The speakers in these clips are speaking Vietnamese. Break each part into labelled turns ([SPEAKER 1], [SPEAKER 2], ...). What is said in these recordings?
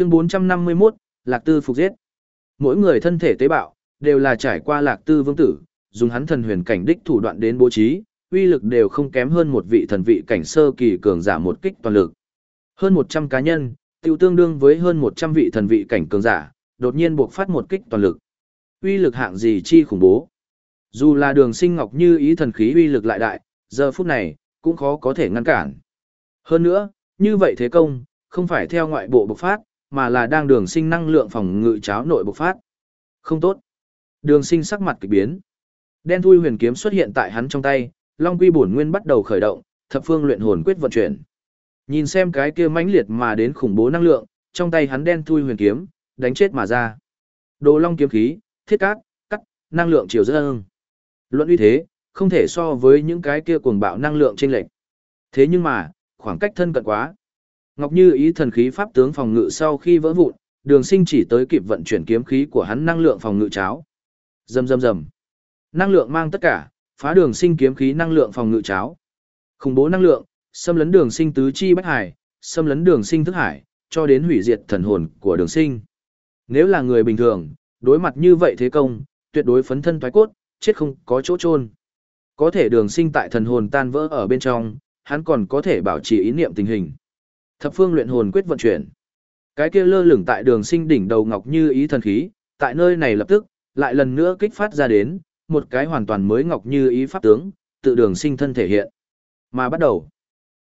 [SPEAKER 1] Chương 451, Lạc Tư phục giết. Mỗi người thân thể tế bào đều là trải qua Lạc Tư vương tử, dùng hắn thần huyền cảnh đích thủ đoạn đến bố trí, uy lực đều không kém hơn một vị thần vị cảnh sơ kỳ cường giả một kích toàn lực. Hơn 100 cá nhân, tiêu tương đương với hơn 100 vị thần vị cảnh cường giả, đột nhiên buộc phát một kích toàn lực. Uy lực hạng gì chi khủng bố. Dù là đường sinh ngọc như ý thần khí uy lực lại đại, giờ phút này, cũng khó có thể ngăn cản. Hơn nữa, như vậy thế công, không phải theo ngoại bộ bộc phát, mà là đang đường sinh năng lượng phòng ngự cháo nội bộc phát. Không tốt. Đường sinh sắc mặt kịch biến. Đen thui huyền kiếm xuất hiện tại hắn trong tay, Long Quy bổn nguyên bắt đầu khởi động, thập phương luyện hồn quyết vận chuyển. Nhìn xem cái kia mãnh liệt mà đến khủng bố năng lượng, trong tay hắn đen thui huyền kiếm, đánh chết mà ra. Đồ Long kiếm khí, thiết cát, cắt, năng lượng chiều dâng. Luận uy thế, không thể so với những cái kia cuồng bạo năng lượng chênh lệch. Thế nhưng mà, khoảng cách thân cận quá. Ngọc Như ý thần khí pháp tướng phòng ngự sau khi vỡ vụn, Đường Sinh chỉ tới kịp vận chuyển kiếm khí của hắn năng lượng phòng ngự cháo. Rầm rầm rầm. Năng lượng mang tất cả, phá Đường Sinh kiếm khí năng lượng phòng ngự cháo. Khủng bố năng lượng, xâm lấn Đường Sinh tứ chi bách hải, xâm lấn Đường Sinh thức hải, cho đến hủy diệt thần hồn của Đường Sinh. Nếu là người bình thường, đối mặt như vậy thế công, tuyệt đối phấn thân thoái cốt, chết không có chỗ chôn. Có thể Đường Sinh tại thần hồn tan vỡ ở bên trong, hắn còn có thể bảo trì ý niệm tình hình. Thập phương luyện hồn quyết vận chuyển. Cái kia lơ lửng tại đường sinh đỉnh đầu ngọc như ý thần khí, tại nơi này lập tức, lại lần nữa kích phát ra đến, một cái hoàn toàn mới ngọc như ý pháp tướng, tự đường sinh thân thể hiện. Mà bắt đầu,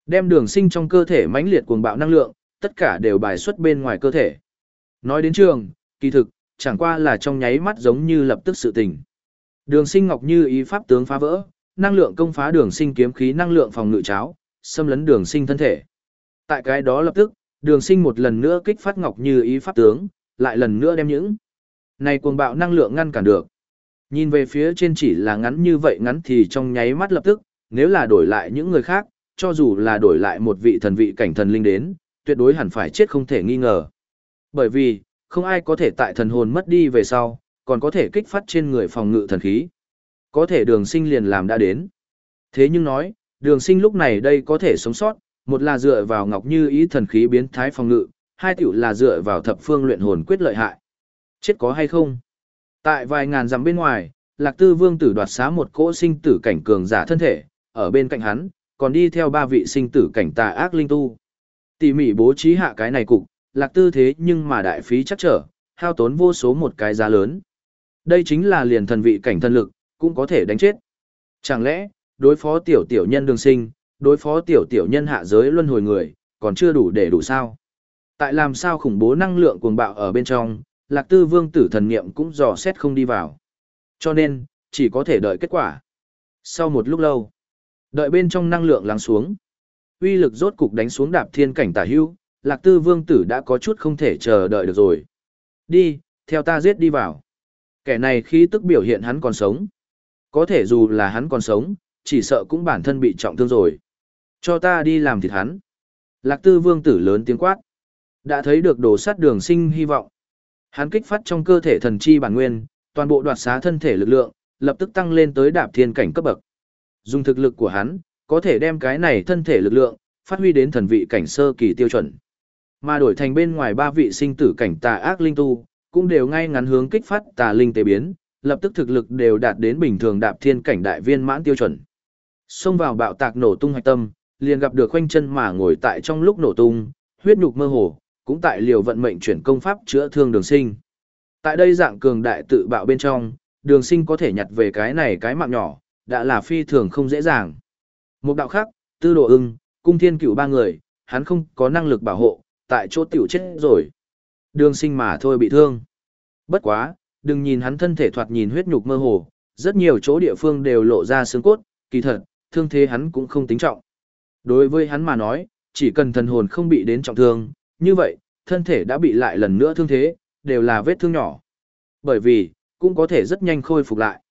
[SPEAKER 1] đem đường sinh trong cơ thể mãnh liệt cuồng bạo năng lượng, tất cả đều bài xuất bên ngoài cơ thể. Nói đến trường, kỳ thực, chẳng qua là trong nháy mắt giống như lập tức sự tình. Đường sinh ngọc như ý pháp tướng phá vỡ, năng lượng công phá đường sinh kiếm khí năng lượng phòng ngự cháo, xâm lấn đường sinh thân thể. Tại cái đó lập tức, đường sinh một lần nữa kích phát ngọc như ý pháp tướng, lại lần nữa đem những này cuồng bạo năng lượng ngăn cản được. Nhìn về phía trên chỉ là ngắn như vậy ngắn thì trong nháy mắt lập tức, nếu là đổi lại những người khác, cho dù là đổi lại một vị thần vị cảnh thần linh đến, tuyệt đối hẳn phải chết không thể nghi ngờ. Bởi vì, không ai có thể tại thần hồn mất đi về sau, còn có thể kích phát trên người phòng ngự thần khí. Có thể đường sinh liền làm đã đến. Thế nhưng nói, đường sinh lúc này đây có thể sống sót, một là dựa vào ngọc như ý thần khí biến thái phòng ngự, hai tiểu là dựa vào thập phương luyện hồn quyết lợi hại. Chết có hay không? Tại vài ngàn dặm bên ngoài, Lạc Tư Vương tử đoạt xá một cỗ sinh tử cảnh cường giả thân thể, ở bên cạnh hắn, còn đi theo ba vị sinh tử cảnh tà ác linh tu. Tỉ mỉ bố trí hạ cái này cục, Lạc Tư thế nhưng mà đại phí chắc trở, hao tốn vô số một cái giá lớn. Đây chính là liền thần vị cảnh thân lực, cũng có thể đánh chết. Chẳng lẽ, đối phó tiểu tiểu nhân đường sinh, đối phó tiểu tiểu nhân hạ giới luân hồi người, còn chưa đủ để đủ sao. Tại làm sao khủng bố năng lượng cuồng bạo ở bên trong, lạc tư vương tử thần niệm cũng dò xét không đi vào. Cho nên, chỉ có thể đợi kết quả. Sau một lúc lâu, đợi bên trong năng lượng lắng xuống. uy lực rốt cục đánh xuống đạp thiên cảnh tả hưu, lạc tư vương tử đã có chút không thể chờ đợi được rồi. Đi, theo ta giết đi vào. Kẻ này khi tức biểu hiện hắn còn sống. Có thể dù là hắn còn sống, chỉ sợ cũng bản thân bị trọng thương rồi. Cho ta đi làm thịt hắn. Lạc tư vương tử lớn tiếng quát. Đã thấy được đồ sát đường sinh hy vọng. Hắn kích phát trong cơ thể thần chi bản nguyên, toàn bộ đoạt xá thân thể lực lượng, lập tức tăng lên tới đạp thiên cảnh cấp bậc. Dùng thực lực của hắn, có thể đem cái này thân thể lực lượng, phát huy đến thần vị cảnh sơ kỳ tiêu chuẩn. Mà đổi thành bên ngoài ba vị sinh tử cảnh tà ác linh tu, cũng đều ngay ngắn hướng kích phát tà linh tế biến, lập tức thực lực đều đạt đến bình thường đạp thiên cảnh đại viên mãn tiêu chuẩn. Xông vào bạo tạc nổ tung hạch tâm, liền gặp được khoanh chân mà ngồi tại trong lúc nổ tung, huyết nhục mơ hồ, cũng tại liều vận mệnh chuyển công pháp chữa thương đường sinh. Tại đây dạng cường đại tự bạo bên trong, đường sinh có thể nhặt về cái này cái mạng nhỏ, đã là phi thường không dễ dàng. Một đạo khác, tư độ ưng, cung thiên cửu ba người, hắn không có năng lực bảo hộ, tại chỗ tiểu chết rồi. Đường sinh mà thôi bị thương. Bất quá, đừng nhìn hắn thân thể thoạt nhìn huyết nhục mơ hồ, rất nhiều chỗ địa phương đều lộ ra xương cốt, kỳ thật, thương thế hắn cũng không tính trọng. Đối với hắn mà nói, chỉ cần thần hồn không bị đến trọng thương, như vậy, thân thể đã bị lại lần nữa thương thế, đều là vết thương nhỏ. Bởi vì, cũng có thể rất nhanh khôi phục lại.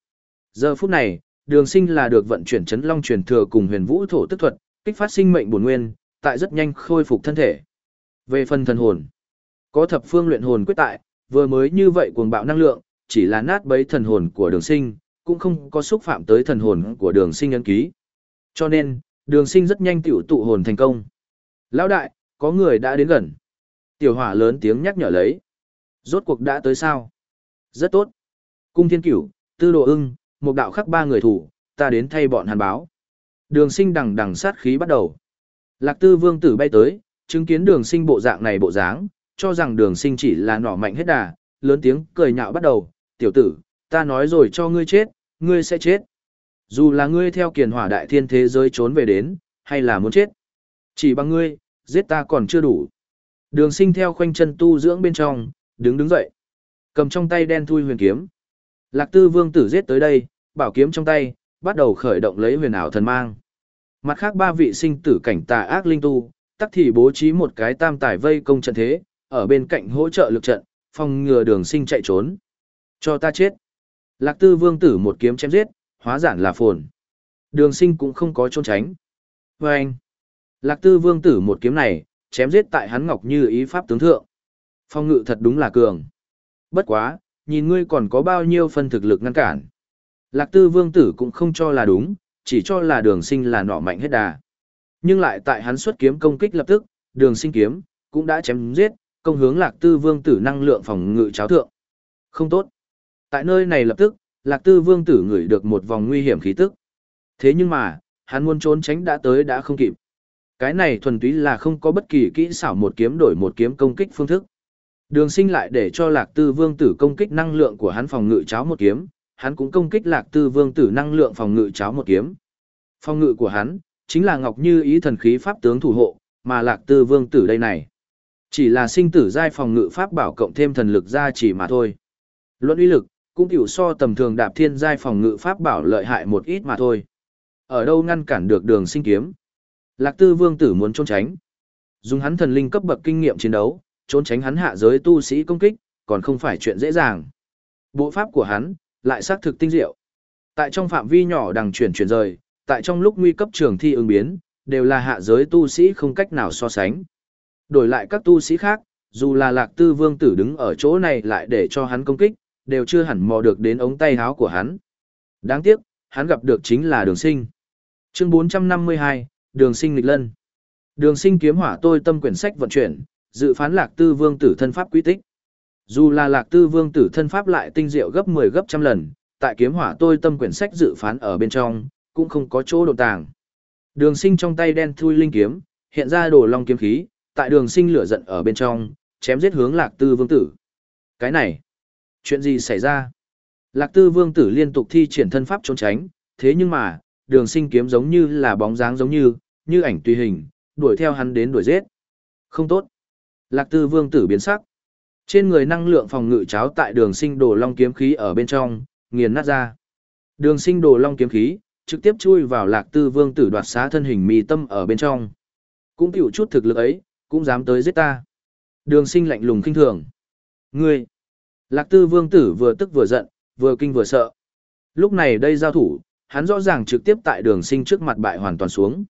[SPEAKER 1] Giờ phút này, đường sinh là được vận chuyển chấn long truyền thừa cùng huyền vũ thổ tức thuật, kích phát sinh mệnh bổn nguyên, tại rất nhanh khôi phục thân thể. Về phần thần hồn, có thập phương luyện hồn quyết tại, vừa mới như vậy cuồng bạo năng lượng, chỉ là nát bấy thần hồn của đường sinh, cũng không có xúc phạm tới thần hồn của đường sinh ấn ký. Cho nên, đường sinh rất nhanh tiểu tụ hồn thành công. Lão đại, có người đã đến gần. Tiểu hỏa lớn tiếng nhắc nhở lấy. Rốt cuộc đã tới sao? Rất tốt. Cung thiên cửu, tư đồ ưng, một đạo khắc ba người thủ, ta đến thay bọn hàn báo. Đường sinh đằng đằng sát khí bắt đầu. Lạc tư vương tử bay tới, chứng kiến đường sinh bộ dạng này bộ dáng, cho rằng đường sinh chỉ là nỏ mạnh hết đà, lớn tiếng cười nhạo bắt đầu, tiểu tử, ta nói rồi cho ngươi chết, ngươi sẽ chết. Dù là ngươi theo kiền hỏa đại thiên thế giới trốn về đến, hay là muốn chết. Chỉ bằng ngươi, giết ta còn chưa đủ. Đường sinh theo khoanh chân tu dưỡng bên trong, đứng đứng dậy. Cầm trong tay đen thui huyền kiếm. Lạc tư vương tử giết tới đây, bảo kiếm trong tay, bắt đầu khởi động lấy huyền ảo thần mang. Mặt khác ba vị sinh tử cảnh tà ác linh tu, tắc thì bố trí một cái tam tải vây công trận thế, ở bên cạnh hỗ trợ lực trận, phòng ngừa đường sinh chạy trốn. Cho ta chết. Lạc tư vương tử một kiếm chém giết, hóa giản là phồn. Đường sinh cũng không có trốn tránh. Và anh, Lạc tư vương tử một kiếm này, chém giết tại hắn ngọc như ý pháp tướng thượng. Phong ngự thật đúng là cường. Bất quá, nhìn ngươi còn có bao nhiêu phân thực lực ngăn cản. Lạc tư vương tử cũng không cho là đúng, chỉ cho là đường sinh là nọ mạnh hết đà. Nhưng lại tại hắn xuất kiếm công kích lập tức, đường sinh kiếm, cũng đã chém giết, công hướng lạc tư vương tử năng lượng phòng ngự cháo thượng. Không tốt. Tại nơi này lập tức, lạc tư vương tử ngửi được một vòng nguy hiểm khí tức. Thế nhưng mà, hắn muốn trốn tránh đã tới đã không kịp. Cái này thuần túy là không có bất kỳ kỹ xảo một kiếm đổi một kiếm công kích phương thức. Đường sinh lại để cho lạc tư vương tử công kích năng lượng của hắn phòng ngự cháo một kiếm, hắn cũng công kích lạc tư vương tử năng lượng phòng ngự cháo một kiếm. Phòng ngự của hắn, chính là ngọc như ý thần khí pháp tướng thủ hộ, mà lạc tư vương tử đây này. Chỉ là sinh tử giai phòng ngự pháp bảo cộng thêm thần lực gia chỉ mà thôi. Luận uy lực, cũng hiểu so tầm thường đạp thiên giai phòng ngự pháp bảo lợi hại một ít mà thôi. Ở đâu ngăn cản được đường sinh kiếm. Lạc tư vương tử muốn trốn tránh. Dùng hắn thần linh cấp bậc kinh nghiệm chiến đấu, trốn tránh hắn hạ giới tu sĩ công kích, còn không phải chuyện dễ dàng. Bộ pháp của hắn, lại xác thực tinh diệu. Tại trong phạm vi nhỏ đằng chuyển chuyển rời, tại trong lúc nguy cấp trường thi ứng biến, đều là hạ giới tu sĩ không cách nào so sánh. Đổi lại các tu sĩ khác, dù là lạc tư vương tử đứng ở chỗ này lại để cho hắn công kích, đều chưa hẳn mò được đến ống tay háo của hắn. Đáng tiếc, hắn gặp được chính là đường sinh. Chương 452, Đường sinh nghịch lân. Đường sinh kiếm hỏa tôi tâm quyển sách vận chuyển, dự phán lạc tư vương tử thân pháp quy tích. Dù là lạc tư vương tử thân pháp lại tinh diệu gấp 10 gấp trăm lần, tại kiếm hỏa tôi tâm quyển sách dự phán ở bên trong, cũng không có chỗ đột tàng. Đường sinh trong tay đen thui linh kiếm, hiện ra đồ long kiếm khí, tại đường sinh lửa giận ở bên trong, chém giết hướng lạc tư vương tử. Cái này, chuyện gì xảy ra? Lạc tư vương tử liên tục thi triển thân pháp trốn tránh, thế nhưng mà, đường sinh kiếm giống như là bóng dáng giống như, như ảnh tùy hình, đuổi theo hắn đến đuổi giết. Không tốt. Lạc tư vương tử biến sắc. Trên người năng lượng phòng ngự cháo tại đường sinh đồ long kiếm khí ở bên trong, nghiền nát ra. Đường sinh đồ long kiếm khí, trực tiếp chui vào lạc tư vương tử đoạt xá thân hình mì tâm ở bên trong. Cũng tiểu chút thực lực ấy, cũng dám tới giết ta. Đường sinh lạnh lùng kinh thường. Ngươi! Lạc tư vương tử vừa tức vừa giận, vừa kinh vừa sợ. Lúc này đây giao thủ, hắn rõ ràng trực tiếp tại đường sinh trước mặt bại hoàn toàn xuống.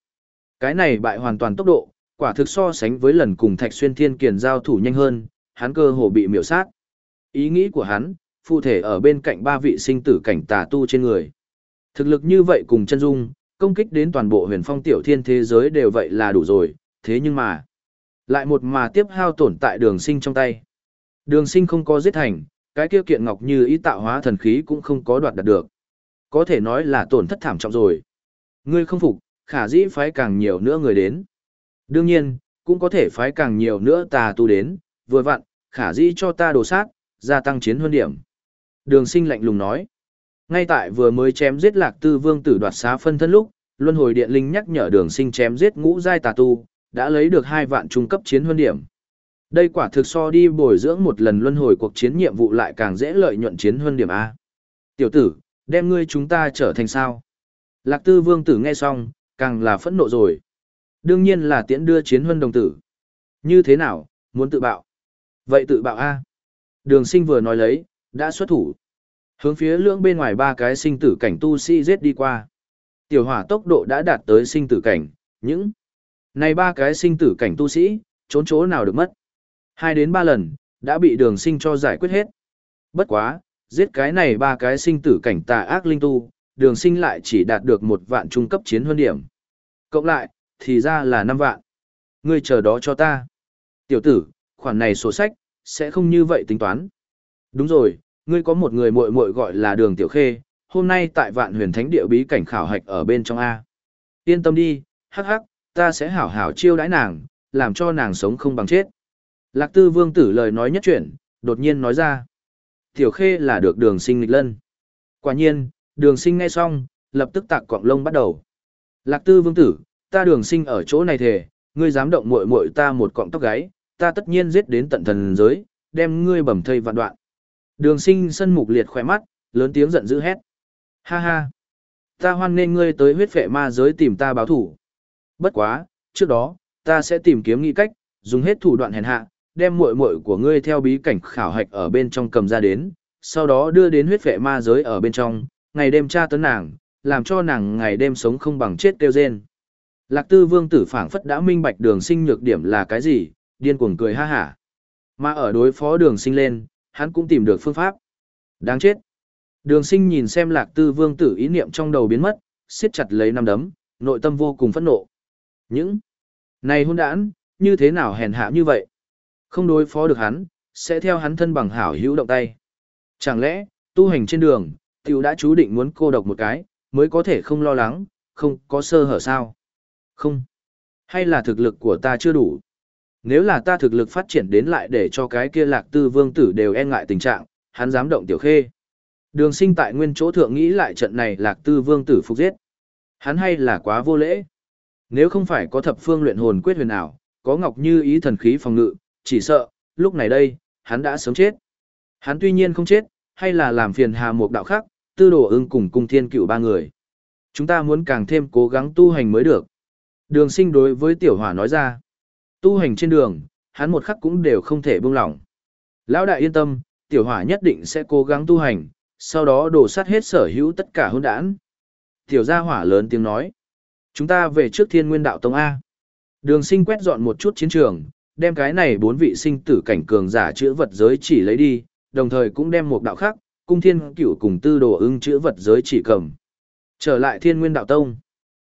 [SPEAKER 1] Cái này bại hoàn toàn tốc độ, quả thực so sánh với lần cùng Thạch Xuyên Thiên Kiền giao thủ nhanh hơn, hắn cơ hồ bị miểu sát. Ý nghĩ của hắn, phụ thể ở bên cạnh ba vị sinh tử cảnh tà tu trên người. Thực lực như vậy cùng chân dung, công kích đến toàn bộ huyền phong tiểu thiên thế giới đều vậy là đủ rồi, thế nhưng mà, lại một mà tiếp hao tổn tại đường sinh trong tay. Đường sinh không có giết thành, cái kia kiện ngọc như ý tạo hóa thần khí cũng không có đoạt đạt được. Có thể nói là tổn thất thảm trọng rồi. Ngươi không phục, khả dĩ phái càng nhiều nữa người đến. Đương nhiên, cũng có thể phái càng nhiều nữa tà tu đến, vừa vặn, khả dĩ cho ta đồ sát, gia tăng chiến huân điểm. Đường sinh lạnh lùng nói. Ngay tại vừa mới chém giết lạc tư vương tử đoạt xá phân thân lúc, luân hồi điện linh nhắc nhở đường sinh chém giết ngũ giai tà tu, đã lấy được hai vạn trung cấp chiến huân điểm. Đây quả thực so đi bồi dưỡng một lần luân hồi cuộc chiến nhiệm vụ lại càng dễ lợi nhuận chiến hơn điểm A. Tiểu tử, đem ngươi chúng ta trở thành sao? Lạc tư vương tử nghe xong, càng là phẫn nộ rồi. Đương nhiên là tiễn đưa chiến huân đồng tử. Như thế nào, muốn tự bạo? Vậy tự bạo A. Đường sinh vừa nói lấy, đã xuất thủ. Hướng phía lưỡng bên ngoài ba cái sinh tử cảnh tu sĩ giết đi qua. Tiểu hỏa tốc độ đã đạt tới sinh tử cảnh, những này ba cái sinh tử cảnh tu sĩ, trốn chỗ nào được mất. Hai đến ba lần, đã bị đường sinh cho giải quyết hết. Bất quá, giết cái này ba cái sinh tử cảnh tà ác linh tu, đường sinh lại chỉ đạt được một vạn trung cấp chiến huân điểm. Cộng lại, thì ra là năm vạn. Ngươi chờ đó cho ta. Tiểu tử, khoản này sổ sách, sẽ không như vậy tính toán. Đúng rồi, ngươi có một người muội muội gọi là Đường Tiểu Khê, hôm nay tại Vạn Huyền Thánh địa bí cảnh khảo hạch ở bên trong A. Yên tâm đi, hắc hắc, ta sẽ hảo hảo chiêu đãi nàng, làm cho nàng sống không bằng chết. Lạc Tư Vương tử lời nói nhất chuyển, đột nhiên nói ra. Tiểu Khê là được đường sinh nghịch lân. Quả nhiên, đường sinh ngay xong, lập tức tạc quạng lông bắt đầu. Lạc Tư Vương tử, ta đường sinh ở chỗ này thề, ngươi dám động muội muội ta một cọng tóc gáy, ta tất nhiên giết đến tận thần giới, đem ngươi bầm thây vạn đoạn. Đường sinh sân mục liệt khỏe mắt, lớn tiếng giận dữ hét. Ha ha! Ta hoan nên ngươi tới huyết phệ ma giới tìm ta báo thủ. Bất quá, trước đó, ta sẽ tìm kiếm nghi cách, dùng hết thủ đoạn hèn hạ, đem muội muội của ngươi theo bí cảnh khảo hạch ở bên trong cầm ra đến, sau đó đưa đến huyết vệ ma giới ở bên trong, ngày đêm tra tấn nàng, làm cho nàng ngày đêm sống không bằng chết tiêu rên. Lạc Tư Vương tử phảng phất đã minh bạch đường sinh nhược điểm là cái gì, điên cuồng cười ha hả. Mà ở đối phó đường sinh lên, hắn cũng tìm được phương pháp. Đáng chết. Đường sinh nhìn xem lạc tư vương tử ý niệm trong đầu biến mất, siết chặt lấy năm đấm, nội tâm vô cùng phẫn nộ. Những này hôn đản, như thế nào hèn hạ như vậy? Không đối phó được hắn, sẽ theo hắn thân bằng hảo hữu động tay. Chẳng lẽ, tu hành trên đường, tiểu đã chú định muốn cô độc một cái, mới có thể không lo lắng, không có sơ hở sao? Không. Hay là thực lực của ta chưa đủ? Nếu là ta thực lực phát triển đến lại để cho cái kia lạc tư vương tử đều e ngại tình trạng, hắn dám động tiểu khê. Đường sinh tại nguyên chỗ thượng nghĩ lại trận này lạc tư vương tử phục giết. Hắn hay là quá vô lễ. Nếu không phải có thập phương luyện hồn quyết huyền ảo, có ngọc như ý thần khí phòng ngự, chỉ sợ, lúc này đây, hắn đã sớm chết. Hắn tuy nhiên không chết, hay là làm phiền hà một đạo khác, tư đồ ưng cùng cung thiên cựu ba người. Chúng ta muốn càng thêm cố gắng tu hành mới được. Đường sinh đối với tiểu hỏa nói ra. Tu hành trên đường, hắn một khắc cũng đều không thể buông lỏng. Lão đại yên tâm, tiểu hỏa nhất định sẽ cố gắng tu hành, sau đó đổ sát hết sở hữu tất cả hôn đản. Tiểu gia hỏa lớn tiếng nói. Chúng ta về trước thiên nguyên đạo tông A. Đường sinh quét dọn một chút chiến trường, đem cái này bốn vị sinh tử cảnh cường giả chữa vật giới chỉ lấy đi, đồng thời cũng đem một đạo khác, cung thiên cửu cùng tư đồ ưng chữa vật giới chỉ cầm. Trở lại thiên nguyên đạo tông.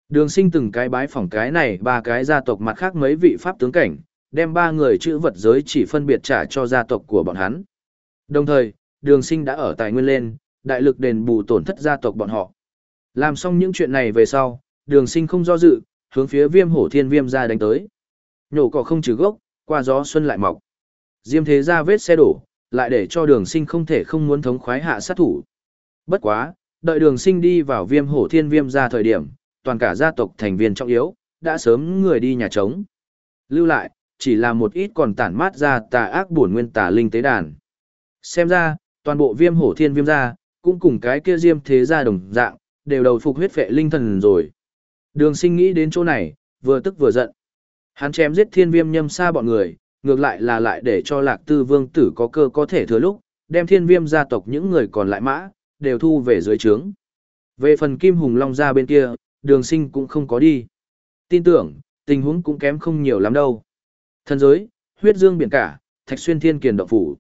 [SPEAKER 1] Đường sinh từng cái bái phỏng cái này ba cái gia tộc mặt khác mấy vị pháp tướng cảnh, đem ba người chữ vật giới chỉ phân biệt trả cho gia tộc của bọn hắn. Đồng thời, đường sinh đã ở tài nguyên lên, đại lực đền bù tổn thất gia tộc bọn họ. Làm xong những chuyện này về sau, đường sinh không do dự, hướng phía viêm hổ thiên viêm ra đánh tới. Nhổ cỏ không trừ gốc, qua gió xuân lại mọc. Diêm thế ra vết xe đổ, lại để cho đường sinh không thể không muốn thống khoái hạ sát thủ. Bất quá, đợi đường sinh đi vào viêm hổ thiên viêm ra thời điểm, toàn cả gia tộc thành viên trọng yếu, đã sớm người đi nhà trống. Lưu lại, chỉ là một ít còn tản mát ra tà ác buồn nguyên tà linh tế đàn. Xem ra, toàn bộ viêm hổ thiên viêm gia, cũng cùng cái kia diêm thế gia đồng dạng, đều đầu phục huyết vệ linh thần rồi. Đường sinh nghĩ đến chỗ này, vừa tức vừa giận. Hắn chém giết thiên viêm nhâm xa bọn người, ngược lại là lại để cho lạc tư vương tử có cơ có thể thừa lúc, đem thiên viêm gia tộc những người còn lại mã, đều thu về dưới trướng. Về phần kim hùng long gia bên kia, đường sinh cũng không có đi. Tin tưởng, tình huống cũng kém không nhiều lắm đâu. Thân giới, huyết dương biển cả, thạch xuyên thiên kiền động phủ.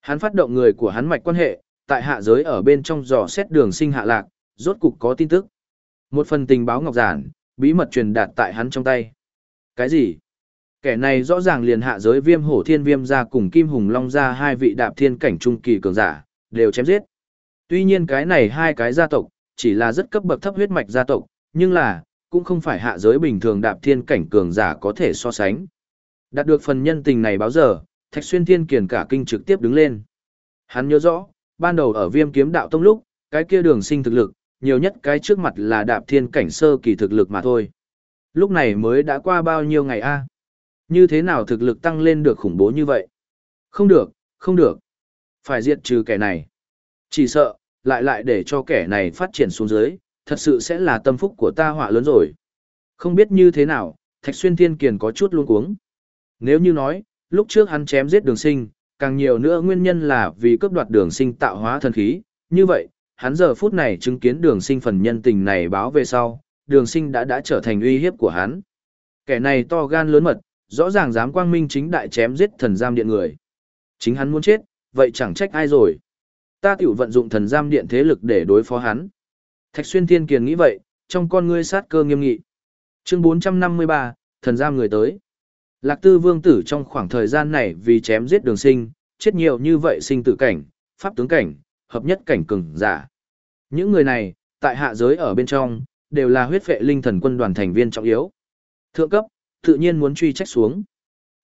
[SPEAKER 1] Hắn phát động người của hắn mạch quan hệ, tại hạ giới ở bên trong dò xét đường sinh hạ lạc, rốt cục có tin tức. Một phần tình báo ngọc giản, bí mật truyền đạt tại hắn trong tay. Cái gì? Kẻ này rõ ràng liền hạ giới viêm hổ thiên viêm ra cùng kim hùng long ra hai vị đạp thiên cảnh trung kỳ cường giả, đều chém giết. Tuy nhiên cái này hai cái gia tộc, chỉ là rất cấp bậc thấp huyết mạch gia tộc, nhưng là, cũng không phải hạ giới bình thường đạp thiên cảnh cường giả có thể so sánh. Đạt được phần nhân tình này báo giờ, Thạch Xuyên Thiên Kiền cả kinh trực tiếp đứng lên. Hắn nhớ rõ, ban đầu ở Viêm Kiếm Đạo Tông lúc, cái kia đường sinh thực lực, nhiều nhất cái trước mặt là đạp thiên cảnh sơ kỳ thực lực mà thôi. Lúc này mới đã qua bao nhiêu ngày a à? Như thế nào thực lực tăng lên được khủng bố như vậy? Không được, không được. Phải diệt trừ kẻ này. Chỉ sợ, lại lại để cho kẻ này phát triển xuống dưới, thật sự sẽ là tâm phúc của ta họa lớn rồi. Không biết như thế nào, Thạch Xuyên Thiên Kiền có chút luống cuống. Nếu như nói, lúc trước hắn chém giết đường sinh, càng nhiều nữa nguyên nhân là vì cướp đoạt đường sinh tạo hóa thần khí, như vậy, hắn giờ phút này chứng kiến đường sinh phần nhân tình này báo về sau, đường sinh đã đã trở thành uy hiếp của hắn. Kẻ này to gan lớn mật, rõ ràng dám quang minh chính đại chém giết thần giam điện người. Chính hắn muốn chết, vậy chẳng trách ai rồi. Ta tiểu vận dụng thần giam điện thế lực để đối phó hắn. Thạch xuyên thiên kiền nghĩ vậy, trong con ngươi sát cơ nghiêm nghị. Chương 453, thần giam người tới. Lạc Tư Vương tử trong khoảng thời gian này vì chém giết đường sinh, chết nhiều như vậy sinh tử cảnh, pháp tướng cảnh, hợp nhất cảnh cường giả. Những người này, tại hạ giới ở bên trong, đều là huyết vệ linh thần quân đoàn thành viên trọng yếu. Thượng cấp, tự nhiên muốn truy trách xuống.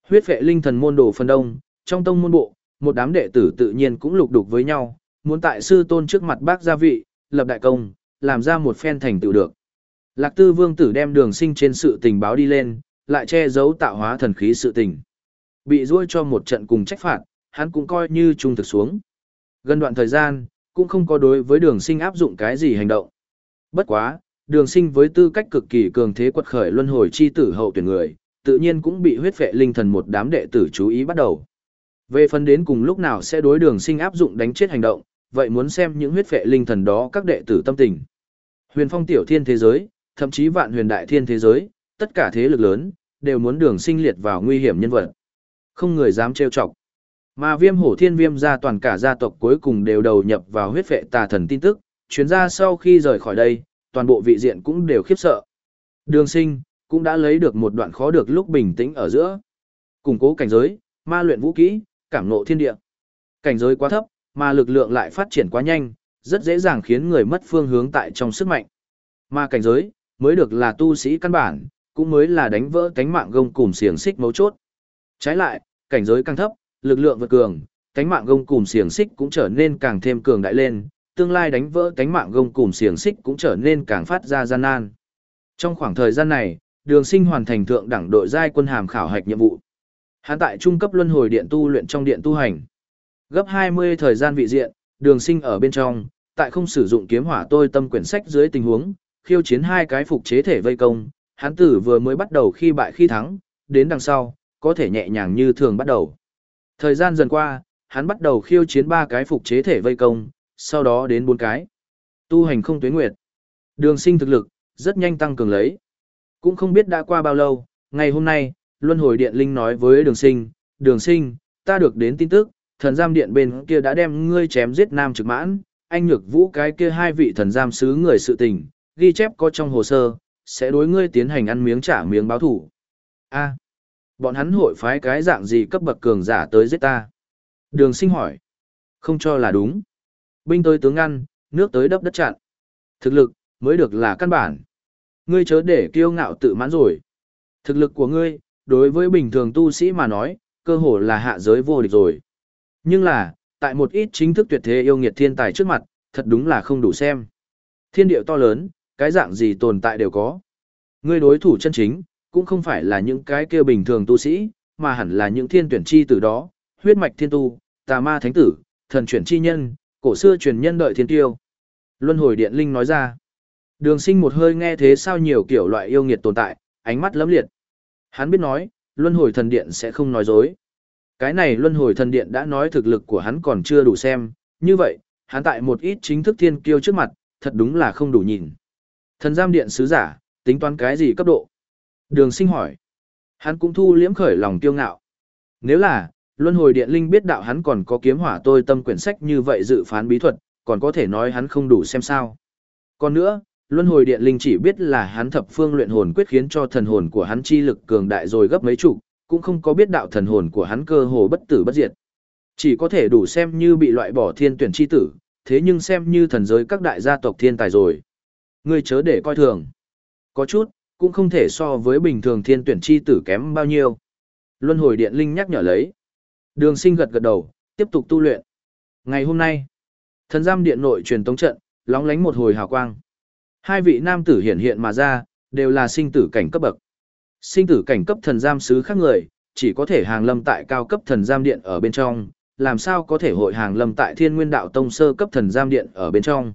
[SPEAKER 1] Huyết vệ linh thần môn đồ phân đông, trong tông môn bộ, một đám đệ tử tự nhiên cũng lục đục với nhau, muốn tại sư tôn trước mặt bác gia vị, lập đại công, làm ra một phen thành tựu được. Lạc Tư Vương tử đem đường sinh trên sự tình báo đi lên, lại che giấu tạo hóa thần khí sự tình. Bị ruôi cho một trận cùng trách phạt, hắn cũng coi như trung thực xuống. Gần đoạn thời gian, cũng không có đối với đường sinh áp dụng cái gì hành động. Bất quá, đường sinh với tư cách cực kỳ cường thế quật khởi luân hồi chi tử hậu tuyển người, tự nhiên cũng bị huyết vệ linh thần một đám đệ tử chú ý bắt đầu. Về phần đến cùng lúc nào sẽ đối đường sinh áp dụng đánh chết hành động, vậy muốn xem những huyết vệ linh thần đó các đệ tử tâm tình. Huyền phong tiểu thiên thế giới, thậm chí vạn huyền đại thiên thế giới, tất cả thế lực lớn, đều muốn đường sinh liệt vào nguy hiểm nhân vật. Không người dám trêu chọc. Mà viêm hổ thiên viêm gia toàn cả gia tộc cuối cùng đều đầu nhập vào huyết vệ tà thần tin tức, chuyến ra sau khi rời khỏi đây, toàn bộ vị diện cũng đều khiếp sợ. Đường sinh, cũng đã lấy được một đoạn khó được lúc bình tĩnh ở giữa. Củng cố cảnh giới, ma luyện vũ kỹ, cảm ngộ thiên địa. Cảnh giới quá thấp, mà lực lượng lại phát triển quá nhanh, rất dễ dàng khiến người mất phương hướng tại trong sức mạnh. Mà cảnh giới, mới được là tu sĩ căn bản, cũng mới là đánh vỡ cánh mạng gông cùm xiềng xích mấu chốt. Trái lại, cảnh giới càng thấp, lực lượng vượt cường, cánh mạng gông cùm xiềng xích cũng trở nên càng thêm cường đại lên, tương lai đánh vỡ cánh mạng gông cùm xiềng xích cũng trở nên càng phát ra gian nan. Trong khoảng thời gian này, Đường Sinh hoàn thành thượng đẳng đội giai quân hàm khảo hạch nhiệm vụ. Hắn tại trung cấp luân hồi điện tu luyện trong điện tu hành. Gấp 20 thời gian vị diện, Đường Sinh ở bên trong, tại không sử dụng kiếm hỏa tôi tâm quyển sách dưới tình huống, khiêu chiến hai cái phục chế thể vây công, hắn tử vừa mới bắt đầu khi bại khi thắng, đến đằng sau, có thể nhẹ nhàng như thường bắt đầu. Thời gian dần qua, hắn bắt đầu khiêu chiến ba cái phục chế thể vây công, sau đó đến bốn cái. Tu hành không tuyến nguyệt. Đường sinh thực lực, rất nhanh tăng cường lấy. Cũng không biết đã qua bao lâu, ngày hôm nay, Luân hồi Điện Linh nói với đường sinh, đường sinh, ta được đến tin tức, thần giam điện bên kia đã đem ngươi chém giết nam trực mãn, anh nhược vũ cái kia hai vị thần giam sứ người sự tình, ghi chép có trong hồ sơ, sẽ đối ngươi tiến hành ăn miếng trả miếng báo thủ. A, bọn hắn hội phái cái dạng gì cấp bậc cường giả tới giết ta? Đường sinh hỏi. Không cho là đúng. Binh tới tướng ngăn, nước tới đắp đất chặn. Thực lực, mới được là căn bản. Ngươi chớ để kiêu ngạo tự mãn rồi. Thực lực của ngươi, đối với bình thường tu sĩ mà nói, cơ hồ là hạ giới vô địch rồi. Nhưng là, tại một ít chính thức tuyệt thế yêu nghiệt thiên tài trước mặt, thật đúng là không đủ xem. Thiên điệu to lớn, cái dạng gì tồn tại đều có. Ngươi đối thủ chân chính, cũng không phải là những cái kia bình thường tu sĩ, mà hẳn là những thiên tuyển chi từ đó, huyết mạch thiên tu, tà ma thánh tử, thần chuyển chi nhân, cổ xưa truyền nhân đợi thiên tiêu. Luân hồi điện linh nói ra. Đường sinh một hơi nghe thế sao nhiều kiểu loại yêu nghiệt tồn tại, ánh mắt lấm liệt. Hắn biết nói, luân hồi thần điện sẽ không nói dối. Cái này luân hồi thần điện đã nói thực lực của hắn còn chưa đủ xem, như vậy, hắn tại một ít chính thức thiên kiêu trước mặt, thật đúng là không đủ nhìn. Thần giam điện sứ giả, tính toán cái gì cấp độ? Đường sinh hỏi. Hắn cũng thu liễm khởi lòng tiêu ngạo. Nếu là, luân hồi điện linh biết đạo hắn còn có kiếm hỏa tôi tâm quyển sách như vậy dự phán bí thuật, còn có thể nói hắn không đủ xem sao. Còn nữa, luân hồi điện linh chỉ biết là hắn thập phương luyện hồn quyết khiến cho thần hồn của hắn chi lực cường đại rồi gấp mấy chục, cũng không có biết đạo thần hồn của hắn cơ hồ bất tử bất diệt. Chỉ có thể đủ xem như bị loại bỏ thiên tuyển chi tử, thế nhưng xem như thần giới các đại gia tộc thiên tài rồi. Ngươi chớ để coi thường. Có chút, cũng không thể so với bình thường thiên tuyển chi tử kém bao nhiêu. Luân hồi điện linh nhắc nhở lấy. Đường sinh gật gật đầu, tiếp tục tu luyện. Ngày hôm nay, thần giam điện nội truyền tống trận, lóng lánh một hồi hào quang. Hai vị nam tử hiện hiện mà ra, đều là sinh tử cảnh cấp bậc. Sinh tử cảnh cấp thần giam sứ khác người, chỉ có thể hàng lâm tại cao cấp thần giam điện ở bên trong, làm sao có thể hội hàng lâm tại thiên nguyên đạo tông sơ cấp thần giam điện ở bên trong.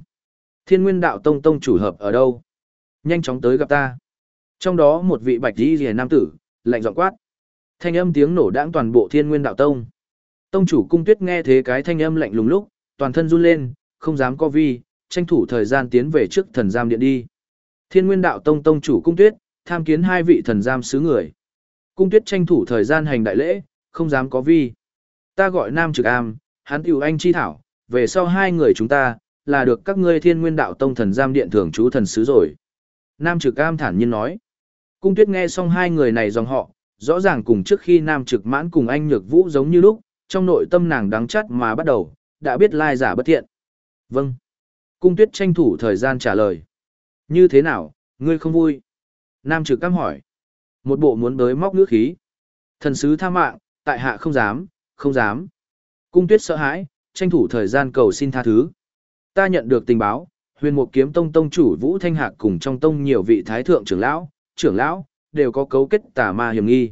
[SPEAKER 1] Thiên nguyên đạo tông tông chủ hợp ở đâu? Nhanh chóng tới gặp ta. Trong đó một vị bạch đi rìa nam tử, lạnh giọng quát. Thanh âm tiếng nổ đãng toàn bộ thiên nguyên đạo tông. Tông chủ cung tuyết nghe thế cái thanh âm lạnh lùng lúc, toàn thân run lên, không dám co vi, tranh thủ thời gian tiến về trước thần giam điện đi. Thiên nguyên đạo tông tông chủ cung tuyết, tham kiến hai vị thần giam sứ người. Cung tuyết tranh thủ thời gian hành đại lễ, không dám có vi. Ta gọi nam trực am, hắn tiểu anh chi thảo, về sau hai người chúng ta, là được các ngươi thiên nguyên đạo tông thần giam điện thường trú thần sứ rồi. Nam trực am thản nhiên nói. Cung tuyết nghe xong hai người này dòng họ, rõ ràng cùng trước khi Nam Trực Mãn cùng anh Nhược Vũ giống như lúc, trong nội tâm nàng đắng chắt mà bắt đầu, đã biết lai giả bất thiện. Vâng. Cung tuyết tranh thủ thời gian trả lời. Như thế nào, ngươi không vui? Nam Trực cam hỏi. Một bộ muốn đới móc ngữ khí. Thần sứ tha mạng, tại hạ không dám, không dám. Cung tuyết sợ hãi, tranh thủ thời gian cầu xin tha thứ. Ta nhận được tình báo, huyền mục kiếm tông tông chủ Vũ Thanh Hạc cùng trong tông nhiều vị thái thượng trưởng lão, trưởng lão, đều có cấu kết tà ma hiểm nghi.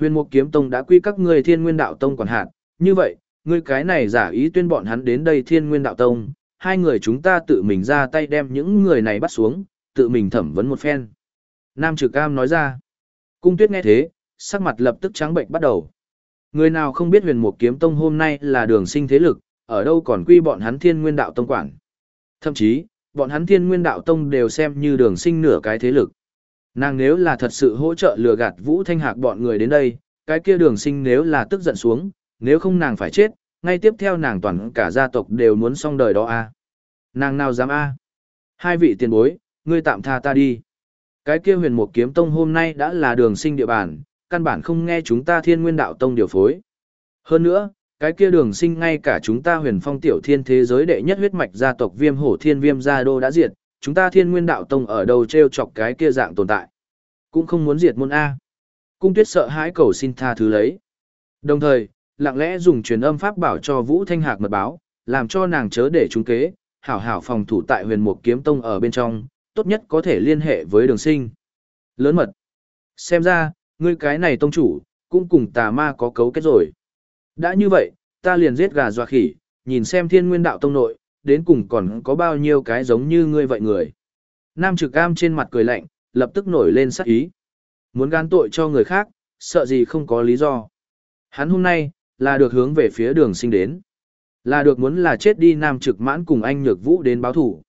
[SPEAKER 1] Huyền mục kiếm tông đã quy các ngươi thiên nguyên đạo tông quản hạt, như vậy, ngươi cái này giả ý tuyên bọn hắn đến đây thiên nguyên đạo tông, hai người chúng ta tự mình ra tay đem những người này bắt xuống, tự mình thẩm vấn một phen. Nam Trực Cam nói ra. Cung tuyết nghe thế, sắc mặt lập tức trắng bệnh bắt đầu. Người nào không biết huyền mục kiếm tông hôm nay là đường sinh thế lực, ở đâu còn quy bọn hắn thiên nguyên đạo tông quản. Thậm chí, bọn hắn thiên nguyên đạo tông đều xem như đường sinh nửa cái thế lực. Nàng nếu là thật sự hỗ trợ lừa gạt Vũ Thanh Hạc bọn người đến đây, cái kia đường sinh nếu là tức giận xuống, nếu không nàng phải chết, ngay tiếp theo nàng toàn cả gia tộc đều muốn xong đời đó a Nàng nào dám a Hai vị tiền bối, ngươi tạm tha ta đi. Cái kia huyền mục kiếm tông hôm nay đã là đường sinh địa bàn, căn bản không nghe chúng ta thiên nguyên đạo tông điều phối. Hơn nữa, cái kia đường sinh ngay cả chúng ta huyền phong tiểu thiên thế giới đệ nhất huyết mạch gia tộc viêm hổ thiên viêm gia đô đã diệt, chúng ta thiên nguyên đạo tông ở đâu treo chọc cái kia dạng tồn tại. Cũng không muốn diệt môn A. Cung tuyết sợ hãi cầu xin tha thứ lấy. Đồng thời, lặng lẽ dùng truyền âm pháp bảo cho Vũ Thanh Hạc mật báo, làm cho nàng chớ để trúng kế, hảo hảo phòng thủ tại huyền mục kiếm tông ở bên trong, tốt nhất có thể liên hệ với đường sinh. Lớn mật. Xem ra, ngươi cái này tông chủ, cũng cùng tà ma có cấu kết rồi. Đã như vậy, ta liền giết gà dọa khỉ, nhìn xem thiên nguyên đạo tông nội, đến cùng còn có bao nhiêu cái giống như ngươi vậy người. Nam trực cam trên mặt cười lạnh, lập tức nổi lên sắc ý. Muốn gán tội cho người khác, sợ gì không có lý do. Hắn hôm nay, là được hướng về phía đường sinh đến. Là được muốn là chết đi Nam trực mãn cùng anh nhược vũ đến báo thủ.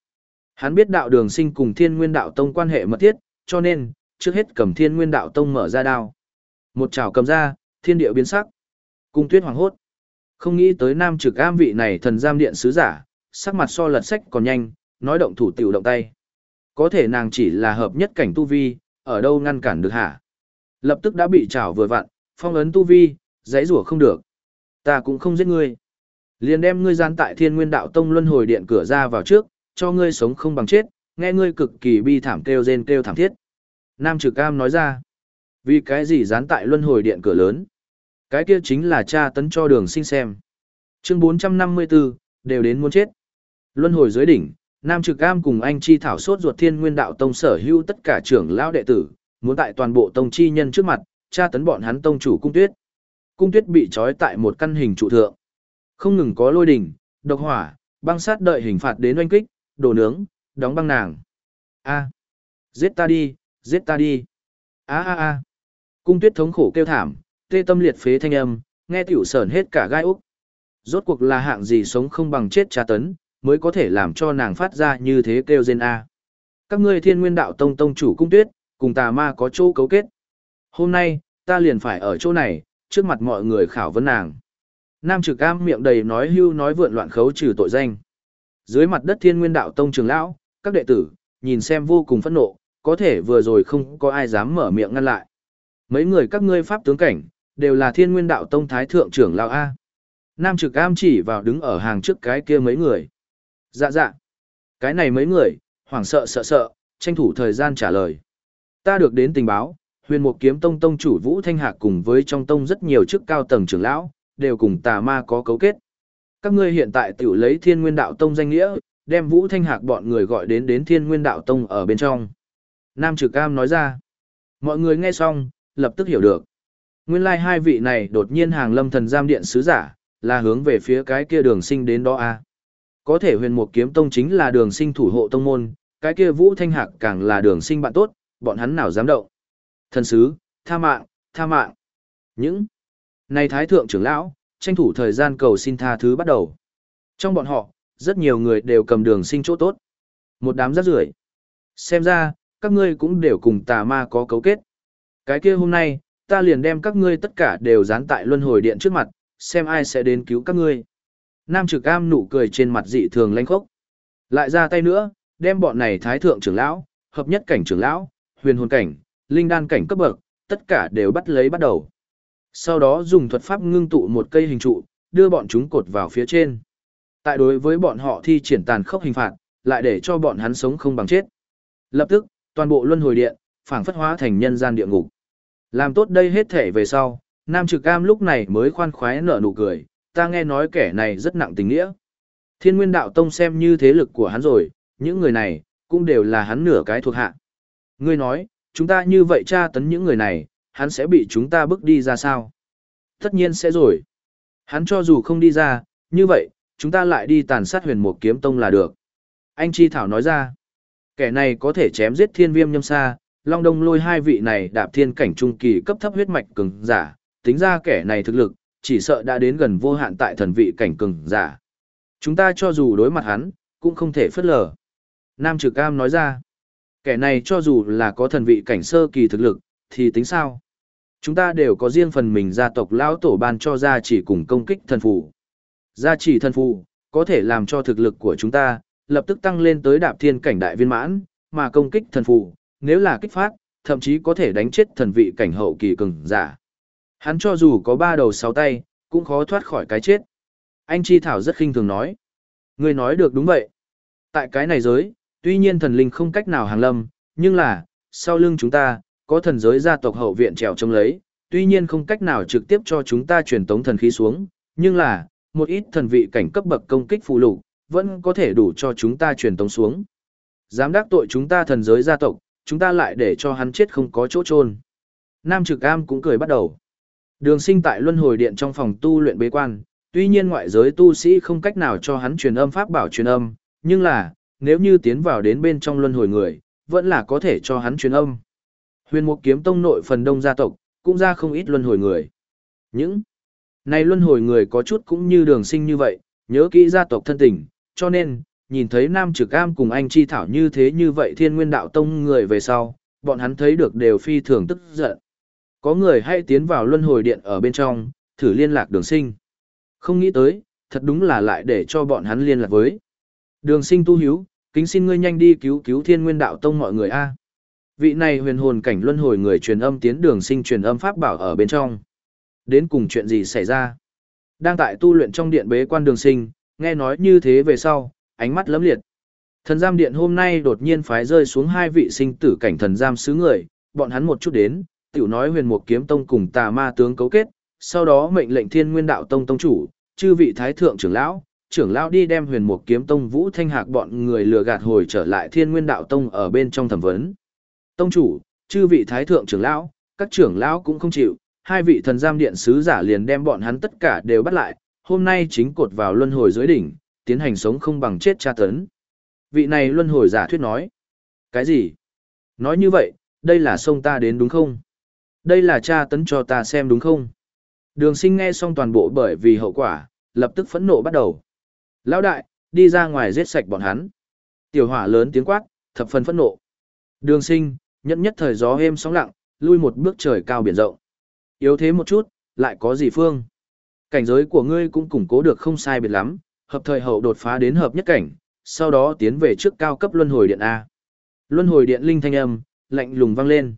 [SPEAKER 1] Hắn biết đạo đường sinh cùng thiên nguyên đạo tông quan hệ mật thiết, cho nên, trước hết cầm thiên nguyên đạo tông mở ra đao. Một chảo cầm ra, thiên địa biến sắc. Cung tuyết hoàng hốt. Không nghĩ tới nam trực am vị này thần giam điện sứ giả, sắc mặt so lật sách còn nhanh, nói động thủ tiểu động tay. Có thể nàng chỉ là hợp nhất cảnh tu vi, ở đâu ngăn cản được hả? Lập tức đã bị trảo vừa vặn, phong ấn tu vi, giấy rủa không được. Ta cũng không giết ngươi. Liền đem ngươi gian tại thiên nguyên đạo tông luân hồi điện cửa ra vào trước, cho ngươi sống không bằng chết, nghe ngươi cực kỳ bi thảm kêu rên kêu thảm thiết. Nam trực cam nói ra, vì cái gì dán tại luân hồi điện cửa lớn? Cái kia chính là cha tấn cho đường sinh xem. Chương 454, đều đến muốn chết. Luân hồi dưới đỉnh, Nam Trực Cam cùng anh chi thảo sốt ruột thiên nguyên đạo tông sở hữu tất cả trưởng lão đệ tử, muốn tại toàn bộ tông chi nhân trước mặt, cha tấn bọn hắn tông chủ cung tuyết. Cung tuyết bị trói tại một căn hình trụ thượng. Không ngừng có lôi đỉnh, độc hỏa, băng sát đợi hình phạt đến oanh kích, đổ nướng, đóng băng nàng. A. Giết ta đi, giết ta đi. A a a. Cung tuyết thống khổ kêu thảm, tê tâm liệt phế thanh âm, nghe tiểu sởn hết cả gai úc. Rốt cuộc là hạng gì sống không bằng chết tra tấn, mới có thể làm cho nàng phát ra như thế kêu rên A. Các ngươi thiên nguyên đạo tông tông chủ cung tuyết, cùng tà ma có chỗ cấu kết. Hôm nay, ta liền phải ở chỗ này, trước mặt mọi người khảo vấn nàng. Nam trực cam miệng đầy nói hưu nói vượn loạn khấu trừ tội danh. Dưới mặt đất thiên nguyên đạo tông trưởng lão, các đệ tử, nhìn xem vô cùng phẫn nộ, có thể vừa rồi không có ai dám mở miệng ngăn lại. Mấy người các ngươi pháp tướng cảnh, đều là thiên nguyên đạo tông thái thượng trưởng lão A. Nam trực cam chỉ vào đứng ở hàng trước cái kia mấy người. Dạ dạ. Cái này mấy người, hoảng sợ sợ sợ, tranh thủ thời gian trả lời. Ta được đến tình báo, huyền mục kiếm tông tông chủ Vũ Thanh Hạc cùng với trong tông rất nhiều chức cao tầng trưởng lão, đều cùng tà ma có cấu kết. Các ngươi hiện tại tiểu lấy thiên nguyên đạo tông danh nghĩa, đem Vũ Thanh Hạc bọn người gọi đến đến thiên nguyên đạo tông ở bên trong. Nam trực Cam nói ra. Mọi người nghe xong, lập tức hiểu được. Nguyên lai like hai vị này đột nhiên hàng lâm thần giam điện sứ giả, là hướng về phía cái kia đường sinh đến đó a à. Có thể huyền mục kiếm tông chính là đường sinh thủ hộ tông môn, cái kia vũ thanh hạc càng là đường sinh bạn tốt, bọn hắn nào dám động. Thần sứ, tha mạng, tha mạng. Những này thái thượng trưởng lão, tranh thủ thời gian cầu xin tha thứ bắt đầu. Trong bọn họ, rất nhiều người đều cầm đường sinh chỗ tốt. Một đám rác rưởi Xem ra, các ngươi cũng đều cùng tà ma có cấu kết. Cái kia hôm nay, ta liền đem các ngươi tất cả đều dán tại luân hồi điện trước mặt, xem ai sẽ đến cứu các ngươi. Nam trực am nụ cười trên mặt dị thường lanh khốc. Lại ra tay nữa, đem bọn này thái thượng trưởng lão, hợp nhất cảnh trưởng lão, huyền hồn cảnh, linh đan cảnh cấp bậc, tất cả đều bắt lấy bắt đầu. Sau đó dùng thuật pháp ngưng tụ một cây hình trụ, đưa bọn chúng cột vào phía trên. Tại đối với bọn họ thi triển tàn khốc hình phạt, lại để cho bọn hắn sống không bằng chết. Lập tức, toàn bộ luân hồi điện, phảng phất hóa thành nhân gian địa ngục. Làm tốt đây hết thể về sau, Nam Trực Cam lúc này mới khoan khoái nở nụ cười, ta nghe nói kẻ này rất nặng tình nghĩa. Thiên Nguyên Đạo Tông xem như thế lực của hắn rồi, những người này, cũng đều là hắn nửa cái thuộc hạ. Ngươi nói, chúng ta như vậy tra tấn những người này, hắn sẽ bị chúng ta bước đi ra sao? Tất nhiên sẽ rồi. Hắn cho dù không đi ra, như vậy, chúng ta lại đi tàn sát huyền mục kiếm tông là được. Anh Chi Thảo nói ra, kẻ này có thể chém giết thiên viêm nhâm sa, long đông lôi hai vị này đạp thiên cảnh trung kỳ cấp thấp huyết mạch cường giả, tính ra kẻ này thực lực, chỉ sợ đã đến gần vô hạn tại thần vị cảnh cường giả. Chúng ta cho dù đối mặt hắn, cũng không thể phất lờ. Nam Trực Cam nói ra, kẻ này cho dù là có thần vị cảnh sơ kỳ thực lực, thì tính sao? Chúng ta đều có riêng phần mình gia tộc lão tổ ban cho gia chỉ cùng công kích thần phù. Gia chỉ thần phù, có thể làm cho thực lực của chúng ta, lập tức tăng lên tới đạp thiên cảnh đại viên mãn, mà công kích thần phù, nếu là kích phát, thậm chí có thể đánh chết thần vị cảnh hậu kỳ cường giả. Hắn cho dù có ba đầu sáu tay, cũng khó thoát khỏi cái chết. Anh Chi Thảo rất khinh thường nói. Người nói được đúng vậy. Tại cái này giới, tuy nhiên thần linh không cách nào hàng lâm, nhưng là, sau lưng chúng ta, có thần giới gia tộc hậu viện trèo trông lấy, tuy nhiên không cách nào trực tiếp cho chúng ta truyền tống thần khí xuống, nhưng là, một ít thần vị cảnh cấp bậc công kích phụ lục, vẫn có thể đủ cho chúng ta truyền tống xuống. Dám đắc tội chúng ta thần giới gia tộc, chúng ta lại để cho hắn chết không có chỗ chôn. Nam Trực Am cũng cười bắt đầu. Đường sinh tại luân hồi điện trong phòng tu luyện bế quan, tuy nhiên ngoại giới tu sĩ không cách nào cho hắn truyền âm pháp bảo truyền âm, nhưng là, nếu như tiến vào đến bên trong luân hồi người, vẫn là có thể cho hắn truyền âm. Huyền Mục Kiếm Tông nội phần đông gia tộc, cũng ra không ít luân hồi người. Những này luân hồi người có chút cũng như đường sinh như vậy, nhớ kỹ gia tộc thân tình, cho nên, nhìn thấy Nam Trực Am cùng anh Chi Thảo như thế như vậy thiên nguyên đạo tông người về sau, bọn hắn thấy được đều phi thường tức giận. Có người hay tiến vào luân hồi điện ở bên trong, thử liên lạc đường sinh. Không nghĩ tới, thật đúng là lại để cho bọn hắn liên lạc với. Đường sinh tu hiếu, kính xin ngươi nhanh đi cứu cứu thiên nguyên đạo tông mọi người a Vị này huyền hồn cảnh luân hồi người truyền âm tiến đường sinh truyền âm pháp bảo ở bên trong. Đến cùng chuyện gì xảy ra? Đang tại tu luyện trong điện bế quan đường sinh, nghe nói như thế về sau, ánh mắt lấm liệt. Thần giam điện hôm nay đột nhiên phái rơi xuống hai vị sinh tử cảnh thần giam sứ người, bọn hắn một chút đến, tiểu nói huyền mục kiếm tông cùng tà ma tướng cấu kết, sau đó mệnh lệnh thiên nguyên đạo tông tông chủ, chư vị thái thượng trưởng lão, trưởng lão đi đem huyền mục kiếm tông vũ thanh hạc bọn người lừa gạt hồi trở lại thiên nguyên đạo tông ở bên trong thẩm vấn. Tông chủ, chư vị thái thượng trưởng lão, các trưởng lão cũng không chịu, hai vị thần giam điện sứ giả liền đem bọn hắn tất cả đều bắt lại, hôm nay chính cột vào luân hồi dưới đỉnh, tiến hành sống không bằng chết tra tấn. Vị này luân hồi giả thuyết nói. Cái gì? Nói như vậy, đây là sông ta đến đúng không? Đây là tra tấn cho ta xem đúng không? Đường sinh nghe xong toàn bộ bởi vì hậu quả, lập tức phẫn nộ bắt đầu. Lão đại, đi ra ngoài giết sạch bọn hắn. Tiểu hỏa lớn tiếng quát, thập phần phẫn nộ. Đường sinh, nhẫn nhất thời gió êm sóng lặng, lui một bước trời cao biển rộng. Yếu thế một chút, lại có gì phương? Cảnh giới của ngươi cũng củng cố được không sai biệt lắm, hợp thời hậu đột phá đến hợp nhất cảnh, sau đó tiến về trước cao cấp luân hồi điện A. Luân hồi điện linh thanh âm, lạnh lùng vang lên.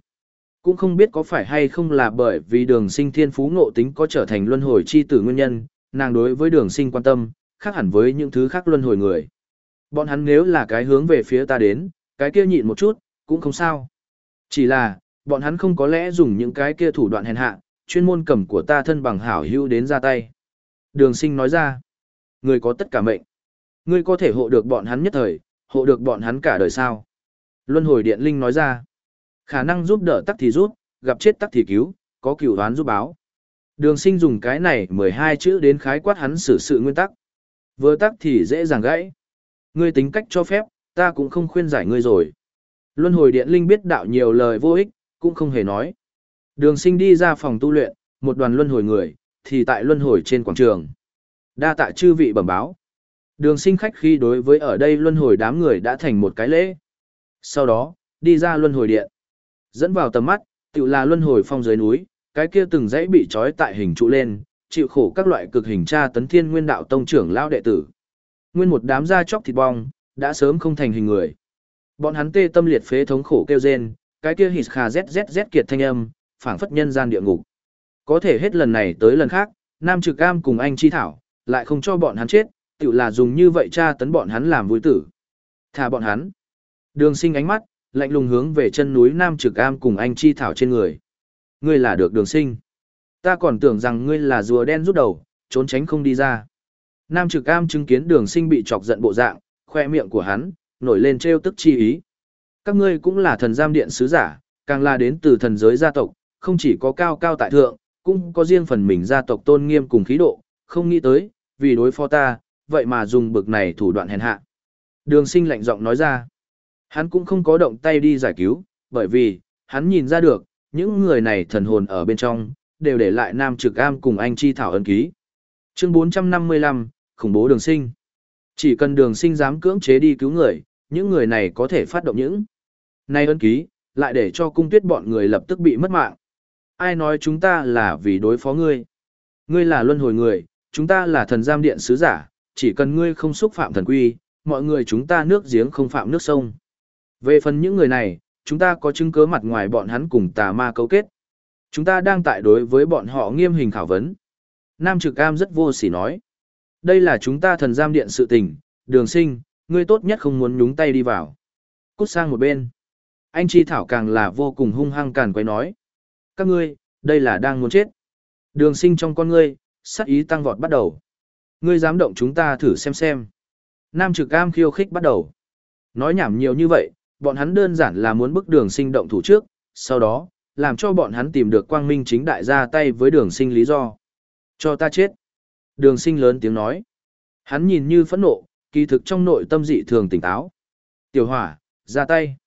[SPEAKER 1] Cũng không biết có phải hay không là bởi vì đường sinh thiên phú ngộ tính có trở thành luân hồi chi tử nguyên nhân, nàng đối với đường sinh quan tâm, khác hẳn với những thứ khác luân hồi người. Bọn hắn nếu là cái hướng về phía ta đến, cái kia nhịn một chút, cũng không sao. Chỉ là, bọn hắn không có lẽ dùng những cái kia thủ đoạn hèn hạ, chuyên môn cầm của ta thân bằng hảo hữu đến ra tay. Đường sinh nói ra, người có tất cả mệnh. Ngươi có thể hộ được bọn hắn nhất thời, hộ được bọn hắn cả đời sao. Luân hồi điện linh nói ra, khả năng giúp đỡ tắc thì giúp, gặp chết tắc thì cứu, có cửu đoán giúp báo. Đường sinh dùng cái này 12 chữ đến khái quát hắn xử sự nguyên tắc. Vừa tắc thì dễ dàng gãy. Ngươi tính cách cho phép, ta cũng không khuyên giải ngươi rồi. Luân hồi điện linh biết đạo nhiều lời vô ích, cũng không hề nói. Đường sinh đi ra phòng tu luyện, một đoàn luân hồi người, thì tại luân hồi trên quảng trường. Đa tạ chư vị bẩm báo. Đường sinh khách khi đối với ở đây luân hồi đám người đã thành một cái lễ. Sau đó, đi ra luân hồi điện. Dẫn vào tầm mắt, tự là luân hồi phong dưới núi, cái kia từng dãy bị trói tại hình trụ lên, chịu khổ các loại cực hình tra tấn thiên nguyên đạo tông trưởng lao đệ tử. Nguyên một đám da chóc thịt bong, đã sớm không thành hình người. Bọn hắn tê tâm liệt phế thống khổ kêu rên, cái kia hít khà zzz kiệt thanh âm, phảng phất nhân gian địa ngục. Có thể hết lần này tới lần khác, Nam Trực Cam cùng anh Chi Thảo, lại không cho bọn hắn chết, tự là dùng như vậy tra tấn bọn hắn làm vui tử. Thả bọn hắn. Đường sinh ánh mắt, lạnh lùng hướng về chân núi Nam Trực Am cùng anh Chi Thảo trên người. Ngươi là được đường sinh. Ta còn tưởng rằng ngươi là rùa đen rút đầu, trốn tránh không đi ra. Nam Trực Am chứng kiến đường sinh bị chọc giận bộ dạng, khoe miệng của hắn, nổi lên trêu tức chi ý. Các ngươi cũng là thần giam điện sứ giả, càng là đến từ thần giới gia tộc, không chỉ có cao cao tại thượng, cũng có riêng phần mình gia tộc tôn nghiêm cùng khí độ, không nghĩ tới, vì đối phó ta, vậy mà dùng bực này thủ đoạn hèn hạ. Đường sinh lạnh giọng nói ra, hắn cũng không có động tay đi giải cứu, bởi vì, hắn nhìn ra được, những người này thần hồn ở bên trong, đều để lại nam trực am cùng anh chi thảo ấn ký. Chương 455, khủng bố đường sinh. Chỉ cần đường sinh dám cưỡng chế đi cứu người, những người này có thể phát động những. Này ấn ký, lại để cho cung tuyết bọn người lập tức bị mất mạng. Ai nói chúng ta là vì đối phó ngươi? Ngươi là luân hồi người, chúng ta là thần giam điện sứ giả, chỉ cần ngươi không xúc phạm thần quy, mọi người chúng ta nước giếng không phạm nước sông. Về phần những người này, chúng ta có chứng cứ mặt ngoài bọn hắn cùng tà ma cấu kết. Chúng ta đang tại đối với bọn họ nghiêm hình khảo vấn. Nam Trực Cam rất vô sỉ nói. Đây là chúng ta thần giam điện sự tình, đường sinh, ngươi tốt nhất không muốn nhúng tay đi vào. Cút sang một bên. Anh Chi Thảo càng là vô cùng hung hăng càn quay nói. Các ngươi, đây là đang muốn chết. Đường sinh trong con ngươi, sắc ý tăng vọt bắt đầu. Ngươi dám động chúng ta thử xem xem. Nam trực cam khiêu khích bắt đầu. Nói nhảm nhiều như vậy, bọn hắn đơn giản là muốn bức đường sinh động thủ trước, sau đó, làm cho bọn hắn tìm được quang minh chính đại ra tay với đường sinh lý do. Cho ta chết. Đường sinh lớn tiếng nói. Hắn nhìn như phẫn nộ, kỳ thực trong nội tâm dị thường tỉnh táo. Tiểu hỏa, ra tay.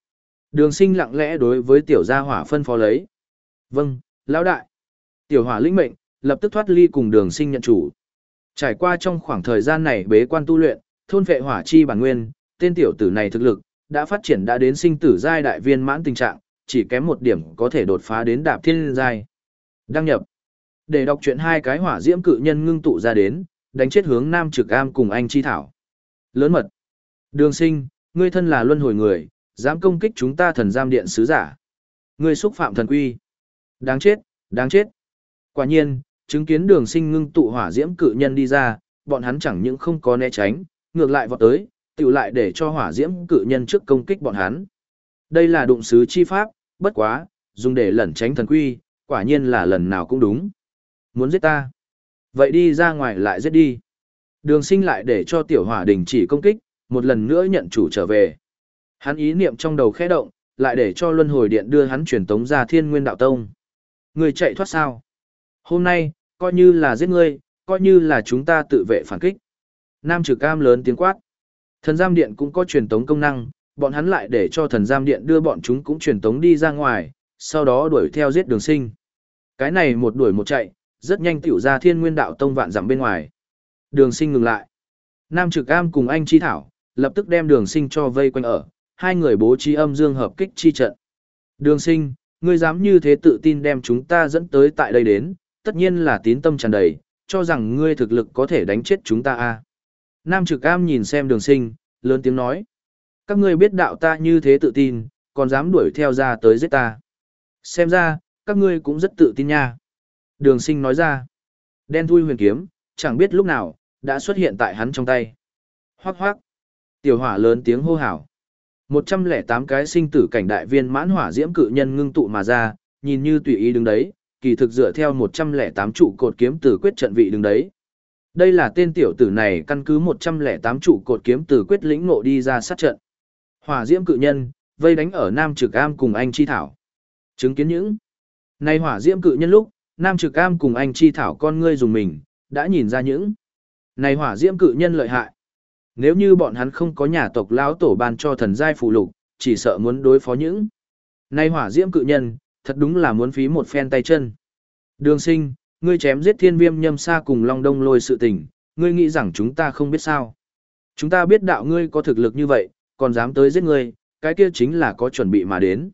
[SPEAKER 1] Đường sinh lặng lẽ đối với tiểu gia hỏa phân phó lấy. Vâng, lão đại. Tiểu hỏa lĩnh mệnh, lập tức thoát ly cùng đường sinh nhận chủ. Trải qua trong khoảng thời gian này bế quan tu luyện, thôn vệ hỏa chi bản nguyên, tên tiểu tử này thực lực, đã phát triển đã đến sinh tử giai đại viên mãn tình trạng, chỉ kém một điểm có thể đột phá đến đạp thiên giai. Đăng nhập. Để đọc chuyện hai cái hỏa diễm cự nhân ngưng tụ ra đến, đánh chết hướng nam trực am cùng anh chi thảo. Lớn mật. Đường sinh, ngươi thân là luân hồi người, dám công kích chúng ta thần giam điện sứ giả. Ngươi xúc phạm thần quy. Đáng chết, đáng chết. Quả nhiên, chứng kiến đường sinh ngưng tụ hỏa diễm cự nhân đi ra, bọn hắn chẳng những không có né tránh, ngược lại vọt tới, tiểu lại để cho hỏa diễm cự nhân trước công kích bọn hắn. Đây là đụng sứ chi pháp, bất quá, dùng để lẩn tránh thần quy, quả nhiên là lần nào cũng đúng. Muốn giết ta? Vậy đi ra ngoài lại giết đi. Đường sinh lại để cho tiểu hỏa đình chỉ công kích, một lần nữa nhận chủ trở về. Hắn ý niệm trong đầu khẽ động, lại để cho luân hồi điện đưa hắn truyền tống ra thiên nguyên đạo tông. Người chạy thoát sao? Hôm nay, coi như là giết ngươi, coi như là chúng ta tự vệ phản kích. Nam trừ cam lớn tiếng quát. Thần giam điện cũng có truyền tống công năng, bọn hắn lại để cho thần giam điện đưa bọn chúng cũng truyền tống đi ra ngoài, sau đó đuổi theo giết đường sinh. Cái này một đuổi một chạy, rất nhanh tiểu ra thiên nguyên đạo tông vạn dặm bên ngoài. Đường sinh ngừng lại. Nam trực am cùng anh chi thảo, lập tức đem đường sinh cho vây quanh ở, hai người bố trí âm dương hợp kích chi trận. Đường sinh, ngươi dám như thế tự tin đem chúng ta dẫn tới tại đây đến, tất nhiên là tín tâm tràn đầy, cho rằng ngươi thực lực có thể đánh chết chúng ta a. À. Nam Trực Am nhìn xem Đường Sinh, lớn tiếng nói: "Các ngươi biết đạo ta như thế tự tin, còn dám đuổi theo ra tới giết ta. Xem ra, các ngươi cũng rất tự tin nha." Đường Sinh nói ra. Đen thui huyền kiếm, chẳng biết lúc nào đã xuất hiện tại hắn trong tay. Hoác hoác. Tiểu Hỏa lớn tiếng hô hào. 108 cái sinh tử cảnh đại viên mãn hỏa diễm cự nhân ngưng tụ mà ra, nhìn như tùy ý đứng đấy, kỳ thực dựa theo 108 trụ cột kiếm từ quyết trận vị đứng đấy. Đây là tên tiểu tử này căn cứ 108 trụ cột kiếm từ quyết lĩnh ngộ đi ra sát trận. Hỏa diễm cự nhân, vây đánh ở Nam Trực Am cùng anh Chi Thảo. Chứng kiến những này hỏa diễm cự nhân lúc, Nam Trực Am cùng anh Chi Thảo con ngươi dùng mình, đã nhìn ra những này hỏa diễm cự nhân lợi hại. Nếu như bọn hắn không có nhà tộc lão tổ ban cho thần giai phụ lục, chỉ sợ muốn đối phó những này hỏa diễm cự nhân, thật đúng là muốn phí một phen tay chân. Đường sinh, ngươi chém giết thiên viêm nhâm sa cùng Long Đông lôi sự tình, ngươi nghĩ rằng chúng ta không biết sao. Chúng ta biết đạo ngươi có thực lực như vậy, còn dám tới giết ngươi, cái kia chính là có chuẩn bị mà đến.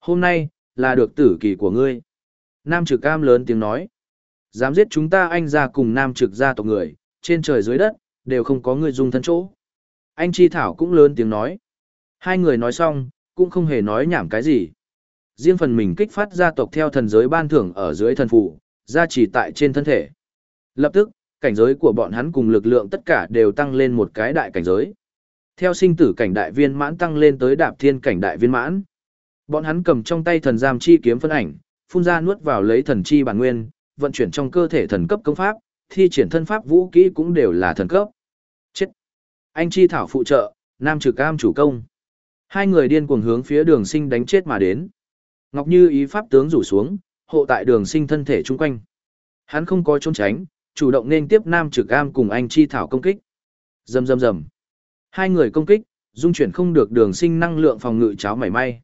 [SPEAKER 1] Hôm nay, là được tử kỳ của ngươi. Nam trực cam lớn tiếng nói. Dám giết chúng ta anh ra cùng nam trực gia tộc người, trên trời dưới đất, đều không có người dùng thân chỗ. Anh Chi Thảo cũng lớn tiếng nói. Hai người nói xong, cũng không hề nói nhảm cái gì. riêng phần mình kích phát gia tộc theo thần giới ban thưởng ở dưới thần phủ, gia trì tại trên thân thể. Lập tức, cảnh giới của bọn hắn cùng lực lượng tất cả đều tăng lên một cái đại cảnh giới. Theo sinh tử cảnh đại viên mãn tăng lên tới đạp thiên cảnh đại viên mãn. Bọn hắn cầm trong tay thần giam chi kiếm phân ảnh, phun ra nuốt vào lấy thần chi bản nguyên, vận chuyển trong cơ thể thần cấp công pháp, thi triển thân pháp vũ kỹ cũng đều là thần cấp. Chết! Anh chi thảo phụ trợ, nam trừ cam chủ công. Hai người điên cuồng hướng phía đường sinh đánh chết mà đến. Ngọc Như ý pháp tướng rủ xuống, hộ tại đường sinh thân thể chung quanh. Hắn không có trốn tránh, chủ động nên tiếp nam trực cam cùng anh chi thảo công kích. Dầm dầm dầm. Hai người công kích, dung chuyển không được đường sinh năng lượng phòng ngự cháo mảy may.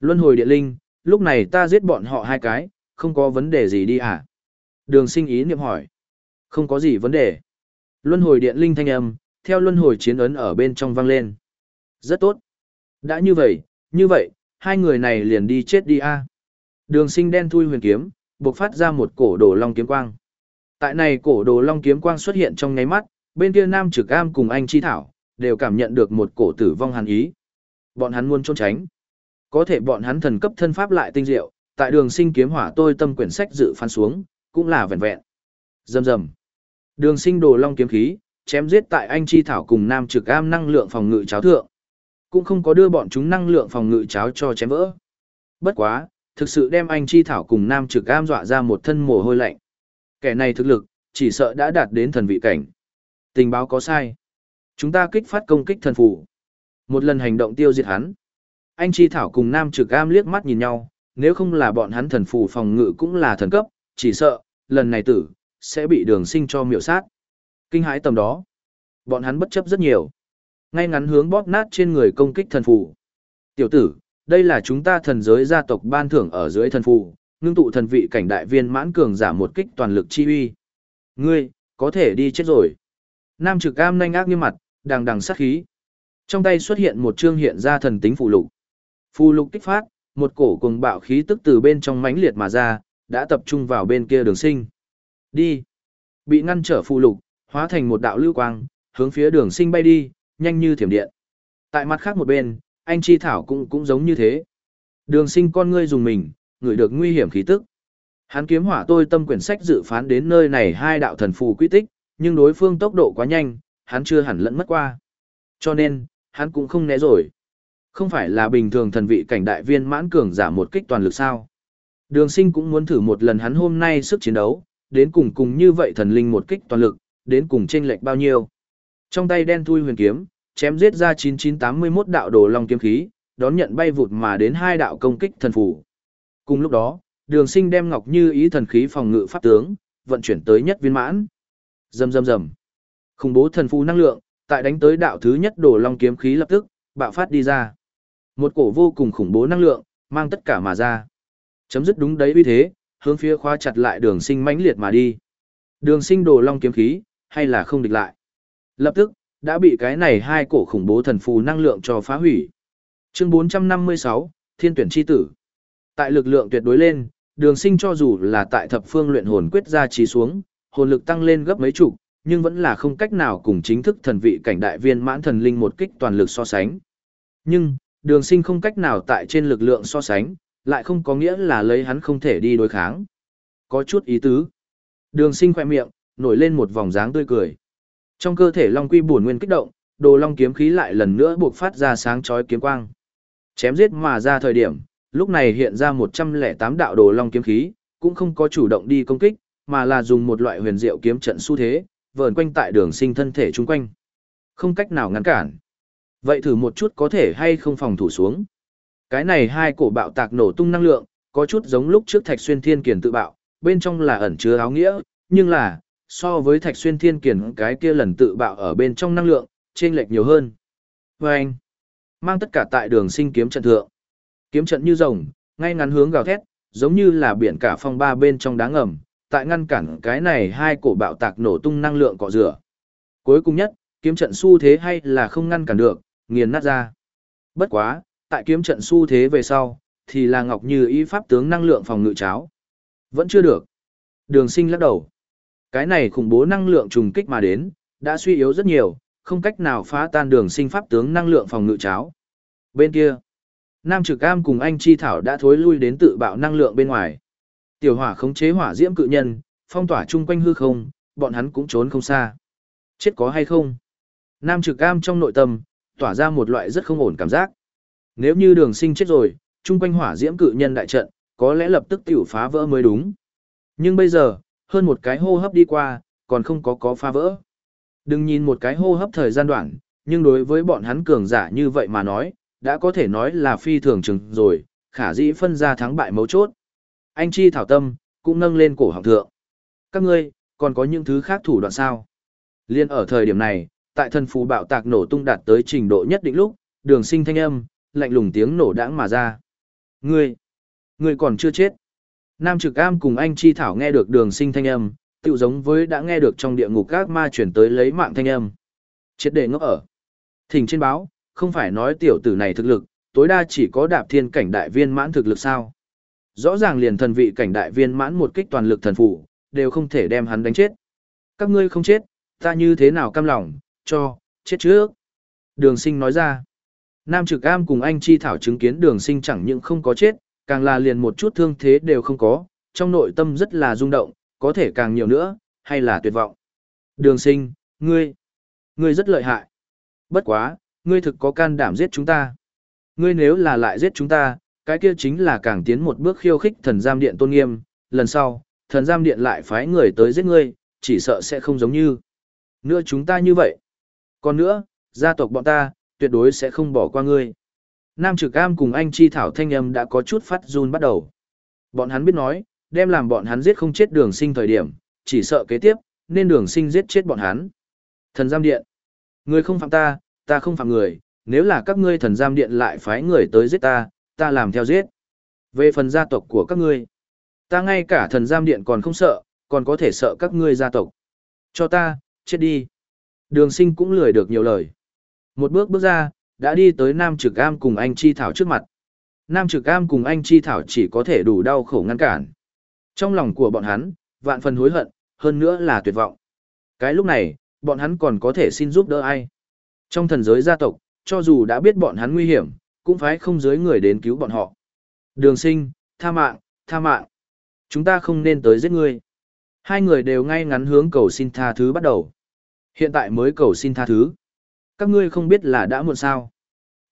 [SPEAKER 1] Luân hồi địa linh, lúc này ta giết bọn họ hai cái, không có vấn đề gì đi à? Đường sinh ý niệm hỏi. Không có gì vấn đề. Luân hồi điện linh thanh âm, theo luân hồi chiến ấn ở bên trong vang lên. Rất tốt. Đã như vậy, như vậy, hai người này liền đi chết đi a. Đường sinh đen thui huyền kiếm, bộc phát ra một cổ đồ long kiếm quang. Tại này cổ đồ long kiếm quang xuất hiện trong ngáy mắt, bên kia nam trực am cùng anh chi thảo, đều cảm nhận được một cổ tử vong hàn ý. Bọn hắn muốn trốn tránh. Có thể bọn hắn thần cấp thân pháp lại tinh diệu, tại đường sinh kiếm hỏa tôi tâm quyển sách dự phán xuống, cũng là vẹn vẹn. Dầm dầm. Đường sinh đồ long kiếm khí, chém giết tại anh chi thảo cùng nam trực am năng lượng phòng ngự cháo thượng. Cũng không có đưa bọn chúng năng lượng phòng ngự cháo cho chém vỡ. Bất quá, thực sự đem anh chi thảo cùng nam trực am dọa ra một thân mồ hôi lạnh. Kẻ này thực lực, chỉ sợ đã đạt đến thần vị cảnh. Tình báo có sai. Chúng ta kích phát công kích thần phủ. Một lần hành động tiêu diệt hắn. Anh chi thảo cùng nam trực am liếc mắt nhìn nhau, nếu không là bọn hắn thần phù phòng ngự cũng là thần cấp, chỉ sợ, lần này tử, sẽ bị đường sinh cho miệu sát. Kinh hãi tầm đó. Bọn hắn bất chấp rất nhiều. Ngay ngắn hướng bóp nát trên người công kích thần phù. Tiểu tử, đây là chúng ta thần giới gia tộc ban thưởng ở dưới thần phù, ngưng tụ thần vị cảnh đại viên mãn cường giả một kích toàn lực chi uy. Ngươi, có thể đi chết rồi. Nam trực am nhanh ác như mặt, đằng đằng sát khí. Trong tay xuất hiện một chương hiện ra thần tính phù lục. Phù lục kích phát, một cổ cùng bạo khí tức từ bên trong mãnh liệt mà ra, đã tập trung vào bên kia đường sinh. Đi. Bị ngăn trở phù lục, hóa thành một đạo lưu quang, hướng phía đường sinh bay đi, nhanh như thiểm điện. Tại mặt khác một bên, anh Chi Thảo cũng cũng giống như thế. Đường sinh con ngươi dùng mình, ngửi được nguy hiểm khí tức. Hắn kiếm hỏa tôi tâm quyển sách dự phán đến nơi này hai đạo thần phù quy tích, nhưng đối phương tốc độ quá nhanh, hắn chưa hẳn lẫn mất qua. Cho nên, hắn cũng không né rồi. Không phải là bình thường thần vị cảnh đại viên mãn cường giả một kích toàn lực sao. Đường sinh cũng muốn thử một lần hắn hôm nay sức chiến đấu, đến cùng cùng như vậy thần linh một kích toàn lực, đến cùng chênh lệch bao nhiêu. Trong tay đen thui huyền kiếm, chém giết ra 9981 đạo đồ long kiếm khí, đón nhận bay vụt mà đến hai đạo công kích thần phủ. Cùng lúc đó, Đường Sinh đem Ngọc Như ý thần khí phòng ngự pháp tướng, vận chuyển tới nhất viên mãn. Rầm rầm rầm. Khủng bố thần phù năng lượng, tại đánh tới đạo thứ nhất đồ long kiếm khí lập tức bạo phát đi ra. Một cổ vô cùng khủng bố năng lượng, mang tất cả mà ra. Chấm dứt đúng đấy uy thế, hướng phía khóa chặt lại đường sinh mãnh liệt mà đi. Đường sinh đồ long kiếm khí, hay là không địch lại. Lập tức, đã bị cái này hai cổ khủng bố thần phù năng lượng cho phá hủy. Chương 456, Thiên tuyển chi tử. Tại lực lượng tuyệt đối lên, đường sinh cho dù là tại thập phương luyện hồn quyết ra trí xuống, hồn lực tăng lên gấp mấy chục, nhưng vẫn là không cách nào cùng chính thức thần vị cảnh đại viên mãn thần linh một kích toàn lực so sánh. Nhưng, đường sinh không cách nào tại trên lực lượng so sánh, lại không có nghĩa là lấy hắn không thể đi đối kháng. Có chút ý tứ. Đường sinh khỏe miệng, nổi lên một vòng dáng tươi cười. Trong cơ thể Long Quy buồn nguyên kích động, đồ Long kiếm khí lại lần nữa buộc phát ra sáng chói kiếm quang. Chém giết mà ra thời điểm, lúc này hiện ra 108 đạo đồ Long kiếm khí, cũng không có chủ động đi công kích, mà là dùng một loại huyền diệu kiếm trận xu thế, vờn quanh tại đường sinh thân thể chung quanh. Không cách nào ngăn cản. Vậy thử một chút có thể hay không phòng thủ xuống. Cái này hai cổ bạo tạc nổ tung năng lượng, có chút giống lúc trước Thạch Xuyên Thiên Kiền tự bạo, bên trong là ẩn chứa áo nghĩa, nhưng là, so với Thạch Xuyên Thiên Kiền cái kia lần tự bạo ở bên trong năng lượng, trên lệch nhiều hơn. Và anh, mang tất cả tại đường sinh kiếm trận thượng. Kiếm trận như rồng, ngay ngắn hướng gào thét, giống như là biển cả phong ba bên trong đá ngầm, tại ngăn cản cái này hai cổ bạo tạc nổ tung năng lượng cọ rửa. Cuối cùng nhất, kiếm trận xu thế hay là không ngăn cản được, nghiền nát ra. Bất quá, tại kiếm trận xu thế về sau, thì là Ngọc Như ý pháp tướng năng lượng phòng ngự cháo. Vẫn chưa được. Đường sinh lắc đầu. Cái này khủng bố năng lượng trùng kích mà đến, đã suy yếu rất nhiều, không cách nào phá tan đường sinh pháp tướng năng lượng phòng ngự cháo. Bên kia, Nam Trực Cam cùng anh Chi Thảo đã thối lui đến tự bạo năng lượng bên ngoài. Tiểu hỏa khống chế hỏa diễm cự nhân, phong tỏa chung quanh hư không, bọn hắn cũng trốn không xa. Chết có hay không? Nam Trực Cam trong nội tâm, tỏa ra một loại rất không ổn cảm giác. Nếu như đường sinh chết rồi, chung quanh hỏa diễm cự nhân đại trận, có lẽ lập tức tiểu phá vỡ mới đúng. Nhưng bây giờ, hơn một cái hô hấp đi qua, còn không có có phá vỡ. Đừng nhìn một cái hô hấp thời gian đoạn, nhưng đối với bọn hắn cường giả như vậy mà nói, đã có thể nói là phi thường chừng rồi, khả dĩ phân ra thắng bại mấu chốt. Anh Chi thảo tâm, cũng nâng lên cổ họng thượng. Các ngươi, còn có những thứ khác thủ đoạn sao? Liên ở thời điểm này, tại thần phù bạo tạc nổ tung đạt tới trình độ nhất định lúc, đường sinh thanh âm, lạnh lùng tiếng nổ đãng mà ra. Ngươi, ngươi còn chưa chết. Nam trực am cùng anh Chi Thảo nghe được đường sinh thanh âm, tự giống với đã nghe được trong địa ngục các ma chuyển tới lấy mạng thanh âm. Chết để ngốc ở. Thỉnh trên báo, không phải nói tiểu tử này thực lực, tối đa chỉ có đạp thiên cảnh đại viên mãn thực lực sao. Rõ ràng liền thần vị cảnh đại viên mãn một kích toàn lực thần phủ, đều không thể đem hắn đánh chết. Các ngươi không chết, ta như thế nào cam lòng, cho, chết trước. Đường sinh nói ra. Nam trực am cùng anh chi thảo chứng kiến đường sinh chẳng những không có chết, càng là liền một chút thương thế đều không có, trong nội tâm rất là rung động, có thể càng nhiều nữa, hay là tuyệt vọng. Đường sinh, ngươi, ngươi rất lợi hại. Bất quá, ngươi thực có can đảm giết chúng ta. Ngươi nếu là lại giết chúng ta, cái kia chính là càng tiến một bước khiêu khích thần giam điện tôn nghiêm, lần sau, thần giam điện lại phái người tới giết ngươi, chỉ sợ sẽ không giống như. Nữa chúng ta như vậy. Còn nữa, gia tộc bọn ta, tuyệt đối sẽ không bỏ qua ngươi. Nam trực am cùng anh chi thảo thanh âm đã có chút phát run bắt đầu. Bọn hắn biết nói, đem làm bọn hắn giết không chết đường sinh thời điểm, chỉ sợ kế tiếp, nên đường sinh giết chết bọn hắn. Thần giam điện. Người không phạm ta, ta không phạm người, nếu là các ngươi thần giam điện lại phái người tới giết ta, ta làm theo giết. Về phần gia tộc của các ngươi, ta ngay cả thần giam điện còn không sợ, còn có thể sợ các ngươi gia tộc. Cho ta, chết đi. Đường sinh cũng lười được nhiều lời. Một bước bước ra, đã đi tới Nam Trực Am cùng anh Chi Thảo trước mặt. Nam Trực Am cùng anh Chi Thảo chỉ có thể đủ đau khổ ngăn cản. Trong lòng của bọn hắn, vạn phần hối hận, hơn nữa là tuyệt vọng. Cái lúc này, bọn hắn còn có thể xin giúp đỡ ai. Trong thần giới gia tộc, cho dù đã biết bọn hắn nguy hiểm, cũng phải không giới người đến cứu bọn họ. Đường sinh, tha mạng, tha mạng. Chúng ta không nên tới giết ngươi. Hai người đều ngay ngắn hướng cầu xin tha thứ bắt đầu. Hiện tại mới cầu xin tha thứ. Các ngươi không biết là đã muộn sao.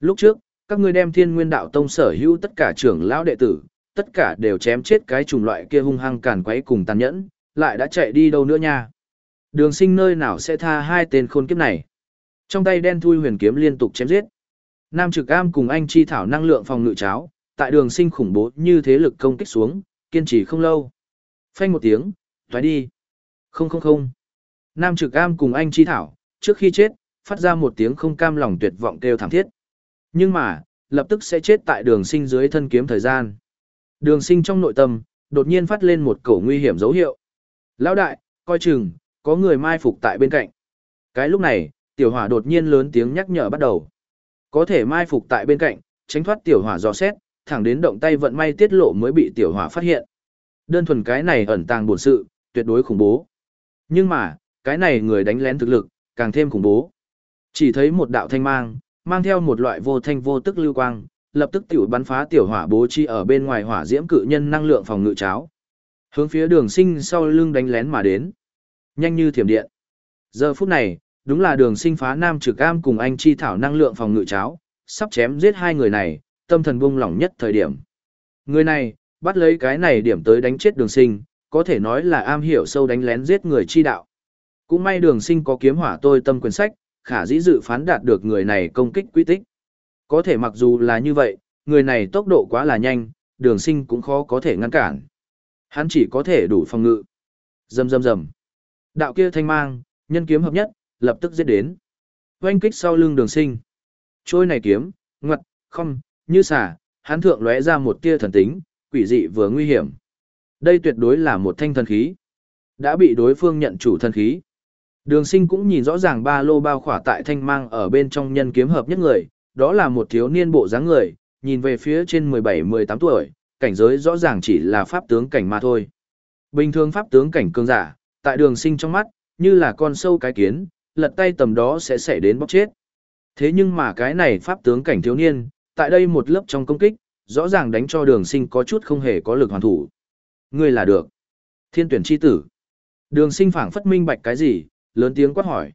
[SPEAKER 1] Lúc trước, các ngươi đem thiên nguyên đạo tông sở hữu tất cả trưởng lão đệ tử, tất cả đều chém chết cái chủng loại kia hung hăng càn quấy cùng tàn nhẫn, lại đã chạy đi đâu nữa nha. Đường sinh nơi nào sẽ tha hai tên khôn kiếp này. Trong tay đen thui huyền kiếm liên tục chém giết. Nam trực am cùng anh chi thảo năng lượng phòng ngự cháo, tại đường sinh khủng bố như thế lực công kích xuống, kiên trì không lâu. Phanh một tiếng, thoái đi. Không không không. Nam trực am cùng anh chi thảo, trước khi chết, phát ra một tiếng không cam lòng tuyệt vọng kêu thảm thiết. Nhưng mà, lập tức sẽ chết tại đường sinh dưới thân kiếm thời gian. Đường sinh trong nội tâm, đột nhiên phát lên một cổ nguy hiểm dấu hiệu. Lão đại, coi chừng, có người mai phục tại bên cạnh. Cái lúc này, tiểu hỏa đột nhiên lớn tiếng nhắc nhở bắt đầu. Có thể mai phục tại bên cạnh, tránh thoát tiểu hỏa dò xét, thẳng đến động tay vận may tiết lộ mới bị tiểu hỏa phát hiện. Đơn thuần cái này ẩn tàng bổn sự, tuyệt đối khủng bố. Nhưng mà, cái này người đánh lén thực lực, càng thêm khủng bố. Chỉ thấy một đạo thanh mang, mang theo một loại vô thanh vô tức lưu quang, lập tức tiểu bắn phá tiểu hỏa bố trí ở bên ngoài hỏa diễm cự nhân năng lượng phòng ngự cháo. Hướng phía đường sinh sau lưng đánh lén mà đến. Nhanh như thiểm điện. Giờ phút này, đúng là đường sinh phá nam trực am cùng anh chi thảo năng lượng phòng ngự cháo, sắp chém giết hai người này, tâm thần buông lỏng nhất thời điểm. Người này, bắt lấy cái này điểm tới đánh chết đường sinh, có thể nói là am hiểu sâu đánh lén giết người chi đạo. Cũng may đường sinh có kiếm hỏa tôi tâm quyền sách, khả dĩ dự phán đạt được người này công kích quy tích. Có thể mặc dù là như vậy, người này tốc độ quá là nhanh, đường sinh cũng khó có thể ngăn cản. Hắn chỉ có thể đủ phòng ngự. Dầm dầm dầm. Đạo kia thanh mang, nhân kiếm hợp nhất, lập tức giết đến. Oanh kích sau lưng đường sinh. Trôi này kiếm, ngoặt, không, như xả, hắn thượng lóe ra một tia thần tính, quỷ dị vừa nguy hiểm. Đây tuyệt đối là một thanh thần khí. Đã bị đối phương nhận chủ thần khí. Đường sinh cũng nhìn rõ ràng ba lô bao khỏa tại thanh mang ở bên trong nhân kiếm hợp nhất người, đó là một thiếu niên bộ dáng người, nhìn về phía trên 17-18 tuổi, cảnh giới rõ ràng chỉ là pháp tướng cảnh mà thôi. Bình thường pháp tướng cảnh cường giả, tại đường sinh trong mắt, như là con sâu cái kiến, lật tay tầm đó sẽ xảy đến bóc chết. Thế nhưng mà cái này pháp tướng cảnh thiếu niên, tại đây một lớp trong công kích, rõ ràng đánh cho đường sinh có chút không hề có lực hoàn thủ. Ngươi là được. Thiên tuyển chi tử. Đường sinh phảng phất minh bạch cái gì, lớn tiếng quát hỏi.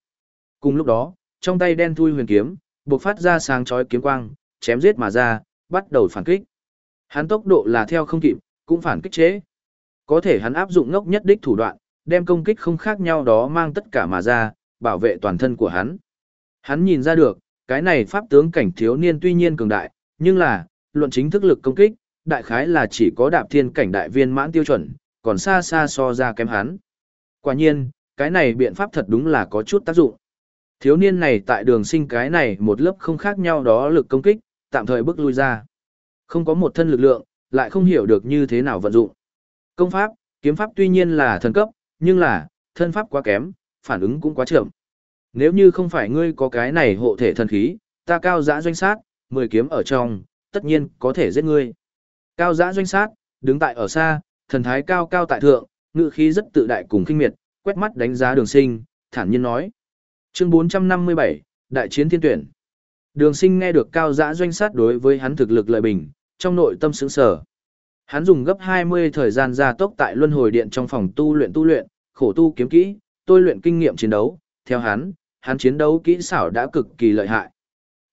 [SPEAKER 1] Cùng lúc đó, trong tay đen thui huyền kiếm, bộc phát ra sáng chói kiếm quang, chém giết mà ra, bắt đầu phản kích. Hắn tốc độ là theo không kịp, cũng phản kích chế. Có thể hắn áp dụng ngốc nhất đích thủ đoạn, đem công kích không khác nhau đó mang tất cả mà ra, bảo vệ toàn thân của hắn. Hắn nhìn ra được, cái này pháp tướng cảnh thiếu niên tuy nhiên cường đại, nhưng là, luận chính thức lực công kích, đại khái là chỉ có đạp thiên cảnh đại viên mãn tiêu chuẩn, còn xa xa so ra kém hắn. Quả nhiên, cái này biện pháp thật đúng là có chút tác dụng. Thiếu niên này tại đường sinh cái này một lớp không khác nhau đó lực công kích, tạm thời bước lui ra. Không có một thân lực lượng, lại không hiểu được như thế nào vận dụng. Công pháp, kiếm pháp tuy nhiên là thần cấp, nhưng là, thân pháp quá kém, phản ứng cũng quá chậm. Nếu như không phải ngươi có cái này hộ thể thần khí, ta cao giã doanh sát, 10 kiếm ở trong, tất nhiên có thể giết ngươi. Cao giã doanh sát, đứng tại ở xa, thần thái cao cao tại thượng, ngự khí rất tự đại cùng kinh miệt, quét mắt đánh giá đường sinh, thản nhiên nói. Chương 457, Đại chiến thiên tuyển. Đường sinh nghe được cao giã doanh sát đối với hắn thực lực lợi bình, trong nội tâm sướng sở. Hắn dùng gấp 20 thời gian gia tốc tại luân hồi điện trong phòng tu luyện tu luyện, khổ tu kiếm kỹ, tôi luyện kinh nghiệm chiến đấu, theo hắn, hắn chiến đấu kỹ xảo đã cực kỳ lợi hại.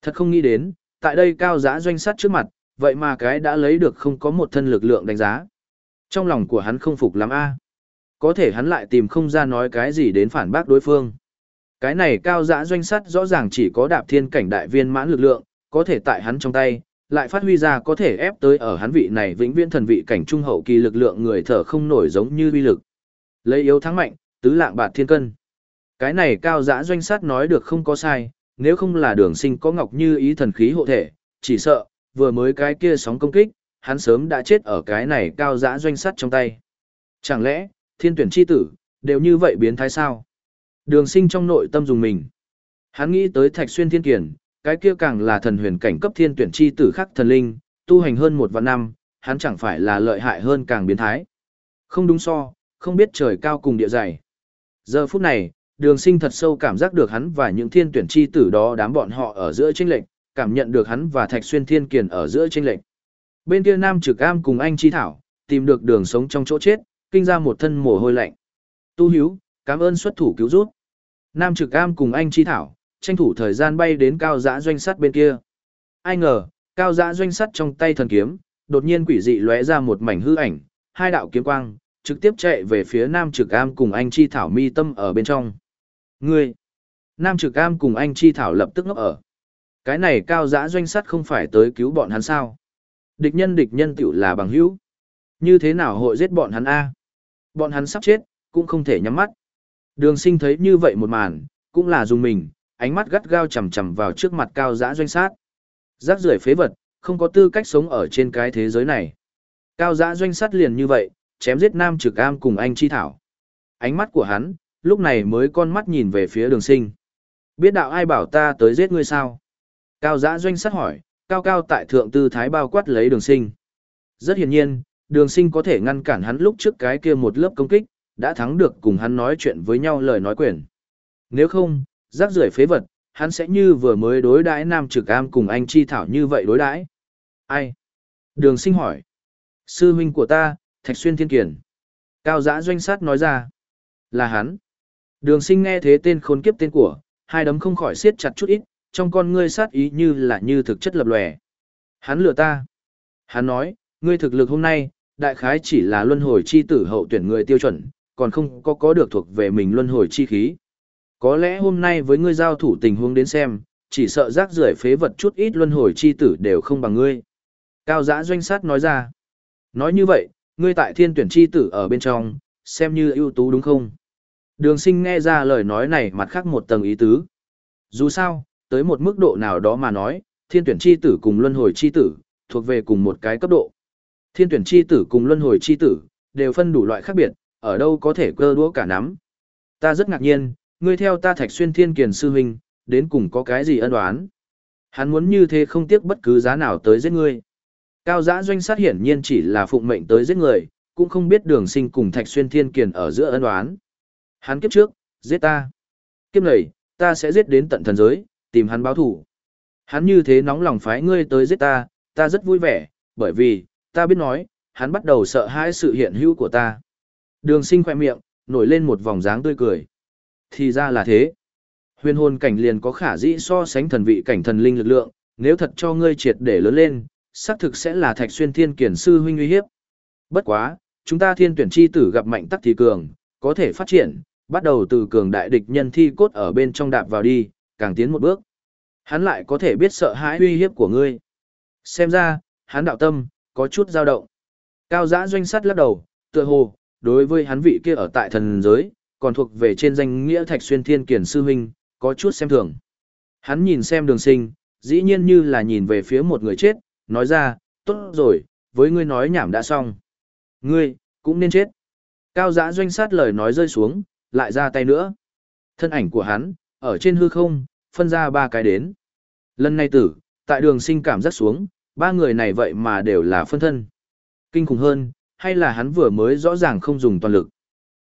[SPEAKER 1] Thật không nghĩ đến, tại đây cao giã doanh sát trước mặt, vậy mà cái đã lấy được không có một thân lực lượng đánh giá. Trong lòng của hắn không phục lắm a có thể hắn lại tìm không ra nói cái gì đến phản bác đối phương. Cái này cao dã doanh sắt rõ ràng chỉ có đạp thiên cảnh đại viên mãn lực lượng, có thể tại hắn trong tay, lại phát huy ra có thể ép tới ở hắn vị này vĩnh viễn thần vị cảnh trung hậu kỳ lực lượng người thở không nổi giống như uy lực. Lấy yếu thắng mạnh, tứ lạng bạt thiên cân. Cái này cao dã doanh sát nói được không có sai, nếu không là đường sinh có ngọc như ý thần khí hộ thể, chỉ sợ, vừa mới cái kia sóng công kích, hắn sớm đã chết ở cái này cao dã doanh sắt trong tay. Chẳng lẽ, thiên tuyển chi tử, đều như vậy biến thái sao? Đường sinh trong nội tâm dùng mình. Hắn nghĩ tới thạch xuyên thiên kiển, cái kia càng là thần huyền cảnh cấp thiên tuyển chi tử khắc thần linh, tu hành hơn một vạn năm, hắn chẳng phải là lợi hại hơn càng biến thái. Không đúng so, không biết trời cao cùng địa dày. Giờ phút này, đường sinh thật sâu cảm giác được hắn và những thiên tuyển chi tử đó đám bọn họ ở giữa chênh lệnh, cảm nhận được hắn và thạch xuyên thiên kiền ở giữa chênh lệnh. Bên kia nam trực am cùng anh chi thảo, tìm được đường sống trong chỗ chết, kinh ra một thân mồ hôi lạnh. Tu hiếu, cảm ơn xuất thủ cứu rút. Nam trực am cùng anh chi thảo, tranh thủ thời gian bay đến cao giã doanh sắt bên kia. Ai ngờ, cao giã doanh sắt trong tay thần kiếm, đột nhiên quỷ dị lóe ra một mảnh hư ảnh, hai đạo kiếm quang, trực tiếp chạy về phía Nam trực am cùng anh chi thảo mi tâm ở bên trong. Ngươi! Nam trực am cùng anh chi thảo lập tức ngốc ở. Cái này cao giã doanh sắt không phải tới cứu bọn hắn sao? Địch nhân địch nhân tiểu là bằng hữu. Như thế nào hội giết bọn hắn A? Bọn hắn sắp chết, cũng không thể nhắm mắt. Đường sinh thấy như vậy một màn, cũng là dùng mình, ánh mắt gắt gao chầm chầm vào trước mặt cao giã doanh sát. Rác rưởi phế vật, không có tư cách sống ở trên cái thế giới này. Cao giã doanh sát liền như vậy, chém giết nam trực am cùng anh chi thảo. Ánh mắt của hắn, lúc này mới con mắt nhìn về phía đường sinh. Biết đạo ai bảo ta tới giết ngươi sao? Cao giã doanh sát hỏi, cao cao tại thượng tư thái bao quát lấy đường sinh. Rất hiển nhiên, đường sinh có thể ngăn cản hắn lúc trước cái kia một lớp công kích, đã thắng được cùng hắn nói chuyện với nhau lời nói quyền. Nếu không, rác rưởi phế vật, hắn sẽ như vừa mới đối đãi nam trực am cùng anh chi thảo như vậy đối đãi Ai? Đường sinh hỏi. Sư huynh của ta, Thạch Xuyên Thiên Kiển. Cao giã doanh sát nói ra. Là hắn. Đường sinh nghe thế tên khốn kiếp tên của, hai đấm không khỏi siết chặt chút ít, trong con ngươi sát ý như là như thực chất lập lòe. Hắn lừa ta. Hắn nói, ngươi thực lực hôm nay, đại khái chỉ là luân hồi chi tử hậu tuyển người tiêu chuẩn, còn không có có được thuộc về mình luân hồi chi khí. Có lẽ hôm nay với ngươi giao thủ tình huống đến xem, chỉ sợ rác rưởi phế vật chút ít luân hồi chi tử đều không bằng ngươi. Cao giã doanh sát nói ra. Nói như vậy, ngươi tại thiên tuyển chi tử ở bên trong, xem như ưu tú đúng không? Đường sinh nghe ra lời nói này mặt khác một tầng ý tứ. Dù sao, tới một mức độ nào đó mà nói, thiên tuyển chi tử cùng luân hồi chi tử, thuộc về cùng một cái cấp độ. Thiên tuyển chi tử cùng luân hồi chi tử, đều phân đủ loại khác biệt, ở đâu có thể cơ đũa cả nắm. Ta rất ngạc nhiên, ngươi theo ta thạch xuyên thiên kiền sư huynh, đến cùng có cái gì ân oán? Hắn muốn như thế không tiếc bất cứ giá nào tới giết ngươi. Cao giã doanh sát hiển nhiên chỉ là phụng mệnh tới giết người, cũng không biết đường sinh cùng thạch xuyên thiên kiền ở giữa ân oán. Hắn kiếp trước, giết ta. Kiếp này, ta sẽ giết đến tận thần giới, tìm hắn báo thủ. Hắn như thế nóng lòng phái ngươi tới giết ta, ta rất vui vẻ, bởi vì, ta biết nói, hắn bắt đầu sợ hãi sự hiện hữu của ta. Đường sinh khỏe miệng, nổi lên một vòng dáng tươi cười. Thì ra là thế. Huyền hồn cảnh liền có khả dĩ so sánh thần vị cảnh thần linh lực lượng, nếu thật cho ngươi triệt để lớn lên, xác thực sẽ là thạch xuyên thiên kiển sư huynh uy hiếp. Bất quá, chúng ta thiên tuyển chi tử gặp mạnh tắc thì cường, có thể phát triển, bắt đầu từ cường đại địch nhân thi cốt ở bên trong đạp vào đi, càng tiến một bước. Hắn lại có thể biết sợ hãi uy hiếp của ngươi. Xem ra, hắn đạo tâm, có chút dao động. Cao giã doanh sắt lắc đầu, tựa hồ, đối với hắn vị kia ở tại thần giới, còn thuộc về trên danh nghĩa thạch xuyên thiên kiển sư huynh, có chút xem thường. Hắn nhìn xem đường sinh, dĩ nhiên như là nhìn về phía một người chết, nói ra, tốt rồi, với ngươi nói nhảm đã xong. Ngươi, cũng nên chết. Cao giã doanh sát lời nói rơi xuống, lại ra tay nữa. Thân ảnh của hắn, ở trên hư không, phân ra ba cái đến. Lần này tử, tại đường sinh cảm giác xuống, ba người này vậy mà đều là phân thân. Kinh khủng hơn, hay là hắn vừa mới rõ ràng không dùng toàn lực.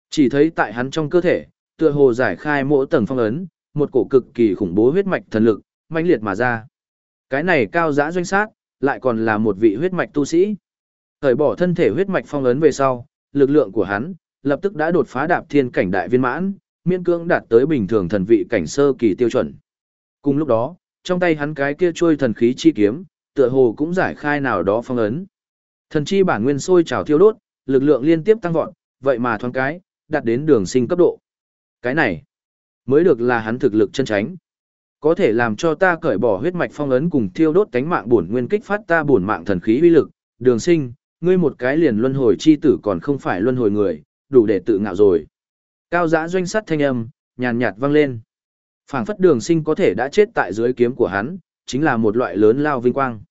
[SPEAKER 1] Chỉ thấy tại hắn trong cơ thể, tựa hồ giải khai mỗi tầng phong ấn, một cổ cực kỳ khủng bố huyết mạch thần lực, mãnh liệt mà ra. Cái này cao giã doanh sát, lại còn là một vị huyết mạch tu sĩ. Thời bỏ thân thể huyết mạch phong ấn về sau, lực lượng của hắn, lập tức đã đột phá đạp thiên cảnh đại viên mãn, miễn cưỡng đạt tới bình thường thần vị cảnh sơ kỳ tiêu chuẩn. Cùng lúc đó, trong tay hắn cái kia trôi thần khí chi kiếm, tựa hồ cũng giải khai nào đó phong ấn. Thần chi bản nguyên sôi trào thiêu đốt, lực lượng liên tiếp tăng vọt, vậy mà thoáng cái, đạt đến đường sinh cấp độ. Cái này, mới được là hắn thực lực chân tránh. Có thể làm cho ta cởi bỏ huyết mạch phong ấn cùng thiêu đốt cánh mạng bổn nguyên kích phát ta bổn mạng thần khí uy lực, đường sinh, ngươi một cái liền luân hồi chi tử còn không phải luân hồi người, đủ để tự ngạo rồi. Cao giã doanh sắt thanh âm, nhàn nhạt vang lên. phảng phất đường sinh có thể đã chết tại dưới kiếm của hắn, chính là một loại lớn lao vinh quang.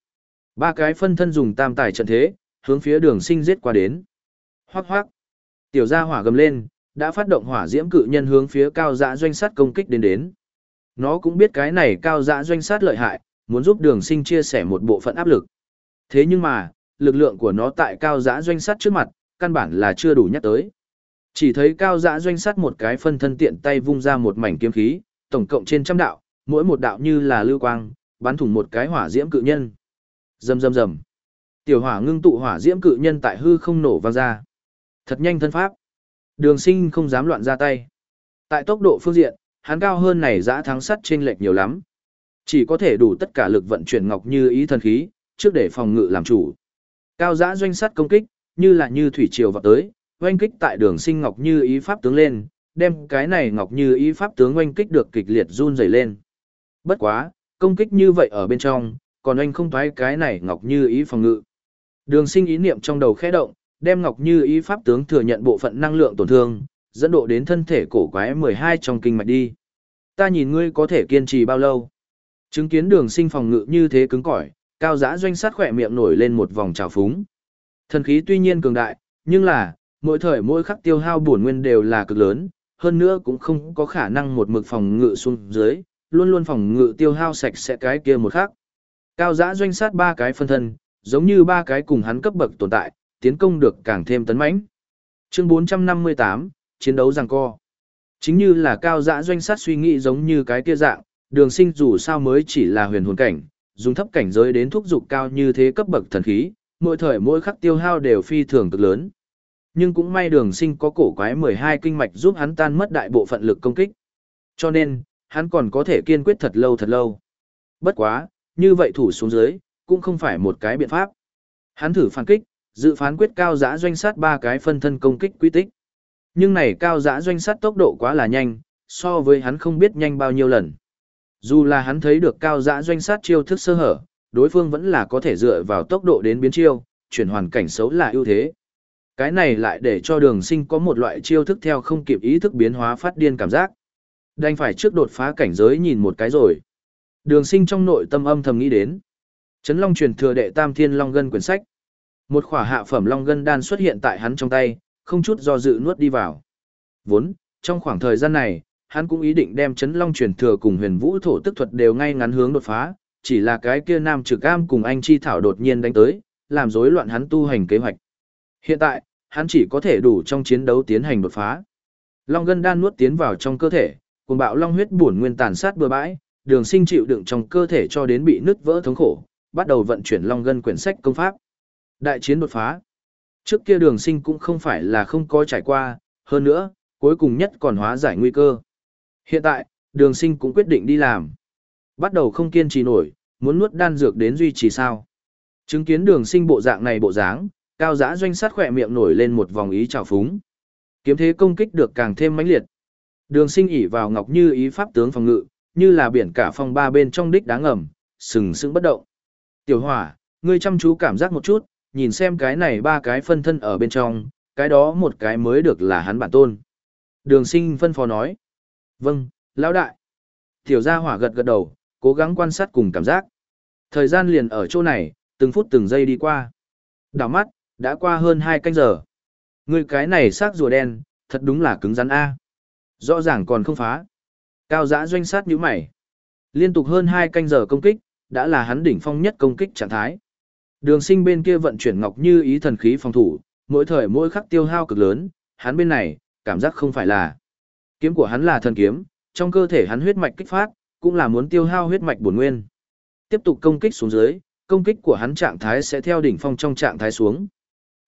[SPEAKER 1] Ba cái phân thân dùng tam tài trận thế, hướng phía đường sinh giết qua đến. Hoác hoác. Tiểu gia hỏa gầm lên, đã phát động hỏa diễm cự nhân hướng phía cao dã doanh sát công kích đến đến. Nó cũng biết cái này cao dã doanh sát lợi hại, muốn giúp đường sinh chia sẻ một bộ phận áp lực. Thế nhưng mà, lực lượng của nó tại cao dã doanh sát trước mặt, căn bản là chưa đủ nhắc tới. Chỉ thấy cao dã doanh sát một cái phân thân tiện tay vung ra một mảnh kiếm khí, tổng cộng trên trăm đạo, mỗi một đạo như là lưu quang, bắn thủng một cái hỏa diễm cự nhân. Rầm rầm rầm. Tiểu hỏa ngưng tụ hỏa diễm cự nhân tại hư không nổ vang ra. Thật nhanh thân pháp. Đường sinh không dám loạn ra tay. Tại tốc độ phương diện, hắn cao hơn này giã thắng sắt trên lệch nhiều lắm. Chỉ có thể đủ tất cả lực vận chuyển ngọc như ý thần khí, trước để phòng ngự làm chủ. Cao giã doanh sắt công kích, như là như thủy triều vào tới, oanh kích tại đường sinh ngọc như ý pháp tướng lên, đem cái này ngọc như ý pháp tướng oanh kích được kịch liệt run rẩy lên. Bất quá, công kích như vậy ở bên trong, còn anh không thoái cái này ngọc như ý phòng ngự. Đường sinh ý niệm trong đầu khẽ động, đem Ngọc Như ý pháp tướng thừa nhận bộ phận năng lượng tổn thương, dẫn độ đến thân thể cổ quái 12 trong kinh mạch đi. Ta nhìn ngươi có thể kiên trì bao lâu. Chứng kiến đường sinh phòng ngự như thế cứng cỏi, cao giã doanh sát khỏe miệng nổi lên một vòng trào phúng. Thần khí tuy nhiên cường đại, nhưng là, mỗi thời mỗi khắc tiêu hao bổn nguyên đều là cực lớn, hơn nữa cũng không có khả năng một mực phòng ngự xuống dưới, luôn luôn phòng ngự tiêu hao sạch sẽ cái kia một khắc. Cao giã doanh sát ba cái phân thân, giống như ba cái cùng hắn cấp bậc tồn tại, tiến công được càng thêm tấn mãnh. Chương 458, chiến đấu giằng co. Chính như là cao dã doanh sát suy nghĩ giống như cái kia dạng, đường sinh dù sao mới chỉ là huyền hồn cảnh, dùng thấp cảnh giới đến thúc dục cao như thế cấp bậc thần khí, mỗi thời mỗi khắc tiêu hao đều phi thường cực lớn. Nhưng cũng may đường sinh có cổ quái 12 kinh mạch giúp hắn tan mất đại bộ phận lực công kích. Cho nên, hắn còn có thể kiên quyết thật lâu thật lâu. Bất quá, như vậy thủ xuống dưới, cũng không phải một cái biện pháp. Hắn thử phản kích, dự phán quyết cao giã doanh sát ba cái phân thân công kích quy tích. Nhưng này cao giã doanh sát tốc độ quá là nhanh, so với hắn không biết nhanh bao nhiêu lần. Dù là hắn thấy được cao giã doanh sát chiêu thức sơ hở, đối phương vẫn là có thể dựa vào tốc độ đến biến chiêu, chuyển hoàn cảnh xấu là ưu thế. Cái này lại để cho đường sinh có một loại chiêu thức theo không kịp ý thức biến hóa phát điên cảm giác. Đành phải trước đột phá cảnh giới nhìn một cái rồi. Đường sinh trong nội tâm âm thầm nghĩ đến. Trấn Long truyền thừa đệ Tam Thiên Long Gân quyển sách. Một khỏa hạ phẩm Long Gân đan xuất hiện tại hắn trong tay, không chút do dự nuốt đi vào. Vốn, trong khoảng thời gian này, hắn cũng ý định đem Trấn Long truyền thừa cùng huyền vũ thổ tức thuật đều ngay ngắn hướng đột phá, chỉ là cái kia nam trực am cùng anh chi thảo đột nhiên đánh tới, làm rối loạn hắn tu hành kế hoạch. Hiện tại, hắn chỉ có thể đủ trong chiến đấu tiến hành đột phá. Long Gân đan nuốt tiến vào trong cơ thể, cùng bạo long huyết bổn nguyên tàn sát bừa bãi, đường sinh chịu đựng trong cơ thể cho đến bị nứt vỡ thống khổ, bắt đầu vận chuyển long gân quyển sách công pháp. Đại chiến đột phá. Trước kia đường sinh cũng không phải là không có trải qua, hơn nữa, cuối cùng nhất còn hóa giải nguy cơ. Hiện tại, đường sinh cũng quyết định đi làm. Bắt đầu không kiên trì nổi, muốn nuốt đan dược đến duy trì sao. Chứng kiến đường sinh bộ dạng này bộ dáng, cao giã doanh sát khỏe miệng nổi lên một vòng ý trào phúng. Kiếm thế công kích được càng thêm mãnh liệt. Đường sinh ỉ vào ngọc như ý pháp tướng phòng ngự, như là biển cả phong ba bên trong đích đáng ngầm, sừng sững bất động. Tiểu hỏa, ngươi chăm chú cảm giác một chút, nhìn xem cái này ba cái phân thân ở bên trong, cái đó một cái mới được là hắn bản tôn. Đường sinh phân phó nói. Vâng, lão đại. Tiểu gia hỏa gật gật đầu, cố gắng quan sát cùng cảm giác. Thời gian liền ở chỗ này, từng phút từng giây đi qua. Đảo mắt, đã qua hơn 2 canh giờ. Người cái này xác rùa đen, thật đúng là cứng rắn A. Rõ ràng còn không phá. Cao giã doanh sát nhũ mày. Liên tục hơn 2 canh giờ công kích, đã là hắn đỉnh phong nhất công kích trạng thái. Đường sinh bên kia vận chuyển ngọc như ý thần khí phòng thủ, mỗi thời mỗi khắc tiêu hao cực lớn, hắn bên này, cảm giác không phải là. Kiếm của hắn là thần kiếm, trong cơ thể hắn huyết mạch kích phát, cũng là muốn tiêu hao huyết mạch bổn nguyên. Tiếp tục công kích xuống dưới, công kích của hắn trạng thái sẽ theo đỉnh phong trong trạng thái xuống.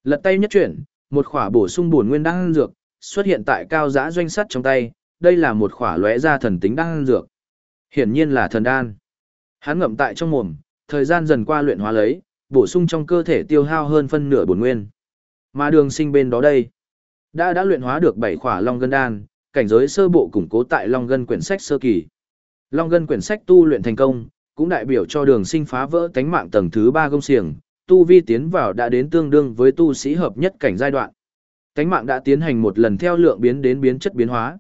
[SPEAKER 1] Lật tay nhất chuyển, một khỏa bổ sung bổn nguyên đang dược, xuất hiện tại cao giã doanh sắt trong tay, đây là một khỏa lóe ra thần tính đang dược. Hiển nhiên là thần đan. Hắn ngậm tại trong mồm, thời gian dần qua luyện hóa lấy, bổ sung trong cơ thể tiêu hao hơn phân nửa bổn nguyên. Mà đường sinh bên đó đây, đã đã luyện hóa được 7 khỏa long ngân đan, cảnh giới sơ bộ củng cố tại long ngân quyển sách sơ kỳ. Long ngân quyển sách tu luyện thành công, cũng đại biểu cho đường sinh phá vỡ tánh mạng tầng thứ 3 công xiềng, tu vi tiến vào đã đến tương đương với tu sĩ hợp nhất cảnh giai đoạn. Tánh mạng đã tiến hành một lần theo lượng biến đến biến chất biến hóa.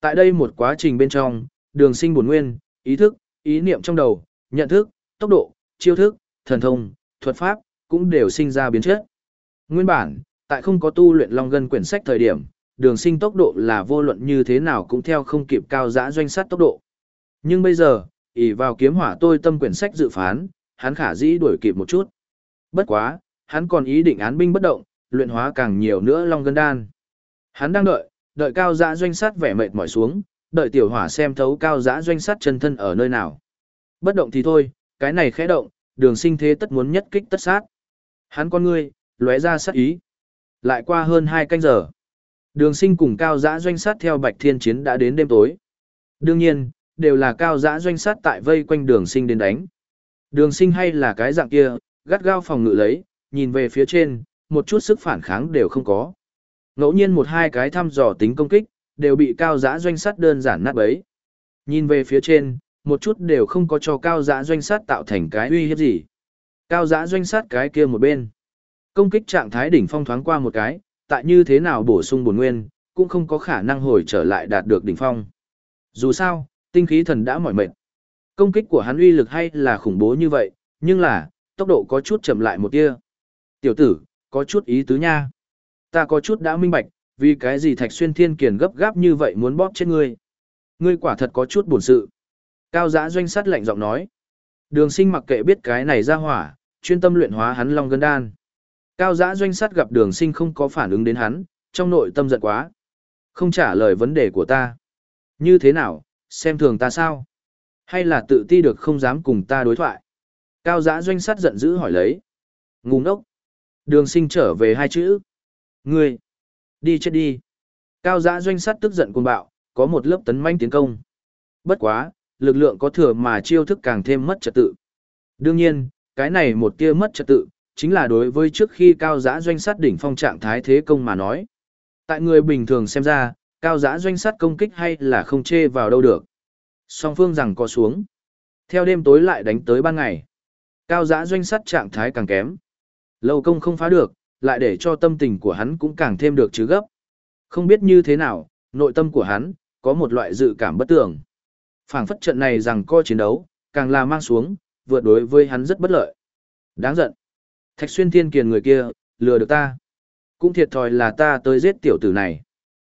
[SPEAKER 1] Tại đây một quá trình bên trong, đường sinh bổn nguyên, ý thức, ý niệm trong đầu, nhận thức, tốc độ, chiêu thức, thần thông, thuật pháp, cũng đều sinh ra biến chất. Nguyên bản, tại không có tu luyện long gân quyển sách thời điểm, đường sinh tốc độ là vô luận như thế nào cũng theo không kịp cao giã doanh sát tốc độ. Nhưng bây giờ, ỷ vào kiếm hỏa tôi tâm quyển sách dự phán, hắn khả dĩ đuổi kịp một chút. Bất quá, hắn còn ý định án binh bất động, luyện hóa càng nhiều nữa long gân đan. Hắn đang đợi, đợi cao giã doanh sát vẻ mệt mỏi xuống, đợi tiểu hỏa xem thấu cao giã doanh sát chân thân ở nơi nào. Bất động thì thôi, cái này khẽ động, đường sinh thế tất muốn nhất kích tất sát. Hắn con ngươi, lóe ra sát ý. Lại qua hơn 2 canh giờ. Đường sinh cùng cao giã doanh sát theo bạch thiên chiến đã đến đêm tối. Đương nhiên, đều là cao giã doanh sát tại vây quanh đường sinh đến đánh. Đường sinh hay là cái dạng kia, gắt gao phòng ngự lấy, nhìn về phía trên, một chút sức phản kháng đều không có. Ngẫu nhiên một hai cái thăm dò tính công kích, đều bị cao giã doanh sát đơn giản nát bấy. Nhìn về phía trên, một chút đều không có cho cao giã doanh sát tạo thành cái uy hiếp gì. Cao giã doanh sát cái kia một bên. Công kích trạng thái đỉnh phong thoáng qua một cái, tại như thế nào bổ sung bổn nguyên, cũng không có khả năng hồi trở lại đạt được đỉnh phong. Dù sao, tinh khí thần đã mỏi mệt. Công kích của hắn uy lực hay là khủng bố như vậy, nhưng là, tốc độ có chút chậm lại một tia. Tiểu tử, có chút ý tứ nha. Ta có chút đã minh bạch, vì cái gì Thạch Xuyên Thiên Kiền gấp gáp như vậy muốn bóp chết ngươi. Ngươi quả thật có chút buồn sự. Cao giã doanh sát lạnh giọng nói. Đường sinh mặc kệ biết cái này ra hỏa, chuyên tâm luyện hóa hắn long gân đan. Cao giã doanh sát gặp đường sinh không có phản ứng đến hắn, trong nội tâm giận quá. Không trả lời vấn đề của ta. Như thế nào, xem thường ta sao? Hay là tự ti được không dám cùng ta đối thoại? Cao giã doanh sát giận dữ hỏi lấy. Ngu ngốc. Đường sinh trở về hai chữ. Ngươi. Đi chết đi. Cao giã doanh sát tức giận cuồng bạo, có một lớp tấn manh tiến công. Bất quá, lực lượng có thừa mà chiêu thức càng thêm mất trật tự. Đương nhiên, cái này một tia mất trật tự, chính là đối với trước khi cao giã doanh sát đỉnh phong trạng thái thế công mà nói. Tại người bình thường xem ra, cao giã doanh sát công kích hay là không chê vào đâu được. Song phương rằng có xuống. Theo đêm tối lại đánh tới ban ngày. Cao giã doanh sát trạng thái càng kém. Lâu công không phá được, lại để cho tâm tình của hắn cũng càng thêm được chứ gấp. Không biết như thế nào, nội tâm của hắn, có một loại dự cảm bất tường phảng phất trận này rằng co chiến đấu, càng là mang xuống, vượt đối với hắn rất bất lợi. Đáng giận. Thạch xuyên thiên kiền người kia, lừa được ta. Cũng thiệt thòi là ta tới giết tiểu tử này.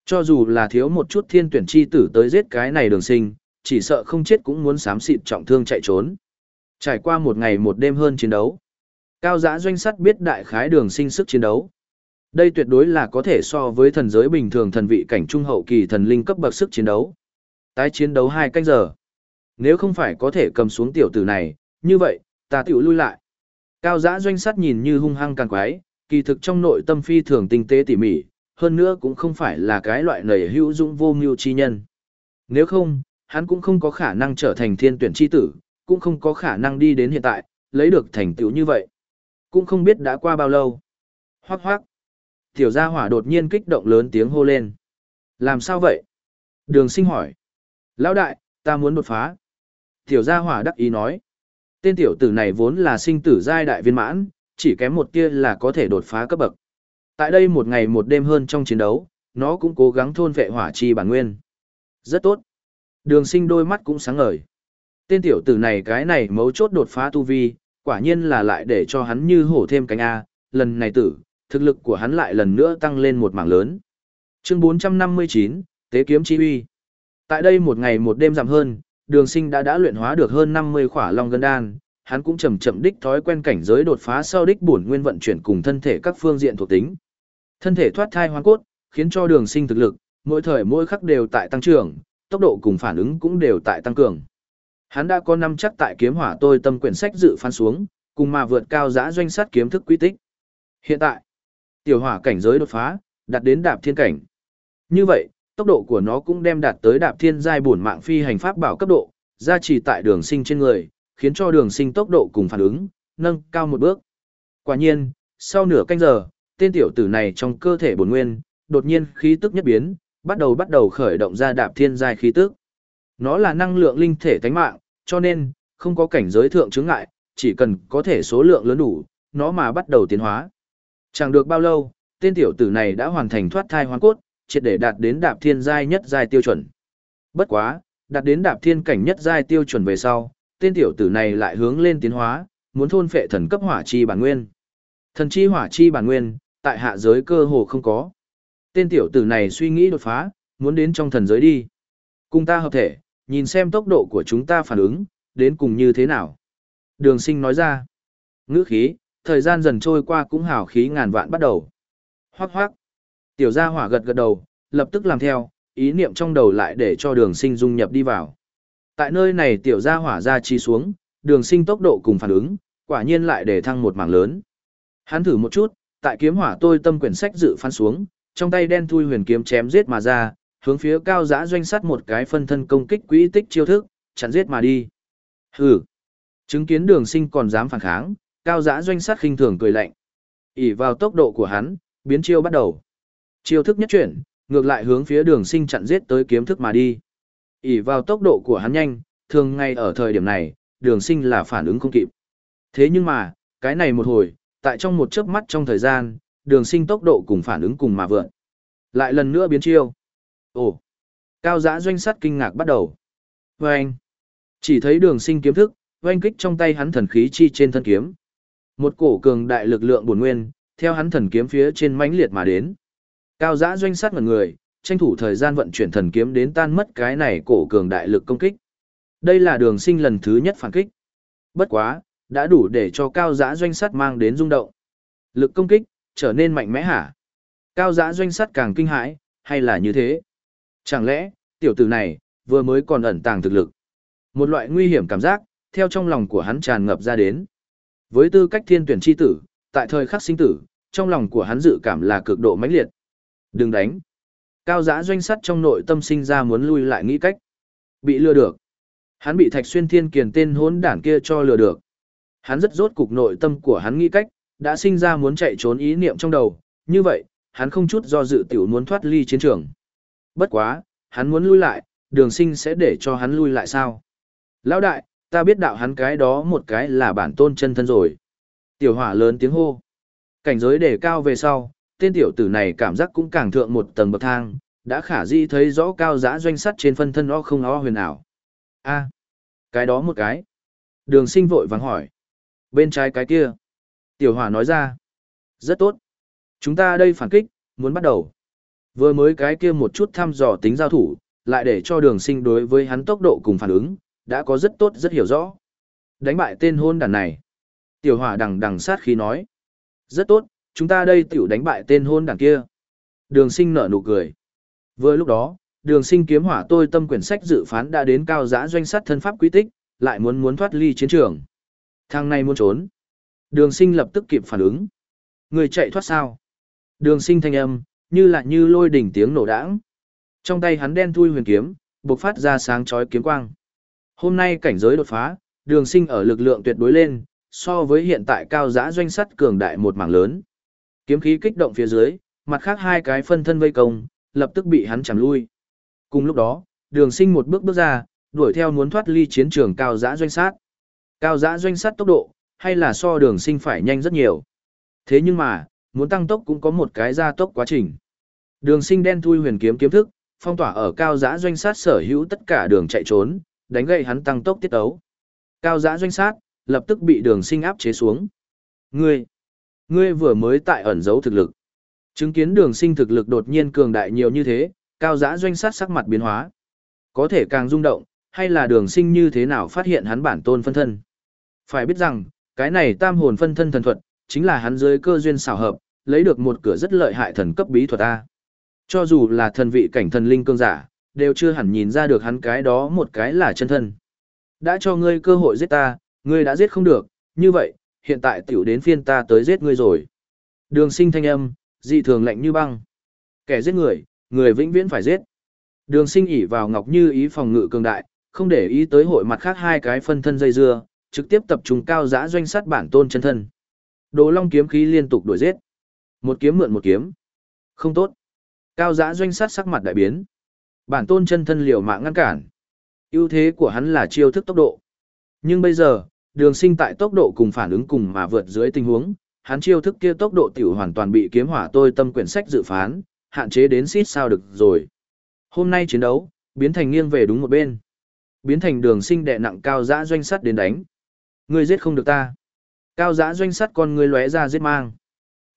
[SPEAKER 1] Cho dù là thiếu một chút thiên tuyển chi tử tới giết cái này đường sinh, chỉ sợ không chết cũng muốn xám xịt trọng thương chạy trốn. Trải qua một ngày một đêm hơn chiến đấu. Cao giã doanh sắt biết đại khái đường sinh sức chiến đấu. Đây tuyệt đối là có thể so với thần giới bình thường thần vị cảnh trung hậu kỳ thần linh cấp bậc sức chiến đấu. Tái chiến đấu hai canh giờ. Nếu không phải có thể cầm xuống tiểu tử này, như vậy, ta tiểu lui lại. Cao giã doanh sắt nhìn như hung hăng càng quái, kỳ thực trong nội tâm phi thường tinh tế tỉ mỉ, hơn nữa cũng không phải là cái loại nầy hữu dụng vô mưu chi nhân. Nếu không, hắn cũng không có khả năng trở thành thiên tuyển chi tử, cũng không có khả năng đi đến hiện tại, lấy được thành tựu như vậy. Cũng không biết đã qua bao lâu. Hoác hoác. Tiểu gia hỏa đột nhiên kích động lớn tiếng hô lên. Làm sao vậy? Đường sinh hỏi. Lão đại, ta muốn đột phá. Tiểu gia hỏa đắc ý nói. Tên tiểu tử này vốn là sinh tử giai đại viên mãn, chỉ kém một tia là có thể đột phá cấp bậc. Tại đây một ngày một đêm hơn trong chiến đấu, nó cũng cố gắng thôn vệ hỏa chi bản nguyên. Rất tốt. Đường sinh đôi mắt cũng sáng ngời. Tên tiểu tử này cái này mấu chốt đột phá tu vi, quả nhiên là lại để cho hắn như hổ thêm cánh A, lần này tử, thực lực của hắn lại lần nữa tăng lên một mảng lớn. Chương 459, Tế kiếm chi uy. Tại đây một ngày một đêm giảm hơn, đường sinh đã đã luyện hóa được hơn 50 khỏa long gân đan, hắn cũng chậm chậm đích thói quen cảnh giới đột phá sau đích bổn nguyên vận chuyển cùng thân thể các phương diện thuộc tính. Thân thể thoát thai hoang cốt, khiến cho đường sinh thực lực, mỗi thời mỗi khắc đều tại tăng trưởng, tốc độ cùng phản ứng cũng đều tại tăng cường. Hắn đã có năm chắc tại kiếm hỏa tôi tâm quyển sách dự phán xuống, cùng mà vượt cao giã doanh sát kiếm thức quy tích. Hiện tại, tiểu hỏa cảnh giới đột phá, đạt đến đạp thiên cảnh. Như vậy, tốc độ của nó cũng đem đạt tới đạp thiên giai bổn mạng phi hành pháp bảo cấp độ, gia trì tại đường sinh trên người, khiến cho đường sinh tốc độ cùng phản ứng, nâng cao một bước. Quả nhiên, sau nửa canh giờ, tên tiểu tử này trong cơ thể bổn nguyên, đột nhiên khí tức nhất biến, bắt đầu bắt đầu khởi động ra đạp thiên giai khí tức. Nó là năng lượng linh thể tánh mạng, cho nên, không có cảnh giới thượng chứng ngại, chỉ cần có thể số lượng lớn đủ, nó mà bắt đầu tiến hóa. Chẳng được bao lâu, tên tiểu tử này đã hoàn thành thoát thai hoàn cốt, triệt để đạt đến đạp thiên giai nhất giai tiêu chuẩn. Bất quá, đạt đến đạp thiên cảnh nhất giai tiêu chuẩn về sau, tên tiểu tử này lại hướng lên tiến hóa, muốn thôn phệ thần cấp hỏa chi bản nguyên. Thần chi hỏa chi bản nguyên, tại hạ giới cơ hồ không có. Tên tiểu tử này suy nghĩ đột phá, muốn đến trong thần giới đi. Cùng ta hợp thể, nhìn xem tốc độ của chúng ta phản ứng, đến cùng như thế nào. Đường sinh nói ra. Ngữ khí, thời gian dần trôi qua cũng hào khí ngàn vạn bắt đầu. Hoác hoác. Tiểu gia hỏa gật gật đầu, lập tức làm theo, ý niệm trong đầu lại để cho đường sinh dung nhập đi vào. Tại nơi này tiểu gia hỏa ra chi xuống, đường sinh tốc độ cùng phản ứng, quả nhiên lại để thăng một mảng lớn. Hắn thử một chút, tại kiếm hỏa tôi tâm quyển sách dự phán xuống, trong tay đen thui huyền kiếm chém giết mà ra, hướng phía cao giã doanh sắt một cái phân thân công kích quỹ tích chiêu thức, chặn giết mà đi. Hừ. Chứng kiến đường sinh còn dám phản kháng, cao giã doanh sắt khinh thường cười lạnh. ỉ vào tốc độ của hắn, biến chiêu bắt đầu. Chiêu thức nhất chuyển, ngược lại hướng phía đường sinh chặn giết tới kiếm thức mà đi ỉ vào tốc độ của hắn nhanh, thường ngay ở thời điểm này, đường sinh là phản ứng không kịp. Thế nhưng mà, cái này một hồi, tại trong một chớp mắt trong thời gian, đường sinh tốc độ cùng phản ứng cùng mà vượn. Lại lần nữa biến chiêu. Ồ! Cao giã doanh sắt kinh ngạc bắt đầu. Vâng! Chỉ thấy đường sinh kiếm thức, oanh kích trong tay hắn thần khí chi trên thân kiếm. Một cổ cường đại lực lượng bổn nguyên, theo hắn thần kiếm phía trên mãnh liệt mà đến. Cao giã doanh sát ngần người, tranh thủ thời gian vận chuyển thần kiếm đến tan mất cái này cổ cường đại lực công kích. Đây là đường sinh lần thứ nhất phản kích. Bất quá, đã đủ để cho cao giã doanh Sát mang đến rung động. Lực công kích, trở nên mạnh mẽ hả? Cao giã doanh Sát càng kinh hãi, hay là như thế? Chẳng lẽ, tiểu tử này, vừa mới còn ẩn tàng thực lực. Một loại nguy hiểm cảm giác, theo trong lòng của hắn tràn ngập ra đến. Với tư cách thiên tuyển chi tử, tại thời khắc sinh tử, trong lòng của hắn dự cảm là cực độ mãnh liệt. Đừng đánh. Cao giã doanh sắt trong nội tâm sinh ra muốn lui lại nghĩ cách. Bị lừa được. Hắn bị thạch xuyên thiên kiền tên hốn đảng kia cho lừa được. Hắn rất rốt cục nội tâm của hắn nghĩ cách, đã sinh ra muốn chạy trốn ý niệm trong đầu. Như vậy, hắn không chút do dự tiểu muốn thoát ly chiến trường. Bất quá, hắn muốn lui lại, đường sinh sẽ để cho hắn lui lại sao? Lão đại, ta biết đạo hắn cái đó một cái là bản tôn chân thân rồi. Tiểu hỏa lớn tiếng hô. Cảnh giới đề cao về sau, tên tiểu tử này cảm giác cũng càng thượng một tầng bậc thang, đã khả di thấy rõ cao giã doanh sắt trên phân thân o không o huyền ảo. a cái đó một cái. Đường sinh vội vắng hỏi. Bên trái cái kia. Tiểu hỏa nói ra. Rất tốt. Chúng ta đây phản kích, muốn bắt đầu. Vừa mới cái kia một chút thăm dò tính giao thủ, lại để cho đường sinh đối với hắn tốc độ cùng phản ứng, đã có rất tốt rất hiểu rõ. Đánh bại tên hôn đàn này. Tiểu hỏa đằng đằng sát khí nói. Rất tốt, chúng ta đây tiểu đánh bại tên hôn đàn kia. Đường sinh nở nụ cười. Vừa lúc đó, đường sinh kiếm hỏa tôi tâm quyển sách dự phán đã đến cao giã doanh sát thân pháp quý tích, lại muốn muốn thoát ly chiến trường. Thằng này muốn trốn. Đường sinh lập tức kịp phản ứng. Người chạy thoát sao? Đường sinh thanh âm, như là như lôi đỉnh tiếng nổ đãng. Trong tay hắn đen thui huyền kiếm, bộc phát ra sáng chói kiếm quang. Hôm nay cảnh giới đột phá, đường sinh ở lực lượng tuyệt đối lên, so với hiện tại cao giã doanh sắt cường đại một mảng lớn. Kiếm khí kích động phía dưới, mặt khác hai cái phân thân vây công, lập tức bị hắn chằm lui. Cùng lúc đó, đường sinh một bước bước ra, đuổi theo muốn thoát ly chiến trường cao giã doanh sát. Cao giã doanh sát tốc độ, hay là so đường sinh phải nhanh rất nhiều. Thế nhưng mà, muốn tăng tốc cũng có một cái gia tốc quá trình. Đường sinh đen thui huyền kiếm kiếm thức, phong tỏa ở cao giã doanh sát sở hữu tất cả đường chạy trốn, đánh gậy hắn tăng tốc tiết ấu. Cao giã doanh sát, lập tức bị đường sinh áp chế xuống. Ngươi, ngươi vừa mới tại ẩn giấu thực lực. Chứng kiến đường sinh thực lực đột nhiên cường đại nhiều như thế, cao giã doanh sát sắc mặt biến hóa. Có thể càng rung động, hay là đường sinh như thế nào phát hiện hắn bản tôn phân thân. Phải biết rằng, cái này tam hồn phân thân thần thuật, chính là hắn dưới cơ duyên xảo hợp, lấy được một cửa rất lợi hại thần cấp bí thuật A. Cho dù là thần vị cảnh thần linh cương giả, đều chưa hẳn nhìn ra được hắn cái đó một cái là chân thân. Đã cho ngươi cơ hội giết ta, ngươi đã giết không được, như vậy, hiện tại tiểu đến phiên ta tới giết ngươi rồi. Đường sinh thanh âm, dị thường lạnh như băng. Kẻ giết người, người vĩnh viễn phải giết. Đường sinh ỉ vào ngọc như ý phòng ngự cường đại, không để ý tới hội mặt khác hai cái phân thân dây dưa, trực tiếp tập trung cao giã doanh sát bản tôn chân thân. Đồ long kiếm khí liên tục đuổi giết. Một kiếm mượn một kiếm. Không tốt. Cao giã doanh sát sắc mặt đại biến. Bản tôn chân thân liều mạng ngăn cản. ưu thế của hắn là chiêu thức tốc độ. Nhưng bây giờ, đường sinh tại tốc độ cùng phản ứng cùng mà vượt dưới tình huống, hắn chiêu thức kia tốc độ tiểu hoàn toàn bị kiếm hỏa tôi tâm quyển sách dự phán, hạn chế đến xít sao được rồi. Hôm nay chiến đấu, biến thành nghiêng về đúng một bên. Biến thành đường sinh đệ nặng cao dã doanh sắt đến đánh. Ngươi giết không được ta. Cao giã doanh sắt con người lóe ra giết mang.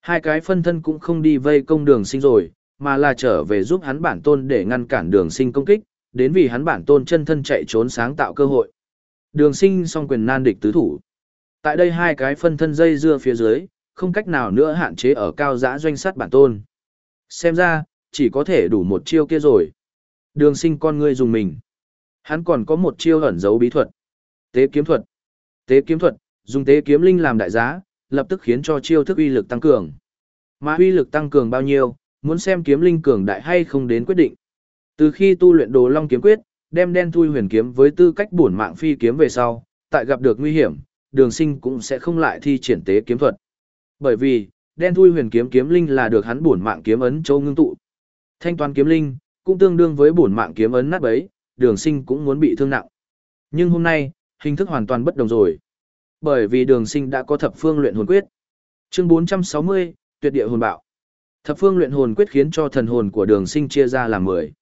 [SPEAKER 1] Hai cái phân thân cũng không đi vây công đường sinh rồi, mà là trở về giúp hắn bản tôn để ngăn cản đường sinh công kích, đến vì hắn bản tôn chân thân chạy trốn sáng tạo cơ hội. Đường sinh song quyền nan địch tứ thủ. Tại đây hai cái phân thân dây dưa phía dưới, không cách nào nữa hạn chế ở cao giã doanh sắt bản tôn. Xem ra, chỉ có thể đủ một chiêu kia rồi. Đường sinh con ngươi dùng mình. Hắn còn có một chiêu ẩn giấu bí thuật. Tế kiếm thuật. Tế kiếm thuật, dùng tế kiếm linh làm đại giá, lập tức khiến cho chiêu thức uy lực tăng cường. Mà uy lực tăng cường bao nhiêu, muốn xem kiếm linh cường đại hay không đến quyết định. Từ khi tu luyện đồ long kiếm quyết, đem đen thui huyền kiếm với tư cách bổn mạng phi kiếm về sau, tại gặp được nguy hiểm, đường sinh cũng sẽ không lại thi triển tế kiếm thuật. Bởi vì, đen thui huyền kiếm kiếm linh là được hắn bổn mạng kiếm ấn châu ngưng tụ. Thanh toán kiếm linh, cũng tương đương với bổn mạng kiếm ấn nát bấy, đường sinh cũng muốn bị thương nặng. Nhưng hôm nay, hình thức hoàn toàn bất đồng rồi. Bởi vì đường sinh đã có thập phương luyện hồn quyết. Chương 460, tuyệt địa hồn bạo. Thập phương luyện hồn quyết khiến cho thần hồn của đường sinh chia ra làm 10.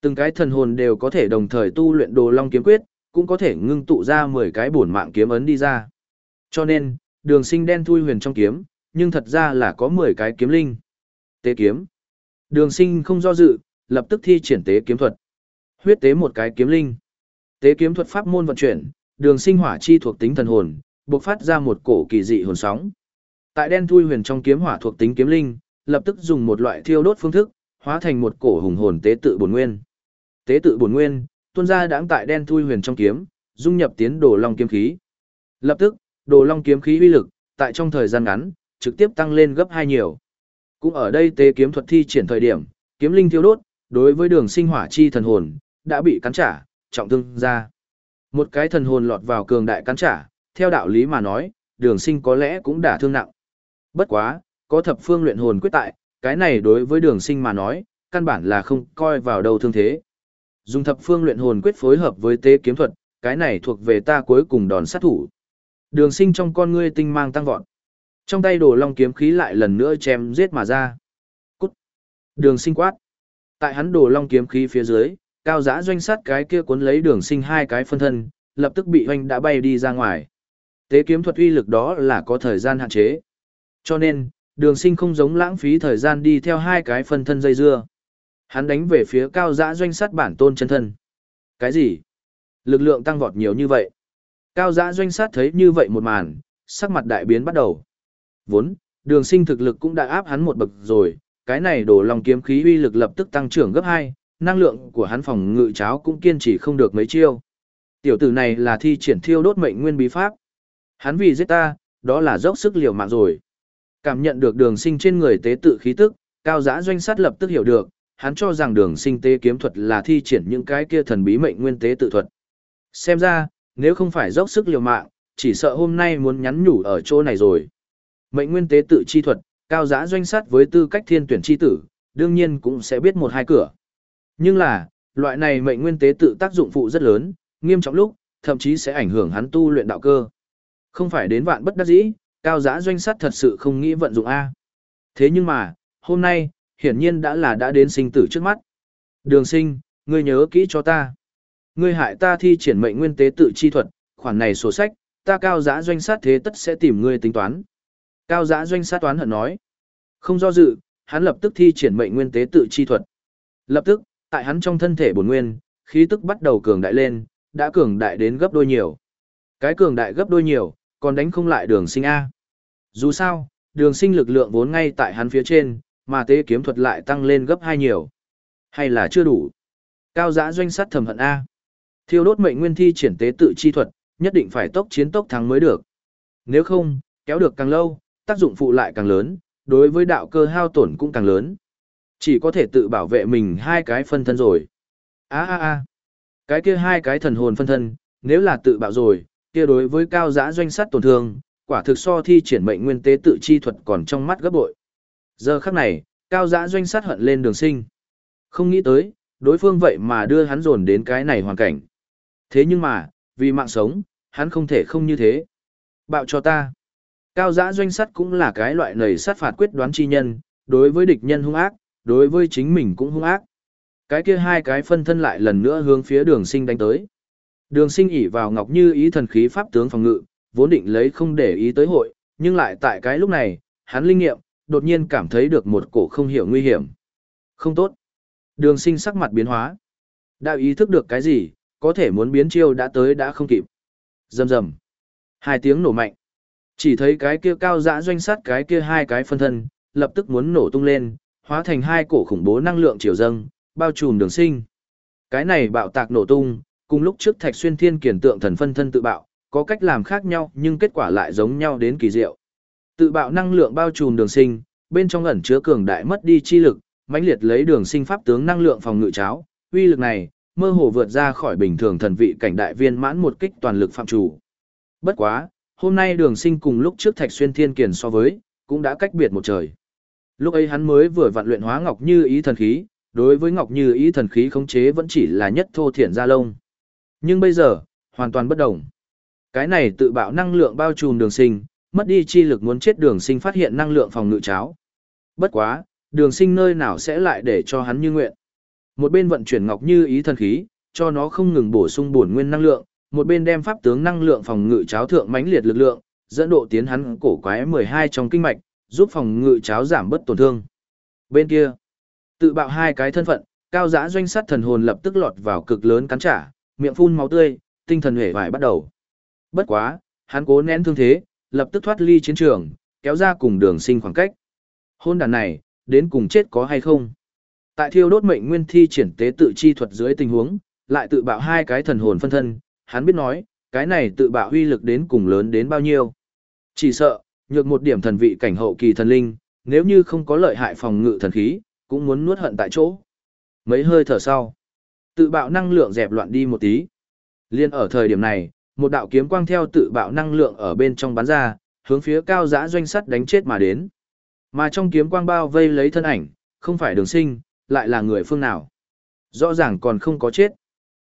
[SPEAKER 1] Từng cái thần hồn đều có thể đồng thời tu luyện đồ long kiếm quyết, cũng có thể ngưng tụ ra 10 cái bổn mạng kiếm ấn đi ra. Cho nên, đường sinh đen thui huyền trong kiếm, nhưng thật ra là có 10 cái kiếm linh. Tế kiếm. Đường sinh không do dự, lập tức thi triển tế kiếm thuật. Huyết tế một cái kiếm linh. Tế kiếm thuật pháp môn vận chuyển, đường sinh hỏa chi thuộc tính thần hồn, bộc phát ra một cổ kỳ dị hồn sóng. Tại đen thui huyền trong kiếm hỏa thuộc tính kiếm linh, lập tức dùng một loại thiêu đốt phương thức, hóa thành một cổ hùng hồn tế tự bổn nguyên. Tế tự bổn nguyên, tuôn ra đãng tại đen thui huyền trong kiếm, dung nhập tiến đồ long kiếm khí. Lập tức, đồ long kiếm khí uy lực, tại trong thời gian ngắn, trực tiếp tăng lên gấp hai nhiều. Cũng ở đây tế kiếm thuật thi triển thời điểm, kiếm linh thiêu đốt, đối với đường sinh hỏa chi thần hồn, đã bị cắn trả, trọng thương ra. Một cái thần hồn lọt vào cường đại cắn trả, theo đạo lý mà nói, đường sinh có lẽ cũng đã thương nặng. Bất quá, có thập phương luyện hồn quyết tại, cái này đối với đường sinh mà nói, căn bản là không coi vào đâu thương thế. Dùng thập phương luyện hồn quyết phối hợp với tế kiếm thuật, cái này thuộc về ta cuối cùng đòn sát thủ. Đường sinh trong con ngươi tinh mang tăng vọt. Trong tay đồ long kiếm khí lại lần nữa chém giết mà ra. Cút. Đường sinh quát. Tại hắn đồ long kiếm khí phía dưới, cao giã doanh sát cái kia cuốn lấy đường sinh hai cái phân thân, lập tức bị hoanh đã bay đi ra ngoài. Tế kiếm thuật uy lực đó là có thời gian hạn chế. Cho nên, đường sinh không giống lãng phí thời gian đi theo hai cái phân thân dây dưa. Hắn đánh về phía cao giã doanh sát bản tôn chân thân. Cái gì? Lực lượng tăng vọt nhiều như vậy. Cao giã doanh sát thấy như vậy một màn, sắc mặt đại biến bắt đầu. Vốn, đường sinh thực lực cũng đã áp hắn một bậc rồi, cái này đổ lòng kiếm khí uy lực lập tức tăng trưởng gấp 2, năng lượng của hắn phòng ngự cháo cũng kiên trì không được mấy chiêu. Tiểu tử này là thi triển thiêu đốt mệnh nguyên bí pháp. Hắn vì giết ta, đó là dốc sức liều mạng rồi. Cảm nhận được đường sinh trên người tế tự khí tức, cao giã doanh sát lập tức hiểu được, hắn cho rằng đường sinh tế kiếm thuật là thi triển những cái kia thần bí mệnh nguyên tế tự thuật. Xem ra, nếu không phải dốc sức liều mạng, chỉ sợ hôm nay muốn nhắn nhủ ở chỗ này rồi. Mệnh nguyên tế tự chi thuật, cao giã doanh sát với tư cách thiên tuyển chi tử, đương nhiên cũng sẽ biết một hai cửa. Nhưng là, loại này mệnh nguyên tế tự tác dụng phụ rất lớn, nghiêm trọng lúc, thậm chí sẽ ảnh hưởng hắn tu luyện đạo cơ. Không phải đến vạn bất đắc dĩ, cao giã doanh sát thật sự không nghĩ vận dụng A. Thế nhưng mà, hôm nay, hiển nhiên đã là đã đến sinh tử trước mắt. Đường sinh, ngươi nhớ kỹ cho ta. Ngươi hại ta thi triển mệnh nguyên tế tự chi thuật, khoản này sổ sách, ta cao giã doanh sát thế tất sẽ tìm ngươi tính toán. Cao giã doanh sát toán hận nói. Không do dự, hắn lập tức thi triển mệnh nguyên tế tự chi thuật. Lập tức, tại hắn trong thân thể bổn nguyên, khí tức bắt đầu cường đại lên, đã cường đại đến gấp đôi nhiều. Cái cường đại gấp đôi nhiều, còn đánh không lại đường sinh A. Dù sao, đường sinh lực lượng vốn ngay tại hắn phía trên, mà tế kiếm thuật lại tăng lên gấp hai nhiều. Hay là chưa đủ? Cao giã doanh sát thầm hận A. Thiêu đốt mệnh nguyên thi triển tế tự chi thuật, nhất định phải tốc chiến tốc thắng mới được. Nếu không, kéo được càng lâu, tác dụng phụ lại càng lớn, đối với đạo cơ hao tổn cũng càng lớn. Chỉ có thể tự bảo vệ mình hai cái phân thân rồi. a a a cái kia hai cái thần hồn phân thân, nếu là tự bạo rồi, kia đối với cao giã doanh sát tổn thương, quả thực so thi triển mệnh nguyên tế tự chi thuật còn trong mắt gấp bội. Giờ khắc này, cao giã doanh sát hận lên đường sinh. Không nghĩ tới, đối phương vậy mà đưa hắn dồn đến cái này hoàn cảnh. Thế nhưng mà, vì mạng sống, hắn không thể không như thế. Bạo cho ta. Cao giã doanh sát cũng là cái loại nầy sát phạt quyết đoán chi nhân, đối với địch nhân hung ác, đối với chính mình cũng hung ác. Cái kia hai cái phân thân lại lần nữa hướng phía đường sinh đánh tới. Đường sinh ỉ vào ngọc như ý thần khí pháp tướng phòng ngự, vốn định lấy không để ý tới hội, nhưng lại tại cái lúc này, hắn linh nghiệm, đột nhiên cảm thấy được một cổ không hiểu nguy hiểm. Không tốt. Đường sinh sắc mặt biến hóa. Đã ý thức được cái gì, có thể muốn biến chiêu đã tới đã không kịp. Dầm dầm. Hai tiếng nổ mạnh. Chỉ thấy cái kia cao dã doanh sát cái kia hai cái phân thân, lập tức muốn nổ tung lên, hóa thành hai cổ khủng bố năng lượng chiều dâng, bao trùm đường sinh. Cái này bạo tạc nổ tung, cùng lúc trước thạch xuyên thiên kiển tượng thần phân thân tự bạo, có cách làm khác nhau nhưng kết quả lại giống nhau đến kỳ diệu. Tự bạo năng lượng bao trùm đường sinh, bên trong ẩn chứa cường đại mất đi chi lực, mãnh liệt lấy đường sinh pháp tướng năng lượng phòng ngự cháo, uy lực này, mơ hồ vượt ra khỏi bình thường thần vị cảnh đại viên mãn một kích toàn lực phạm chủ. Bất quá, hôm nay đường sinh cùng lúc trước thạch xuyên thiên kiền so với, cũng đã cách biệt một trời. Lúc ấy hắn mới vừa vặn luyện hóa ngọc như ý thần khí, đối với ngọc như ý thần khí khống chế vẫn chỉ là nhất thô thiện gia lông. Nhưng bây giờ, hoàn toàn bất đồng. Cái này tự bạo năng lượng bao trùm đường sinh, mất đi chi lực muốn chết đường sinh phát hiện năng lượng phòng ngự cháo. Bất quá, đường sinh nơi nào sẽ lại để cho hắn như nguyện. Một bên vận chuyển ngọc như ý thần khí, cho nó không ngừng bổ sung bổn nguyên năng lượng, một bên đem pháp tướng năng lượng phòng ngự cháo thượng mãnh liệt lực lượng, dẫn độ tiến hắn cổ quái 12 trong kinh mạch, giúp phòng ngự cháo giảm bất tổn thương. Bên kia, tự bạo hai cái thân phận, cao giá doanh sát thần hồn lập tức lọt vào cực lớn cắn trả, miệng phun máu tươi, tinh thần hể vải bắt đầu. Bất quá, hắn cố nén thương thế, lập tức thoát ly chiến trường, kéo ra cùng đường sinh khoảng cách. Hôn đàn này, đến cùng chết có hay không? Tại thiêu đốt mệnh nguyên thi triển tế tự chi thuật dưới tình huống, lại tự bạo hai cái thần hồn phân thân, hắn biết nói, cái này tự bạo huy lực đến cùng lớn đến bao nhiêu. Chỉ sợ, nhược một điểm thần vị cảnh hậu kỳ thần linh, nếu như không có lợi hại phòng ngự thần khí, cũng muốn nuốt hận tại chỗ. Mấy hơi thở sau, tự bạo năng lượng dẹp loạn đi một tí. Liên ở thời điểm này, một đạo kiếm quang theo tự bạo năng lượng ở bên trong bắn ra, hướng phía cao giã doanh sắt đánh chết mà đến. Mà trong kiếm quang bao vây lấy thân ảnh, không phải đường sinh, lại là người phương nào. Rõ ràng còn không có chết.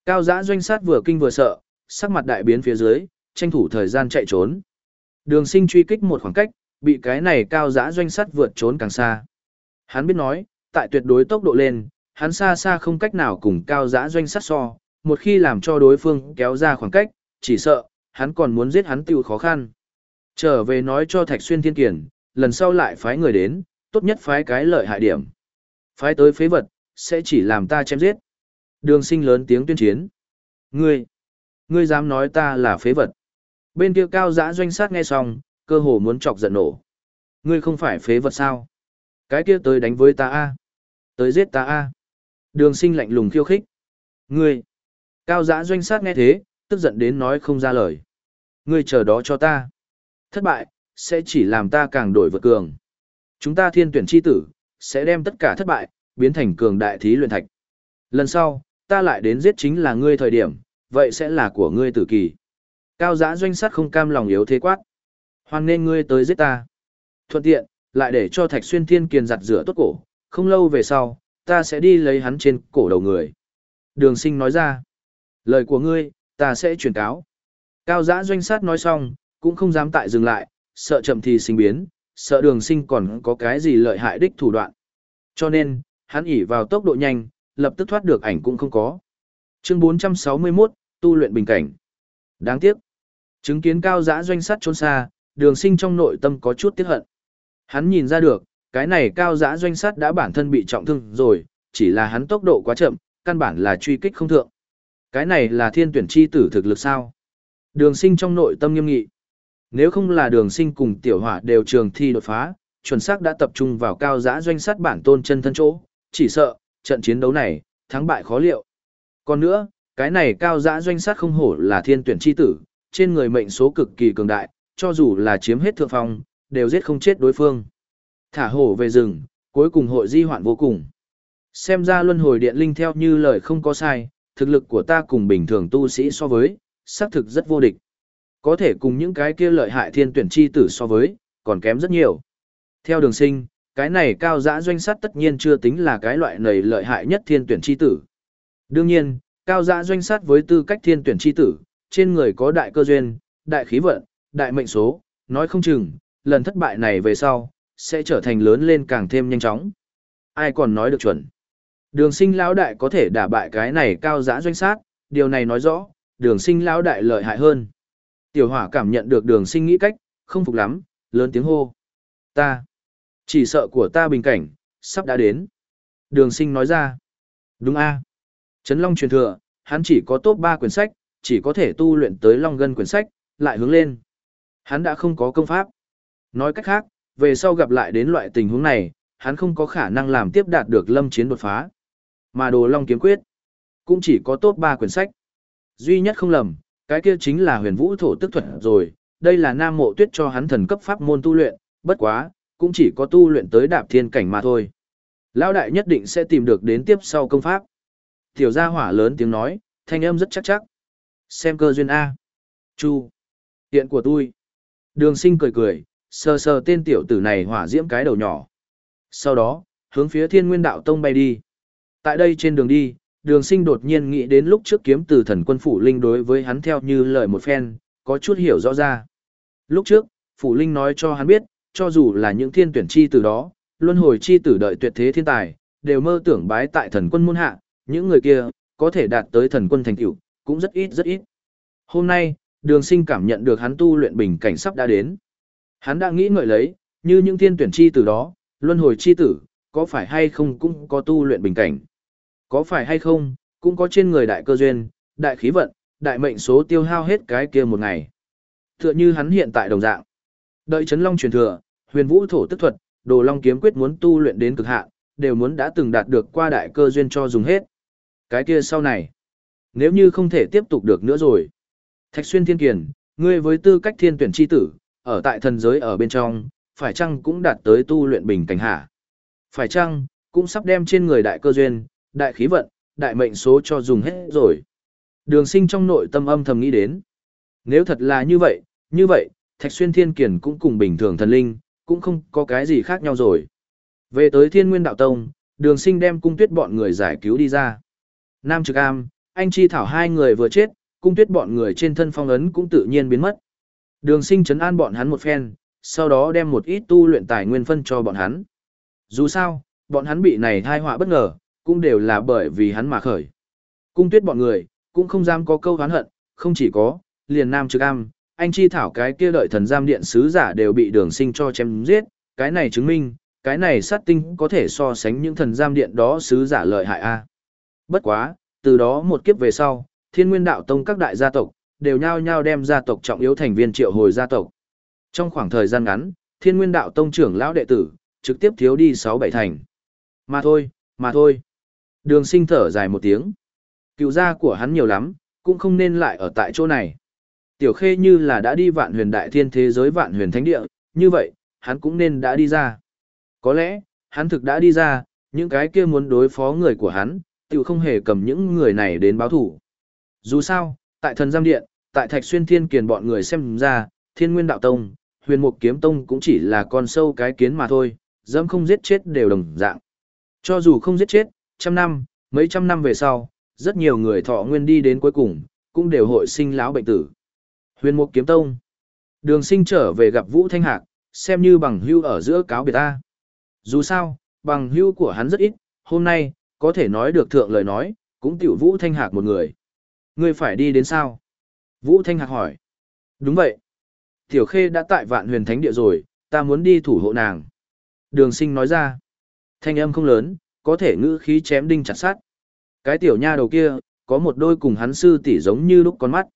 [SPEAKER 1] Cao giã doanh sát vừa kinh vừa sợ, sắc mặt đại biến phía dưới, tranh thủ thời gian chạy trốn. Đường sinh truy kích một khoảng cách, bị cái này cao giã doanh sát vượt trốn càng xa. Hắn biết nói, tại tuyệt đối tốc độ lên, hắn xa xa không cách nào cùng cao giã doanh sát so, một khi làm cho đối phương kéo ra khoảng cách, chỉ sợ, hắn còn muốn giết hắn tiêu khó khăn. Trở về nói cho Thạch Xuyên Thiên Kiển, lần sau lại phái người đến, tốt nhất phái cái lợi hại điểm. Phái tới phế vật, sẽ chỉ làm ta chém giết. Đường sinh lớn tiếng tuyên chiến. Ngươi, ngươi dám nói ta là phế vật. Bên kia cao giã doanh sát nghe xong, cơ hồ muốn chọc giận nổ. Ngươi không phải phế vật sao? Cái kia tới đánh với ta a Tới giết ta a Đường sinh lạnh lùng khiêu khích. Ngươi! Cao giã doanh sát nghe thế, tức giận đến nói không ra lời. Ngươi chờ đó cho ta. Thất bại, sẽ chỉ làm ta càng đổi vượt cường. Chúng ta thiên tuyển chi tử, sẽ đem tất cả thất bại, biến thành cường đại thí luyện thạch. Lần sau, ta lại đến giết chính là ngươi thời điểm, vậy sẽ là của ngươi tử kỳ. Cao giã doanh sát không cam lòng yếu thế quát. Hoan nên ngươi tới giết ta. Thuận tiện, lại để cho thạch xuyên thiên kiền giặt rửa tốt cổ, không lâu về sau, ta sẽ đi lấy hắn trên cổ đầu người. Đường sinh nói ra. Lời của ngươi, ta sẽ truyền cáo. Cao giã doanh sát nói xong, cũng không dám tại dừng lại, sợ chậm thì sinh biến, sợ đường sinh còn có cái gì lợi hại đích thủ đoạn. Cho nên, hắn ỉ vào tốc độ nhanh, lập tức thoát được ảnh cũng không có. Chương 461, tu luyện bình cảnh. Đáng tiếc. Chứng kiến cao giã doanh sát trốn xa, đường sinh trong nội tâm có chút tiếc hận. Hắn nhìn ra được, cái này cao giã doanh sát đã bản thân bị trọng thương rồi, chỉ là hắn tốc độ quá chậm, căn bản là truy kích không thượng. Cái này là thiên tuyển chi tử thực lực sao? Đường sinh trong nội tâm nghiêm nghị. Nếu không là đường sinh cùng tiểu hỏa đều trường thi đột phá, chuẩn xác đã tập trung vào cao giã doanh sát bản tôn chân thân chỗ, chỉ sợ, trận chiến đấu này, thắng bại khó liệu. Còn nữa, cái này cao giã doanh sát không hổ là thiên tuyển chi tử, trên người mệnh số cực kỳ cường đại, cho dù là chiếm hết thượng phong, đều giết không chết đối phương. Thả hổ về rừng, cuối cùng hội di hoạn vô cùng. Xem ra luân hồi điện linh theo như lời không có sai, thực lực của ta cùng bình thường tu sĩ so với, xác thực rất vô địch. Có thể cùng những cái kia lợi hại thiên tuyển chi tử so với, còn kém rất nhiều. Theo đường sinh, cái này cao giã doanh sát tất nhiên chưa tính là cái loại này lợi hại nhất thiên tuyển chi tử. Đương nhiên, cao giã doanh sát với tư cách thiên tuyển chi tử, trên người có đại cơ duyên, đại khí vận, đại mệnh số, nói không chừng, lần thất bại này về sau, sẽ trở thành lớn lên càng thêm nhanh chóng. Ai còn nói được chuẩn. Đường sinh lão đại có thể đả bại cái này cao giã doanh sát, điều này nói rõ, đường sinh lão đại lợi hại hơn. Tiểu hỏa cảm nhận được đường sinh nghĩ cách, không phục lắm, lớn tiếng hô. Ta, chỉ sợ của ta bình cảnh, sắp đã đến. Đường sinh nói ra. Đúng a Trấn Long truyền thừa, hắn chỉ có top 3 quyển sách, chỉ có thể tu luyện tới Long Gân quyển sách, lại hướng lên. Hắn đã không có công pháp. Nói cách khác, về sau gặp lại đến loại tình huống này, hắn không có khả năng làm tiếp đạt được lâm chiến đột phá. Mà đồ Long kiếm quyết, cũng chỉ có top 3 quyển sách. Duy nhất không lầm, cái kia chính là huyền vũ thổ tức thuật rồi, đây là nam mộ tuyết cho hắn thần cấp pháp môn tu luyện, bất quá, cũng chỉ có tu luyện tới đạp thiên cảnh mà thôi. Lão đại nhất định sẽ tìm được đến tiếp sau công pháp. Tiểu gia hỏa lớn tiếng nói, thanh âm rất chắc chắc. Xem cơ duyên A. Chu. tiện của tôi. Đường sinh cười cười, sờ sờ tên tiểu tử này hỏa diễm cái đầu nhỏ. Sau đó, hướng phía thiên nguyên đạo tông bay đi. Tại đây trên đường đi, đường sinh đột nhiên nghĩ đến lúc trước kiếm từ thần quân Phủ Linh đối với hắn theo như lời một phen, có chút hiểu rõ ra. Lúc trước, Phủ Linh nói cho hắn biết, cho dù là những thiên tuyển chi từ đó, luân hồi chi tử đợi tuyệt thế thiên tài, đều mơ tưởng bái tại thần quân môn hạ, những người kia, có thể đạt tới thần quân thành tựu cũng rất ít rất ít. Hôm nay, đường sinh cảm nhận được hắn tu luyện bình cảnh sắp đã đến. Hắn đã nghĩ ngợi lấy, như những thiên tuyển chi tử đó, luân hồi chi tử, có phải hay không cũng có tu luyện bình cảnh. Có phải hay không, cũng có trên người đại cơ duyên, đại khí vận, đại mệnh số tiêu hao hết cái kia một ngày. Tựa như hắn hiện tại đồng dạng. Đợi chấn long truyền thừa, huyền vũ thổ tức thuật, đồ long kiếm quyết muốn tu luyện đến cực hạn, đều muốn đã từng đạt được qua đại cơ duyên cho dùng hết. Cái kia sau này, nếu như không thể tiếp tục được nữa rồi. Thạch xuyên thiên kiền, ngươi với tư cách thiên tuyển chi tử, ở tại thần giới ở bên trong, phải chăng cũng đạt tới tu luyện bình cảnh hạ? Phải chăng, cũng sắp đem trên người đại cơ duyên, đại khí vận, đại mệnh số cho dùng hết rồi. Đường sinh trong nội tâm âm thầm nghĩ đến. Nếu thật là như vậy, như vậy, Thạch Xuyên Thiên Kiền cũng cùng bình thường thần linh, cũng không có cái gì khác nhau rồi. Về tới Thiên Nguyên Đạo Tông, đường sinh đem cung tuyết bọn người giải cứu đi ra. Nam Trực Am, anh Chi Thảo hai người vừa chết, cung tuyết bọn người trên thân phong ấn cũng tự nhiên biến mất. Đường sinh chấn an bọn hắn một phen, sau đó đem một ít tu luyện tài nguyên phân cho bọn hắn. Dù sao, bọn hắn bị này thai họa bất ngờ, cũng đều là bởi vì hắn mà khởi. Cung tuyết bọn người, cũng không dám có câu hán hận, không chỉ có, liền nam trực am, anh chi thảo cái kia đợi thần giam điện sứ giả đều bị đường sinh cho chém giết, cái này chứng minh, cái này sát tinh có thể so sánh những thần giam điện đó sứ giả lợi hại a Bất quá, từ đó một kiếp về sau, thiên nguyên đạo tông các đại gia tộc, đều nhao nhao đem gia tộc trọng yếu thành viên triệu hồi gia tộc. Trong khoảng thời gian ngắn, thiên nguyên đạo tông trưởng lão đệ tử, trực tiếp thiếu đi 6-7 thành. Mà thôi, mà thôi. Đường sinh thở dài một tiếng. Cựu gia của hắn nhiều lắm, cũng không nên lại ở tại chỗ này. Tiểu khê như là đã đi vạn huyền đại thiên thế giới vạn huyền thánh địa, như vậy, hắn cũng nên đã đi ra. Có lẽ, hắn thực đã đi ra, những cái kia muốn đối phó người của hắn, tiểu không hề cầm những người này đến báo thủ. Dù sao, tại thần giam điện, tại thạch xuyên thiên kiền bọn người xem ra, thiên nguyên đạo tông, huyền mục kiếm tông cũng chỉ là con sâu cái kiến mà thôi, dẫm không giết chết đều đồng dạng. Cho dù không giết chết, trăm năm, mấy trăm năm về sau, rất nhiều người thọ nguyên đi đến cuối cùng, cũng đều hội sinh lão bệnh tử. Huyền mục kiếm tông. Đường sinh trở về gặp Vũ Thanh Hạc, xem như bằng hưu ở giữa cáo biệt ta. Dù sao, bằng hưu của hắn rất ít, hôm nay, có thể nói được thượng lời nói, cũng tiểu Vũ Thanh Hạc một người. Ngươi phải đi đến sao? Vũ Thanh Hạc hỏi. Đúng vậy. Tiểu Khê đã tại vạn huyền thánh địa rồi, ta muốn đi thủ hộ nàng. Đường sinh nói ra. Thanh âm không lớn, có thể ngữ khí chém đinh chặt sát. Cái tiểu nha đầu kia, có một đôi cùng hắn sư tỷ giống như lúc con mắt.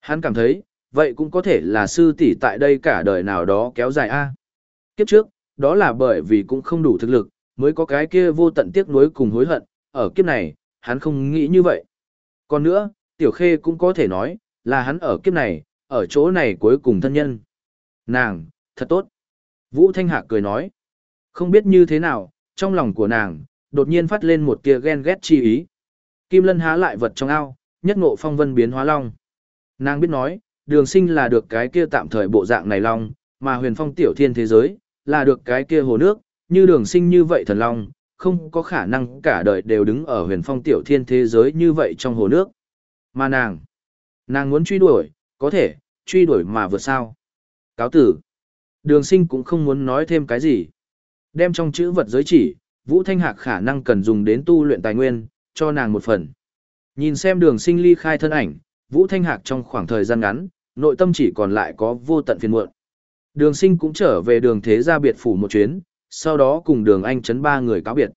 [SPEAKER 1] Hắn cảm thấy, vậy cũng có thể là sư tỷ tại đây cả đời nào đó kéo dài a. Kiếp trước, đó là bởi vì cũng không đủ thực lực, mới có cái kia vô tận tiếc nuối cùng hối hận, ở kiếp này, hắn không nghĩ như vậy. Còn nữa, tiểu khê cũng có thể nói, là hắn ở kiếp này, ở chỗ này cuối cùng thân nhân. Nàng, thật tốt. Vũ Thanh Hạc cười nói, không biết như thế nào, trong lòng của nàng, đột nhiên phát lên một tia ghen ghét chi ý. Kim Lân há lại vật trong ao, nhất ngộ phong vân biến hóa long. Nàng biết nói, đường sinh là được cái kia tạm thời bộ dạng này long, mà huyền phong tiểu thiên thế giới, là được cái kia hồ nước, như đường sinh như vậy thần long, không có khả năng cả đời đều đứng ở huyền phong tiểu thiên thế giới như vậy trong hồ nước. Mà nàng, nàng muốn truy đuổi, có thể, truy đuổi mà vượt sao. Cáo tử, đường sinh cũng không muốn nói thêm cái gì. Đem trong chữ vật giới chỉ, Vũ Thanh Hạc khả năng cần dùng đến tu luyện tài nguyên, cho nàng một phần. Nhìn xem đường sinh ly khai thân ảnh, Vũ Thanh Hạc trong khoảng thời gian ngắn, nội tâm chỉ còn lại có vô tận phiền muộn. Đường sinh cũng trở về đường thế gia biệt phủ một chuyến, sau đó cùng đường anh chấn ba người cáo biệt.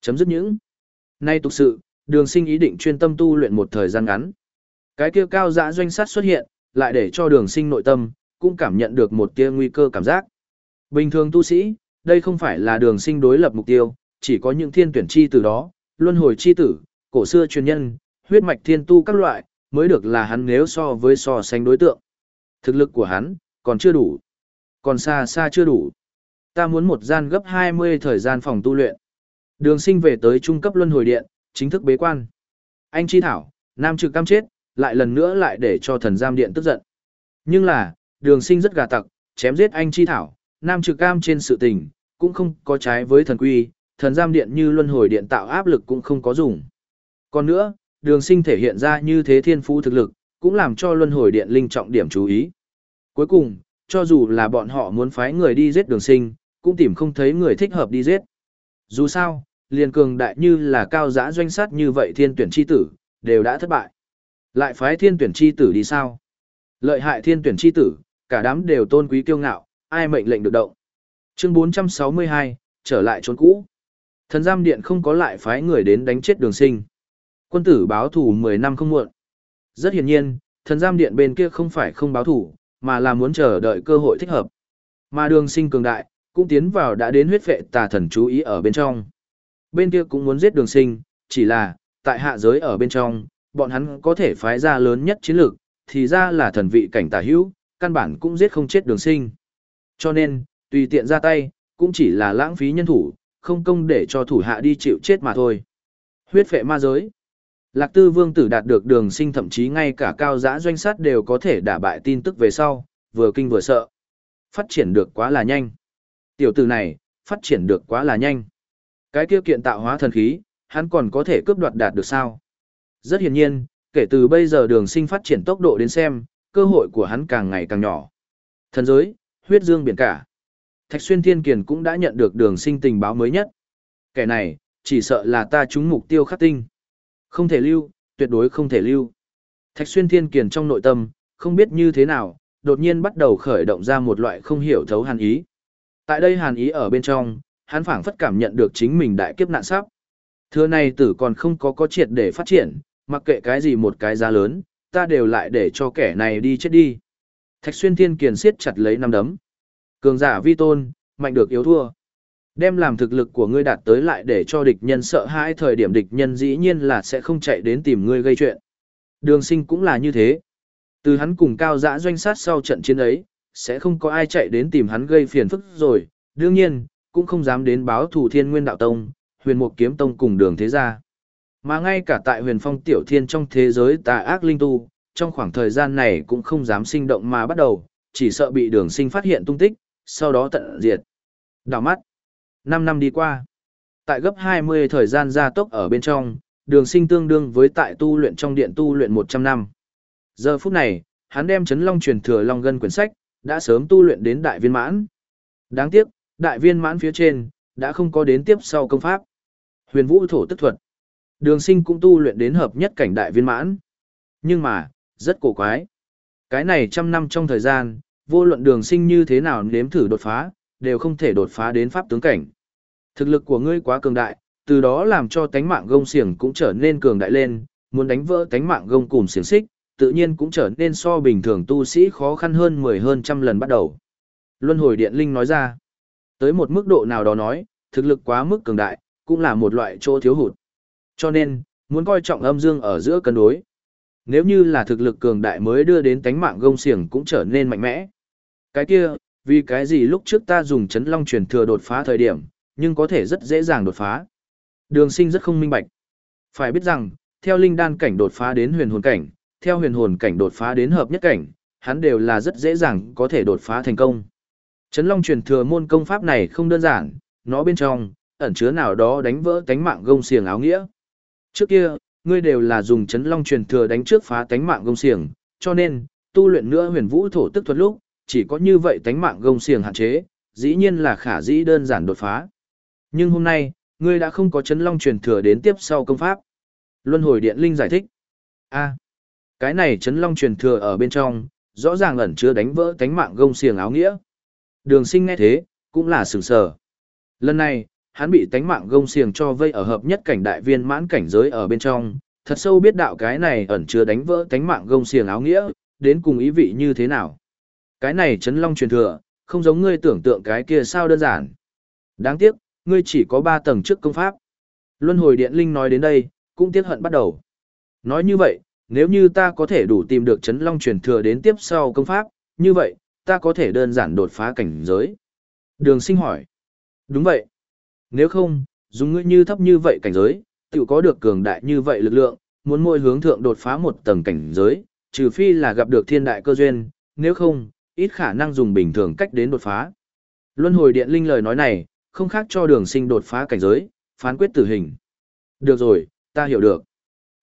[SPEAKER 1] Chấm dứt những. Nay tục sự, đường sinh ý định chuyên tâm tu luyện một thời gian ngắn. Cái kia cao dã doanh sát xuất hiện, lại để cho đường sinh nội tâm, cũng cảm nhận được một tia nguy cơ cảm giác. Bình thường tu sĩ, đây không phải là đường sinh đối lập mục tiêu, chỉ có những thiên tuyển chi từ đó, luân hồi chi tử, cổ xưa truyền nhân, huyết mạch thiên tu các loại, mới được là hắn nếu so với so sánh đối tượng. Thực lực của hắn, còn chưa đủ. Còn xa xa chưa đủ. Ta muốn một gian gấp 20 thời gian phòng tu luyện. Đường sinh về tới trung cấp luân hồi điện, chính thức bế quan. Anh chi thảo, nam trực cam chết, lại lần nữa lại để cho thần giam điện tức giận. Nhưng là, đường sinh rất gà tặc, chém giết anh chi thảo, nam trực cam trên sự tình, cũng không có trái với thần quy, thần giam điện như luân hồi điện tạo áp lực cũng không có dùng. Còn nữa, đường sinh thể hiện ra như thế thiên phú thực lực, cũng làm cho luân hồi điện linh trọng điểm chú ý. Cuối cùng, cho dù là bọn họ muốn phái người đi giết đường sinh, cũng tìm không thấy người thích hợp đi giết. Dù sao, liền cường đại như là cao giã doanh sát như vậy thiên tuyển chi tử, đều đã thất bại. Lại phái thiên tuyển chi tử đi sao? Lợi hại thiên tuyển chi tử, cả đám đều tôn quý kiêu ngạo, ai mệnh lệnh được động. Chương 462, trở lại trốn cũ. Thần giam điện không có lại phái người đến đánh chết đường sinh. Quân tử báo thủ 10 năm không muộn. Rất hiển nhiên, thần giam điện bên kia không phải không báo thủ, mà là muốn chờ đợi cơ hội thích hợp. Mà đường sinh cường đại, cũng tiến vào đã đến huyết vệ tà thần chú ý ở bên trong. Bên kia cũng muốn giết đường sinh, chỉ là, tại hạ giới ở bên trong, bọn hắn có thể phái ra lớn nhất chiến lược, thì ra là thần vị cảnh tà hữu, căn bản cũng giết không chết đường sinh. Cho nên, tùy tiện ra tay, cũng chỉ là lãng phí nhân thủ, không công để cho thủ hạ đi chịu chết mà thôi. Huyết phệ ma giới. Lạc tư vương tử đạt được đường sinh thậm chí ngay cả cao giã doanh sát đều có thể đả bại tin tức về sau, vừa kinh vừa sợ. Phát triển được quá là nhanh. Tiểu tử này, phát triển được quá là nhanh. Cái tiêu kiện tạo hóa thần khí, hắn còn có thể cướp đoạt đạt được sao? Rất hiển nhiên, kể từ bây giờ đường sinh phát triển tốc độ đến xem, cơ hội của hắn càng ngày càng nhỏ. Thần giới, huyết dương biển cả. Thạch Xuyên Thiên Kiền cũng đã nhận được đường sinh tình báo mới nhất. Kẻ này, chỉ sợ là ta trúng mục tiêu khắc tinh. Không thể lưu, tuyệt đối không thể lưu. Thạch Xuyên Thiên Kiền trong nội tâm, không biết như thế nào, đột nhiên bắt đầu khởi động ra một loại không hiểu thấu hàn ý. Tại đây hàn ý ở bên trong, hắn phảng phất cảm nhận được chính mình đại kiếp nạn sắp. Thưa này tử còn không có có triệt để phát triển, mặc kệ cái gì một cái giá lớn, ta đều lại để cho kẻ này đi chết đi. Thạch Xuyên Thiên Kiền siết chặt lấy năm đấm. Cường giả vi tôn, mạnh được yếu thua. Đem làm thực lực của ngươi đạt tới lại để cho địch nhân sợ hãi thời điểm địch nhân dĩ nhiên là sẽ không chạy đến tìm ngươi gây chuyện. Đường sinh cũng là như thế. Từ hắn cùng cao dã doanh sát sau trận chiến ấy, sẽ không có ai chạy đến tìm hắn gây phiền phức rồi, đương nhiên, cũng không dám đến báo thủ thiên nguyên đạo tông, huyền mục kiếm tông cùng đường thế gia. Mà ngay cả tại huyền phong tiểu thiên trong thế giới tà ác linh tu, trong khoảng thời gian này cũng không dám sinh động mà bắt đầu, chỉ sợ bị đường sinh phát hiện tung tích, sau đó tận diệt. Đào mắt. 5 năm đi qua. Tại gấp 20 thời gian gia tốc ở bên trong, đường sinh tương đương với tại tu luyện trong điện tu luyện 100 năm. Giờ phút này, hắn đem chấn long truyền thừa long gân quyển sách, đã sớm tu luyện đến đại viên mãn. Đáng tiếc, đại viên mãn phía trên, đã không có đến tiếp sau công pháp. Huyền vũ thổ tức thuật. Đường sinh cũng tu luyện đến hợp nhất cảnh đại viên mãn. Nhưng mà, rất cổ quái. Cái này trăm năm trong thời gian, vô luận đường sinh như thế nào nếm thử đột phá, đều không thể đột phá đến pháp tướng cảnh. Thực lực của ngươi quá cường đại, từ đó làm cho tánh mạng gông xiềng cũng trở nên cường đại lên, muốn đánh vỡ tánh mạng gông cùng xiềng xích, tự nhiên cũng trở nên so bình thường tu sĩ khó khăn hơn 10 hơn trăm lần bắt đầu. Luân hồi điện linh nói ra, tới một mức độ nào đó nói, thực lực quá mức cường đại, cũng là một loại chỗ thiếu hụt. Cho nên, muốn coi trọng âm dương ở giữa cân đối. Nếu như là thực lực cường đại mới đưa đến tánh mạng gông xiềng cũng trở nên mạnh mẽ. Cái kia, vì cái gì lúc trước ta dùng chấn long truyền thừa đột phá thời điểm, nhưng có thể rất dễ dàng đột phá. Đường sinh rất không minh bạch. Phải biết rằng, theo linh đan cảnh đột phá đến huyền hồn cảnh, theo huyền hồn cảnh đột phá đến hợp nhất cảnh, hắn đều là rất dễ dàng có thể đột phá thành công. Chấn Long truyền thừa môn công pháp này không đơn giản, nó bên trong ẩn chứa nào đó đánh vỡ cánh mạng gông xiềng áo nghĩa. Trước kia, ngươi đều là dùng Chấn Long truyền thừa đánh trước phá tánh mạng gông xiềng, cho nên tu luyện nữa huyền vũ thổ tức thuật lúc, chỉ có như vậy tánh mạng gông xiềng hạn chế, dĩ nhiên là khả dĩ đơn giản đột phá. Nhưng hôm nay, ngươi đã không có chấn long truyền thừa đến tiếp sau công pháp. Luân hồi điện linh giải thích. a cái này chấn long truyền thừa ở bên trong, rõ ràng ẩn chứa đánh vỡ tánh mạng gông xiềng áo nghĩa. Đường sinh nghe thế, cũng là sửng sở. Lần này, hắn bị tánh mạng gông xiềng cho vây ở hợp nhất cảnh đại viên mãn cảnh giới ở bên trong, thật sâu biết đạo cái này ẩn chứa đánh vỡ tánh mạng gông xiềng áo nghĩa, đến cùng ý vị như thế nào. Cái này chấn long truyền thừa, không giống ngươi tưởng tượng cái kia sao đơn giản. Đáng tiếc, ngươi chỉ có 3 tầng trước công pháp. Luân hồi điện linh nói đến đây, cũng tiếc hận bắt đầu. Nói như vậy, nếu như ta có thể đủ tìm được chấn long truyền thừa đến tiếp sau công pháp, như vậy, ta có thể đơn giản đột phá cảnh giới. Đường sinh hỏi. Đúng vậy. Nếu không, dùng ngươi như thấp như vậy cảnh giới, tự có được cường đại như vậy lực lượng, muốn môi hướng thượng đột phá một tầng cảnh giới, trừ phi là gặp được thiên đại cơ duyên, nếu không, ít khả năng dùng bình thường cách đến đột phá. Luân hồi điện linh lời nói này, không khác cho đường sinh đột phá cảnh giới, phán quyết tử hình. Được rồi, ta hiểu được.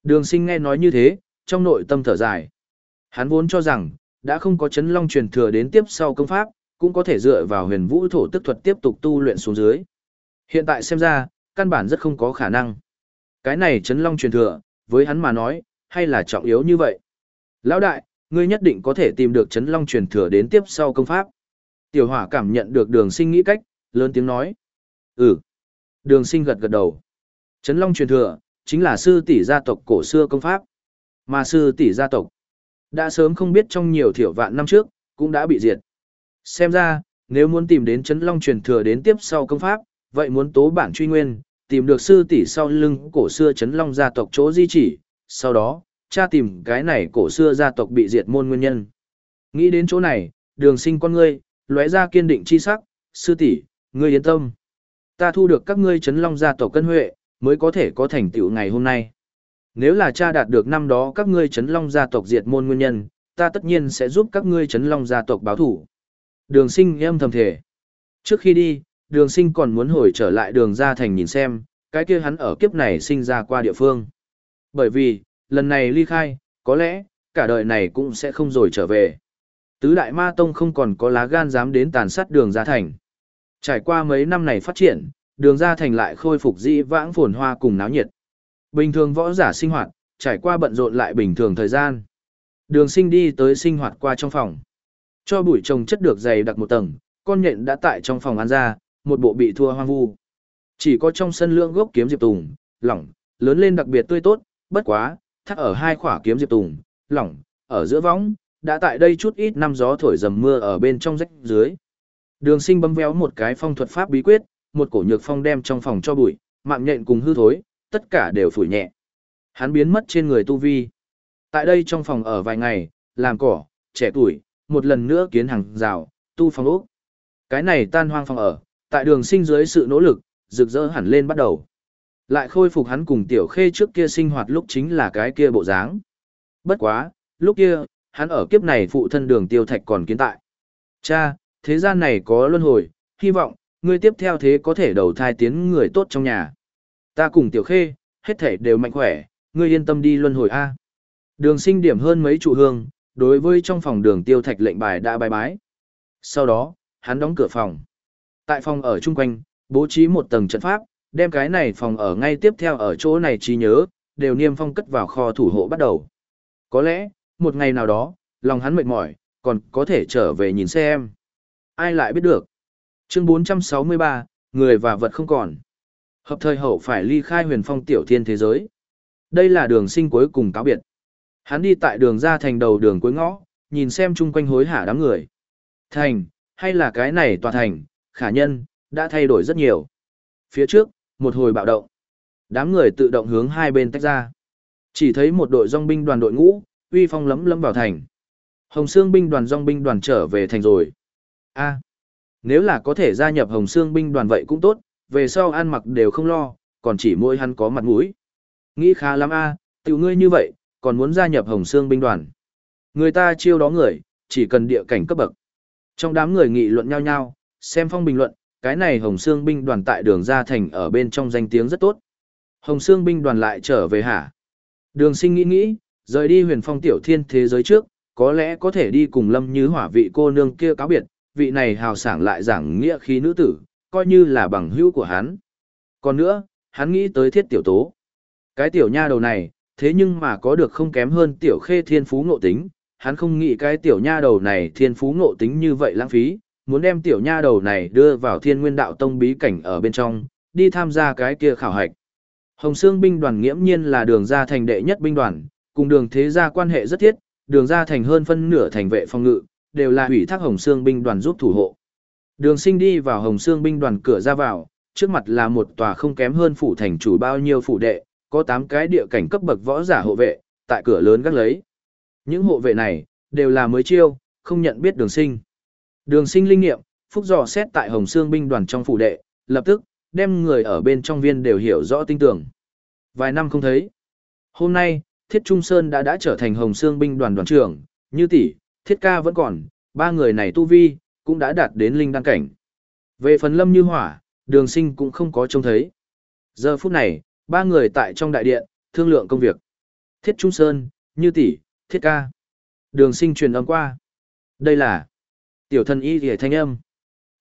[SPEAKER 1] Đường sinh nghe nói như thế, trong nội tâm thở dài. Hắn vốn cho rằng, đã không có chấn long truyền thừa đến tiếp sau công pháp, cũng có thể dựa vào huyền vũ thổ tức thuật tiếp tục tu luyện xuống dưới. Hiện tại xem ra, căn bản rất không có khả năng. Cái này chấn long truyền thừa, với hắn mà nói, hay là trọng yếu như vậy. Lão đại, ngươi nhất định có thể tìm được chấn long truyền thừa đến tiếp sau công pháp. Tiểu hỏa cảm nhận được đường sinh nghĩ cách, lớn tiếng nói. Ừ. Đường sinh gật gật đầu. Trấn Long truyền thừa, chính là sư tỷ gia tộc cổ xưa công pháp. Mà sư tỷ gia tộc, đã sớm không biết trong nhiều thiểu vạn năm trước, cũng đã bị diệt. Xem ra, nếu muốn tìm đến Trấn Long truyền thừa đến tiếp sau công pháp, vậy muốn tố bản truy nguyên, tìm được sư tỷ sau lưng cổ xưa chấn Long gia tộc chỗ di chỉ, sau đó, cha tìm cái này cổ xưa gia tộc bị diệt môn nguyên nhân. Nghĩ đến chỗ này, đường sinh con ngươi, lóe ra kiên định chi sắc, sư tỷ Ngươi yên tâm. Ta thu được các ngươi chấn long gia tộc cân huệ, mới có thể có thành tựu ngày hôm nay. Nếu là cha đạt được năm đó các ngươi chấn long gia tộc diệt môn nguyên nhân, ta tất nhiên sẽ giúp các ngươi chấn long gia tộc báo thủ. Đường sinh em thầm thể. Trước khi đi, đường sinh còn muốn hồi trở lại đường ra thành nhìn xem, cái kia hắn ở kiếp này sinh ra qua địa phương. Bởi vì, lần này ly khai, có lẽ, cả đời này cũng sẽ không rồi trở về. Tứ Đại Ma Tông không còn có lá gan dám đến tàn sát đường ra thành. Trải qua mấy năm này phát triển, đường ra thành lại khôi phục dĩ vãng phồn hoa cùng náo nhiệt. Bình thường võ giả sinh hoạt, trải qua bận rộn lại bình thường thời gian. Đường sinh đi tới sinh hoạt qua trong phòng. Cho bụi trồng chất được dày đặc một tầng, con nhện đã tại trong phòng ăn ra, một bộ bị thua hoang vu. Chỉ có trong sân lượng gốc kiếm diệp tùng, lỏng, lớn lên đặc biệt tươi tốt, bất quá, thắt ở hai khỏa kiếm diệp tùng, lỏng, ở giữa võng, đã tại đây chút ít năm gió thổi dầm mưa ở bên trong rách dưới. Đường sinh bấm véo một cái phong thuật pháp bí quyết, một cổ nhược phong đem trong phòng cho bụi, mạng nhện cùng hư thối, tất cả đều phủi nhẹ. Hắn biến mất trên người tu vi. Tại đây trong phòng ở vài ngày, làm cỏ, trẻ tuổi, một lần nữa kiến hàng rào, tu phòng ốc. Cái này tan hoang phòng ở, tại đường sinh dưới sự nỗ lực, rực rỡ hẳn lên bắt đầu. Lại khôi phục hắn cùng tiểu khê trước kia sinh hoạt lúc chính là cái kia bộ dáng. Bất quá, lúc kia, hắn ở kiếp này phụ thân đường tiêu thạch còn kiến tại. Cha, thế gian này có luân hồi, hy vọng, ngươi tiếp theo thế có thể đầu thai tiến người tốt trong nhà. Ta cùng tiểu khê, hết thể đều mạnh khỏe, ngươi yên tâm đi luân hồi A. Đường sinh điểm hơn mấy trụ hương, đối với trong phòng đường tiêu thạch lệnh bài đã bài bái. Sau đó, hắn đóng cửa phòng. Tại phòng ở chung quanh, bố trí một tầng trận pháp, đem cái này phòng ở ngay tiếp theo ở chỗ này trí nhớ, đều niêm phong cất vào kho thủ hộ bắt đầu. Có lẽ, một ngày nào đó, lòng hắn mệt mỏi, còn có thể trở về nhìn xem. Ai lại biết được. Chương 463, người và vật không còn. Hợp thời hậu phải ly khai huyền phong tiểu thiên thế giới. Đây là đường sinh cuối cùng cáo biệt. Hắn đi tại đường ra thành đầu đường cuối ngõ, nhìn xem chung quanh hối hả đám người. Thành, hay là cái này tòa thành, khả nhân, đã thay đổi rất nhiều. Phía trước, một hồi bạo động. Đám người tự động hướng hai bên tách ra. Chỉ thấy một đội dòng binh đoàn đội ngũ, uy phong lấm lấm vào thành. Hồng Sương binh đoàn dòng binh đoàn trở về thành rồi. A, nếu là có thể gia nhập Hồng Sương binh đoàn vậy cũng tốt, về sau ăn mặc đều không lo, còn chỉ mỗi hắn có mặt mũi. Nghĩ khá lắm a, tiểu ngươi như vậy, còn muốn gia nhập Hồng Sương binh đoàn. Người ta chiêu đó người, chỉ cần địa cảnh cấp bậc. Trong đám người nghị luận nhau nhau, xem phong bình luận, cái này Hồng Sương binh đoàn tại đường ra thành ở bên trong danh tiếng rất tốt. Hồng Sương binh đoàn lại trở về hả? Đường sinh nghĩ nghĩ, rời đi huyền phong tiểu thiên thế giới trước, có lẽ có thể đi cùng lâm như hỏa vị cô nương kia cáo biệt, vị này hào sảng lại giảng nghĩa khí nữ tử, coi như là bằng hữu của hắn. Còn nữa, hắn nghĩ tới thiết tiểu tố. Cái tiểu nha đầu này, thế nhưng mà có được không kém hơn tiểu khê thiên phú ngộ tính, hắn không nghĩ cái tiểu nha đầu này thiên phú ngộ tính như vậy lãng phí, muốn đem tiểu nha đầu này đưa vào thiên nguyên đạo tông bí cảnh ở bên trong, đi tham gia cái kia khảo hạch. Hồng Sương binh đoàn nghiễm nhiên là đường ra thành đệ nhất binh đoàn, cùng đường thế gia quan hệ rất thiết, đường ra thành hơn phân nửa thành vệ phòng ngự, đều là ủy thác Hồng Sương binh đoàn giúp thủ hộ. Đường sinh đi vào Hồng Sương binh đoàn cửa ra vào, trước mặt là một tòa không kém hơn phủ thành chủ bao nhiêu phủ đệ, có 8 cái địa cảnh cấp bậc võ giả hộ vệ, tại cửa lớn gác lấy. Những hộ vệ này, đều là mới chiêu, không nhận biết đường sinh. Đường sinh linh nghiệm, phúc dò xét tại Hồng Sương binh đoàn trong phủ đệ, lập tức, đem người ở bên trong viên đều hiểu rõ tinh tưởng. Vài năm không thấy. Hôm nay, Thiết Trung Sơn đã đã trở thành Hồng Sương binh đoàn đoàn trưởng, như tỷ, Thiết Ca vẫn còn, ba người này tu vi, cũng đã đạt đến linh đăng cảnh. Về phần lâm như hỏa, đường sinh cũng không có trông thấy. Giờ phút này, ba người tại trong đại điện, thương lượng công việc. Thiết Trung Sơn, Như tỷ, Thiết Ca. Đường sinh truyền âm qua. Đây là tiểu thần y rìa thanh âm.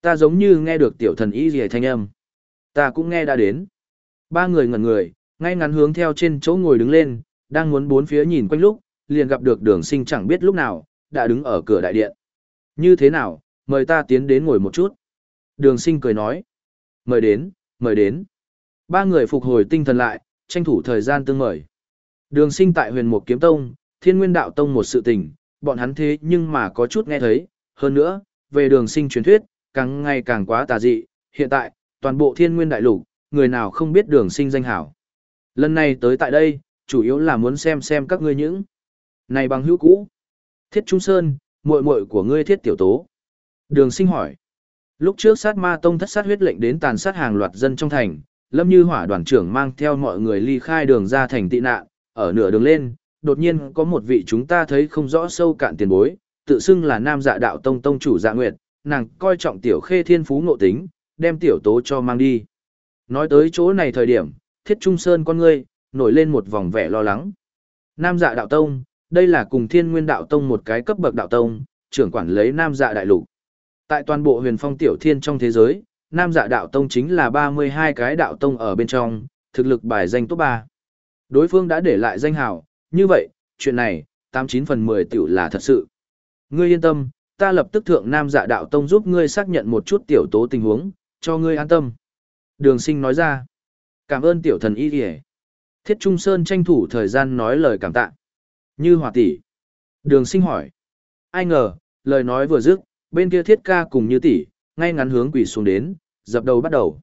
[SPEAKER 1] Ta giống như nghe được tiểu thần y rìa thanh âm. Ta cũng nghe đã đến. Ba người ngẩn người, ngay ngắn hướng theo trên chỗ ngồi đứng lên, đang muốn bốn phía nhìn quanh lúc, liền gặp được đường sinh chẳng biết lúc nào, đã đứng ở cửa đại điện. Như thế nào, mời ta tiến đến ngồi một chút. Đường sinh cười nói. Mời đến, mời đến. Ba người phục hồi tinh thần lại, tranh thủ thời gian tương mời. Đường sinh tại huyền mục kiếm tông, thiên nguyên đạo tông một sự tình, bọn hắn thế nhưng mà có chút nghe thấy. Hơn nữa, về đường sinh truyền thuyết, càng ngày càng quá tà dị. Hiện tại, toàn bộ thiên nguyên đại lục, người nào không biết đường sinh danh hảo. Lần này tới tại đây, chủ yếu là muốn xem xem các ngươi những. Này bằng hữu cũ. Thiết Trung Sơn, muội muội của ngươi thiết tiểu tố. Đường sinh hỏi. Lúc trước sát ma tông thất sát huyết lệnh đến tàn sát hàng loạt dân trong thành, lâm như hỏa đoàn trưởng mang theo mọi người ly khai đường ra thành tị nạn, ở nửa đường lên, đột nhiên có một vị chúng ta thấy không rõ sâu cạn tiền bối, tự xưng là nam dạ đạo tông tông chủ dạ nguyệt, nàng coi trọng tiểu khê thiên phú ngộ tính, đem tiểu tố cho mang đi. Nói tới chỗ này thời điểm, thiết trung sơn con ngươi, nổi lên một vòng vẻ lo lắng. Nam dạ đạo tông, đây là cùng thiên nguyên đạo tông một cái cấp bậc đạo tông, trưởng quản lấy nam dạ đại lục. Tại toàn bộ huyền phong tiểu thiên trong thế giới, nam dạ đạo tông chính là 32 cái đạo tông ở bên trong, thực lực bài danh top 3. Đối phương đã để lại danh hào, như vậy, chuyện này, 89 phần 10 tiểu là thật sự. Ngươi yên tâm, ta lập tức thượng nam dạ đạo tông giúp ngươi xác nhận một chút tiểu tố tình huống, cho ngươi an tâm. Đường sinh nói ra, cảm ơn tiểu thần y kìa. Thiết Trung Sơn tranh thủ thời gian nói lời cảm tạ. Như hòa tỷ. Đường sinh hỏi. Ai ngờ, lời nói vừa dứt, bên kia thiết ca cùng như tỷ, ngay ngắn hướng quỷ xuống đến, dập đầu bắt đầu.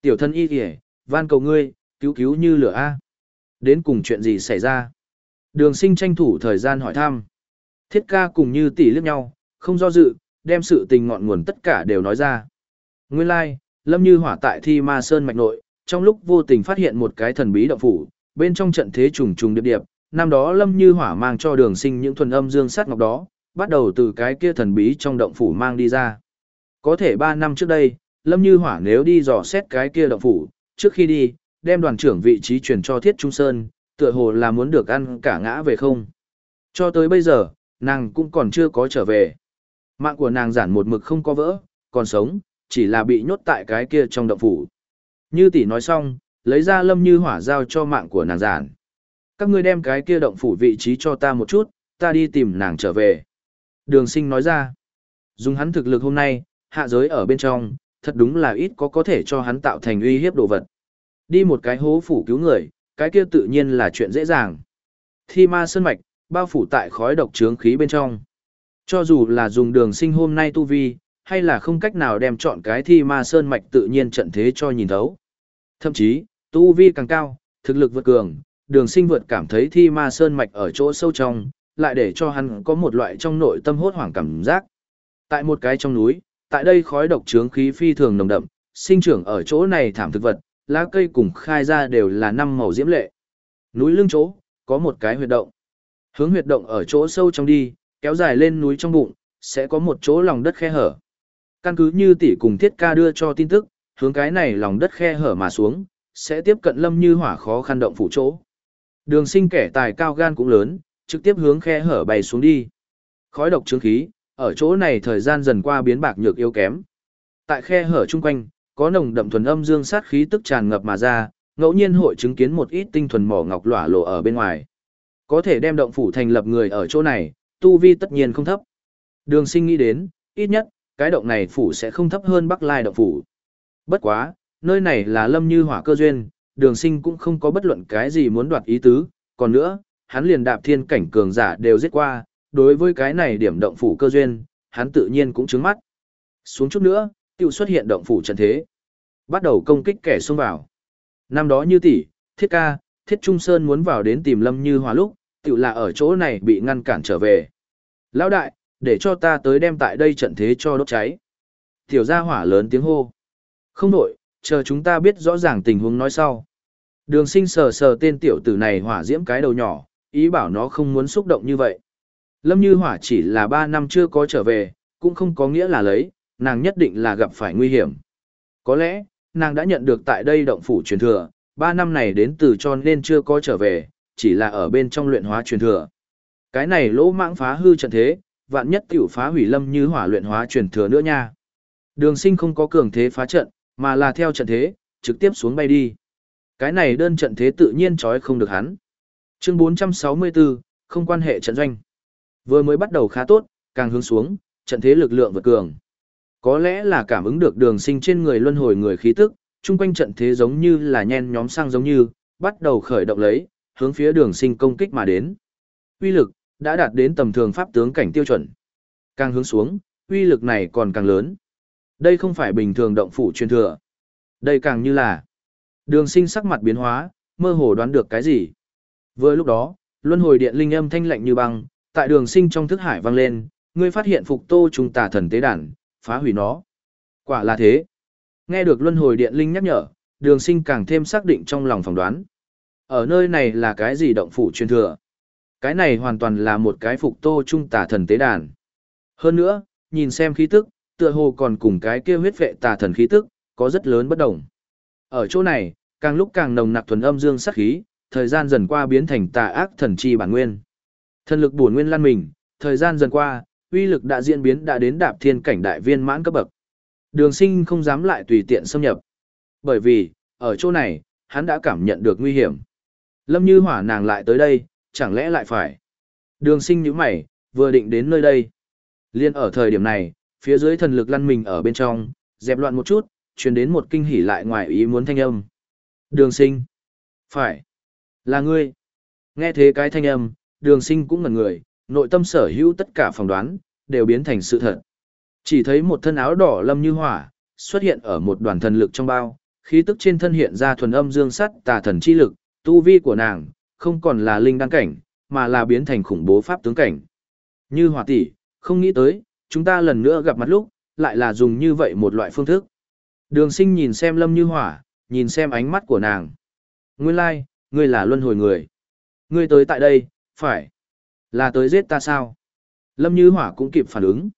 [SPEAKER 1] Tiểu thân y kìa, van cầu ngươi, cứu cứu như lửa A. Đến cùng chuyện gì xảy ra? Đường sinh tranh thủ thời gian hỏi thăm. Thiết ca cùng như tỷ liếc nhau, không do dự, đem sự tình ngọn nguồn tất cả đều nói ra. Nguyên lai, like, Lâm Như Hỏa tại thi ma sơn mạch nội, trong lúc vô tình phát hiện một cái thần bí động phủ, bên trong trận thế trùng trùng điệp điệp, năm đó Lâm Như Hỏa mang cho đường sinh những thuần âm dương sát ngọc đó, bắt đầu từ cái kia thần bí trong động phủ mang đi ra. Có thể 3 năm trước đây, Lâm Như Hỏa nếu đi dò xét cái kia động phủ, trước khi đi, đem đoàn trưởng vị trí truyền cho Thiết Trung Sơn, tựa hồ là muốn được ăn cả ngã về không. Cho tới bây giờ, nàng cũng còn chưa có trở về. Mạng của nàng giản một mực không có vỡ, còn sống, chỉ là bị nhốt tại cái kia trong động phủ. Như tỷ nói xong, lấy ra lâm như hỏa giao cho mạng của nàng giản. Các ngươi đem cái kia động phủ vị trí cho ta một chút, ta đi tìm nàng trở về. Đường sinh nói ra, dùng hắn thực lực hôm nay, hạ giới ở bên trong, thật đúng là ít có có thể cho hắn tạo thành uy hiếp đồ vật. Đi một cái hố phủ cứu người, cái kia tự nhiên là chuyện dễ dàng. Thi ma sơn mạch, bao phủ tại khói độc trướng khí bên trong. Cho dù là dùng đường sinh hôm nay tu vi, hay là không cách nào đem chọn cái thi ma sơn mạch tự nhiên trận thế cho nhìn thấu. Thậm chí, tu vi càng cao, thực lực vượt cường, đường sinh vượt cảm thấy thi ma sơn mạch ở chỗ sâu trong, lại để cho hắn có một loại trong nội tâm hốt hoảng cảm giác. Tại một cái trong núi, tại đây khói độc trướng khí phi thường nồng đậm, sinh trưởng ở chỗ này thảm thực vật, lá cây cùng khai ra đều là năm màu diễm lệ. Núi lưng chỗ, có một cái huyệt động. Hướng huyệt động ở chỗ sâu trong đi, kéo dài lên núi trong bụng, sẽ có một chỗ lòng đất khe hở. Căn cứ như tỷ cùng thiết ca đưa cho tin tức, hướng cái này lòng đất khe hở mà xuống, sẽ tiếp cận lâm như hỏa khó khăn động phủ chỗ. Đường sinh kẻ tài cao gan cũng lớn, trực tiếp hướng khe hở bay xuống đi. Khói độc chứng khí, ở chỗ này thời gian dần qua biến bạc nhược yếu kém. Tại khe hở chung quanh, có nồng đậm thuần âm dương sát khí tức tràn ngập mà ra, ngẫu nhiên hội chứng kiến một ít tinh thuần mỏ ngọc lỏa lộ ở bên ngoài. Có thể đem động phủ thành lập người ở chỗ này, tu vi tất nhiên không thấp. Đường sinh nghĩ đến, ít nhất, cái động này phủ sẽ không thấp hơn Bắc Lai động phủ. Bất quá, nơi này là lâm như hỏa cơ duyên, đường sinh cũng không có bất luận cái gì muốn đoạt ý tứ, còn nữa, hắn liền đạp thiên cảnh cường giả đều giết qua, đối với cái này điểm động phủ cơ duyên, hắn tự nhiên cũng trứng mắt. Xuống chút nữa, tiểu xuất hiện động phủ trận thế. Bắt đầu công kích kẻ xông vào. Năm đó như tỷ, thiết ca, thiết trung sơn muốn vào đến tìm lâm như hòa lúc, tự là ở chỗ này bị ngăn cản trở về. Lão đại, để cho ta tới đem tại đây trận thế cho đốt cháy. Tiểu gia hỏa lớn tiếng hô. Không đổi, chờ chúng ta biết rõ ràng tình huống nói sau. Đường sinh sờ sờ tên tiểu tử này hỏa diễm cái đầu nhỏ, ý bảo nó không muốn xúc động như vậy. Lâm Như Hỏa chỉ là 3 năm chưa có trở về, cũng không có nghĩa là lấy, nàng nhất định là gặp phải nguy hiểm. Có lẽ, nàng đã nhận được tại đây động phủ truyền thừa, Ba năm này đến từ cho nên chưa có trở về, chỉ là ở bên trong luyện hóa truyền thừa. Cái này lỗ mãng phá hư trận thế, vạn nhất tiểu phá hủy lâm như hỏa luyện hóa truyền thừa nữa nha. Đường sinh không có cường thế phá trận, mà là theo trận thế, trực tiếp xuống bay đi. Cái này đơn trận thế tự nhiên trói không được hắn. Chương 464, không quan hệ trận doanh. Vừa mới bắt đầu khá tốt, càng hướng xuống, trận thế lực lượng vượt cường. Có lẽ là cảm ứng được đường sinh trên người luân hồi người khí tức, chung quanh trận thế giống như là nhen nhóm sang giống như, bắt đầu khởi động lấy, hướng phía đường sinh công kích mà đến. Uy lực, đã đạt đến tầm thường pháp tướng cảnh tiêu chuẩn. Càng hướng xuống, uy lực này còn càng lớn. Đây không phải bình thường động phủ truyền thừa. Đây càng như là đường sinh sắc mặt biến hóa, mơ hồ đoán được cái gì. Vừa lúc đó, luân hồi điện linh âm thanh lạnh như băng, tại đường sinh trong thức hải vang lên, ngươi phát hiện phục tô trung tà thần tế đàn, phá hủy nó. Quả là thế. Nghe được luân hồi điện linh nhắc nhở, đường sinh càng thêm xác định trong lòng phỏng đoán. Ở nơi này là cái gì động phủ truyền thừa? Cái này hoàn toàn là một cái phục tô trung tà thần tế đàn. Hơn nữa, nhìn xem khí tức, tựa hồ còn cùng cái kia huyết vệ tà thần khí tức, có rất lớn bất đồng. Ở chỗ này, càng lúc càng nồng nặc thuần âm dương sát khí, thời gian dần qua biến thành tà ác thần chi bản nguyên. Thần lực bổn nguyên lan mình, thời gian dần qua, uy lực đã diễn biến đã đến đạp thiên cảnh đại viên mãn cấp bậc. Đường sinh không dám lại tùy tiện xâm nhập. Bởi vì, ở chỗ này, hắn đã cảm nhận được nguy hiểm. Lâm như hỏa nàng lại tới đây, chẳng lẽ lại phải. Đường sinh như mày, vừa định đến nơi đây. Liên ở thời điểm này, phía dưới thần lực lăn mình ở bên trong, dẹp loạn một chút, truyền đến một kinh hỉ lại ngoài ý muốn thanh âm. Đường sinh. Phải. Là ngươi. Nghe thế cái thanh âm, đường sinh cũng ngần người, nội tâm sở hữu tất cả phỏng đoán, đều biến thành sự thật. Chỉ thấy một thân áo đỏ lâm như hỏa, xuất hiện ở một đoàn thần lực trong bao, khí tức trên thân hiện ra thuần âm dương sắt tà thần chi lực, tu vi của nàng, không còn là linh đăng cảnh, mà là biến thành khủng bố pháp tướng cảnh. Như hỏa tỷ, không nghĩ tới, chúng ta lần nữa gặp mặt lúc, lại là dùng như vậy một loại phương thức. Đường sinh nhìn xem lâm như hỏa, nhìn xem ánh mắt của nàng. Nguyên lai, like, ngươi là luân hồi người. Ngươi tới tại đây, phải. Là tới giết ta sao? Lâm như hỏa cũng kịp phản ứng.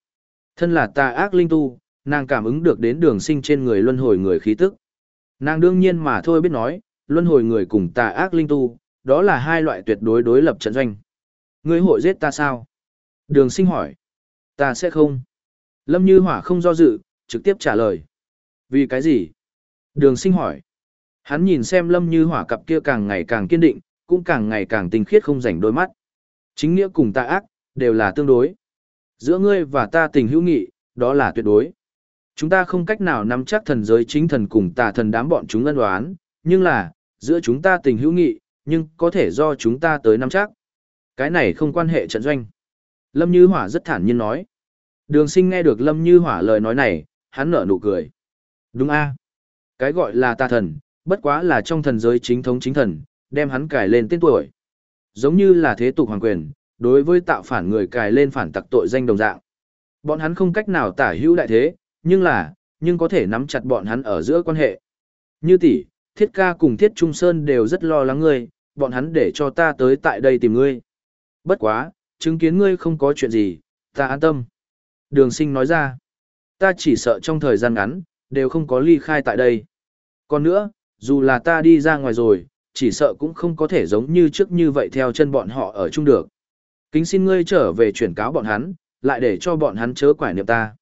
[SPEAKER 1] Thân là tà ác linh tu, nàng cảm ứng được đến đường sinh trên người luân hồi người khí tức. Nàng đương nhiên mà thôi biết nói, luân hồi người cùng tà ác linh tu, đó là hai loại tuyệt đối đối lập trận doanh. Ngươi hội giết ta sao? Đường sinh hỏi. Ta sẽ không. Lâm Như Hỏa không do dự, trực tiếp trả lời. Vì cái gì? Đường sinh hỏi. Hắn nhìn xem Lâm Như Hỏa cặp kia càng ngày càng kiên định, cũng càng ngày càng tinh khiết không rảnh đôi mắt. Chính nghĩa cùng tà ác, đều là tương đối. Giữa ngươi và ta tình hữu nghị, đó là tuyệt đối. Chúng ta không cách nào nắm chắc thần giới chính thần cùng tà thần đám bọn chúng ân đoán, nhưng là, giữa chúng ta tình hữu nghị, nhưng có thể do chúng ta tới nắm chắc. Cái này không quan hệ trận doanh. Lâm Như Hỏa rất thản nhiên nói. Đường sinh nghe được Lâm Như Hỏa lời nói này, hắn nở nụ cười. Đúng a Cái gọi là tà thần, bất quá là trong thần giới chính thống chính thần, đem hắn cải lên tên tuổi. Giống như là thế tục hoàng quyền, đối với tạo phản người cài lên phản tặc tội danh đồng dạng. Bọn hắn không cách nào tả hữu đại thế, nhưng là, nhưng có thể nắm chặt bọn hắn ở giữa quan hệ. Như tỷ, thiết ca cùng thiết trung sơn đều rất lo lắng ngươi, bọn hắn để cho ta tới tại đây tìm ngươi. Bất quá, chứng kiến ngươi không có chuyện gì, ta an tâm. Đường sinh nói ra, ta chỉ sợ trong thời gian ngắn, đều không có ly khai tại đây. Còn nữa, dù là ta đi ra ngoài rồi, chỉ sợ cũng không có thể giống như trước như vậy theo chân bọn họ ở chung được. Kính xin ngươi trở về chuyển cáo bọn hắn, lại để cho bọn hắn chớ quải niệm ta.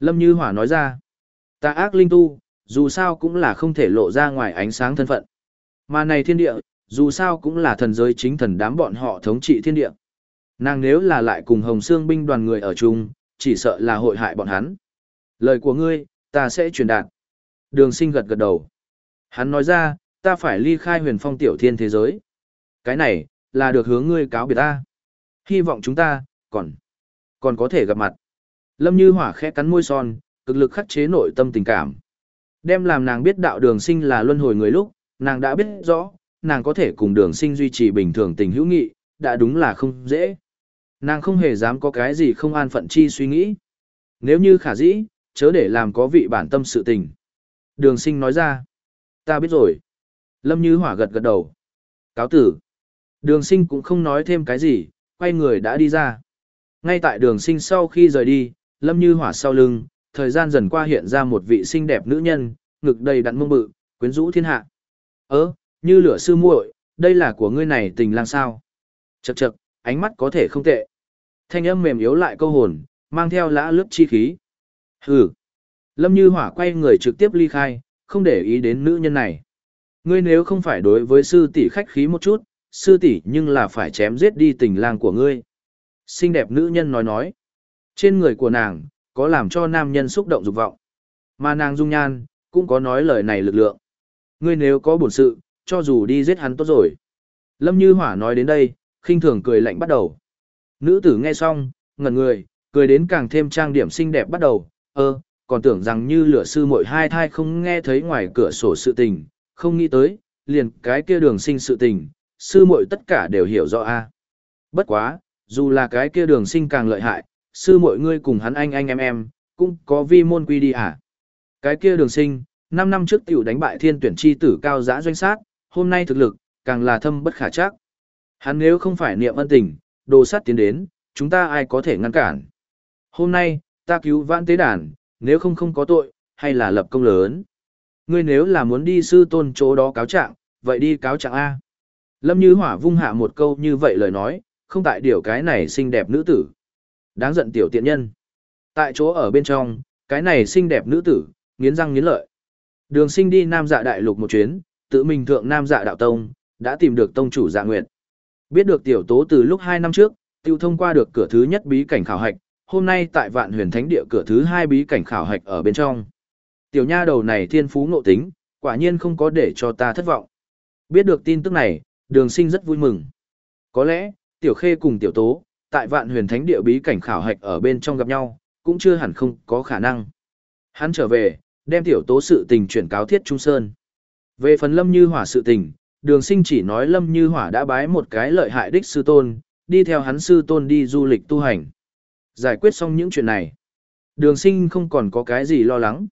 [SPEAKER 1] Lâm Như Hỏa nói ra, ta ác linh tu, dù sao cũng là không thể lộ ra ngoài ánh sáng thân phận. Mà này thiên địa, dù sao cũng là thần giới chính thần đám bọn họ thống trị thiên địa. Nàng nếu là lại cùng Hồng Sương binh đoàn người ở chung, chỉ sợ là hội hại bọn hắn. Lời của ngươi, ta sẽ truyền đạt. Đường sinh gật gật đầu. Hắn nói ra, ta phải ly khai huyền phong tiểu thiên thế giới. Cái này, là được hướng ngươi cáo biệt ta. Hy vọng chúng ta, còn, còn có thể gặp mặt. Lâm Như Hỏa khẽ cắn môi son, cực lực khắc chế nội tâm tình cảm. Đem làm nàng biết đạo đường sinh là luân hồi người lúc, nàng đã biết rõ, nàng có thể cùng đường sinh duy trì bình thường tình hữu nghị, đã đúng là không dễ. Nàng không hề dám có cái gì không an phận chi suy nghĩ. Nếu như khả dĩ, chớ để làm có vị bản tâm sự tình. Đường sinh nói ra. Ta biết rồi. Lâm Như Hỏa gật gật đầu. Cáo tử. Đường sinh cũng không nói thêm cái gì, quay người đã đi ra. Ngay tại đường sinh sau khi rời đi, Lâm Như Hỏa sau lưng, thời gian dần qua hiện ra một vị xinh đẹp nữ nhân, ngực đầy đặn mông bự, quyến rũ thiên hạ. Ơ, như lửa sư muội, đây là của ngươi này tình lang sao? Chậc chậc, ánh mắt có thể không tệ. Thanh âm mềm yếu lại câu hồn, mang theo lã lướt chi khí. Hừ. Lâm Như Hỏa quay người trực tiếp ly khai, không để ý đến nữ nhân này. Ngươi nếu không phải đối với sư tỷ khách khí một chút, sư tỷ nhưng là phải chém giết đi tình lang của ngươi. Xinh đẹp nữ nhân nói nói. Trên người của nàng, có làm cho nam nhân xúc động dục vọng. Mà nàng dung nhan, cũng có nói lời này lực lượng. Ngươi nếu có bổn sự, cho dù đi giết hắn tốt rồi. Lâm Như Hỏa nói đến đây, khinh thường cười lạnh bắt đầu. Nữ tử nghe xong, ngẩn người, cười đến càng thêm trang điểm xinh đẹp bắt đầu, ơ, còn tưởng rằng như lửa sư muội hai thai không nghe thấy ngoài cửa sổ sự tình, không nghĩ tới, liền cái kia đường sinh sự tình, sư muội tất cả đều hiểu rõ a. Bất quá, dù là cái kia đường sinh càng lợi hại, sư muội ngươi cùng hắn anh anh em em, cũng có vi môn quy đi à. Cái kia đường sinh, 5 năm trước tiểu đánh bại thiên tuyển chi tử cao giã doanh sát, hôm nay thực lực, càng là thâm bất khả chắc. Hắn nếu không phải niệm ân tình, đồ sát tiến đến, chúng ta ai có thể ngăn cản. Hôm nay, ta cứu vãn tế đàn, nếu không không có tội, hay là lập công lớn. Ngươi nếu là muốn đi sư tôn chỗ đó cáo trạng, vậy đi cáo trạng A. Lâm Như Hỏa vung hạ một câu như vậy lời nói, không tại điều cái này xinh đẹp nữ tử. Đáng giận tiểu tiện nhân. Tại chỗ ở bên trong, cái này xinh đẹp nữ tử, nghiến răng nghiến lợi. Đường sinh đi Nam Dạ Đại Lục một chuyến, tự mình thượng Nam Dạ Đạo Tông, đã tìm được tông chủ Dạ Nguyệt. Biết được tiểu tố từ lúc 2 năm trước, tiêu thông qua được cửa thứ nhất bí cảnh khảo hạch, hôm nay tại Vạn Huyền Thánh Địa cửa thứ hai bí cảnh khảo hạch ở bên trong. Tiểu nha đầu này thiên phú ngộ tính, quả nhiên không có để cho ta thất vọng. Biết được tin tức này, đường sinh rất vui mừng. Có lẽ, tiểu khê cùng tiểu tố, tại vạn huyền thánh địa bí cảnh khảo hạch ở bên trong gặp nhau, cũng chưa hẳn không có khả năng. Hắn trở về, đem tiểu tố sự tình chuyển cáo thiết trung sơn. Về phần Lâm Như Hỏa sự tình, đường sinh chỉ nói Lâm Như Hỏa đã bái một cái lợi hại đích sư tôn, đi theo hắn sư tôn đi du lịch tu hành. Giải quyết xong những chuyện này. Đường sinh không còn có cái gì lo lắng.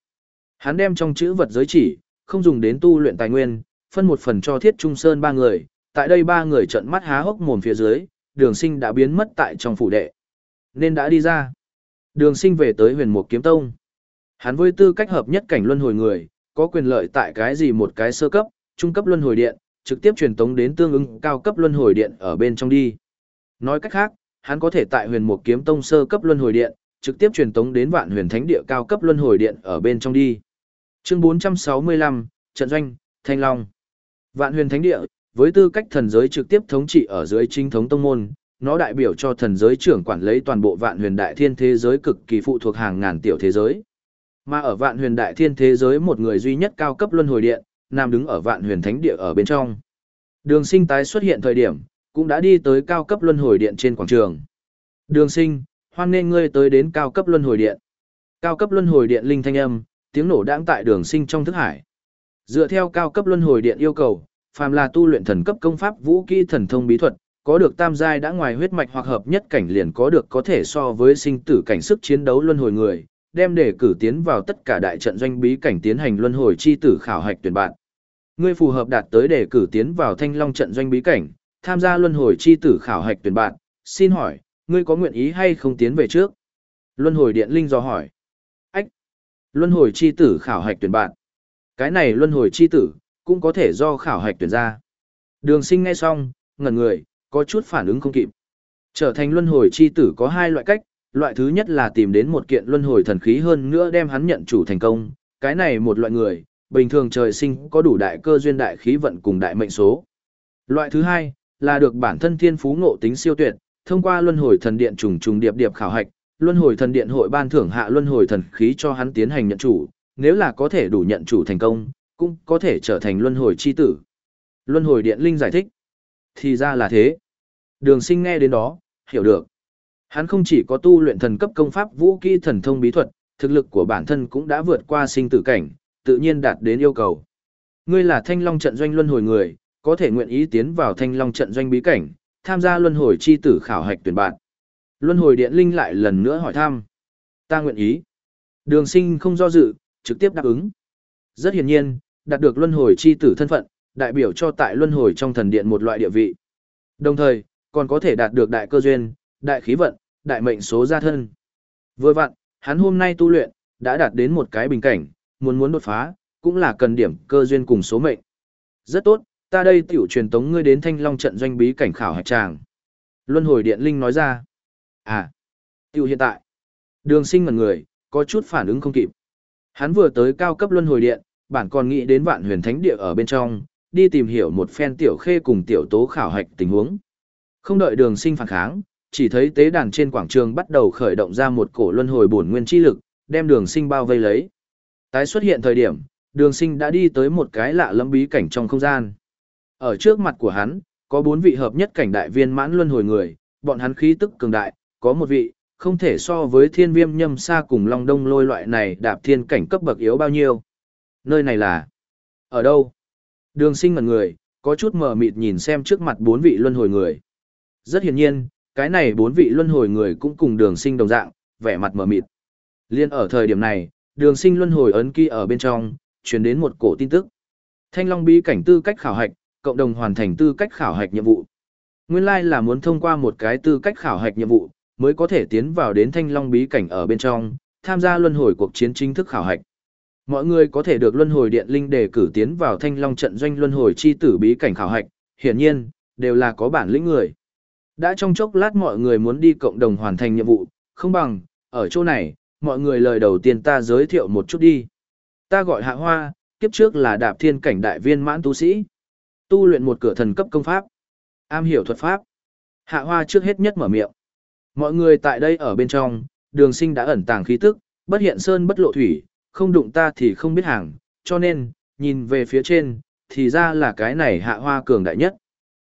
[SPEAKER 1] Hắn đem trong chữ vật giới chỉ, không dùng đến tu luyện tài nguyên, phân một phần cho thiết trung sơn ba người, tại đây ba người trận mắt há hốc mồm phía dưới, đường sinh đã biến mất tại trong phủ đệ. Nên đã đi ra. Đường sinh về tới huyền mục kiếm tông. Hắn với tư cách hợp nhất cảnh luân hồi người, có quyền lợi tại cái gì một cái sơ cấp, trung cấp luân hồi điện, trực tiếp truyền tống đến tương ứng cao cấp luân hồi điện ở bên trong đi. Nói cách khác, hắn có thể tại huyền mục kiếm tông sơ cấp luân hồi điện, trực tiếp truyền tống đến vạn huyền thánh địa cao cấp luân hồi điện ở bên trong đi. Chương 465, Trận Doanh, Thanh Long. Vạn huyền thánh địa, với tư cách thần giới trực tiếp thống trị ở dưới chính thống tông môn, nó đại biểu cho thần giới trưởng quản lấy toàn bộ vạn huyền đại thiên thế giới cực kỳ phụ thuộc hàng ngàn tiểu thế giới. Mà ở vạn huyền đại thiên thế giới một người duy nhất cao cấp luân hồi điện, nằm đứng ở vạn huyền thánh địa ở bên trong. Đường sinh tái xuất hiện thời điểm, cũng đã đi tới cao cấp luân hồi điện trên quảng trường. Đường sinh, hoan nên ngươi tới đến cao cấp luân hồi điện. Cao cấp luân hồi điện linh thanh âm, tiếng nổ đang tại đường sinh trong thức hải. Dựa theo cao cấp luân hồi điện yêu cầu, phàm là tu luyện thần cấp công pháp vũ kỹ thần thông bí thuật, có được tam giai đã ngoài huyết mạch hoặc hợp nhất cảnh liền có được có thể so với sinh tử cảnh sức chiến đấu luân hồi người, đem để cử tiến vào tất cả đại trận doanh bí cảnh tiến hành luân hồi chi tử khảo hạch tuyển bạn. Ngươi phù hợp đạt tới để cử tiến vào Thanh Long trận doanh bí cảnh, tham gia luân hồi chi tử khảo hạch tuyển bạn, xin hỏi, ngươi có nguyện ý hay không tiến về trước? Luân hồi điện linh do hỏi. Ách! Luân hồi chi tử khảo hạch tuyển bạn. Cái này luân hồi chi tử, cũng có thể do khảo hạch tuyển ra. Đường sinh nghe xong, ngẩn người, có chút phản ứng không kịp. Trở thành luân hồi chi tử có hai loại cách, loại thứ nhất là tìm đến một kiện luân hồi thần khí hơn nữa đem hắn nhận chủ thành công, cái này một loại người, bình thường trời sinh có đủ đại cơ duyên đại khí vận cùng đại mệnh số. Loại thứ hai, là được bản thân thiên phú ngộ tính siêu tuyệt, thông qua luân hồi thần điện trùng trùng điệp điệp khảo hạch, luân hồi thần điện hội ban thưởng hạ luân hồi thần khí cho hắn tiến hành nhận chủ, nếu là có thể đủ nhận chủ thành công, cũng có thể trở thành luân hồi chi tử. Luân hồi điện linh giải thích. Thì ra là thế. Đường sinh nghe đến đó, hiểu được. Hắn không chỉ có tu luyện thần cấp công pháp vũ kỹ thần thông bí thuật, thực lực của bản thân cũng đã vượt qua sinh tử cảnh, tự nhiên đạt đến yêu cầu. Ngươi là thanh long trận doanh luân hồi người, có thể nguyện ý tiến vào thanh long trận doanh bí cảnh, tham gia luân hồi chi tử khảo hạch tuyển bạn. Luân hồi điện linh lại lần nữa hỏi thăm. Ta nguyện ý. Đường sinh không do dự, trực tiếp đáp ứng. Rất hiển nhiên, đạt được luân hồi chi tử thân phận, đại biểu cho tại luân hồi trong thần điện một loại địa vị. Đồng thời, còn có thể đạt được đại cơ duyên, đại khí vận, đại mệnh số gia thân. Vừa vặn, hắn hôm nay tu luyện, đã đạt đến một cái bình cảnh, muốn muốn đột phá, cũng là cần điểm cơ duyên cùng số mệnh. Rất tốt, ta đây tiểu truyền tống ngươi đến thanh long trận doanh bí cảnh khảo hạch tràng. Luân hồi điện linh nói ra. À, tiểu hiện tại. Đường sinh ngần người, có chút phản ứng không kịp. Hắn vừa tới cao cấp luân hồi điện, bản còn nghĩ đến vạn huyền thánh địa ở bên trong, đi tìm hiểu một phen tiểu khê cùng tiểu tố khảo hạch tình huống. Không đợi đường sinh phản kháng, chỉ thấy tế đàn trên quảng trường bắt đầu khởi động ra một cổ luân hồi bổn nguyên chi lực, đem đường sinh bao vây lấy. Tái xuất hiện thời điểm, đường sinh đã đi tới một cái lạ lẫm bí cảnh trong không gian. Ở trước mặt của hắn, có bốn vị hợp nhất cảnh đại viên mãn luân hồi người, bọn hắn khí tức cường đại, có một vị, không thể so với thiên viêm nhâm xa cùng long đông lôi loại này đạp thiên cảnh cấp bậc yếu bao nhiêu. Nơi này là... Ở đâu? Đường sinh ngần người, có chút mờ mịt nhìn xem trước mặt bốn vị luân hồi người. Rất hiển nhiên, cái này bốn vị luân hồi người cũng cùng đường sinh đồng dạng, vẻ mặt mờ mịt. Liên ở thời điểm này, đường sinh luân hồi ấn ký ở bên trong, truyền đến một cổ tin tức. Thanh Long bí cảnh tư cách khảo hạch, cộng đồng hoàn thành tư cách khảo hạch nhiệm vụ. Nguyên lai like là muốn thông qua một cái tư cách khảo hạch nhiệm vụ, mới có thể tiến vào đến Thanh Long bí cảnh ở bên trong, tham gia luân hồi cuộc chiến chính thức khảo hạch. Mọi người có thể được luân hồi điện linh đề cử tiến vào Thanh Long trận doanh luân hồi chi tử bí cảnh khảo hạch, hiển nhiên, đều là có bản lĩnh người. Đã trong chốc lát mọi người muốn đi cộng đồng hoàn thành nhiệm vụ, không bằng, ở chỗ này, mọi người lời đầu tiên ta giới thiệu một chút đi. Ta gọi hạ hoa, kiếp trước là đạp thiên cảnh đại viên mãn tu sĩ. Tu luyện một cửa thần cấp công pháp. Am hiểu thuật pháp. Hạ hoa trước hết nhất mở miệng. Mọi người tại đây ở bên trong, đường sinh đã ẩn tàng khí tức, bất hiện sơn bất lộ thủy, không đụng ta thì không biết hàng, cho nên, nhìn về phía trên, thì ra là cái này hạ hoa cường đại nhất.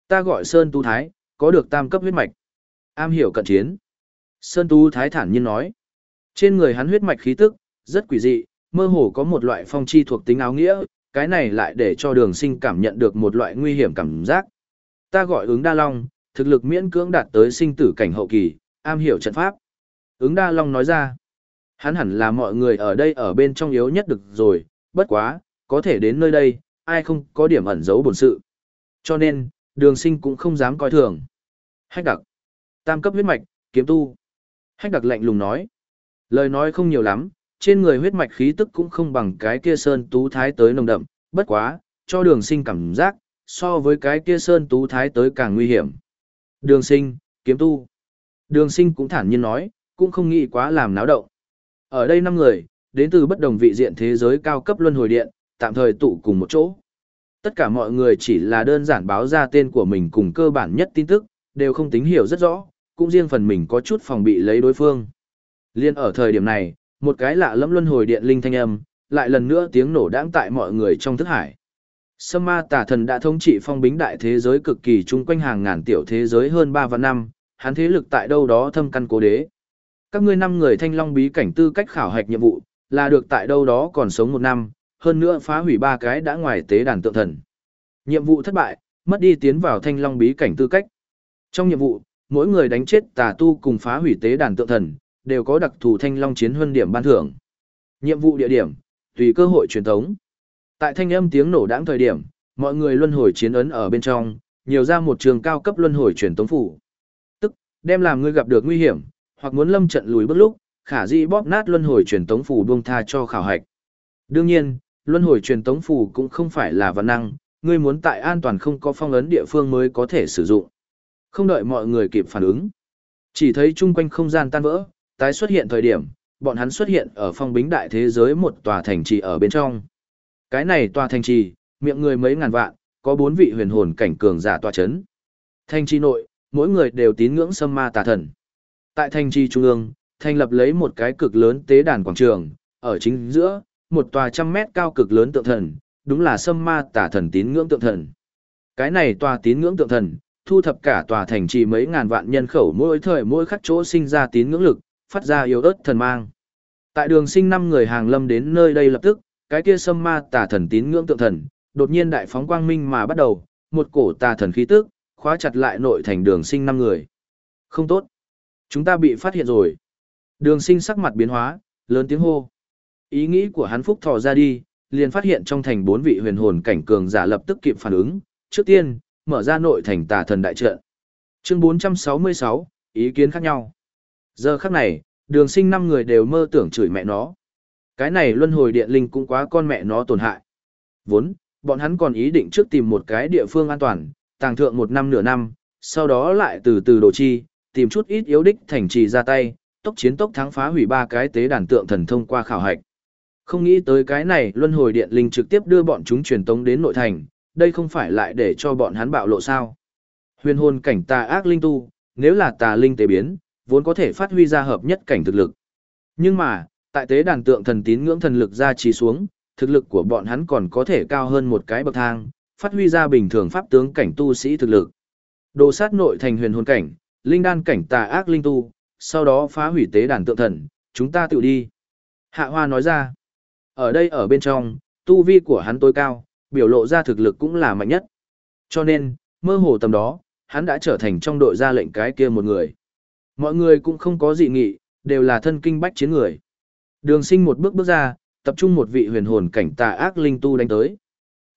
[SPEAKER 1] Ta gọi Sơn Tu Thái, có được tam cấp huyết mạch. Am hiểu cận chiến. Sơn Tu Thái thản nhiên nói. Trên người hắn huyết mạch khí tức, rất quỷ dị, mơ hồ có một loại phong chi thuộc tính áo nghĩa, cái này lại để cho đường sinh cảm nhận được một loại nguy hiểm cảm giác. Ta gọi ứng đa long, thực lực miễn cưỡng đạt tới sinh tử cảnh hậu kỳ, am hiểu trận pháp. Ứng đa long nói ra, hắn hẳn là mọi người ở đây ở bên trong yếu nhất được rồi, bất quá, có thể đến nơi đây, ai không có điểm ẩn giấu bổn sự. Cho nên, đường sinh cũng không dám coi thường. Hách đặc, tam cấp huyết mạch, kiếm tu. Hách đặc lạnh lùng nói, lời nói không nhiều lắm, trên người huyết mạch khí tức cũng không bằng cái kia sơn tú thái tới nồng đậm, bất quá, cho đường sinh cảm giác, so với cái kia sơn tú thái tới càng nguy hiểm. Đường sinh, kiếm tu. Đường sinh cũng thản nhiên nói, cũng không nghĩ quá làm náo động. Ở đây năm người, đến từ bất đồng vị diện thế giới cao cấp luân hồi điện, tạm thời tụ cùng một chỗ. Tất cả mọi người chỉ là đơn giản báo ra tên của mình cùng cơ bản nhất tin tức, đều không tính hiểu rất rõ, cũng riêng phần mình có chút phòng bị lấy đối phương. Liên ở thời điểm này, một cái lạ lẫm luân hồi điện linh thanh âm, lại lần nữa tiếng nổ đãng tại mọi người trong thức hải. Sâm ma tà thần đã thống trị phong bính đại thế giới cực kỳ chung quanh hàng ngàn tiểu thế giới hơn 3 vạn năm, hắn thế lực tại đâu đó thâm căn cố đế. Các ngươi năm người thanh long bí cảnh tư cách khảo hạch nhiệm vụ, là được tại đâu đó còn sống một năm, hơn nữa phá hủy ba cái đã ngoài tế đàn tượng thần. Nhiệm vụ thất bại, mất đi tiến vào thanh long bí cảnh tư cách. Trong nhiệm vụ, mỗi người đánh chết tà tu cùng phá hủy tế đàn tượng thần, đều có đặc thù thanh long chiến huân điểm ban thưởng. Nhiệm vụ địa điểm, tùy cơ hội truyền thống. Tại thanh âm tiếng nổ đãng thời điểm, mọi người luân hồi chiến ấn ở bên trong, nhiều ra một trường cao cấp luân hồi truyền tống phủ. Tức, đem làm ngươi gặp được nguy hiểm, hoặc muốn lâm trận lùi bước lúc, khả di bóp nát luân hồi truyền tống phù buông tha cho khảo hạch. Đương nhiên, luân hồi truyền tống phù cũng không phải là văn năng, ngươi muốn tại an toàn không có phong ấn địa phương mới có thể sử dụng. Không đợi mọi người kịp phản ứng, chỉ thấy chung quanh không gian tan vỡ, tái xuất hiện thời điểm, bọn hắn xuất hiện ở phong bính đại thế giới một tòa thành trì ở bên trong. Cái này tòa thành trì, miệng người mấy ngàn vạn, có bốn vị huyền hồn cảnh cường giả tòa chấn. Thành trì nội, mỗi người đều tín ngưỡng sâm ma tà thần. Tại thành trì trung ương, thành lập lấy một cái cực lớn tế đàn quảng trường, ở chính giữa, một tòa trăm mét cao cực lớn tượng thần, đúng là sâm ma tả thần tín ngưỡng tượng thần. Cái này tòa tín ngưỡng tượng thần, thu thập cả tòa thành trì mấy ngàn vạn nhân khẩu mỗi thời mỗi khắc chỗ sinh ra tín ngưỡng lực, phát ra yếu ớt thần mang. Tại đường sinh năm người hàng lâm đến nơi đây lập tức, cái kia sâm ma tà thần tín ngưỡng tượng thần, đột nhiên đại phóng quang minh mà bắt đầu, một cổ tà thần khí tức, khóa chặt lại nội thành đường sinh năm người. Không tốt. Chúng ta bị phát hiện rồi. Đường sinh sắc mặt biến hóa, lớn tiếng hô. Ý nghĩ của hắn phúc thò ra đi, liền phát hiện trong thành bốn vị huyền hồn cảnh cường giả lập tức kịp phản ứng. Trước tiên, mở ra nội thành tà thần đại trận. Chương 466, ý kiến khác nhau. Giờ khắc này, đường sinh năm người đều mơ tưởng chửi mẹ nó. Cái này luân hồi điện linh cũng quá con mẹ nó tổn hại. Vốn, bọn hắn còn ý định trước tìm một cái địa phương an toàn, tàng thượng một năm nửa năm, sau đó lại từ từ đồ chi, tìm chút ít yếu đích thành trì ra tay, tốc chiến tốc thắng phá hủy ba cái tế đàn tượng thần thông qua khảo hạch. Không nghĩ tới cái này, luân hồi điện linh trực tiếp đưa bọn chúng truyền tống đến nội thành, đây không phải lại để cho bọn hắn bạo lộ sao. Huyền hồn cảnh tà ác linh tu, nếu là tà linh tế biến, vốn có thể phát huy ra hợp nhất cảnh thực lực. Nhưng mà, tại tế đàn tượng thần tín ngưỡng thần lực ra trì xuống, thực lực của bọn hắn còn có thể cao hơn một cái bậc thang, phát huy ra bình thường pháp tướng cảnh tu sĩ thực lực. Đồ sát nội thành huyền hồn cảnh, linh đan cảnh tà ác linh tu, sau đó phá hủy tế đàn tượng thần, chúng ta tự đi. Hạ Hoa nói ra, ở đây ở bên trong, tu vi của hắn tối cao, biểu lộ ra thực lực cũng là mạnh nhất. Cho nên, mơ hồ tầm đó, hắn đã trở thành trong đội ra lệnh cái kia một người. Mọi người cũng không có dị nghị, đều là thân kinh bách chiến người. Đường sinh một bước bước ra, tập trung một vị huyền hồn cảnh tà ác linh tu đánh tới.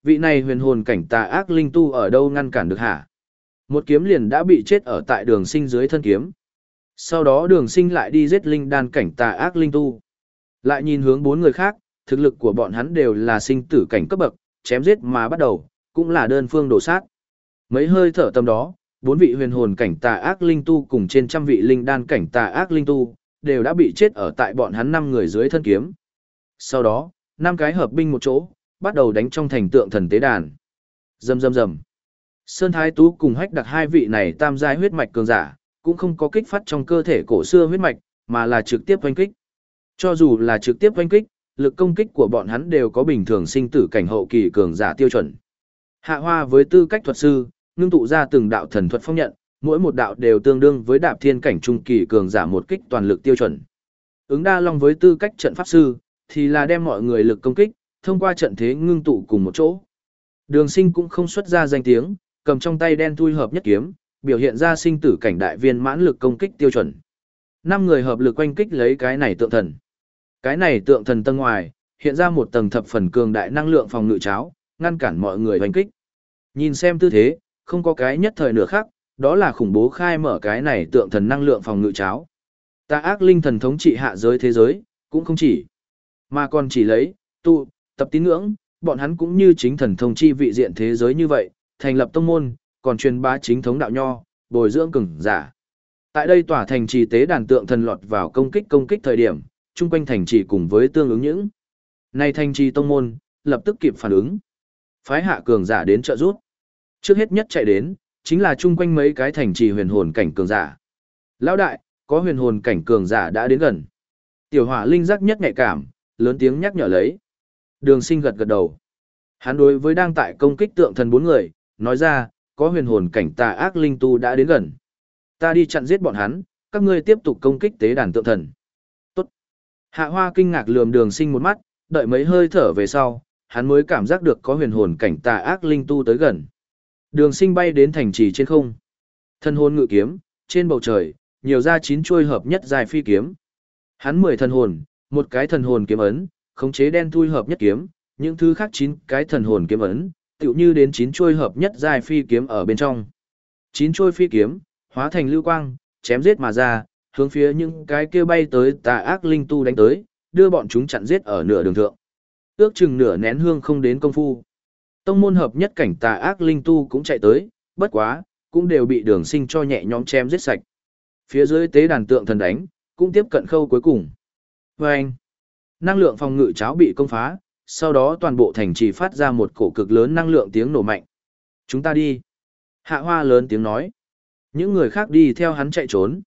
[SPEAKER 1] Vị này huyền hồn cảnh tà ác linh tu ở đâu ngăn cản được hả? Một kiếm liền đã bị chết ở tại đường sinh dưới thân kiếm. Sau đó đường sinh lại đi giết linh đan cảnh tà ác linh tu. Lại nhìn hướng bốn người khác, thực lực của bọn hắn đều là sinh tử cảnh cấp bậc, chém giết mà bắt đầu, cũng là đơn phương đổ sát. Mấy hơi thở tâm đó, bốn vị huyền hồn cảnh tà ác linh tu cùng trên trăm vị linh đan cảnh tà ác linh tu, đều đã bị chết ở tại bọn hắn năm người dưới thân kiếm. Sau đó, năm cái hợp binh một chỗ, bắt đầu đánh trong thành tượng thần tế đàn. Rầm rầm rầm. Sơn Thái Tú cùng hách đặt hai vị này tam giai huyết mạch cường giả, cũng không có kích phát trong cơ thể cổ xưa huyết mạch, mà là trực tiếp oanh kích. Cho dù là trực tiếp oanh kích, lực công kích của bọn hắn đều có bình thường sinh tử cảnh hậu kỳ cường giả tiêu chuẩn. Hạ Hoa với tư cách thuật sư, ngưng tụ ra từng đạo thần thuật phong nhận, mỗi một đạo đều tương đương với đạp thiên cảnh trung kỳ cường giả một kích toàn lực tiêu chuẩn. Ứng đa long với tư cách trận pháp sư, thì là đem mọi người lực công kích, thông qua trận thế ngưng tụ cùng một chỗ. Đường sinh cũng không xuất ra danh tiếng, cầm trong tay đen thui hợp nhất kiếm, biểu hiện ra sinh tử cảnh đại viên mãn lực công kích tiêu chuẩn. Năm người hợp lực quanh kích lấy cái này tượng thần. Cái này tượng thần tầng ngoài, hiện ra một tầng thập phần cường đại năng lượng phòng ngự cháo, ngăn cản mọi người hoành kích. Nhìn xem tư thế, không có cái nhất thời nửa khác, đó là khủng bố khai mở cái này tượng thần năng lượng phòng ngự cháo. Ta ác linh thần thống trị hạ giới thế giới, cũng không chỉ, mà còn chỉ lấy, tụ, tập tín ngưỡng, bọn hắn cũng như chính thần thông chi vị diện thế giới như vậy, thành lập tông môn, còn truyền bá chính thống đạo nho, bồi dưỡng cường giả. Tại đây tòa thành trì tế đàn tượng thần lọt vào công kích công kích thời điểm, chung quanh thành trì cùng với tương ứng những. Này thành trì tông môn, lập tức kịp phản ứng. Phái hạ cường giả đến trợ giúp. Trước hết nhất chạy đến, chính là chung quanh mấy cái thành trì huyền hồn cảnh cường giả. Lão đại, có huyền hồn cảnh cường giả đã đến gần. Tiểu hỏa linh giác nhất nhạy cảm, lớn tiếng nhắc nhở lấy. Đường sinh gật gật đầu. Hắn đối với đang tại công kích tượng thần bốn người, nói ra, có huyền hồn cảnh tà ác linh tu đã đến gần. Ta đi chặn giết bọn hắn, các ngươi tiếp tục công kích tế đàn tượng thần. Tốt. Hạ hoa kinh ngạc lườm đường sinh một mắt, đợi mấy hơi thở về sau, hắn mới cảm giác được có huyền hồn cảnh tà ác linh tu tới gần. Đường sinh bay đến thành trì trên không. Thân hồn ngự kiếm, trên bầu trời, nhiều ra chín chuôi hợp nhất dài phi kiếm. Hắn mười thần hồn, một cái thần hồn kiếm ấn, khống chế đen thui hợp nhất kiếm, những thứ khác chín cái thần hồn kiếm ấn, tựu như đến chín chuôi hợp nhất dài phi kiếm ở bên trong. Chín chuôi phi kiếm, hóa thành lưu quang, chém giết mà ra, hướng phía những cái kia bay tới tà ác linh tu đánh tới, đưa bọn chúng chặn giết ở nửa đường thượng. Ước chừng nửa nén hương không đến công phu. Tông môn hợp nhất cảnh tà ác linh tu cũng chạy tới, bất quá, cũng đều bị đường sinh cho nhẹ nhõm chém giết sạch. Phía dưới tế đàn tượng thần đánh, cũng tiếp cận khâu cuối cùng. Vâng! Năng lượng phòng ngự cháo bị công phá, sau đó toàn bộ thành trì phát ra một cổ cực lớn năng lượng tiếng nổ mạnh. Chúng ta đi. Hạ hoa lớn tiếng nói. Những người khác đi theo hắn chạy trốn.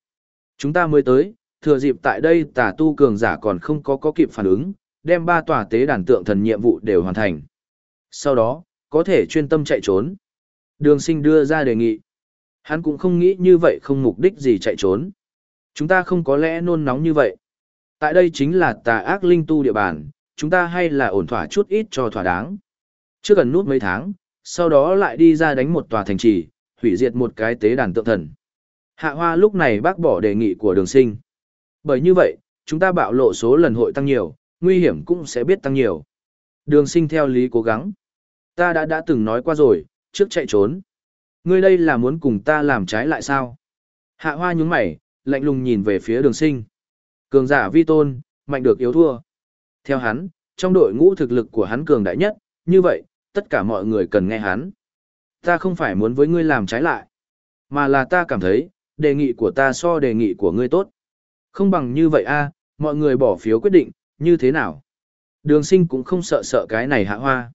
[SPEAKER 1] Chúng ta mới tới, thừa dịp tại đây tà tu cường giả còn không có có kịp phản ứng, đem ba tòa tế đàn tượng thần nhiệm vụ đều hoàn thành. Sau đó, có thể chuyên tâm chạy trốn. Đường sinh đưa ra đề nghị. Hắn cũng không nghĩ như vậy không mục đích gì chạy trốn. Chúng ta không có lẽ nôn nóng như vậy. Tại đây chính là tà ác linh tu địa bàn, chúng ta hay là ổn thỏa chút ít cho thỏa đáng. Trước gần nút mấy tháng, sau đó lại đi ra đánh một tòa thành trì, hủy diệt một cái tế đàn tượng thần. Hạ Hoa lúc này bác bỏ đề nghị của đường sinh. Bởi như vậy, chúng ta bạo lộ số lần hội tăng nhiều, nguy hiểm cũng sẽ biết tăng nhiều. Đường sinh theo lý cố gắng. Ta đã đã từng nói qua rồi, trước chạy trốn. Ngươi đây là muốn cùng ta làm trái lại sao? Hạ Hoa nhúng mày, lạnh lùng nhìn về phía đường sinh. Cường giả vi tôn, mạnh được yếu thua. Theo hắn, trong đội ngũ thực lực của hắn cường đại nhất, như vậy, tất cả mọi người cần nghe hắn. Ta không phải muốn với ngươi làm trái lại, mà là ta cảm thấy, đề nghị của ta so đề nghị của ngươi tốt. Không bằng như vậy a mọi người bỏ phiếu quyết định, như thế nào? Đường sinh cũng không sợ sợ cái này hạ hoa.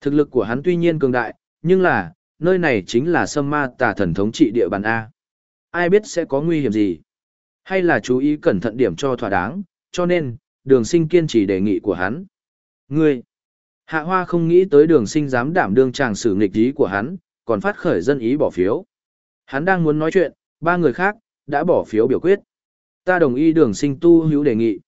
[SPEAKER 1] Thực lực của hắn tuy nhiên cường đại, nhưng là, nơi này chính là sâm ma tà thần thống trị địa bàn A. Ai biết sẽ có nguy hiểm gì? Hay là chú ý cẩn thận điểm cho thỏa đáng, cho nên, đường sinh kiên trì đề nghị của hắn. Ngươi, hạ hoa không nghĩ tới đường sinh dám đảm đương chàng xử nghịch ý của hắn, còn phát khởi dân ý bỏ phiếu. Hắn đang muốn nói chuyện, ba người khác, đã bỏ phiếu biểu quyết. Ta đồng ý đường sinh tu hữu đề nghị.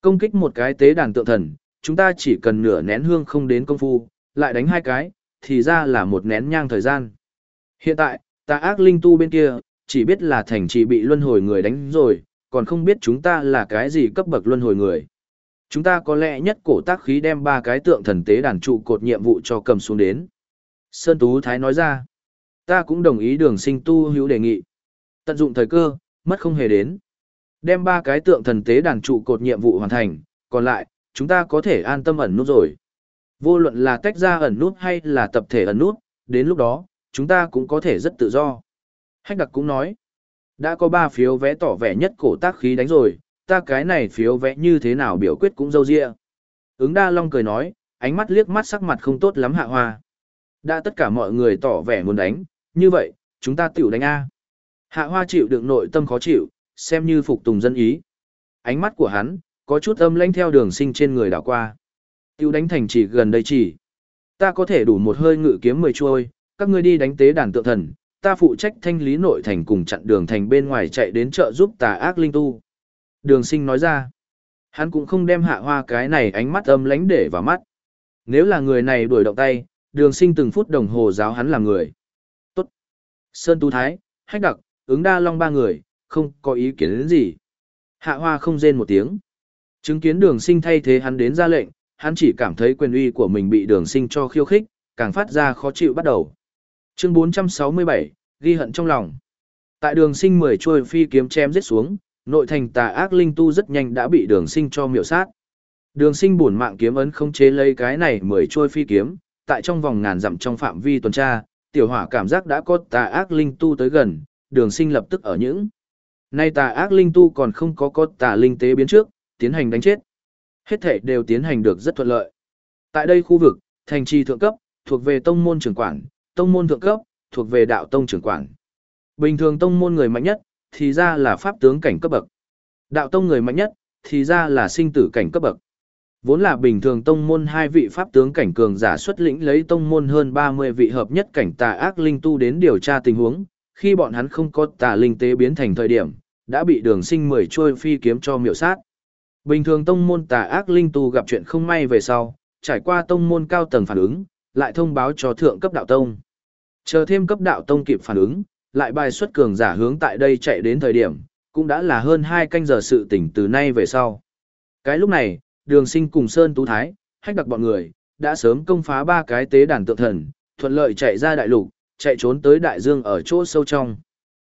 [SPEAKER 1] Công kích một cái tế đàn tượng thần, chúng ta chỉ cần nửa nén hương không đến công phu, lại đánh hai cái, thì ra là một nén nhang thời gian. Hiện tại, ta ác linh tu bên kia, chỉ biết là thành trì bị luân hồi người đánh rồi, còn không biết chúng ta là cái gì cấp bậc luân hồi người. Chúng ta có lẽ nhất cổ tác khí đem ba cái tượng thần tế đàn trụ cột nhiệm vụ cho cầm xuống đến. Sơn Tú Thái nói ra, ta cũng đồng ý đường sinh tu hữu đề nghị. Tận dụng thời cơ, mất không hề đến. Đem ba cái tượng thần tế đàn trụ cột nhiệm vụ hoàn thành, còn lại, chúng ta có thể an tâm ẩn nút rồi. Vô luận là tách ra ẩn nút hay là tập thể ẩn nút, đến lúc đó, chúng ta cũng có thể rất tự do. Hách đặc cũng nói, đã có ba phiếu vẽ tỏ vẻ nhất cổ tác khí đánh rồi, ta cái này phiếu vẽ như thế nào biểu quyết cũng dâu dịa. Ứng đa long cười nói, ánh mắt liếc mắt sắc mặt không tốt lắm hạ hoa. Đã tất cả mọi người tỏ vẻ muốn đánh, như vậy, chúng ta tiểu đánh A. Hạ hoa chịu đựng nội tâm khó chịu, xem như phục tùng dân ý. Ánh mắt của hắn, có chút âm lanh theo đường sinh trên người đảo qua. Tiểu đánh thành chỉ gần đây chỉ. Ta có thể đủ một hơi ngự kiếm mười chuôi, các ngươi đi đánh tế đàn tượng thần, ta phụ trách thanh lý nội thành cùng chặn đường thành bên ngoài chạy đến chợ giúp tà ác linh tu. Đường sinh nói ra, hắn cũng không đem hạ hoa cái này ánh mắt âm lánh để vào mắt. Nếu là người này đuổi động tay, đường sinh từng phút đồng hồ giáo hắn là người. Tốt. Sơn Tú Thái, Hách Đặc, ứng đa long ba người, không có ý kiến đến gì. Hạ hoa không rên một tiếng. Chứng kiến đường sinh thay thế hắn đến ra lệnh, hắn chỉ cảm thấy quyền uy của mình bị đường sinh cho khiêu khích, càng phát ra khó chịu bắt đầu. Chương 467, ghi hận trong lòng. Tại đường sinh 10 trôi phi kiếm chém giết xuống, nội thành tà ác linh tu rất nhanh đã bị đường sinh cho miểu sát. Đường sinh buồn mạng kiếm ấn không chế lấy cái này 10 trôi phi kiếm, tại trong vòng ngàn dặm trong phạm vi tuần tra, tiểu hỏa cảm giác đã có tà ác linh tu tới gần, đường sinh lập tức ở những. Nay tà ác linh tu còn không có có tà linh tế biến trước, tiến hành đánh chết. Hết thể đều tiến hành được rất thuận lợi. Tại đây khu vực, thành trì thượng cấp, thuộc về tông môn trưởng quản, tông môn thượng cấp, thuộc về đạo tông trưởng quản. Bình thường tông môn người mạnh nhất, thì ra là pháp tướng cảnh cấp bậc. Đạo tông người mạnh nhất, thì ra là sinh tử cảnh cấp bậc. Vốn là bình thường tông môn hai vị pháp tướng cảnh cường giả xuất lĩnh lấy tông môn hơn 30 vị hợp nhất cảnh tà ác linh tu đến điều tra tình huống, khi bọn hắn không có tà linh tế biến thành thời điểm, đã bị đường sinh mười trôi phi kiếm cho miểu sát. Bình thường tông môn tà ác linh tu gặp chuyện không may về sau, trải qua tông môn cao tầng phản ứng, lại thông báo cho thượng cấp đạo tông. Chờ thêm cấp đạo tông kịp phản ứng, lại bài xuất cường giả hướng tại đây chạy đến thời điểm, cũng đã là hơn 2 canh giờ sự tỉnh từ nay về sau. Cái lúc này, đường sinh cùng Sơn Tú Thái, hách đặc bọn người, đã sớm công phá ba cái tế đàn tượng thần, thuận lợi chạy ra đại lục, chạy trốn tới đại dương ở chỗ sâu trong.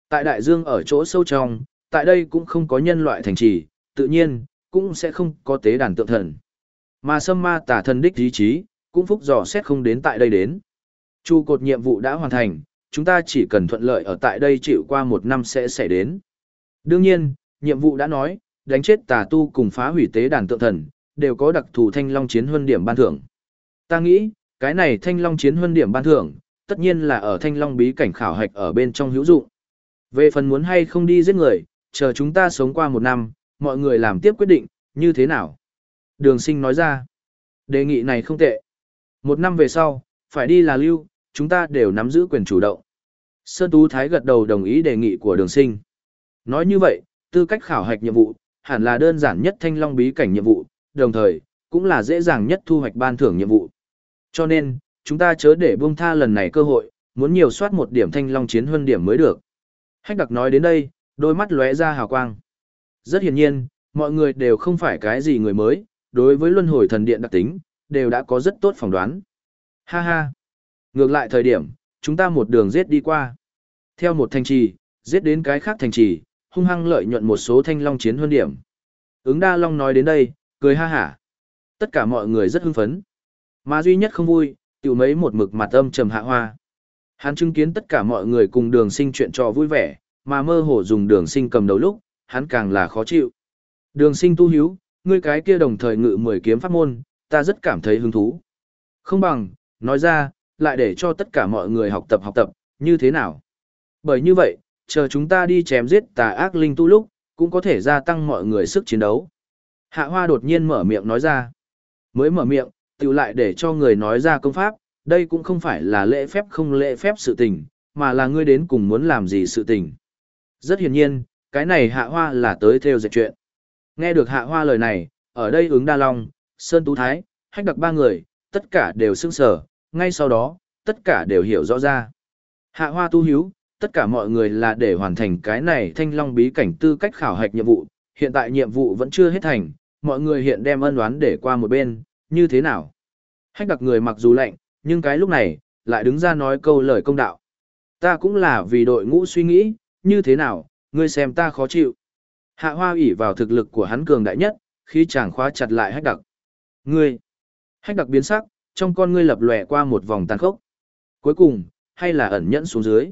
[SPEAKER 1] Tại đại dương ở chỗ sâu trong, tại đây cũng không có nhân loại thành trì, tự nhiên, cũng sẽ không có tế đàn tượng thần. Mà sâm ma tả thần đích ý chí, cũng phúc dò xét không đến tại đây đến. Chu cột nhiệm vụ đã hoàn thành, chúng ta chỉ cần thuận lợi ở tại đây chịu qua một năm sẽ xảy đến. Đương nhiên, nhiệm vụ đã nói, đánh chết tà tu cùng phá hủy tế đàn tượng thần, đều có đặc thù thanh long chiến huân điểm ban thưởng. Ta nghĩ, cái này thanh long chiến huân điểm ban thưởng, tất nhiên là ở thanh long bí cảnh khảo hạch ở bên trong hữu dụng. Về phần muốn hay không đi giết người, chờ chúng ta sống qua một năm, mọi người làm tiếp quyết định, như thế nào? Đường sinh nói ra, đề nghị này không tệ. Một năm về sau, phải đi là lưu, chúng ta đều nắm giữ quyền chủ động. Sơn Tú Thái gật đầu đồng ý đề nghị của đường sinh. Nói như vậy, tư cách khảo hạch nhiệm vụ, hẳn là đơn giản nhất thanh long bí cảnh nhiệm vụ, đồng thời, cũng là dễ dàng nhất thu hoạch ban thưởng nhiệm vụ. Cho nên, chúng ta chớ để buông tha lần này cơ hội, muốn nhiều soát một điểm thanh long chiến huân điểm mới được. Hách đặc nói đến đây, đôi mắt lóe ra hào quang. Rất hiển nhiên, mọi người đều không phải cái gì người mới, đối với luân hồi thần điện đặc tính, đều đã có rất tốt phỏng đoán. Ha ha! Ngược lại thời điểm, chúng ta một đường giết đi qua. Theo một thành trì, giết đến cái khác thành trì, hung hăng lợi nhuận một số thanh long chiến huân điểm. Ứng đa long nói đến đây, cười ha hả. Tất cả mọi người rất hưng phấn. Mà duy nhất không vui, tiểu mấy một mực mặt âm trầm hạ hoa. Hắn chứng kiến tất cả mọi người cùng đường sinh chuyện trò vui vẻ, mà mơ hồ dùng đường sinh cầm đầu lúc, hắn càng là khó chịu. Đường sinh tu hiếu, ngươi cái kia đồng thời ngự mười kiếm pháp môn, ta rất cảm thấy hứng thú. Không bằng, nói ra, lại để cho tất cả mọi người học tập học tập, như thế nào? Bởi như vậy, chờ chúng ta đi chém giết tà ác linh tu lúc, cũng có thể gia tăng mọi người sức chiến đấu. Hạ Hoa đột nhiên mở miệng nói ra. Mới mở miệng, tự lại để cho người nói ra công pháp, đây cũng không phải là lễ phép không lễ phép sự tình, mà là ngươi đến cùng muốn làm gì sự tình. Rất hiển nhiên, cái này Hạ Hoa là tới theo dệt chuyện. Nghe được Hạ Hoa lời này, ở đây ứng đa long, Sơn Tú Thái, hách đặc ba người, tất cả đều sưng sờ ngay sau đó, tất cả đều hiểu rõ ra. Hạ Hoa tu hiếu, tất cả mọi người là để hoàn thành cái này thanh long bí cảnh tư cách khảo hạch nhiệm vụ, hiện tại nhiệm vụ vẫn chưa hết thành, mọi người hiện đem ân đoán để qua một bên, như thế nào? Hách đặc người mặc dù lạnh, nhưng cái lúc này, lại đứng ra nói câu lời công đạo. Ta cũng là vì đội ngũ suy nghĩ, như thế nào, ngươi xem ta khó chịu. Hạ hoa ủy vào thực lực của hắn cường đại nhất, khi chàng khóa chặt lại hách đặc. Ngươi! Hách đặc biến sắc, trong con ngươi lập lòe qua một vòng tàn khốc. Cuối cùng, hay là ẩn nhẫn xuống dưới.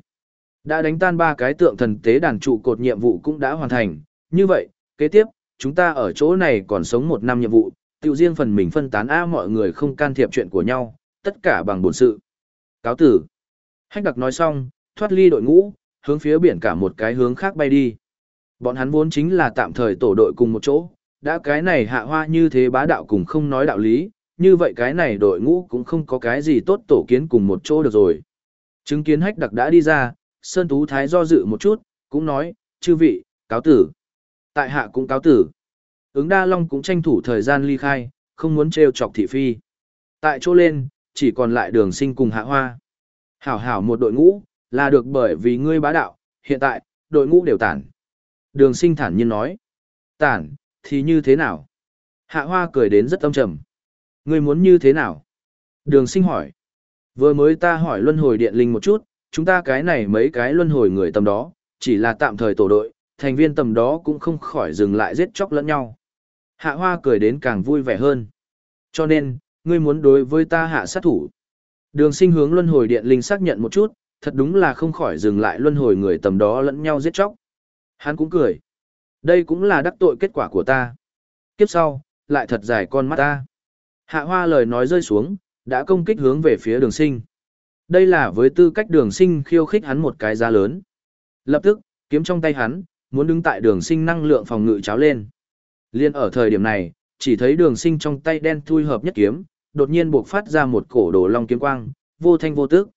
[SPEAKER 1] Đã đánh tan ba cái tượng thần tế đàn trụ cột nhiệm vụ cũng đã hoàn thành, như vậy, kế tiếp, chúng ta ở chỗ này còn sống một năm nhiệm vụ, tự riêng phần mình phân tán A mọi người không can thiệp chuyện của nhau, tất cả bằng bổn sự. Cáo tử. Hách đặc nói xong, thoát ly đội ngũ, hướng phía biển cả một cái hướng khác bay đi. Bọn hắn vốn chính là tạm thời tổ đội cùng một chỗ, đã cái này hạ hoa như thế bá đạo cùng không nói đạo lý, như vậy cái này đội ngũ cũng không có cái gì tốt tổ kiến cùng một chỗ được rồi. Chứng kiến hách đặc đã đi ra, Sơn Tú Thái do dự một chút, cũng nói, chư vị, cáo tử. Tại hạ cũng cáo tử. Ứng đa long cũng tranh thủ thời gian ly khai, không muốn trêu chọc thị phi. Tại chỗ lên, chỉ còn lại đường sinh cùng hạ hoa. Hảo hảo một đội ngũ, là được bởi vì ngươi bá đạo, hiện tại, đội ngũ đều tản. Đường sinh thản nhiên nói. Tản, thì như thế nào? Hạ hoa cười đến rất âm trầm. Ngươi muốn như thế nào? Đường sinh hỏi. Vừa mới ta hỏi luân hồi điện linh một chút, chúng ta cái này mấy cái luân hồi người tầm đó, chỉ là tạm thời tổ đội, thành viên tầm đó cũng không khỏi dừng lại giết chóc lẫn nhau. Hạ hoa cười đến càng vui vẻ hơn. Cho nên, ngươi muốn đối với ta hạ sát thủ. Đường sinh hướng luân hồi điện linh xác nhận một chút, thật đúng là không khỏi dừng lại luân hồi người tầm đó lẫn nhau giết chóc. Hắn cũng cười. Đây cũng là đắc tội kết quả của ta. Kiếp sau, lại thật dài con mắt ta. Hạ hoa lời nói rơi xuống, đã công kích hướng về phía đường sinh. Đây là với tư cách đường sinh khiêu khích hắn một cái giá lớn. Lập tức, kiếm trong tay hắn, muốn đứng tại đường sinh năng lượng phòng ngự cháo lên. Liên ở thời điểm này, chỉ thấy đường sinh trong tay đen thui hợp nhất kiếm, đột nhiên buộc phát ra một cổ đồ long kiếm quang, vô thanh vô tức.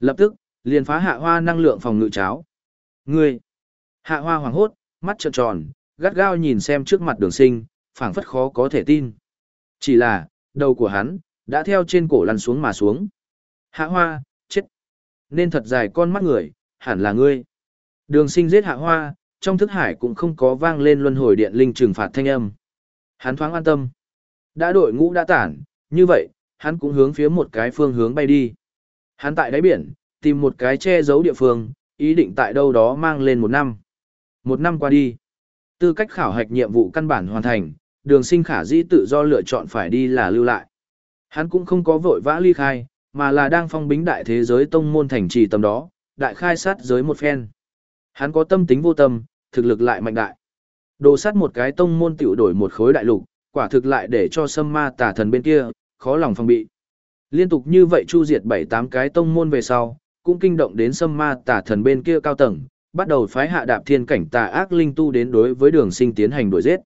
[SPEAKER 1] Lập tức, liền phá hạ hoa năng lượng phòng ngự cháo. Ngươi! Hạ hoa hoàng hốt, mắt trợn tròn, gắt gao nhìn xem trước mặt đường sinh, phảng phất khó có thể tin. Chỉ là, đầu của hắn, đã theo trên cổ lăn xuống mà xuống. Hạ hoa, chết! Nên thật dài con mắt người, hẳn là ngươi. Đường sinh giết hạ hoa, trong thức hải cũng không có vang lên luân hồi điện linh trừng phạt thanh âm. Hắn thoáng an tâm. Đã đội ngũ đã tản, như vậy, hắn cũng hướng phía một cái phương hướng bay đi. Hắn tại đáy biển, tìm một cái che giấu địa phương, ý định tại đâu đó mang lên một năm. Một năm qua đi, tư cách khảo hạch nhiệm vụ căn bản hoàn thành, đường sinh khả dĩ tự do lựa chọn phải đi là lưu lại. Hắn cũng không có vội vã ly khai, mà là đang phong bính đại thế giới tông môn thành trì tầm đó, đại khai sát giới một phen. Hắn có tâm tính vô tâm, thực lực lại mạnh đại. Đồ sát một cái tông môn tiểu đổi một khối đại lục, quả thực lại để cho sâm ma tà thần bên kia, khó lòng phòng bị. Liên tục như vậy chu diệt 7-8 cái tông môn về sau, cũng kinh động đến sâm ma tà thần bên kia cao tầng, bắt đầu phái hạ đạp thiên cảnh tà ác linh tu đến đối với đường sinh tiến hành đuổi giết.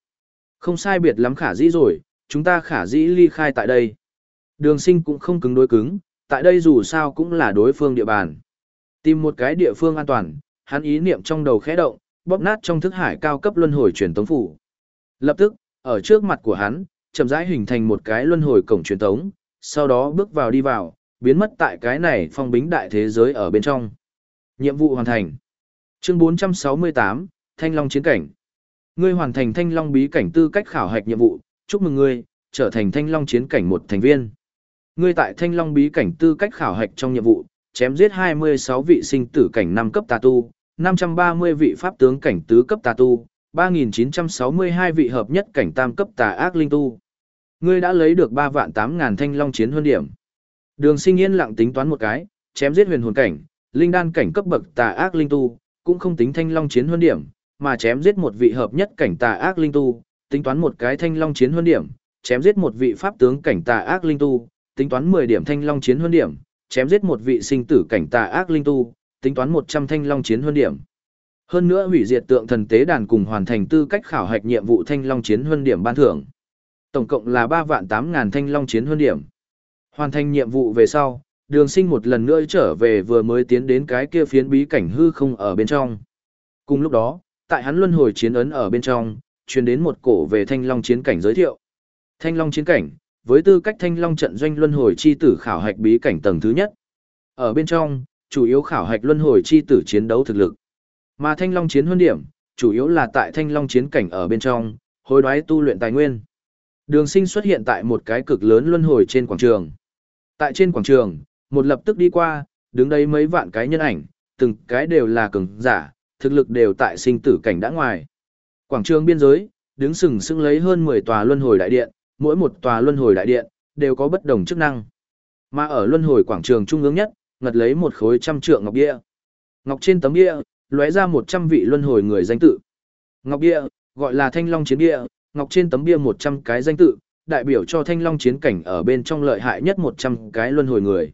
[SPEAKER 1] Không sai biệt lắm khả dĩ rồi, chúng ta khả dĩ ly khai tại đây. Đường sinh cũng không cứng đối cứng, tại đây dù sao cũng là đối phương địa bàn. Tìm một cái địa phương an toàn, hắn ý niệm trong đầu khẽ động, bóp nát trong thức hải cao cấp luân hồi truyền tống phủ. Lập tức, ở trước mặt của hắn, chậm rãi hình thành một cái luân hồi cổng truyền tống, sau đó bước vào đi vào, biến mất tại cái này phong bính đại thế giới ở bên trong. Nhiệm vụ hoàn thành. Chương 468, Thanh Long chiến cảnh. Ngươi hoàn thành Thanh Long bí cảnh tư cách khảo hạch nhiệm vụ, chúc mừng ngươi, trở thành Thanh Long chiến cảnh một thành viên. Ngươi tại Thanh Long bí cảnh tư cách khảo hạch trong nhiệm vụ, chém giết 26 vị sinh tử cảnh 5 cấp tà tu, 530 vị pháp tướng cảnh tứ cấp tà tu, 3.962 vị hợp nhất cảnh tam cấp tà ác linh tu. Ngươi đã lấy được 3 vạn 8 ngàn thanh long chiến huân điểm. Đường sinh yên lặng tính toán một cái, chém giết huyền hồn cảnh, linh đan cảnh cấp bậc tà ác linh tu, cũng không tính thanh long chiến huân điểm, mà chém giết một vị hợp nhất cảnh tà ác linh tu, tính toán một cái thanh long chiến huân điểm, chém giết một vị pháp tướng cảnh tà ác linh tu, tính toán 10 điểm thanh long chiến huân điểm, chém giết một vị sinh tử cảnh tà ác linh tu, tính toán 100 thanh long chiến huân điểm. Hơn nữa hủy diệt tượng thần tế đàn cùng hoàn thành tư cách khảo hạch nhiệm vụ thanh long chiến huân điểm ban thưởng. Tổng cộng là 3 vạn 8 ngàn thanh long chiến huân điểm. Hoàn thành nhiệm vụ về sau, đường sinh một lần nữa trở về vừa mới tiến đến cái kia phiến bí cảnh hư không ở bên trong. Cùng lúc đó, tại hắn luân hồi chiến ấn ở bên trong, truyền đến một cổ về thanh long chiến cảnh giới thiệu. Thanh long chiến cảnh, với tư cách thanh long trận doanh luân hồi chi tử khảo hạch bí cảnh tầng thứ nhất. Ở bên trong, chủ yếu khảo hạch luân hồi chi tử chiến đấu thực lực. Mà thanh long chiến huân điểm, chủ yếu là tại thanh long chiến cảnh ở bên trong, hối đoái tu luyện tài nguyên. Đường sinh xuất hiện tại một cái cực lớn luân hồi trên quảng trường. Tại trên quảng trường, một lập tức đi qua, đứng đây mấy vạn cái nhân ảnh, từng cái đều là cường giả, thực lực đều tại sinh tử cảnh đã ngoài. Quảng trường biên giới, đứng sừng sững lấy hơn 10 tòa luân hồi đại điện, mỗi một tòa luân hồi đại điện đều có bất đồng chức năng. Mà ở luân hồi quảng trường trung ương nhất, ngật lấy một khối trăm trượng ngọc bia. Ngọc trên tấm bia, lóe ra 100 vị luân hồi người danh tự. Ngọc bia, gọi là Thanh Long chiến bia, ngọc trên tấm bia 100 cái danh tự, đại biểu cho Thanh Long chiến cảnh ở bên trong lợi hại nhất 100 cái luân hồi người.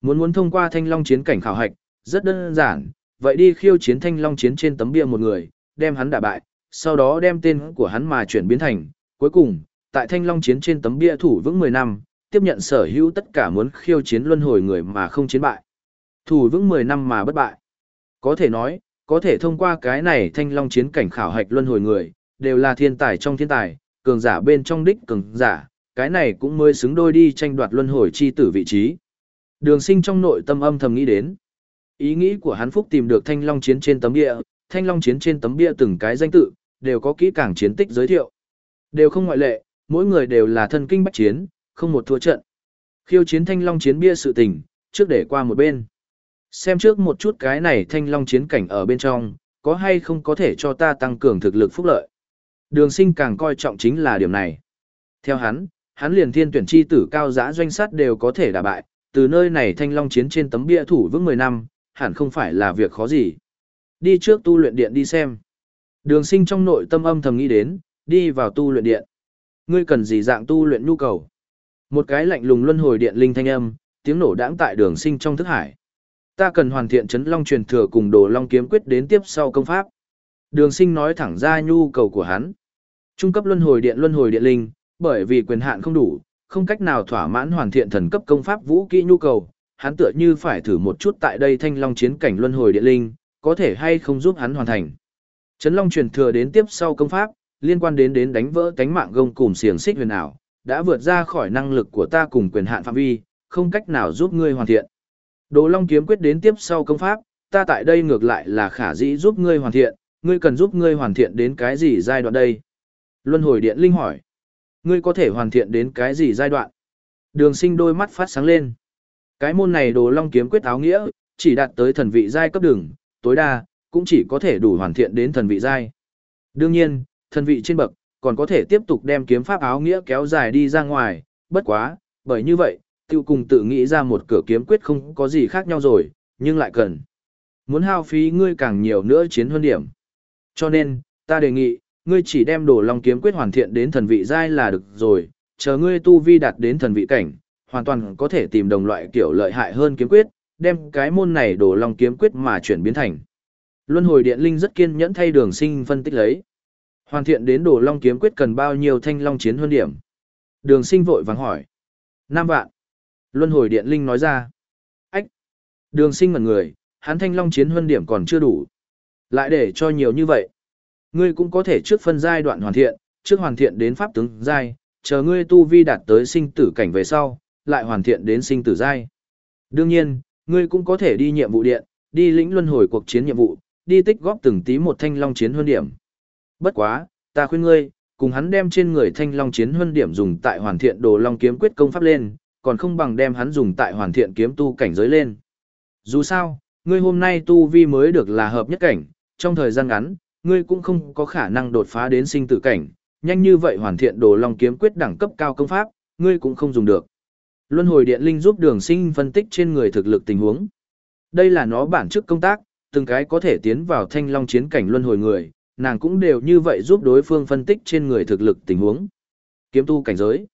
[SPEAKER 1] Muốn muốn thông qua Thanh Long chiến cảnh khảo hạch, rất đơn giản, vậy đi khiêu chiến Thanh Long chiến trên tấm bia một người, đem hắn đả bại, sau đó đem tên của hắn mà chuyển biến thành, cuối cùng, tại Thanh Long chiến trên tấm bia thủ vững 10 năm, tiếp nhận sở hữu tất cả muốn khiêu chiến luân hồi người mà không chiến bại. Thủ vững 10 năm mà bất bại. Có thể nói, có thể thông qua cái này thanh long chiến cảnh khảo hạch luân hồi người, đều là thiên tài trong thiên tài, cường giả bên trong đích cường giả, cái này cũng mới xứng đôi đi tranh đoạt luân hồi chi tử vị trí. Đường sinh trong nội tâm âm thầm nghĩ đến. Ý nghĩ của hắn phúc tìm được thanh long chiến trên tấm bia, thanh long chiến trên tấm bia từng cái danh tự, đều có kỹ càng chiến tích giới thiệu. Đều không ngoại lệ, mỗi người đều là thân kinh bách chiến, không một thua trận. Khiêu chiến thanh long chiến bia sự tình, trước để qua một bên. Xem trước một chút cái này thanh long chiến cảnh ở bên trong, có hay không có thể cho ta tăng cường thực lực phúc lợi. Đường sinh càng coi trọng chính là điểm này. Theo hắn, hắn liền thiên tuyển chi tử cao giã doanh sát đều có thể đả bại, từ nơi này thanh long chiến trên tấm bia thủ vững 10 năm, hẳn không phải là việc khó gì. Đi trước tu luyện điện đi xem. Đường sinh trong nội tâm âm thầm nghĩ đến, đi vào tu luyện điện. Ngươi cần gì dạng tu luyện nhu cầu? Một cái lạnh lùng luân hồi điện linh thanh âm, tiếng nổ đãng tại đường sinh trong thức hải. Ta cần hoàn thiện chấn long truyền thừa cùng đồ long kiếm quyết đến tiếp sau công pháp. Đường sinh nói thẳng ra nhu cầu của hắn. Trung cấp luân hồi điện luân hồi điện linh, bởi vì quyền hạn không đủ, không cách nào thỏa mãn hoàn thiện thần cấp công pháp vũ kỹ nhu cầu, hắn tựa như phải thử một chút tại đây thanh long chiến cảnh luân hồi điện linh, có thể hay không giúp hắn hoàn thành. Trấn Long truyền thừa đến tiếp sau công pháp, liên quan đến đến đánh vỡ cánh mạng gông cùng xiềng xích huyền ảo, đã vượt ra khỏi năng lực của ta cùng quyền hạn phạm vi, không cách nào giúp ngươi hoàn thiện. Đồ Long kiếm quyết đến tiếp sau công pháp, ta tại đây ngược lại là khả dĩ giúp ngươi hoàn thiện, ngươi cần giúp ngươi hoàn thiện đến cái gì giai đoạn đây? Luân hồi điện linh hỏi. Ngươi có thể hoàn thiện đến cái gì giai đoạn? Đường sinh đôi mắt phát sáng lên. Cái môn này đồ long kiếm quyết áo nghĩa, chỉ đạt tới thần vị giai cấp đường, tối đa, cũng chỉ có thể đủ hoàn thiện đến thần vị giai. Đương nhiên, thần vị trên bậc, còn có thể tiếp tục đem kiếm pháp áo nghĩa kéo dài đi ra ngoài, bất quá, bởi như vậy, tiêu cùng tự nghĩ ra một cửa kiếm quyết không có gì khác nhau rồi, nhưng lại cần. Muốn hao phí ngươi càng nhiều nữa chiến hơn điểm. Cho nên, ta đề nghị, ngươi chỉ đem đồ long kiếm quyết hoàn thiện đến thần vị giai là được rồi, chờ ngươi tu vi đạt đến thần vị cảnh, hoàn toàn có thể tìm đồng loại kiểu lợi hại hơn kiếm quyết, đem cái môn này đổ long kiếm quyết mà chuyển biến thành. Luân hồi điện linh rất kiên nhẫn thay đường sinh phân tích lấy. Hoàn thiện đến đổ long kiếm quyết cần bao nhiêu thanh long chiến hơn điểm. Đường sinh vội vàng hỏi. 5 vạn. Luân hồi điện linh nói ra. Ách. Đường sinh ngần người, hắn thanh long chiến hơn điểm còn chưa đủ. Lại để cho nhiều như vậy. Ngươi cũng có thể trước phân giai đoạn hoàn thiện, trước hoàn thiện đến pháp tướng giai, chờ ngươi tu vi đạt tới sinh tử cảnh về sau, lại hoàn thiện đến sinh tử giai. Đương nhiên, ngươi cũng có thể đi nhiệm vụ điện, đi lĩnh luân hồi cuộc chiến nhiệm vụ, đi tích góp từng tí một thanh long chiến huân điểm. Bất quá, ta khuyên ngươi, cùng hắn đem trên người thanh long chiến huân điểm dùng tại hoàn thiện đồ long kiếm quyết công pháp lên, còn không bằng đem hắn dùng tại hoàn thiện kiếm tu cảnh giới lên. Dù sao, ngươi hôm nay tu vi mới được là hợp nhất cảnh, trong thời gian ngắn, ngươi cũng không có khả năng đột phá đến sinh tử cảnh, nhanh như vậy hoàn thiện đồ long kiếm quyết đẳng cấp cao công pháp, ngươi cũng không dùng được. Luân hồi điện linh giúp đường sinh phân tích trên người thực lực tình huống. Đây là nó bản chức công tác, từng cái có thể tiến vào thanh long chiến cảnh luân hồi người, nàng cũng đều như vậy giúp đối phương phân tích trên người thực lực tình huống. Kiếm tu cảnh giới.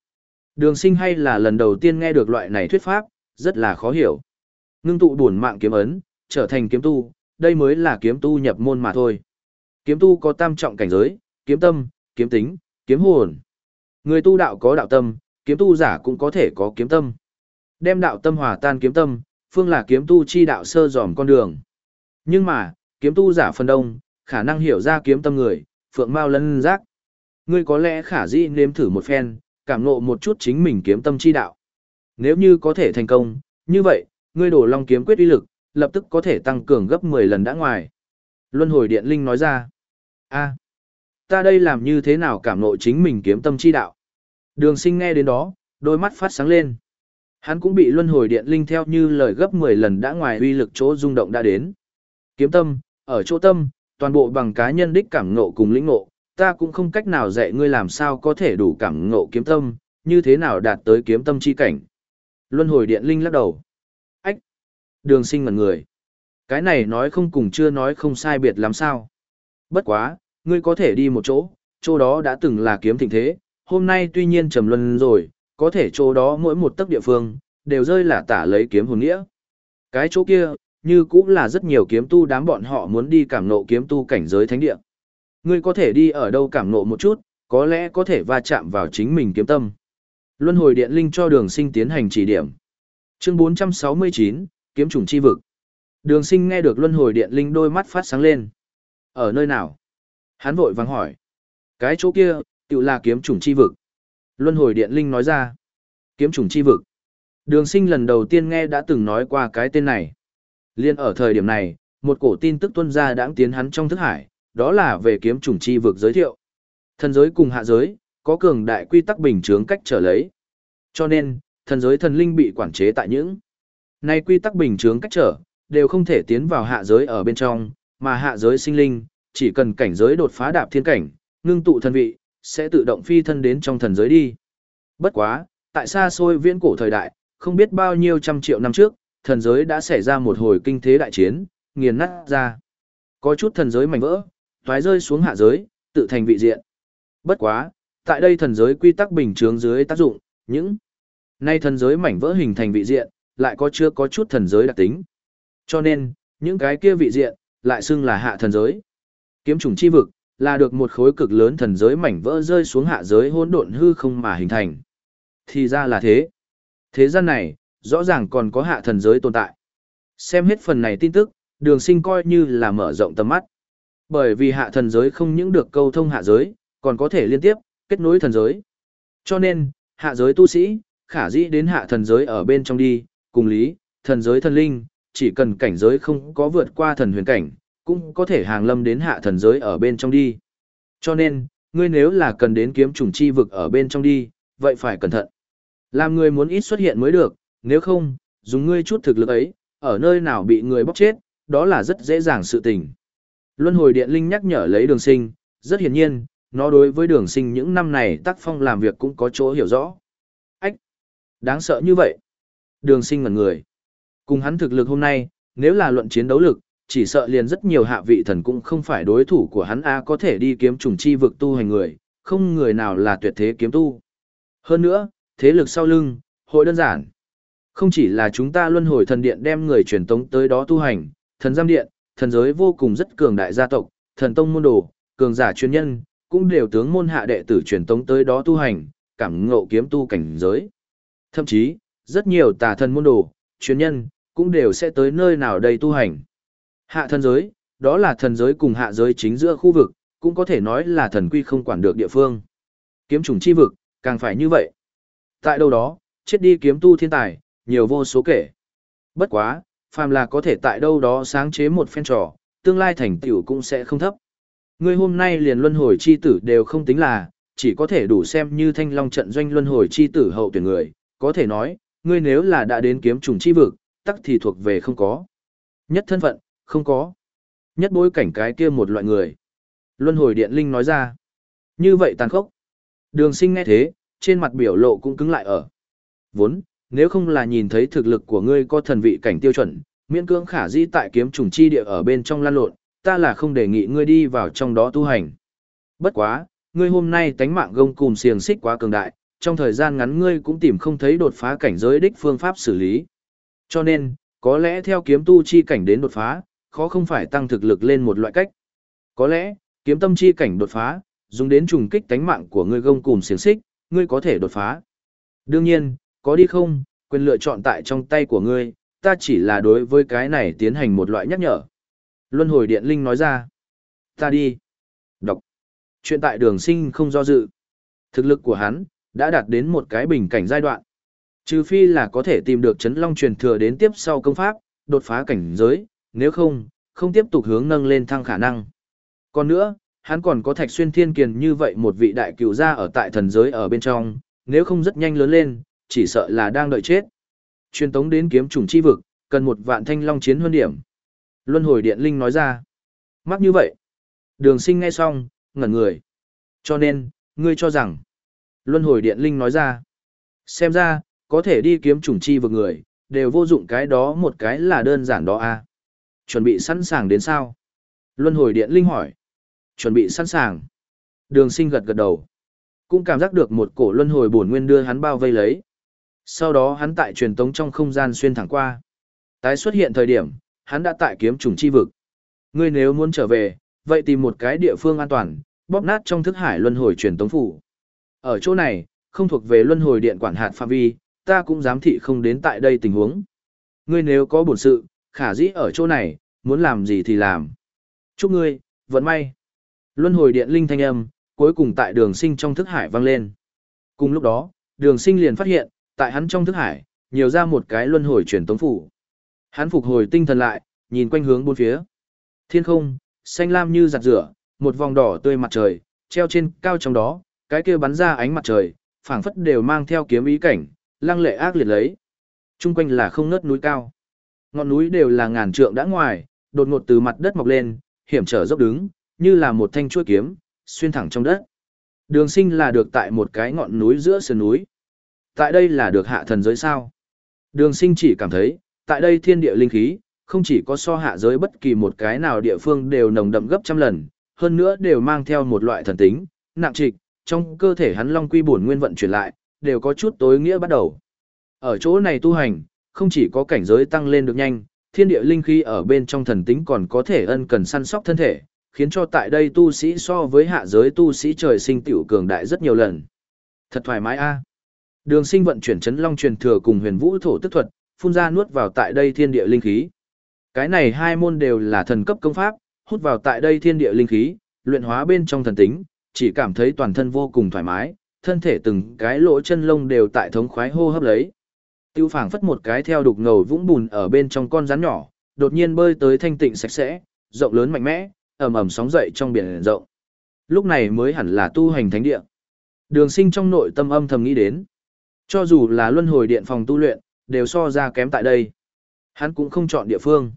[SPEAKER 1] Đường sinh hay là lần đầu tiên nghe được loại này thuyết pháp, rất là khó hiểu. Ngưng tụ buồn mạng kiếm ấn, trở thành kiếm tu, đây mới là kiếm tu nhập môn mà thôi. Kiếm tu có tam trọng cảnh giới, kiếm tâm, kiếm tính, kiếm hồn. Người tu đạo có đạo tâm, kiếm tu giả cũng có thể có kiếm tâm. Đem đạo tâm hòa tan kiếm tâm, phương là kiếm tu chi đạo sơ dòm con đường. Nhưng mà, kiếm tu giả phần đông, khả năng hiểu ra kiếm tâm người, phượng mau lân giác. Ngươi có lẽ khả dĩ nếm thử một phen, cảm ngộ một chút chính mình kiếm tâm chi đạo. Nếu như có thể thành công, như vậy, ngươi đổ long kiếm quyết uy lực, lập tức có thể tăng cường gấp 10 lần đã ngoài. Luân hồi điện linh nói ra, a ta đây làm như thế nào cảm ngộ chính mình kiếm tâm chi đạo. Đường sinh nghe đến đó, đôi mắt phát sáng lên. Hắn cũng bị luân hồi điện linh theo như lời gấp 10 lần đã ngoài uy lực chỗ rung động đã đến. Kiếm tâm, ở chỗ tâm, toàn bộ bằng cá nhân đích cảm ngộ cùng lĩnh ngộ, ta cũng không cách nào dạy ngươi làm sao có thể đủ cảm ngộ kiếm tâm, như thế nào đạt tới kiếm tâm chi cảnh. Luân hồi điện linh lắc đầu. Ách! Đường sinh ngần người. Cái này nói không cùng chưa nói không sai biệt làm sao. Bất quá, ngươi có thể đi một chỗ, chỗ đó đã từng là kiếm thịnh thế, hôm nay tuy nhiên trầm luân rồi, có thể chỗ đó mỗi một tấc địa phương, đều rơi là tả lấy kiếm hồn nghĩa. Cái chỗ kia, như cũng là rất nhiều kiếm tu đám bọn họ muốn đi cảm nộ kiếm tu cảnh giới thánh địa. Ngươi có thể đi ở đâu cảm nộ một chút, có lẽ có thể va chạm vào chính mình kiếm tâm. Luân hồi điện linh cho đường sinh tiến hành chỉ điểm. Chương 469, kiếm trùng chi vực. Đường sinh nghe được luân hồi điện linh đôi mắt phát sáng lên. Ở nơi nào? Hắn vội vàng hỏi. Cái chỗ kia, tự là kiếm trùng chi vực. Luân hồi điện linh nói ra. Kiếm trùng chi vực. Đường sinh lần đầu tiên nghe đã từng nói qua cái tên này. Liên ở thời điểm này, một cổ tin tức tuân ra đã tiến hắn trong thức hải, đó là về kiếm trùng chi vực giới thiệu. Thần giới cùng hạ giới, có cường đại quy tắc bình chướng cách trở lấy. Cho nên, thần giới thần linh bị quản chế tại những nay quy tắc bình chướng cách trở, đều không thể tiến vào hạ giới ở bên trong, mà hạ giới sinh linh, chỉ cần cảnh giới đột phá đạp thiên cảnh, ngưng tụ thần vị, sẽ tự động phi thân đến trong thần giới đi. Bất quá, tại xa xôi viễn cổ thời đại, không biết bao nhiêu trăm triệu năm trước, thần giới đã xảy ra một hồi kinh thế đại chiến, nghiền nát ra. Có chút thần giới mảnh vỡ, toái rơi xuống hạ giới, tự thành vị diện. Bất quá, tại đây thần giới quy tắc bình chướng dưới tác dụng, những nay thần giới mảnh vỡ hình thành vị diện, lại có chưa có chút thần giới đặc tính. Cho nên, những cái kia vị diện, lại xưng là hạ thần giới. Kiếm trùng chi vực, là được một khối cực lớn thần giới mảnh vỡ rơi xuống hạ giới hỗn độn hư không mà hình thành. Thì ra là thế. Thế gian này, rõ ràng còn có hạ thần giới tồn tại. Xem hết phần này tin tức, đường sinh coi như là mở rộng tầm mắt. Bởi vì hạ thần giới không những được câu thông hạ giới, còn có thể liên tiếp, kết nối thần giới. Cho nên, hạ giới tu sĩ, khả dĩ đến hạ thần giới ở bên trong đi, cùng lý, thần giới thần linh, chỉ cần cảnh giới không có vượt qua thần huyền cảnh, cũng có thể hàng lâm đến hạ thần giới ở bên trong đi. Cho nên, ngươi nếu là cần đến kiếm trùng chi vực ở bên trong đi, vậy phải cẩn thận. Làm người muốn ít xuất hiện mới được, nếu không, dùng ngươi chút thực lực ấy, ở nơi nào bị người bóc chết, đó là rất dễ dàng sự tình. Luân hồi điện linh nhắc nhở lấy đường sinh, rất hiển nhiên, nó đối với đường sinh những năm này tác phong làm việc cũng có chỗ hiểu rõ. Ách! Đáng sợ như vậy. Đường sinh ngẩn người. Cùng hắn thực lực hôm nay, nếu là luận chiến đấu lực, chỉ sợ liền rất nhiều hạ vị thần cũng không phải đối thủ của hắn A có thể đi kiếm trùng chi vực tu hành người, không người nào là tuyệt thế kiếm tu. Hơn nữa, thế lực sau lưng, hội đơn giản. Không chỉ là chúng ta luân hồi thần điện đem người truyền tống tới đó tu hành, thần giam điện, thần giới vô cùng rất cường đại gia tộc, thần tông môn đồ, cường giả chuyên nhân, cũng đều tướng môn hạ đệ tử truyền tống tới đó tu hành, cảm ngộ kiếm tu cảnh giới. Thậm chí, rất nhiều tà thần môn đồ, chuyên nhân, cũng đều sẽ tới nơi nào đây tu hành. Hạ thần giới, đó là thần giới cùng hạ giới chính giữa khu vực, cũng có thể nói là thần quy không quản được địa phương. Kiếm trùng chi vực, càng phải như vậy. Tại đâu đó, chết đi kiếm tu thiên tài, nhiều vô số kể. Bất quá, phàm là có thể tại đâu đó sáng chế một phen trò, tương lai thành tựu cũng sẽ không thấp. Ngươi hôm nay liền luân hồi chi tử đều không tính là, chỉ có thể đủ xem như thanh long trận doanh luân hồi chi tử hậu tuyển người, có thể nói, ngươi nếu là đã đến kiếm trùng chi vực, tắc thì thuộc về không có. Nhất thân phận, không có. Nhất bối cảnh cái kia một loại người. Luân hồi điện linh nói ra. Như vậy tàn khốc. Đường sinh nghe thế, trên mặt biểu lộ cũng cứng lại ở. Vốn, nếu không là nhìn thấy thực lực của ngươi có thần vị cảnh tiêu chuẩn, miễn cưỡng khả di tại kiếm trùng chi địa ở bên trong lan lộn, ta là không đề nghị ngươi đi vào trong đó tu hành. Bất quá, ngươi hôm nay tánh mạng gông cùm xiềng xích quá cường đại, trong thời gian ngắn ngươi cũng tìm không thấy đột phá cảnh giới đích phương pháp xử lý. Cho nên, có lẽ theo kiếm tu chi cảnh đến đột phá, khó không phải tăng thực lực lên một loại cách. Có lẽ, kiếm tâm chi cảnh đột phá, dùng đến trùng kích tánh mạng của ngươi gông cùm xiềng xích, ngươi có thể đột phá. Đương nhiên, có đi không, quyền lựa chọn tại trong tay của ngươi, ta chỉ là đối với cái này tiến hành một loại nhắc nhở. Luân hồi điện linh nói ra. Ta đi. Đọc. Chuyện tại đường sinh không do dự. Thực lực của hắn, đã đạt đến một cái bình cảnh giai đoạn. Trừ phi là có thể tìm được chấn long truyền thừa đến tiếp sau công pháp, đột phá cảnh giới, nếu không, không tiếp tục hướng nâng lên thăng khả năng. Còn nữa, hắn còn có thạch xuyên thiên kiền như vậy một vị đại cựu gia ở tại thần giới ở bên trong, nếu không rất nhanh lớn lên, chỉ sợ là đang đợi chết. Truyền tống đến kiếm trùng chi vực, cần một vạn thanh long chiến huân điểm. Luân hồi điện linh nói ra. Mắc như vậy. Đường sinh nghe xong, ngẩn người. Cho nên, ngươi cho rằng. Luân hồi điện linh nói ra. Xem ra, có thể đi kiếm trùng chi vực người, đều vô dụng cái đó một cái là đơn giản đó a à. Chuẩn bị sẵn sàng đến sao? Luân hồi điện linh hỏi. Chuẩn bị sẵn sàng. Đường sinh gật gật đầu. Cũng cảm giác được một cổ luân hồi bổn nguyên đưa hắn bao vây lấy. Sau đó hắn tại truyền tống trong không gian xuyên thẳng qua. Tái xuất hiện thời điểm, hắn đã tại kiếm trùng chi vực. Ngươi nếu muốn trở về, vậy tìm một cái địa phương an toàn, bóp nát trong thức hải luân hồi truyền tống phủ. Ở chỗ này, không thuộc về luân hồi điện quản hạt phạm vi, ta cũng giám thị không đến tại đây tình huống. Ngươi nếu có bổn sự, khả dĩ ở chỗ này, muốn làm gì thì làm. Chúc ngươi, vận may. Luân hồi điện linh thanh âm, cuối cùng tại đường sinh trong thức hải vang lên. Cùng lúc đó, đường sinh liền phát hiện, tại hắn trong thức hải, nhiều ra một cái luân hồi truyền tống phủ. Hắn phục hồi tinh thần lại, nhìn quanh hướng bốn phía. Thiên không, xanh lam như giặt rửa, một vòng đỏ tươi mặt trời, treo trên cao trong đó, cái kia bắn ra ánh mặt trời, phảng phất đều mang theo kiếm ý cảnh, lăng lệ ác liệt lấy. Trung quanh là không ngớt núi cao. Ngọn núi đều là ngàn trượng đã ngoài, đột ngột từ mặt đất mọc lên, hiểm trở dốc đứng, như là một thanh chuôi kiếm, xuyên thẳng trong đất. Đường sinh là được tại một cái ngọn núi giữa sườn núi. Tại đây là được hạ thần giới sao. Đường sinh chỉ cảm thấy, tại đây thiên địa linh khí, không chỉ có so hạ giới bất kỳ một cái nào địa phương đều nồng đậm gấp trăm lần, hơn nữa đều mang theo một loại thần tính, nặng trịch, trong cơ thể hắn long quy bổn nguyên vận chuyển lại, đều có chút tối nghĩa bắt đầu. Ở chỗ này tu hành, không chỉ có cảnh giới tăng lên được nhanh, thiên địa linh khí ở bên trong thần tính còn có thể ân cần săn sóc thân thể, khiến cho tại đây tu sĩ so với hạ giới tu sĩ trời sinh tiểu cường đại rất nhiều lần. Thật thoải mái a. Đường sinh vận chuyển chấn long truyền thừa cùng huyền vũ thổ tức thuật, phun ra nuốt vào tại đây thiên địa linh khí. Cái này hai môn đều là thần cấp công pháp, hút vào tại đây thiên địa linh khí, luyện hóa bên trong thần tính, chỉ cảm thấy toàn thân vô cùng thoải mái, thân thể từng cái lỗ chân lông đều tại thống khoái hô hấp lấy. Tiêu phảng phất một cái theo đục ngầu vũng bùn ở bên trong con rắn nhỏ, đột nhiên bơi tới thanh tịnh sạch sẽ, rộng lớn mạnh mẽ, ầm ầm sóng dậy trong biển rộng. Lúc này mới hẳn là tu hành thánh địa. Đường sinh trong nội tâm âm thầm nghĩ đến. Cho dù là luân hồi điện phòng tu luyện, đều so ra kém tại đây. Hắn cũng không chọn địa phương.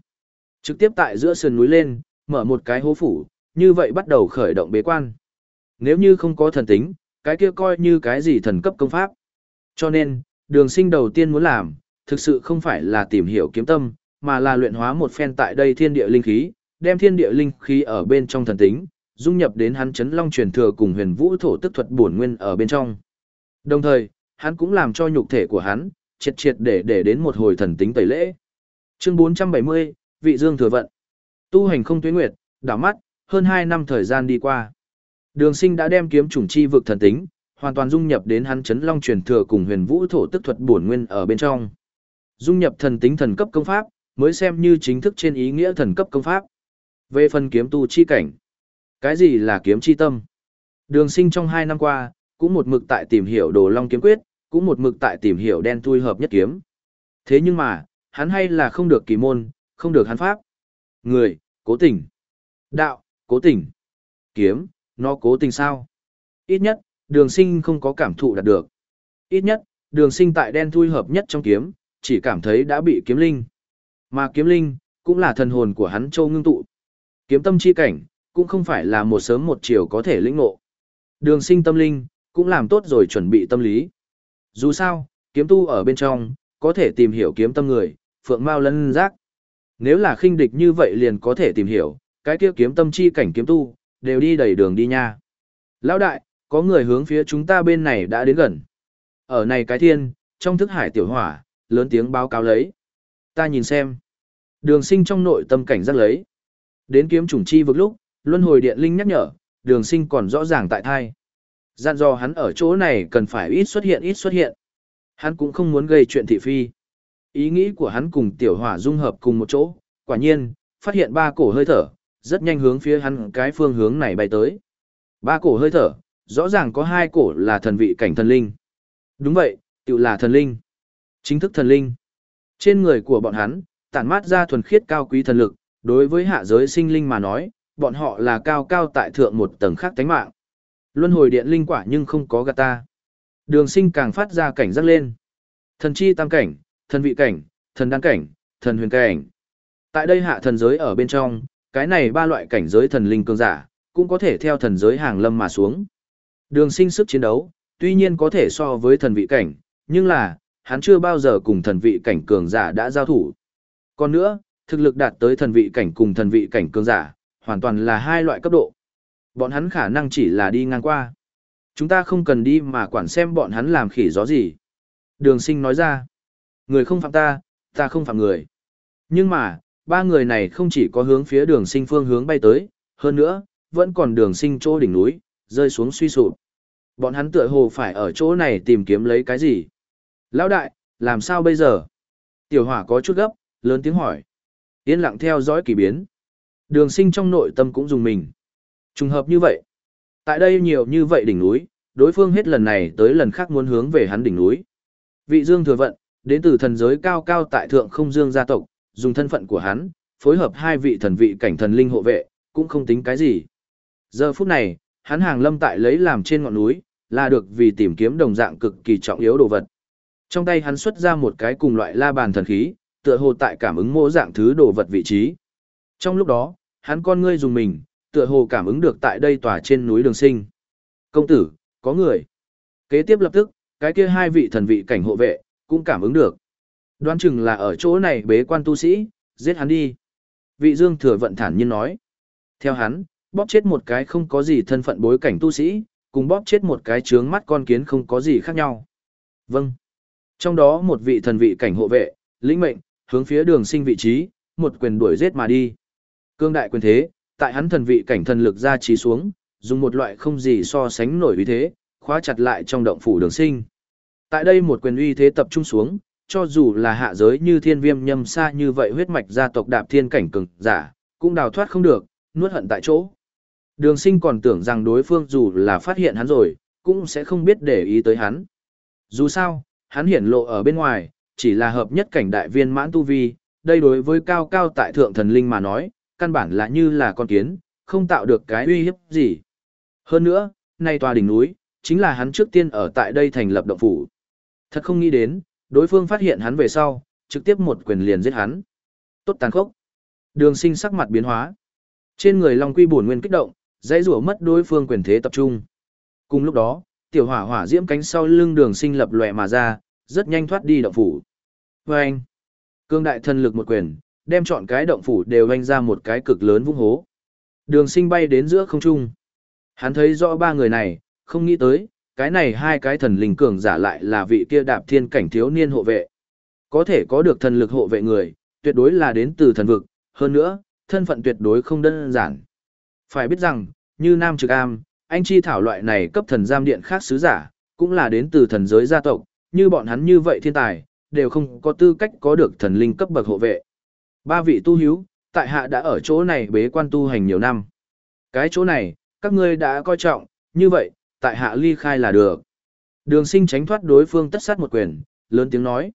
[SPEAKER 1] Trực tiếp tại giữa sườn núi lên, mở một cái hố phủ, như vậy bắt đầu khởi động bế quan. Nếu như không có thần tính, cái kia coi như cái gì thần cấp công pháp. Cho nên, đường sinh đầu tiên muốn làm, thực sự không phải là tìm hiểu kiếm tâm, mà là luyện hóa một phen tại đây thiên địa linh khí, đem thiên địa linh khí ở bên trong thần tính, dung nhập đến hắn chấn long truyền thừa cùng huyền vũ thổ tức thuật bổn nguyên ở bên trong. Đồng thời, hắn cũng làm cho nhục thể của hắn, triệt triệt để để đến một hồi thần tính tẩy lễ. Chương 470, Vị Dương Thừa Vận. Tu hành không tuyến nguyệt, đảo mắt, hơn 2 năm thời gian đi qua. Đường sinh đã đem kiếm chủng chi vực thần tính, hoàn toàn dung nhập đến hắn chấn long truyền thừa cùng huyền vũ thổ tức thuật bổn nguyên ở bên trong. Dung nhập thần tính thần cấp công pháp, mới xem như chính thức trên ý nghĩa thần cấp công pháp. Về phần kiếm tu chi cảnh, cái gì là kiếm chi tâm? Đường sinh trong hai năm qua, cũng một mực tại tìm hiểu đồ long kiếm quyết, cũng một mực tại tìm hiểu đen tui hợp nhất kiếm. Thế nhưng mà, hắn hay là không được kỳ môn, không được hắn pháp. Người, cố tình. Đạo, cố tình. Kiếm, nó cố tình sao? Ít nhất, đường sinh không có cảm thụ đạt được. Ít nhất, đường sinh tại đen thui hợp nhất trong kiếm, chỉ cảm thấy đã bị kiếm linh. Mà kiếm linh, cũng là thần hồn của hắn châu ngưng tụ. Kiếm tâm chi cảnh, cũng không phải là một sớm một chiều có thể lĩnh ngộ. Đường sinh tâm linh, cũng làm tốt rồi chuẩn bị tâm lý. Dù sao, kiếm tu ở bên trong, có thể tìm hiểu kiếm tâm người, phượng mau lân giác. Nếu là khinh địch như vậy liền có thể tìm hiểu, cái kia kiếm tâm chi cảnh kiếm tu, đều đi đầy đường đi nha. Lão đại, có người hướng phía chúng ta bên này đã đến gần. Ở này cái thiên, trong thức hải tiểu hỏa, lớn tiếng báo cáo lấy. Ta nhìn xem. Đường sinh trong nội tâm cảnh giác lấy. Đến kiếm chủng chi vực lúc, luân hồi điện linh nhắc nhở, đường sinh còn rõ ràng tại thai. Gian do hắn ở chỗ này cần phải ít xuất hiện ít xuất hiện. Hắn cũng không muốn gây chuyện thị phi. Ý nghĩ của hắn cùng tiểu hỏa dung hợp cùng một chỗ, quả nhiên, phát hiện ba cổ hơi thở, rất nhanh hướng phía hắn cái phương hướng này bay tới. Ba cổ hơi thở, rõ ràng có hai cổ là thần vị cảnh thần linh. Đúng vậy, tự là thần linh. Chính thức thần linh. Trên người của bọn hắn, tản mát ra thuần khiết cao quý thần lực, đối với hạ giới sinh linh mà nói, bọn họ là cao cao tại thượng một tầng khác tánh mạng. Luân hồi điện linh quả nhưng không có gạt ta. Đường sinh càng phát ra cảnh giác lên. Thần chi tam cảnh, thần vị cảnh, thần đăng cảnh, thần huyền cảnh. Tại đây hạ thần giới ở bên trong, cái này ba loại cảnh giới thần linh cường giả, cũng có thể theo thần giới hàng lâm mà xuống. Đường sinh sức chiến đấu, tuy nhiên có thể so với thần vị cảnh, nhưng là, hắn chưa bao giờ cùng thần vị cảnh cường giả đã giao thủ. Còn nữa, thực lực đạt tới thần vị cảnh cùng thần vị cảnh cường giả, hoàn toàn là hai loại cấp độ. Bọn hắn khả năng chỉ là đi ngang qua. Chúng ta không cần đi mà quản xem bọn hắn làm khỉ gió gì. Đường sinh nói ra, người không phạm ta, ta không phạm người. Nhưng mà, ba người này không chỉ có hướng phía đường sinh phương hướng bay tới, hơn nữa, vẫn còn đường sinh chỗ đỉnh núi, rơi xuống suy sụp. Bọn hắn tựa hồ phải ở chỗ này tìm kiếm lấy cái gì. Lão đại, làm sao bây giờ? Tiểu hỏa có chút gấp, lớn tiếng hỏi. Yên lặng theo dõi kỳ biến. Đường sinh trong nội tâm cũng dùng mình. Trùng hợp như vậy. Tại đây nhiều như vậy đỉnh núi, đối phương hết lần này tới lần khác muốn hướng về hắn đỉnh núi. Vị Dương Thừa Vận, đến từ thần giới cao cao tại thượng không dương gia tộc, dùng thân phận của hắn, phối hợp hai vị thần vị cảnh thần linh hộ vệ, cũng không tính cái gì. Giờ phút này, hắn hàng lâm tại lấy làm trên ngọn núi, là được vì tìm kiếm đồng dạng cực kỳ trọng yếu đồ vật. Trong tay hắn xuất ra một cái cùng loại la bàn thần khí, tựa hồ tại cảm ứng mô dạng thứ đồ vật vị trí. Trong lúc đó, hắn con ngươi dùng mình, tựa hồ cảm ứng được tại đây tòa trên núi đường sinh. Công tử, có người. Kế tiếp lập tức, cái kia hai vị thần vị cảnh hộ vệ, cũng cảm ứng được. Đoán chừng là ở chỗ này bế quan tu sĩ, giết hắn đi. Vị dương thừa vận thản nhiên nói. Theo hắn, bóp chết một cái không có gì thân phận bối cảnh tu sĩ, cùng bóp chết một cái trướng mắt con kiến không có gì khác nhau. Vâng. Trong đó một vị thần vị cảnh hộ vệ, lĩnh mệnh, hướng phía đường sinh vị trí, một quyền đuổi giết mà đi. Cương đại quyền thế, tại hắn thần vị cảnh thần lực ra trí xuống, dùng một loại không gì so sánh nổi uy thế, khóa chặt lại trong động phủ đường sinh. Tại đây một quyền uy thế tập trung xuống, cho dù là hạ giới như thiên viêm nhâm xa như vậy huyết mạch gia tộc đạp thiên cảnh cường giả, cũng đào thoát không được, nuốt hận tại chỗ. Đường sinh còn tưởng rằng đối phương dù là phát hiện hắn rồi, cũng sẽ không biết để ý tới hắn. Dù sao, hắn hiển lộ ở bên ngoài, chỉ là hợp nhất cảnh đại viên mãn tu vi, đây đối với cao cao tại thượng thần linh mà nói, căn bản là như là con kiến, không tạo được cái uy hiếp gì. Hơn nữa, nay tòa đỉnh núi, chính là hắn trước tiên ở tại đây thành lập động phủ. Thật không nghĩ đến, đối phương phát hiện hắn về sau, trực tiếp một quyền liền giết hắn. Tốt tàn khốc. Đường sinh sắc mặt biến hóa. Trên người Long Quy bổn nguyên kích động, dãy rủa mất đối phương quyền thế tập trung. Cùng lúc đó, tiểu hỏa hỏa diễm cánh sau lưng đường sinh lập lòe mà ra, rất nhanh thoát đi động phủ. Và anh, cương đại thân lực một quyền, đem chọn cái động phủ đều anh ra một cái cực lớn vung hố. Đường sinh bay đến giữa không trung. Hắn thấy rõ ba người này, không nghĩ tới, cái này hai cái thần linh cường giả lại là vị kia đạp thiên cảnh thiếu niên hộ vệ. Có thể có được thần lực hộ vệ người, tuyệt đối là đến từ thần vực, hơn nữa, thân phận tuyệt đối không đơn giản. Phải biết rằng, như Nam Trực Am, anh chi thảo loại này cấp thần giam điện khác sứ giả, cũng là đến từ thần giới gia tộc, như bọn hắn như vậy thiên tài, đều không có tư cách có được thần linh cấp bậc hộ vệ. Ba vị tu hiếu, tại hạ đã ở chỗ này bế quan tu hành nhiều năm. Cái chỗ này, các ngươi đã coi trọng, như vậy, tại hạ ly khai là được. Đường sinh tránh thoát đối phương tất sát một quyền, lớn tiếng nói.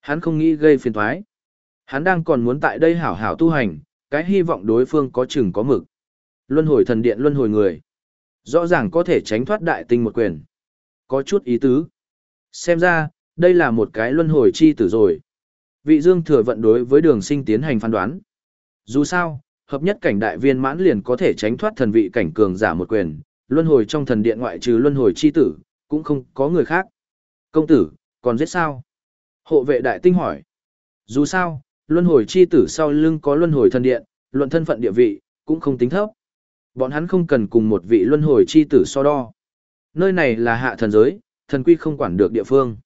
[SPEAKER 1] Hắn không nghĩ gây phiền thoái. Hắn đang còn muốn tại đây hảo hảo tu hành, cái hy vọng đối phương có chừng có mực. Luân hồi thần điện luân hồi người. Rõ ràng có thể tránh thoát đại tinh một quyền. Có chút ý tứ. Xem ra, đây là một cái luân hồi chi tử rồi. Vị dương thừa vận đối với đường sinh tiến hành phán đoán. Dù sao, hợp nhất cảnh đại viên mãn liền có thể tránh thoát thần vị cảnh cường giả một quyền, luân hồi trong thần điện ngoại trừ luân hồi chi tử, cũng không có người khác. Công tử, còn giết sao? Hộ vệ đại tinh hỏi. Dù sao, luân hồi chi tử sau lưng có luân hồi thần điện, luận thân phận địa vị, cũng không tính thấp. Bọn hắn không cần cùng một vị luân hồi chi tử so đo. Nơi này là hạ thần giới, thần quy không quản được địa phương.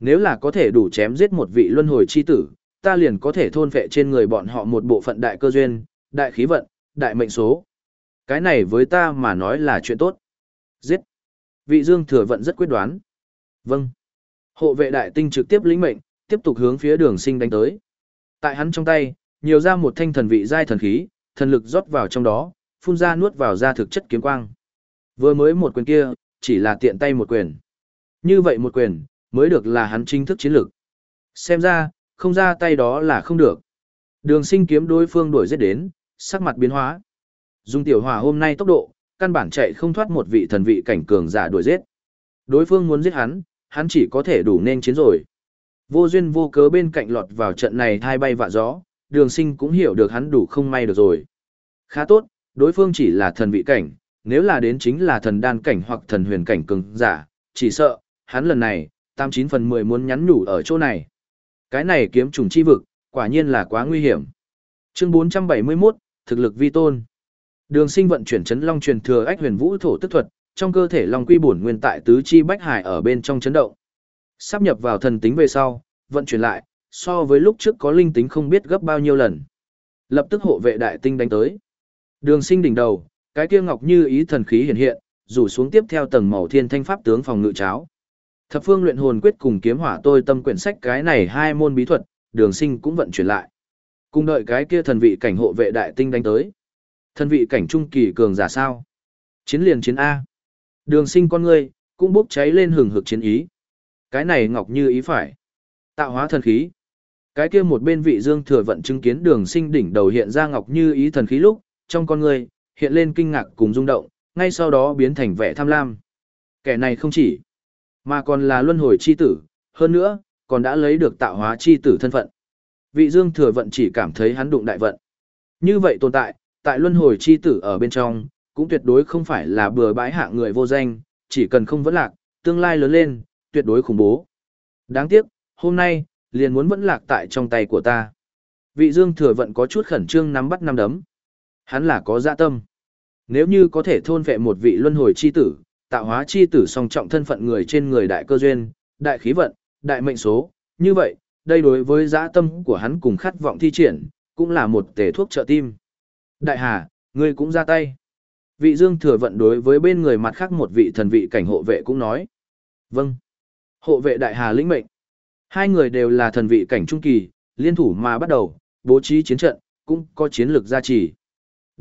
[SPEAKER 1] Nếu là có thể đủ chém giết một vị luân hồi chi tử, ta liền có thể thôn vệ trên người bọn họ một bộ phận đại cơ duyên, đại khí vận, đại mệnh số. Cái này với ta mà nói là chuyện tốt. Giết. Vị Dương thừa vận rất quyết đoán. Vâng. Hộ vệ đại tinh trực tiếp lĩnh mệnh, tiếp tục hướng phía đường sinh đánh tới. Tại hắn trong tay, nhiều ra một thanh thần vị giai thần khí, thần lực rót vào trong đó, phun ra nuốt vào ra thực chất kiếm quang. Vừa mới một quyền kia, chỉ là tiện tay một quyền. Như vậy một quyền, mới được là hắn chính thức chiến lược. Xem ra, không ra tay đó là không được. Đường sinh kiếm đối phương đuổi giết đến, sắc mặt biến hóa. Dung tiểu hòa hôm nay tốc độ, căn bản chạy không thoát một vị thần vị cảnh cường giả đuổi giết. Đối phương muốn giết hắn, hắn chỉ có thể đủ nên chiến rồi. Vô duyên vô cớ bên cạnh lọt vào trận này thai bay vạ gió, đường sinh cũng hiểu được hắn đủ không may được rồi. Khá tốt, đối phương chỉ là thần vị cảnh, nếu là đến chính là thần đan cảnh hoặc thần huyền cảnh cường giả, chỉ sợ, hắn lần này, 89 phần 10 muốn nhắn nhủ ở chỗ này. Cái này kiếm trùng chi vực, quả nhiên là quá nguy hiểm. Chương 471, thực lực vi tôn. Đường Sinh vận chuyển chấn long truyền thừa ách huyền vũ thổ tức thuật, trong cơ thể long quy bổn nguyên tại tứ chi bách hải ở bên trong chấn động. Sắp nhập vào thần tính về sau, vận chuyển lại, so với lúc trước có linh tính không biết gấp bao nhiêu lần. Lập tức hộ vệ đại tinh đánh tới. Đường Sinh đỉnh đầu, cái kia ngọc như ý thần khí hiện hiện, rủ xuống tiếp theo tầng màu thiên thanh pháp tướng phòng ngự cháo. Thập phương luyện hồn quyết cùng kiếm hỏa tôi tâm quyển sách cái này hai môn bí thuật, đường sinh cũng vận chuyển lại. Cùng đợi cái kia thần vị cảnh hộ vệ đại tinh đánh tới. Thần vị cảnh trung kỳ cường giả sao? Chiến liền chiến A. Đường sinh con ngươi, cũng bốc cháy lên hừng hực chiến ý. Cái này Ngọc Như ý phải. Tạo hóa thần khí. Cái kia một bên vị dương thừa vận chứng kiến đường sinh đỉnh đầu hiện ra Ngọc Như ý thần khí lúc, trong con người, hiện lên kinh ngạc cùng rung động, ngay sau đó biến thành vẻ tham lam. Kẻ này không chỉ, mà còn là luân hồi chi tử, hơn nữa, còn đã lấy được tạo hóa chi tử thân phận. Vị dương thừa vận chỉ cảm thấy hắn đụng đại vận. Như vậy tồn tại, tại luân hồi chi tử ở bên trong, cũng tuyệt đối không phải là bừa bãi hạ người vô danh, chỉ cần không vẫn lạc, tương lai lớn lên, tuyệt đối khủng bố. Đáng tiếc, hôm nay, liền muốn vẫn lạc tại trong tay của ta. Vị dương thừa vận có chút khẩn trương nắm bắt năm đấm. Hắn là có dạ tâm. Nếu như có thể thôn vệ một vị luân hồi chi tử, tạo hóa chi tử song trọng thân phận người trên người đại cơ duyên, đại khí vận, đại mệnh số, như vậy, đây đối với dã tâm của hắn cùng khát vọng thi triển, cũng là một tể thuốc trợ tim. Đại hà, ngươi cũng ra tay. Vị dương thừa vận đối với bên người mặt khác một vị thần vị cảnh hộ vệ cũng nói. Vâng. Hộ vệ đại hà lĩnh mệnh. Hai người đều là thần vị cảnh trung kỳ, liên thủ mà bắt đầu, bố trí chiến trận, cũng có chiến lược gia trì.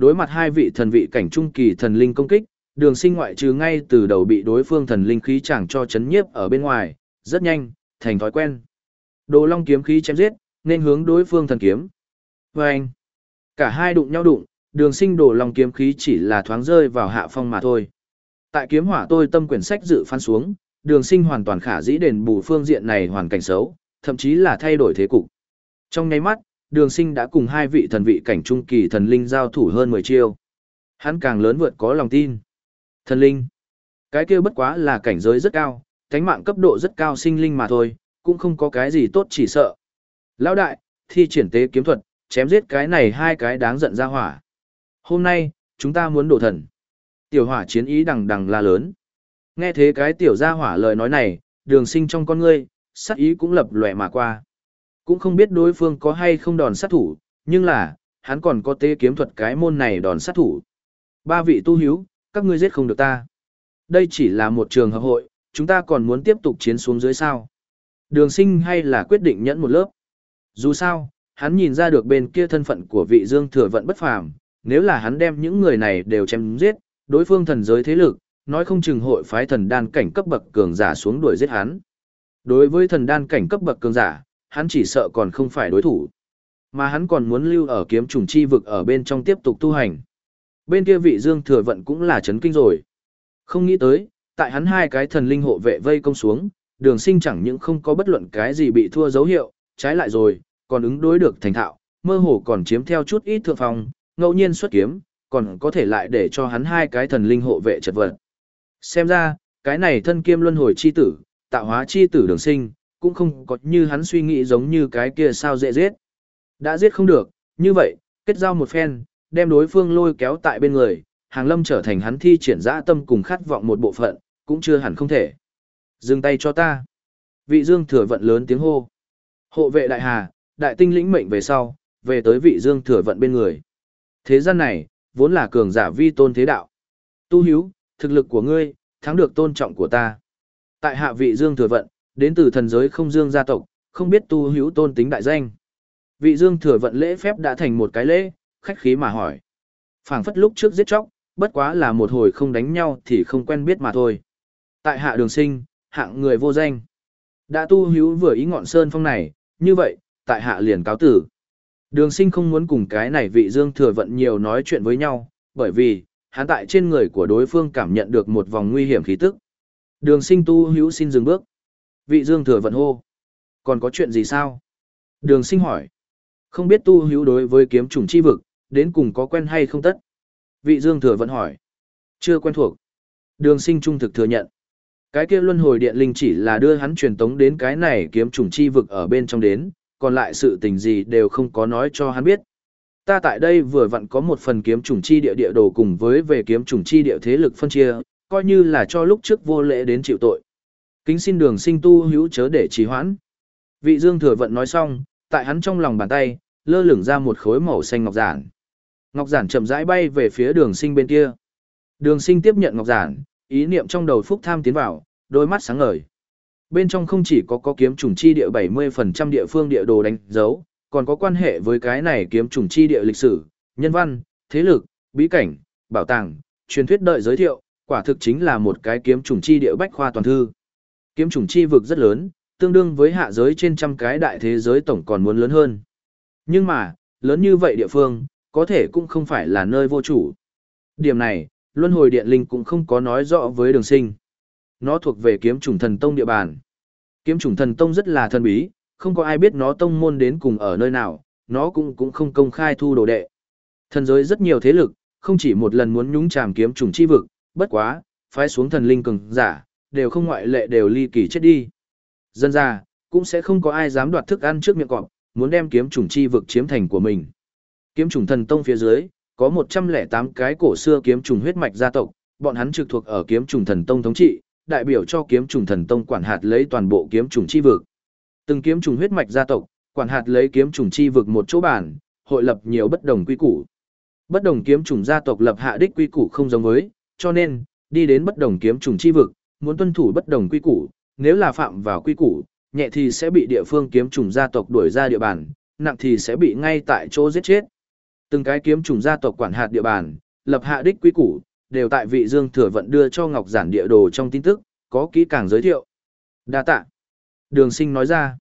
[SPEAKER 1] Đối mặt hai vị thần vị cảnh trung kỳ thần linh công kích, đường sinh ngoại trừ ngay từ đầu bị đối phương thần linh khí chẳng cho chấn nhiếp ở bên ngoài, rất nhanh, thành thói quen. Đồ long kiếm khí chém giết, nên hướng đối phương thần kiếm. Và anh, cả hai đụng nhau đụng, đường sinh đồ long kiếm khí chỉ là thoáng rơi vào hạ phong mà thôi. Tại kiếm hỏa tôi tâm quyển sách dự phán xuống, đường sinh hoàn toàn khả dĩ đền bù phương diện này hoàn cảnh xấu, thậm chí là thay đổi thế cục. Trong nháy mắt, đường sinh đã cùng hai vị thần vị cảnh trung kỳ thần linh giao thủ hơn 10 chiêu. Hắn càng lớn vượt có lòng tin. Thần linh, cái kia bất quá là cảnh giới rất cao, thánh mạng cấp độ rất cao sinh linh mà thôi, cũng không có cái gì tốt chỉ sợ. Lão đại, thi triển tế kiếm thuật, chém giết cái này hai cái đáng giận ra hỏa. Hôm nay, chúng ta muốn đổ thần. Tiểu hỏa chiến ý đằng đằng la lớn. Nghe thế cái tiểu gia hỏa lời nói này, đường sinh trong con ngươi, sắc ý cũng lập lòe mà qua. Cũng không biết đối phương có hay không đòn sát thủ, nhưng là, hắn còn có tế kiếm thuật cái môn này đòn sát thủ. Ba vị tu hiếu, các ngươi giết không được ta. Đây chỉ là một trường hợp hội, chúng ta còn muốn tiếp tục chiến xuống dưới sao. Đường sinh hay là quyết định nhẫn một lớp. Dù sao, hắn nhìn ra được bên kia thân phận của vị dương thừa vận bất phàm, nếu là hắn đem những người này đều chém giết, đối phương thần giới thế lực, nói không chừng hội phái thần đan cảnh cấp bậc cường giả xuống đuổi giết hắn. Đối với thần đan cảnh cấp bậc cường giả, hắn chỉ sợ còn không phải đối thủ. Mà hắn còn muốn lưu ở kiếm trùng chi vực ở bên trong tiếp tục tu hành. Bên kia vị dương thừa vận cũng là chấn kinh rồi. Không nghĩ tới, tại hắn hai cái thần linh hộ vệ vây công xuống, đường sinh chẳng những không có bất luận cái gì bị thua dấu hiệu, trái lại rồi, còn ứng đối được thành thạo, mơ hồ còn chiếm theo chút ít thượng phong, ngẫu nhiên xuất kiếm, còn có thể lại để cho hắn hai cái thần linh hộ vệ chật vật. Xem ra, cái này thân kiêm luân hồi chi tử, tạo hóa chi tử đường sinh, cũng không có như hắn suy nghĩ giống như cái kia sao dễ giết. Đã giết không được, như vậy, kết giao một phen, đem đối phương lôi kéo tại bên người, hàng lâm trở thành hắn thi triển dã tâm cùng khát vọng một bộ phận, cũng chưa hẳn không thể. Dừng tay cho ta. Vị dương thừa vận lớn tiếng hô. Hộ vệ đại hà, đại tinh lĩnh mệnh về sau, về tới vị dương thừa vận bên người. Thế gian này, vốn là cường giả vi tôn thế đạo. Tu hiếu, thực lực của ngươi, thắng được tôn trọng của ta. Tại hạ vị dương thừa vận, đến từ thần giới không dương gia tộc, không biết tu hữu tôn tính đại danh. Vị dương thừa vận lễ phép đã thành một cái lễ, khách khí mà hỏi. phảng phất lúc trước giết chóc, bất quá là một hồi không đánh nhau thì không quen biết mà thôi. Tại hạ đường sinh, hạng người vô danh. Đã tu hữu vừa ý ngọn sơn phong này, như vậy, tại hạ liền cáo tử. Đường sinh không muốn cùng cái này vị dương thừa vận nhiều nói chuyện với nhau, bởi vì, hắn tại trên người của đối phương cảm nhận được một vòng nguy hiểm khí tức. Đường sinh tu hữu xin dừng bước. Vị dương thừa vận hô. Còn có chuyện gì sao? Đường sinh hỏi. Không biết tu hữu đối với kiếm trùng chi vực, đến cùng có quen hay không tất? Vị dương thừa vận hỏi. Chưa quen thuộc. Đường sinh trung thực thừa nhận. Cái kia luân hồi điện linh chỉ là đưa hắn truyền tống đến cái này kiếm trùng chi vực ở bên trong đến, còn lại sự tình gì đều không có nói cho hắn biết. Ta tại đây vừa vặn có một phần kiếm trùng chi địa địa đồ cùng với về kiếm trùng chi địa thế lực phân chia, coi như là cho lúc trước vô lễ đến chịu tội. Kính xin đường sinh tu hữu chớ để trì hoãn. Vị dương thừa vận nói xong, tại hắn trong lòng bàn tay, lơ lửng ra một khối màu xanh ngọc giản. Ngọc giản chậm rãi bay về phía đường sinh bên kia. Đường sinh tiếp nhận ngọc giản, ý niệm trong đầu phúc tham tiến vào, đôi mắt sáng ngời. Bên trong không chỉ có có kiếm trùng chi địa 70% địa phương địa đồ đánh dấu, còn có quan hệ với cái này kiếm trùng chi địa lịch sử, nhân văn, thế lực, bí cảnh, bảo tàng, truyền thuyết đợi giới thiệu, quả thực chính là một cái kiếm trùng chi địa bách khoa toàn thư. Kiếm trùng chi vực rất lớn, tương đương với hạ giới trên trăm cái đại thế giới tổng còn muốn lớn hơn. Nhưng mà, lớn như vậy địa phương, có thể cũng không phải là nơi vô chủ. Điểm này, luân hồi điện linh cũng không có nói rõ với đường sinh. Nó thuộc về kiếm trùng thần tông địa bàn. Kiếm trùng thần tông rất là thân bí, không có ai biết nó tông môn đến cùng ở nơi nào, nó cũng cũng không công khai thu đồ đệ. Thần giới rất nhiều thế lực, không chỉ một lần muốn nhúng chàm kiếm trùng chi vực, bất quá, phái xuống thần linh cường giả, đều không ngoại lệ đều ly kỳ chết đi. Dân ra, cũng sẽ không có ai dám đoạt thức ăn trước miệng cọp, muốn đem kiếm trùng chi vực chiếm thành của mình. Kiếm trùng thần tông phía dưới, có 108 cái cổ xưa kiếm trùng huyết mạch gia tộc, bọn hắn trực thuộc ở kiếm trùng thần tông thống trị, đại biểu cho kiếm trùng thần tông quản hạt lấy toàn bộ kiếm trùng chi vực. Từng kiếm trùng huyết mạch gia tộc, quản hạt lấy kiếm trùng chi vực một chỗ bản, hội lập nhiều bất đồng quy củ. Bất đồng kiếm trùng gia tộc lập hạ đích quy củ không giống với, cho nên, đi đến bất đồng kiếm trùng chi vực, muốn tuân thủ bất đồng quy củ, nếu là phạm vào quy củ, nhẹ thì sẽ bị địa phương kiếm trùng gia tộc đuổi ra địa bàn, nặng thì sẽ bị ngay tại chỗ giết chết. Từng cái kiếm trùng gia tộc quản hạt địa bàn, lập hạ đích quy củ, đều tại vị Dương Thừa Vận đưa cho Ngọc Giản địa đồ trong tin tức, có kỹ càng giới thiệu. Đa tạ. Đường sinh nói ra.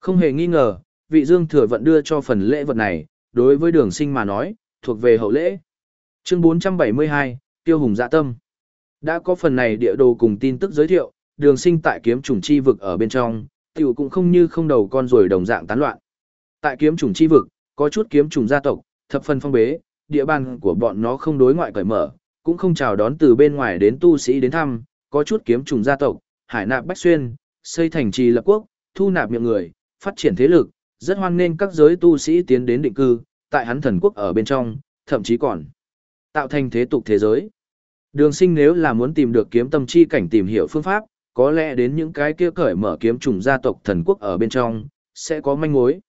[SPEAKER 1] Không hề nghi ngờ, vị Dương Thừa Vận đưa cho phần lễ vật này, đối với đường sinh mà nói, thuộc về hậu lễ. Chương 472, Tiêu Hùng Dạ Tâm. Đã có phần này địa đồ cùng tin tức giới thiệu, đường sinh tại kiếm trùng chi vực ở bên trong, tiểu cũng không như không đầu con rồi đồng dạng tán loạn. Tại kiếm trùng chi vực, có chút kiếm trùng gia tộc, thập phần phong bế, địa bàn của bọn nó không đối ngoại cởi mở, cũng không chào đón từ bên ngoài đến tu sĩ đến thăm, có chút kiếm trùng gia tộc, hải nạp bách xuyên, xây thành trì lập quốc, thu nạp miệng người, phát triển thế lực, rất hoan nghênh các giới tu sĩ tiến đến định cư, tại hắn thần quốc ở bên trong, thậm chí còn tạo thành thế tục thế giới. Đường sinh nếu là muốn tìm được kiếm tâm chi cảnh tìm hiểu phương pháp, có lẽ đến những cái kia cởi mở kiếm trùng gia tộc thần quốc ở bên trong, sẽ có manh mối.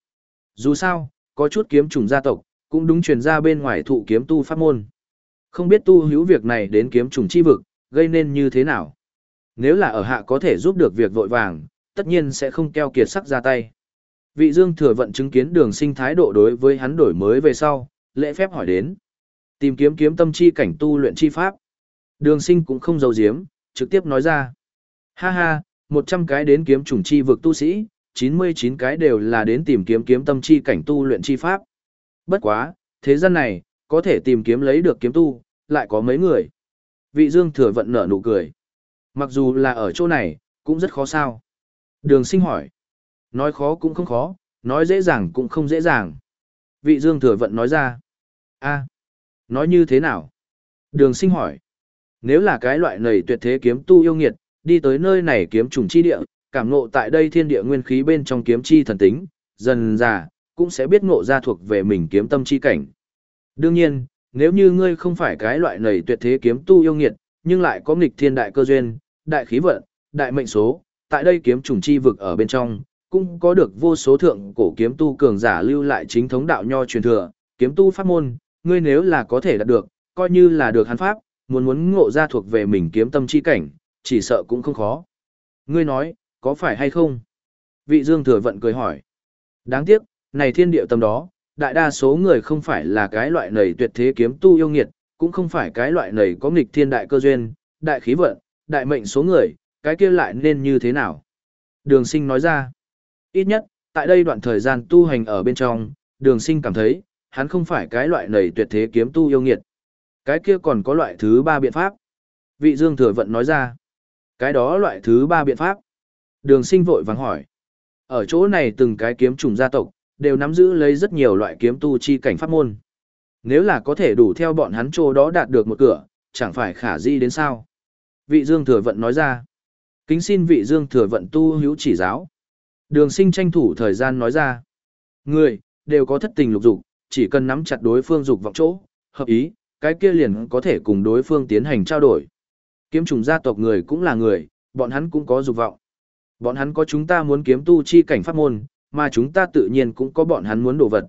[SPEAKER 1] Dù sao, có chút kiếm trùng gia tộc, cũng đúng truyền ra bên ngoài thụ kiếm tu pháp môn. Không biết tu hữu việc này đến kiếm trùng chi vực, gây nên như thế nào. Nếu là ở hạ có thể giúp được việc vội vàng, tất nhiên sẽ không keo kiệt sắc ra tay. Vị Dương thừa vận chứng kiến đường sinh thái độ đối với hắn đổi mới về sau, lễ phép hỏi đến. Tìm kiếm kiếm tâm chi cảnh tu luyện chi pháp. Đường sinh cũng không giấu giếm, trực tiếp nói ra. Ha ha, 100 cái đến kiếm trùng chi vực tu sĩ, 99 cái đều là đến tìm kiếm kiếm tâm chi cảnh tu luyện chi pháp. Bất quá, thế gian này, có thể tìm kiếm lấy được kiếm tu, lại có mấy người. Vị Dương thừa vận nở nụ cười. Mặc dù là ở chỗ này, cũng rất khó sao. Đường sinh hỏi. Nói khó cũng không khó, nói dễ dàng cũng không dễ dàng. Vị Dương thừa vận nói ra. a nói như thế nào? Đường sinh hỏi. Nếu là cái loại này tuyệt thế kiếm tu yêu nghiệt, đi tới nơi này kiếm trùng chi địa, cảm ngộ tại đây thiên địa nguyên khí bên trong kiếm chi thần tính, dần già, cũng sẽ biết ngộ ra thuộc về mình kiếm tâm chi cảnh. Đương nhiên, nếu như ngươi không phải cái loại này tuyệt thế kiếm tu yêu nghiệt, nhưng lại có nghịch thiên đại cơ duyên, đại khí vận, đại mệnh số, tại đây kiếm trùng chi vực ở bên trong, cũng có được vô số thượng cổ kiếm tu cường giả lưu lại chính thống đạo nho truyền thừa, kiếm tu pháp môn, ngươi nếu là có thể đạt được, coi như là được hắn pháp, muốn muốn ngộ ra thuộc về mình kiếm tâm chi cảnh, chỉ sợ cũng không khó. Ngươi nói, có phải hay không? Vị Dương Thừa Vận cười hỏi. Đáng tiếc, này thiên địa tâm đó, đại đa số người không phải là cái loại nầy tuyệt thế kiếm tu yêu nghiệt, cũng không phải cái loại nầy có nghịch thiên đại cơ duyên, đại khí vận, đại mệnh số người, cái kia lại nên như thế nào? Đường sinh nói ra. Ít nhất, tại đây đoạn thời gian tu hành ở bên trong, đường sinh cảm thấy, hắn không phải cái loại nầy tuyệt thế kiếm tu yêu nghiệt. Cái kia còn có loại thứ ba biện pháp. Vị Dương Thừa Vận nói ra. Cái đó loại thứ ba biện pháp. Đường sinh vội vắng hỏi. Ở chỗ này từng cái kiếm trùng gia tộc, đều nắm giữ lấy rất nhiều loại kiếm tu chi cảnh pháp môn. Nếu là có thể đủ theo bọn hắn chỗ đó đạt được một cửa, chẳng phải khả di đến sao. Vị Dương Thừa Vận nói ra. Kính xin vị Dương Thừa Vận tu hữu chỉ giáo. Đường sinh tranh thủ thời gian nói ra. Người, đều có thất tình lục dục, chỉ cần nắm chặt đối phương dục vọng chỗ, hợp ý, cái kia liền có thể cùng đối phương tiến hành trao đổi. Kiếm trùng gia tộc người cũng là người, bọn hắn cũng có dục vọng. Bọn hắn có chúng ta muốn kiếm tu chi cảnh pháp môn, mà chúng ta tự nhiên cũng có bọn hắn muốn đồ vật.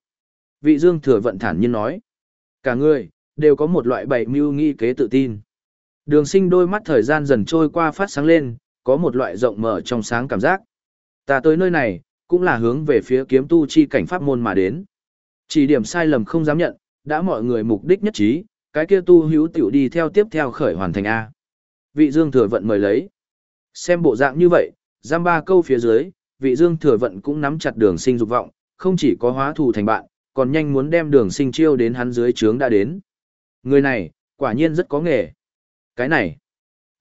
[SPEAKER 1] Vị Dương thừa vận thản nhiên nói. Cả người, đều có một loại bảy mưu nghi kế tự tin. Đường sinh đôi mắt thời gian dần trôi qua phát sáng lên, có một loại rộng mở trong sáng cảm giác. Ta tới nơi này, cũng là hướng về phía kiếm tu chi cảnh pháp môn mà đến. Chỉ điểm sai lầm không dám nhận, đã mọi người mục đích nhất trí, cái kia tu hữu tiểu đi theo tiếp theo khởi hoàn thành A. Vị Dương Thừa Vận mời lấy. Xem bộ dạng như vậy, giam ba câu phía dưới, vị Dương Thừa Vận cũng nắm chặt đường sinh dục vọng, không chỉ có hóa thù thành bạn, còn nhanh muốn đem đường sinh chiêu đến hắn dưới trướng đã đến. Người này, quả nhiên rất có nghề. Cái này,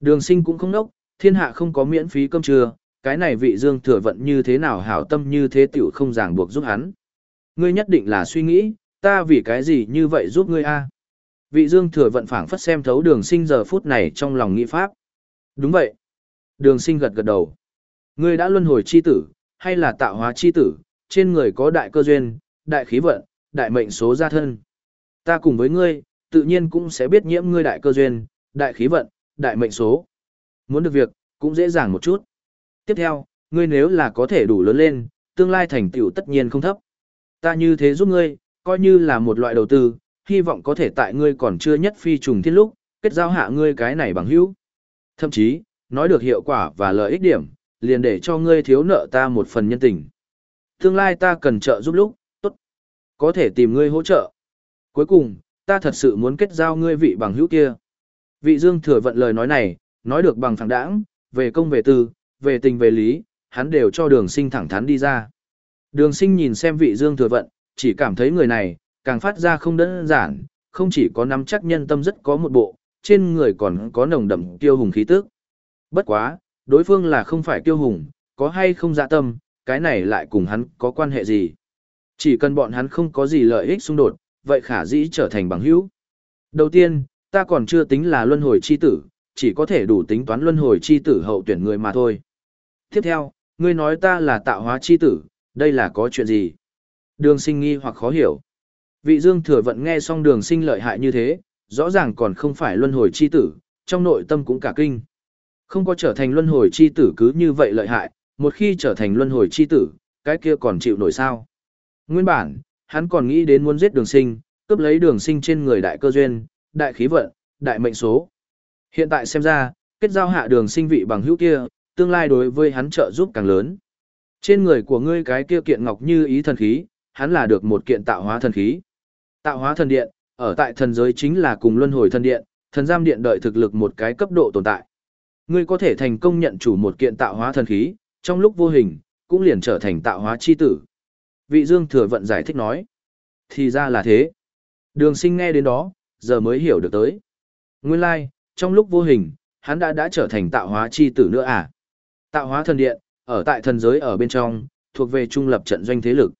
[SPEAKER 1] đường sinh cũng không nốc, thiên hạ không có miễn phí cơm trưa, cái này vị Dương Thừa Vận như thế nào hảo tâm như thế tiểu không ràng buộc giúp hắn. Ngươi nhất định là suy nghĩ, ta vì cái gì như vậy giúp ngươi a Vị Dương Thừa Vận phảng phất xem thấu đường sinh giờ phút này trong lòng nghĩ pháp. Đúng vậy. Đường sinh gật gật đầu. Ngươi đã luân hồi chi tử, hay là tạo hóa chi tử, trên người có đại cơ duyên, đại khí vận, đại mệnh số gia thân. Ta cùng với ngươi, tự nhiên cũng sẽ biết nhiễm ngươi đại cơ duyên, đại khí vận, đại mệnh số. Muốn được việc, cũng dễ dàng một chút. Tiếp theo, ngươi nếu là có thể đủ lớn lên, tương lai thành tựu tất nhiên không thấp. Ta như thế giúp ngươi, coi như là một loại đầu tư, hy vọng có thể tại ngươi còn chưa nhất phi trùng thiên lúc, kết giao hạ ngươi cái này bằng hữu. Thậm chí, nói được hiệu quả và lợi ích điểm, liền để cho ngươi thiếu nợ ta một phần nhân tình. Tương lai ta cần trợ giúp lúc, tốt. Có thể tìm ngươi hỗ trợ. Cuối cùng, ta thật sự muốn kết giao ngươi vị bằng hữu kia. Vị Dương thừa vận lời nói này, nói được bằng thẳng đãng, về công về tư, về tình về lý, hắn đều cho đường sinh thẳng thắn đi ra. Đường sinh nhìn xem vị Dương thừa vận, chỉ cảm thấy người này, càng phát ra không đơn giản, không chỉ có nắm chắc nhân tâm rất có một bộ, trên người còn có nồng đậm tiêu hùng khí tức. Bất quá, đối phương là không phải tiêu hùng, có hay không dạ tâm, cái này lại cùng hắn có quan hệ gì. Chỉ cần bọn hắn không có gì lợi ích xung đột, vậy khả dĩ trở thành bằng hữu. Đầu tiên, ta còn chưa tính là luân hồi chi tử, chỉ có thể đủ tính toán luân hồi chi tử hậu tuyển người mà thôi. Tiếp theo, ngươi nói ta là tạo hóa chi tử, đây là có chuyện gì? Đường sinh nghi hoặc khó hiểu. Vị dương thừa vận nghe xong đường sinh lợi hại như thế, rõ ràng còn không phải luân hồi chi tử, trong nội tâm cũng cả kinh. Không có trở thành luân hồi chi tử cứ như vậy lợi hại, một khi trở thành luân hồi chi tử, cái kia còn chịu nổi sao. Nguyên bản, hắn còn nghĩ đến muốn giết đường sinh, cướp lấy đường sinh trên người đại cơ duyên, đại khí vận, đại mệnh số. Hiện tại xem ra, kết giao hạ đường sinh vị bằng hữu kia, tương lai đối với hắn trợ giúp càng lớn. Trên người của ngươi cái kia kiện ngọc như ý thần khí, hắn là được một kiện tạo hóa thần khí. Tạo hóa thần điện, ở tại thần giới chính là cùng luân hồi thần điện, thần giam điện đợi thực lực một cái cấp độ tồn tại. Ngươi có thể thành công nhận chủ một kiện tạo hóa thần khí, trong lúc vô hình, cũng liền trở thành tạo hóa chi tử. Vị Dương Thừa Vận giải thích nói. Thì ra là thế. Đường sinh nghe đến đó, giờ mới hiểu được tới. Nguyên lai, like, trong lúc vô hình, hắn đã đã trở thành tạo hóa chi tử nữa à? Tạo hóa thần điện, ở tại thần giới ở bên trong, thuộc về trung lập trận doanh thế lực.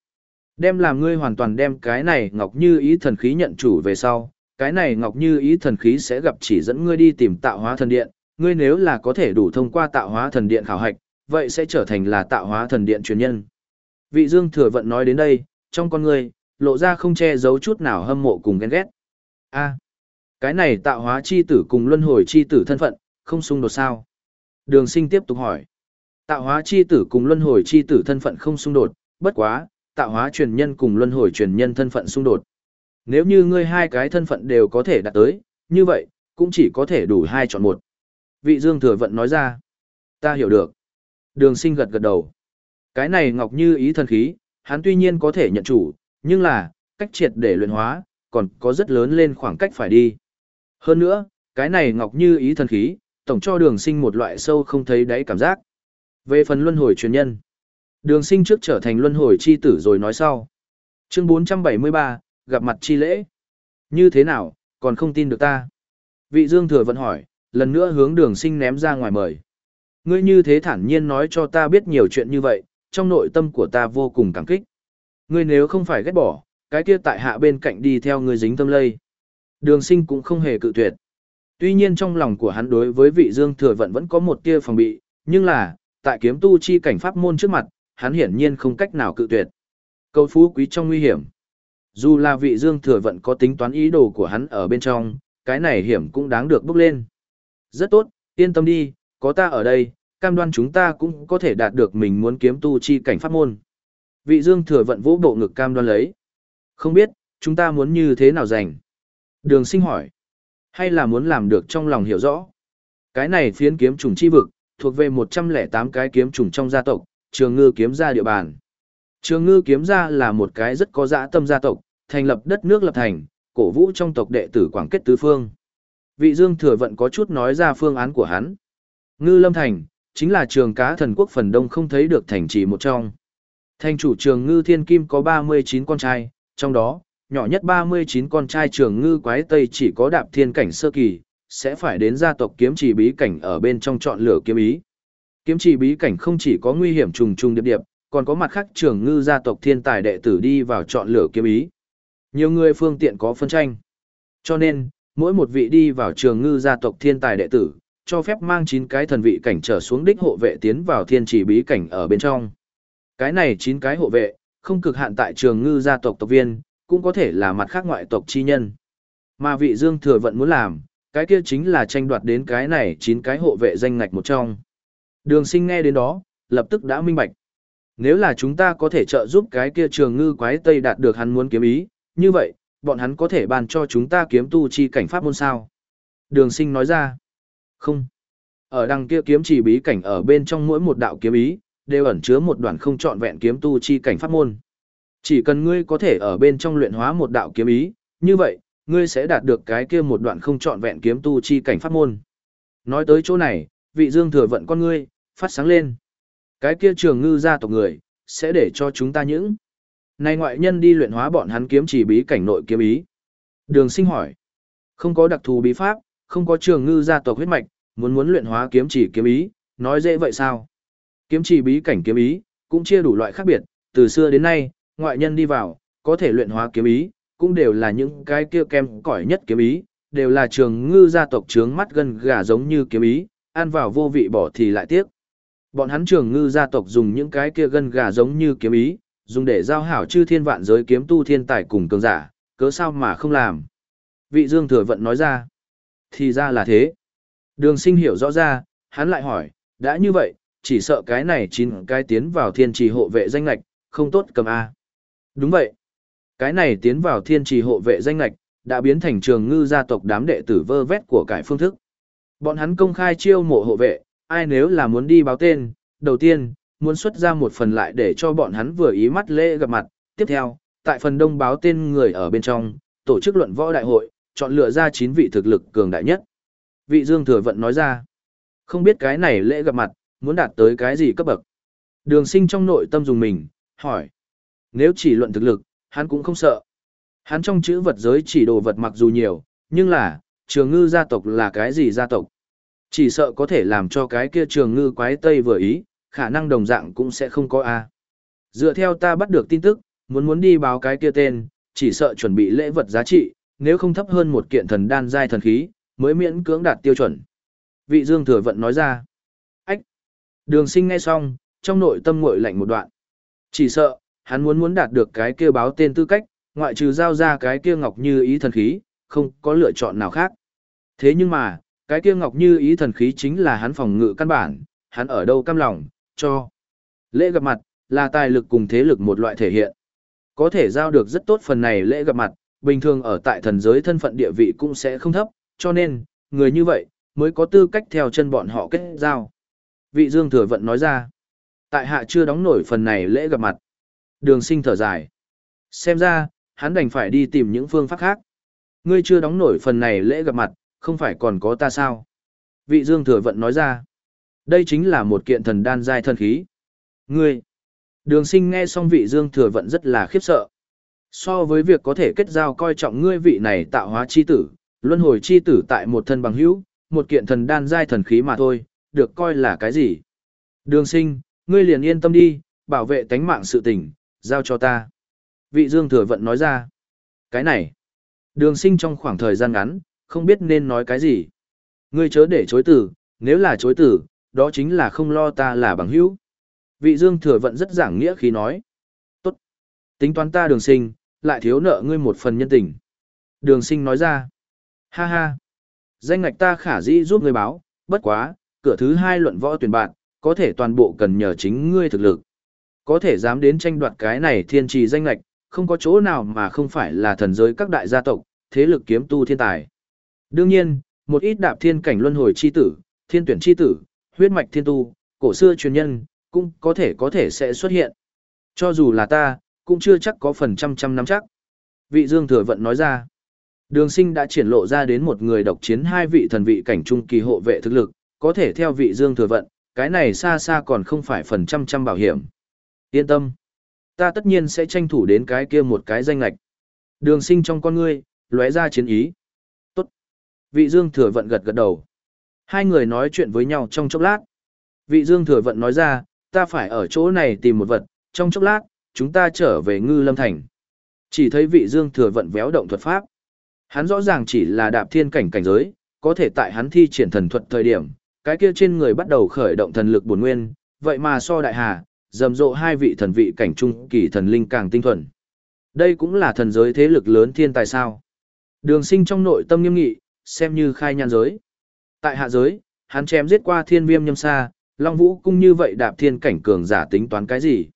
[SPEAKER 1] Đem làm ngươi hoàn toàn đem cái này Ngọc Như ý thần khí nhận chủ về sau, cái này Ngọc Như ý thần khí sẽ gặp chỉ dẫn ngươi đi tìm tạo hóa thần điện, ngươi nếu là có thể đủ thông qua tạo hóa thần điện khảo hạch, vậy sẽ trở thành là tạo hóa thần điện truyền nhân. Vị Dương Thừa Vận nói đến đây, trong con ngươi, lộ ra không che giấu chút nào hâm mộ cùng ghen ghét. A, cái này tạo hóa chi tử cùng luân hồi chi tử thân phận, không xung đột sao? Đường sinh tiếp tục hỏi. Tạo hóa chi tử cùng luân hồi chi tử thân phận không xung đột, bất quá, tạo hóa truyền nhân cùng luân hồi truyền nhân thân phận xung đột. Nếu như ngươi hai cái thân phận đều có thể đạt tới, như vậy, cũng chỉ có thể đủ hai chọn một. Vị Dương Thừa Vận nói ra. Ta hiểu được. Đường sinh gật gật đầu. Cái này ngọc như ý thần khí, hắn tuy nhiên có thể nhận chủ, nhưng là, cách triệt để luyện hóa, còn có rất lớn lên khoảng cách phải đi. Hơn nữa, cái này ngọc như ý thần khí, tổng cho đường sinh một loại sâu không thấy đáy cảm giác. Về phần luân hồi truyền nhân, đường sinh trước trở thành luân hồi chi tử rồi nói sau. Chương 473, gặp mặt chi lễ. Như thế nào, còn không tin được ta? Vị Dương Thừa vẫn hỏi, lần nữa hướng đường sinh ném ra ngoài mời. Ngươi như thế thản nhiên nói cho ta biết nhiều chuyện như vậy, trong nội tâm của ta vô cùng cảm kích. Ngươi nếu không phải ghét bỏ, cái kia tại hạ bên cạnh đi theo ngươi dính tâm lây. Đường sinh cũng không hề cự tuyệt. Tuy nhiên trong lòng của hắn đối với vị dương thừa vận vẫn có một tia phòng bị, nhưng là, tại kiếm tu chi cảnh pháp môn trước mặt, hắn hiển nhiên không cách nào cự tuyệt. Câu phú quý trong nguy hiểm. Dù là vị dương thừa vận có tính toán ý đồ của hắn ở bên trong, cái này hiểm cũng đáng được bước lên. Rất tốt, yên tâm đi, có ta ở đây, cam đoan chúng ta cũng có thể đạt được mình muốn kiếm tu chi cảnh pháp môn. Vị dương thừa vận vũ bộ ngực cam đoan lấy. Không biết, chúng ta muốn như thế nào giành? Đường sinh hỏi. Hay là muốn làm được trong lòng hiểu rõ? Cái này phiến kiếm trùng chi vực, thuộc về 108 cái kiếm trùng trong gia tộc, trường ngư kiếm gia địa bàn. Trường ngư kiếm gia là một cái rất có dã tâm gia tộc, thành lập đất nước lập thành, cổ vũ trong tộc đệ tử quảng kết tứ phương. Vị Dương Thừa Vận có chút nói ra phương án của hắn. Ngư Lâm Thành, chính là trường cá thần quốc phần đông không thấy được thành trì một trong. Thành chủ trường Ngư Thiên Kim có 39 con trai, trong đó, nhỏ nhất 39 con trai trường Ngư Quái Tây chỉ có đạp thiên cảnh sơ kỳ, sẽ phải đến gia tộc kiếm trì bí cảnh ở bên trong chọn lựa kiếm ý. Kiếm trì bí cảnh không chỉ có nguy hiểm trùng trùng điệp điệp, còn có mặt khác trường ngư gia tộc thiên tài đệ tử đi vào chọn lựa kiếm ý. Nhiều người phương tiện có phân tranh. Cho nên, mỗi một vị đi vào trường ngư gia tộc thiên tài đệ tử, cho phép mang 9 cái thần vị cảnh trở xuống đích hộ vệ tiến vào thiên trì bí cảnh ở bên trong. Cái này 9 cái hộ vệ, không cực hạn tại trường ngư gia tộc tộc viên, cũng có thể là mặt khác ngoại tộc chi nhân. Mà vị Dương Thừa Vận muốn làm, cái kia chính là tranh đoạt đến cái này 9 cái hộ vệ danh ngạch một trong. Đường sinh nghe đến đó, lập tức đã minh bạch. Nếu là chúng ta có thể trợ giúp cái kia trường ngư quái tây đạt được hắn muốn kiếm ý, như vậy, bọn hắn có thể bàn cho chúng ta kiếm tu chi cảnh pháp môn sao? Đường sinh nói ra. Không. Ở đằng kia kiếm chỉ bí cảnh ở bên trong mỗi một đạo kiếm ý, đều ẩn chứa một đoạn không trọn vẹn kiếm tu chi cảnh pháp môn. Chỉ cần ngươi có thể ở bên trong luyện hóa một đạo kiếm ý, như vậy, ngươi sẽ đạt được cái kia một đoạn không trọn vẹn kiếm tu chi cảnh pháp môn. Nói tới chỗ này, vị dương thừa vận con ngươi, phát sáng lên. Cái kia trường ngư gia tộc người, sẽ để cho chúng ta những. Này ngoại nhân đi luyện hóa bọn hắn kiếm chỉ bí cảnh nội kiếm ý. Đường sinh hỏi. Không có đặc thù bí pháp, không có trường ngư gia tộc huyết mạch, muốn muốn luyện hóa kiếm chỉ kiếm ý, nói dễ vậy sao? Kiếm chỉ bí cảnh kiếm ý, cũng chia đủ loại khác biệt, từ xưa đến nay, ngoại nhân đi vào, có thể luyện hóa kiếm ý, cũng đều là những cái kia kem cỏi nhất kiếm ý, đều là trường ngư gia tộc trướng mắt gần gà giống như kiếm ý, ăn vào vô vị bỏ thì lại tiếc. Bọn hắn trường ngư gia tộc dùng những cái kia gân gà giống như kiếm ý, dùng để giao hảo chư thiên vạn giới kiếm tu thiên tài cùng cường giả, cớ sao mà không làm. Vị Dương Thừa Vận nói ra. Thì ra là thế. Đường sinh hiểu rõ ra, hắn lại hỏi, đã như vậy, chỉ sợ cái này chín cái tiến vào thiên trì hộ vệ danh lạch, không tốt cầm A. Đúng vậy. Cái này tiến vào thiên trì hộ vệ danh lạch, đã biến thành trường ngư gia tộc đám đệ tử vơ vét của cải phương thức. Bọn hắn công khai chiêu mộ hộ vệ, ai nếu là muốn đi báo tên, đầu tiên, muốn xuất ra một phần lại để cho bọn hắn vừa ý mắt lễ gặp mặt. Tiếp theo, tại phần đông báo tên người ở bên trong, tổ chức luận võ đại hội, chọn lựa ra 9 vị thực lực cường đại nhất. Vị Dương Thừa Vận nói ra, không biết cái này lễ gặp mặt, muốn đạt tới cái gì cấp bậc. Đường sinh trong nội tâm dùng mình, hỏi. Nếu chỉ luận thực lực, hắn cũng không sợ. Hắn trong chữ vật giới chỉ đồ vật mặc dù nhiều, nhưng là, trường ngư gia tộc là cái gì gia tộc? Chỉ sợ có thể làm cho cái kia trường ngư quái tây vừa ý, khả năng đồng dạng cũng sẽ không có A. Dựa theo ta bắt được tin tức, muốn muốn đi báo cái kia tên, chỉ sợ chuẩn bị lễ vật giá trị, nếu không thấp hơn một kiện thần đan giai thần khí, mới miễn cưỡng đạt tiêu chuẩn. Vị Dương Thừa Vận nói ra. Ách! Đường sinh ngay xong, trong nội tâm ngội lạnh một đoạn. Chỉ sợ, hắn muốn muốn đạt được cái kia báo tên tư cách, ngoại trừ giao ra cái kia ngọc như ý thần khí, không có lựa chọn nào khác. Thế nhưng mà, cái kia ngọc như ý thần khí chính là hắn phòng ngự căn bản, hắn ở đâu cam lòng, cho. Lễ gặp mặt, là tài lực cùng thế lực một loại thể hiện. Có thể giao được rất tốt phần này lễ gặp mặt, bình thường ở tại thần giới thân phận địa vị cũng sẽ không thấp, cho nên, người như vậy, mới có tư cách theo chân bọn họ kết giao. Vị Dương Thừa Vận nói ra, tại hạ chưa đóng nổi phần này lễ gặp mặt. Đường sinh thở dài. Xem ra, hắn đành phải đi tìm những phương pháp khác. Ngươi chưa đóng nổi phần này lễ gặp mặt, không phải còn có ta sao? Vị Dương Thừa Vận nói ra. Đây chính là một kiện thần đan giai thần khí. Ngươi! Đường sinh nghe xong vị Dương Thừa Vận rất là khiếp sợ. So với việc có thể kết giao coi trọng ngươi vị này tạo hóa chi tử, luân hồi chi tử tại một thân bằng hữu, một kiện thần đan giai thần khí mà thôi, được coi là cái gì? Đường sinh, ngươi liền yên tâm đi, bảo vệ tánh mạng sự tình, giao cho ta. Vị Dương Thừa Vận nói ra. Cái này, đường sinh trong khoảng thời gian ngắn, không biết nên nói cái gì. Ngươi chớ để chối tử, nếu là chối tử, đó chính là không lo ta là bằng hữu. Vị Dương Thừa Vận rất giảng nghĩa khi nói. Tốt. Tính toán ta đường sinh, lại thiếu nợ ngươi một phần nhân tình. Đường sinh nói ra. Ha ha. Danh ngạch ta khả dĩ giúp ngươi báo, bất quá, cửa thứ hai luận võ tuyển bạn, có thể toàn bộ cần nhờ chính ngươi thực lực. Có thể dám đến tranh đoạt cái này thiên trì danh ngạch, không có chỗ nào mà không phải là thần giới các đại gia tộc, thế lực kiếm tu thiên tài. Đương nhiên, một ít đạp thiên cảnh luân hồi chi tử, thiên tuyển chi tử, huyết mạch thiên tu, cổ xưa truyền nhân, cũng có thể có thể sẽ xuất hiện. Cho dù là ta, cũng chưa chắc có phần trăm trăm nắm chắc. Vị Dương Thừa Vận nói ra. Đường sinh đã triển lộ ra đến một người độc chiến hai vị thần vị cảnh trung kỳ hộ vệ thực lực, có thể theo vị dương thừa vận, cái này xa xa còn không phải phần trăm trăm bảo hiểm. Yên tâm. Ta tất nhiên sẽ tranh thủ đến cái kia một cái danh lạch. Đường sinh trong con ngươi, lóe ra chiến ý. Vị dương thừa vận gật gật đầu. Hai người nói chuyện với nhau trong chốc lát. Vị dương thừa vận nói ra, ta phải ở chỗ này tìm một vật, trong chốc lát, chúng ta trở về ngư lâm thành. Chỉ thấy vị dương thừa vận véo động thuật pháp. Hắn rõ ràng chỉ là đạp thiên cảnh cảnh giới, có thể tại hắn thi triển thần thuật thời điểm, cái kia trên người bắt đầu khởi động thần lực bổn nguyên, vậy mà so đại hà, rầm rộ hai vị thần vị cảnh trung kỳ thần linh càng tinh thuần. Đây cũng là thần giới thế lực lớn thiên tài sao. Đường sinh trong nội tâm nghiêm nghị, xem như khai nhan giới. Tại hạ giới, hắn chém giết qua thiên viêm nhâm sa, Long Vũ cung như vậy đạp thiên cảnh cường giả tính toán cái gì.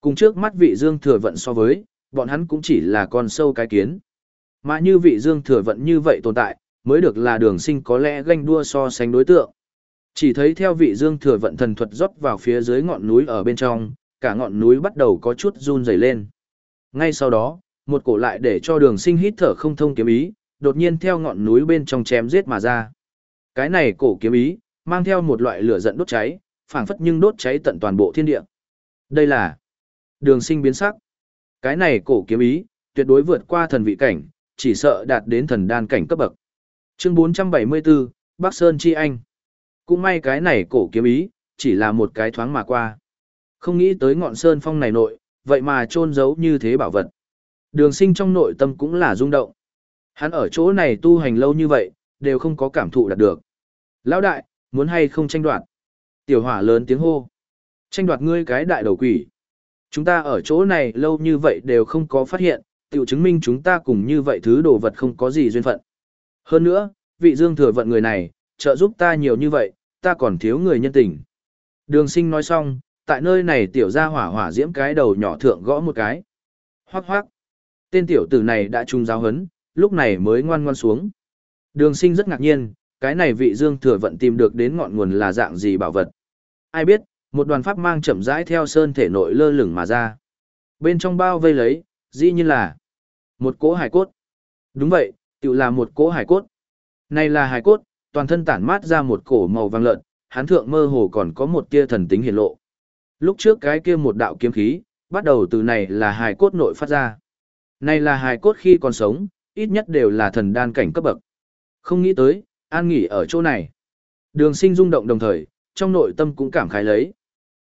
[SPEAKER 1] Cùng trước mắt vị dương thừa vận so với, bọn hắn cũng chỉ là con sâu cái kiến. Mà như vị dương thừa vận như vậy tồn tại, mới được là đường sinh có lẽ ganh đua so sánh đối tượng. Chỉ thấy theo vị dương thừa vận thần thuật rót vào phía dưới ngọn núi ở bên trong, cả ngọn núi bắt đầu có chút run rẩy lên. Ngay sau đó, một cổ lại để cho đường sinh hít thở không thông kiếm ý, đột nhiên theo ngọn núi bên trong chém giết mà ra. Cái này cổ kiếm ý, mang theo một loại lửa giận đốt cháy, phảng phất nhưng đốt cháy tận toàn bộ thiên địa. Đây là đường sinh biến sắc. Cái này cổ kiếm ý, tuyệt đối vượt qua thần vị cảnh, chỉ sợ đạt đến thần đan cảnh cấp bậc. Chương 474, Bắc Sơn Chi Anh. Cũng may cái này cổ kiếm ý, chỉ là một cái thoáng mà qua. Không nghĩ tới ngọn sơn phong này nội, vậy mà trôn giấu như thế bảo vật. Đường sinh trong nội tâm cũng là rung động. Hắn ở chỗ này tu hành lâu như vậy, đều không có cảm thụ đạt được. Lão đại, muốn hay không tranh đoạt? Tiểu hỏa lớn tiếng hô. Tranh đoạt ngươi cái đại đầu quỷ. Chúng ta ở chỗ này lâu như vậy đều không có phát hiện, tiểu chứng minh chúng ta cùng như vậy thứ đồ vật không có gì duyên phận. Hơn nữa, vị dương thừa vận người này, trợ giúp ta nhiều như vậy, ta còn thiếu người nhân tình. Đường sinh nói xong, tại nơi này tiểu ra hỏa hỏa diễm cái đầu nhỏ thượng gõ một cái. Hoác hoác. Tên tiểu tử này đã trung giáo hấn, lúc này mới ngoan ngoan xuống. Đường sinh rất ngạc nhiên, cái này vị dương thừa vận tìm được đến ngọn nguồn là dạng gì bảo vật. Ai biết, một đoàn pháp mang chậm rãi theo sơn thể nội lơ lửng mà ra. Bên trong bao vây lấy, dĩ nhiên là một cỗ hải cốt. Đúng vậy, tự là một cỗ hải cốt. Này là hải cốt, toàn thân tản mát ra một cổ màu vàng lợn, hắn thượng mơ hồ còn có một tia thần tính hiển lộ. Lúc trước cái kia một đạo kiếm khí, bắt đầu từ này là hài cốt nội phát ra. Này là hài cốt khi còn sống, ít nhất đều là thần đan cảnh cấp bậc. Không nghĩ tới, an nghỉ ở chỗ này. Đường sinh rung động đồng thời, trong nội tâm cũng cảm khái lấy.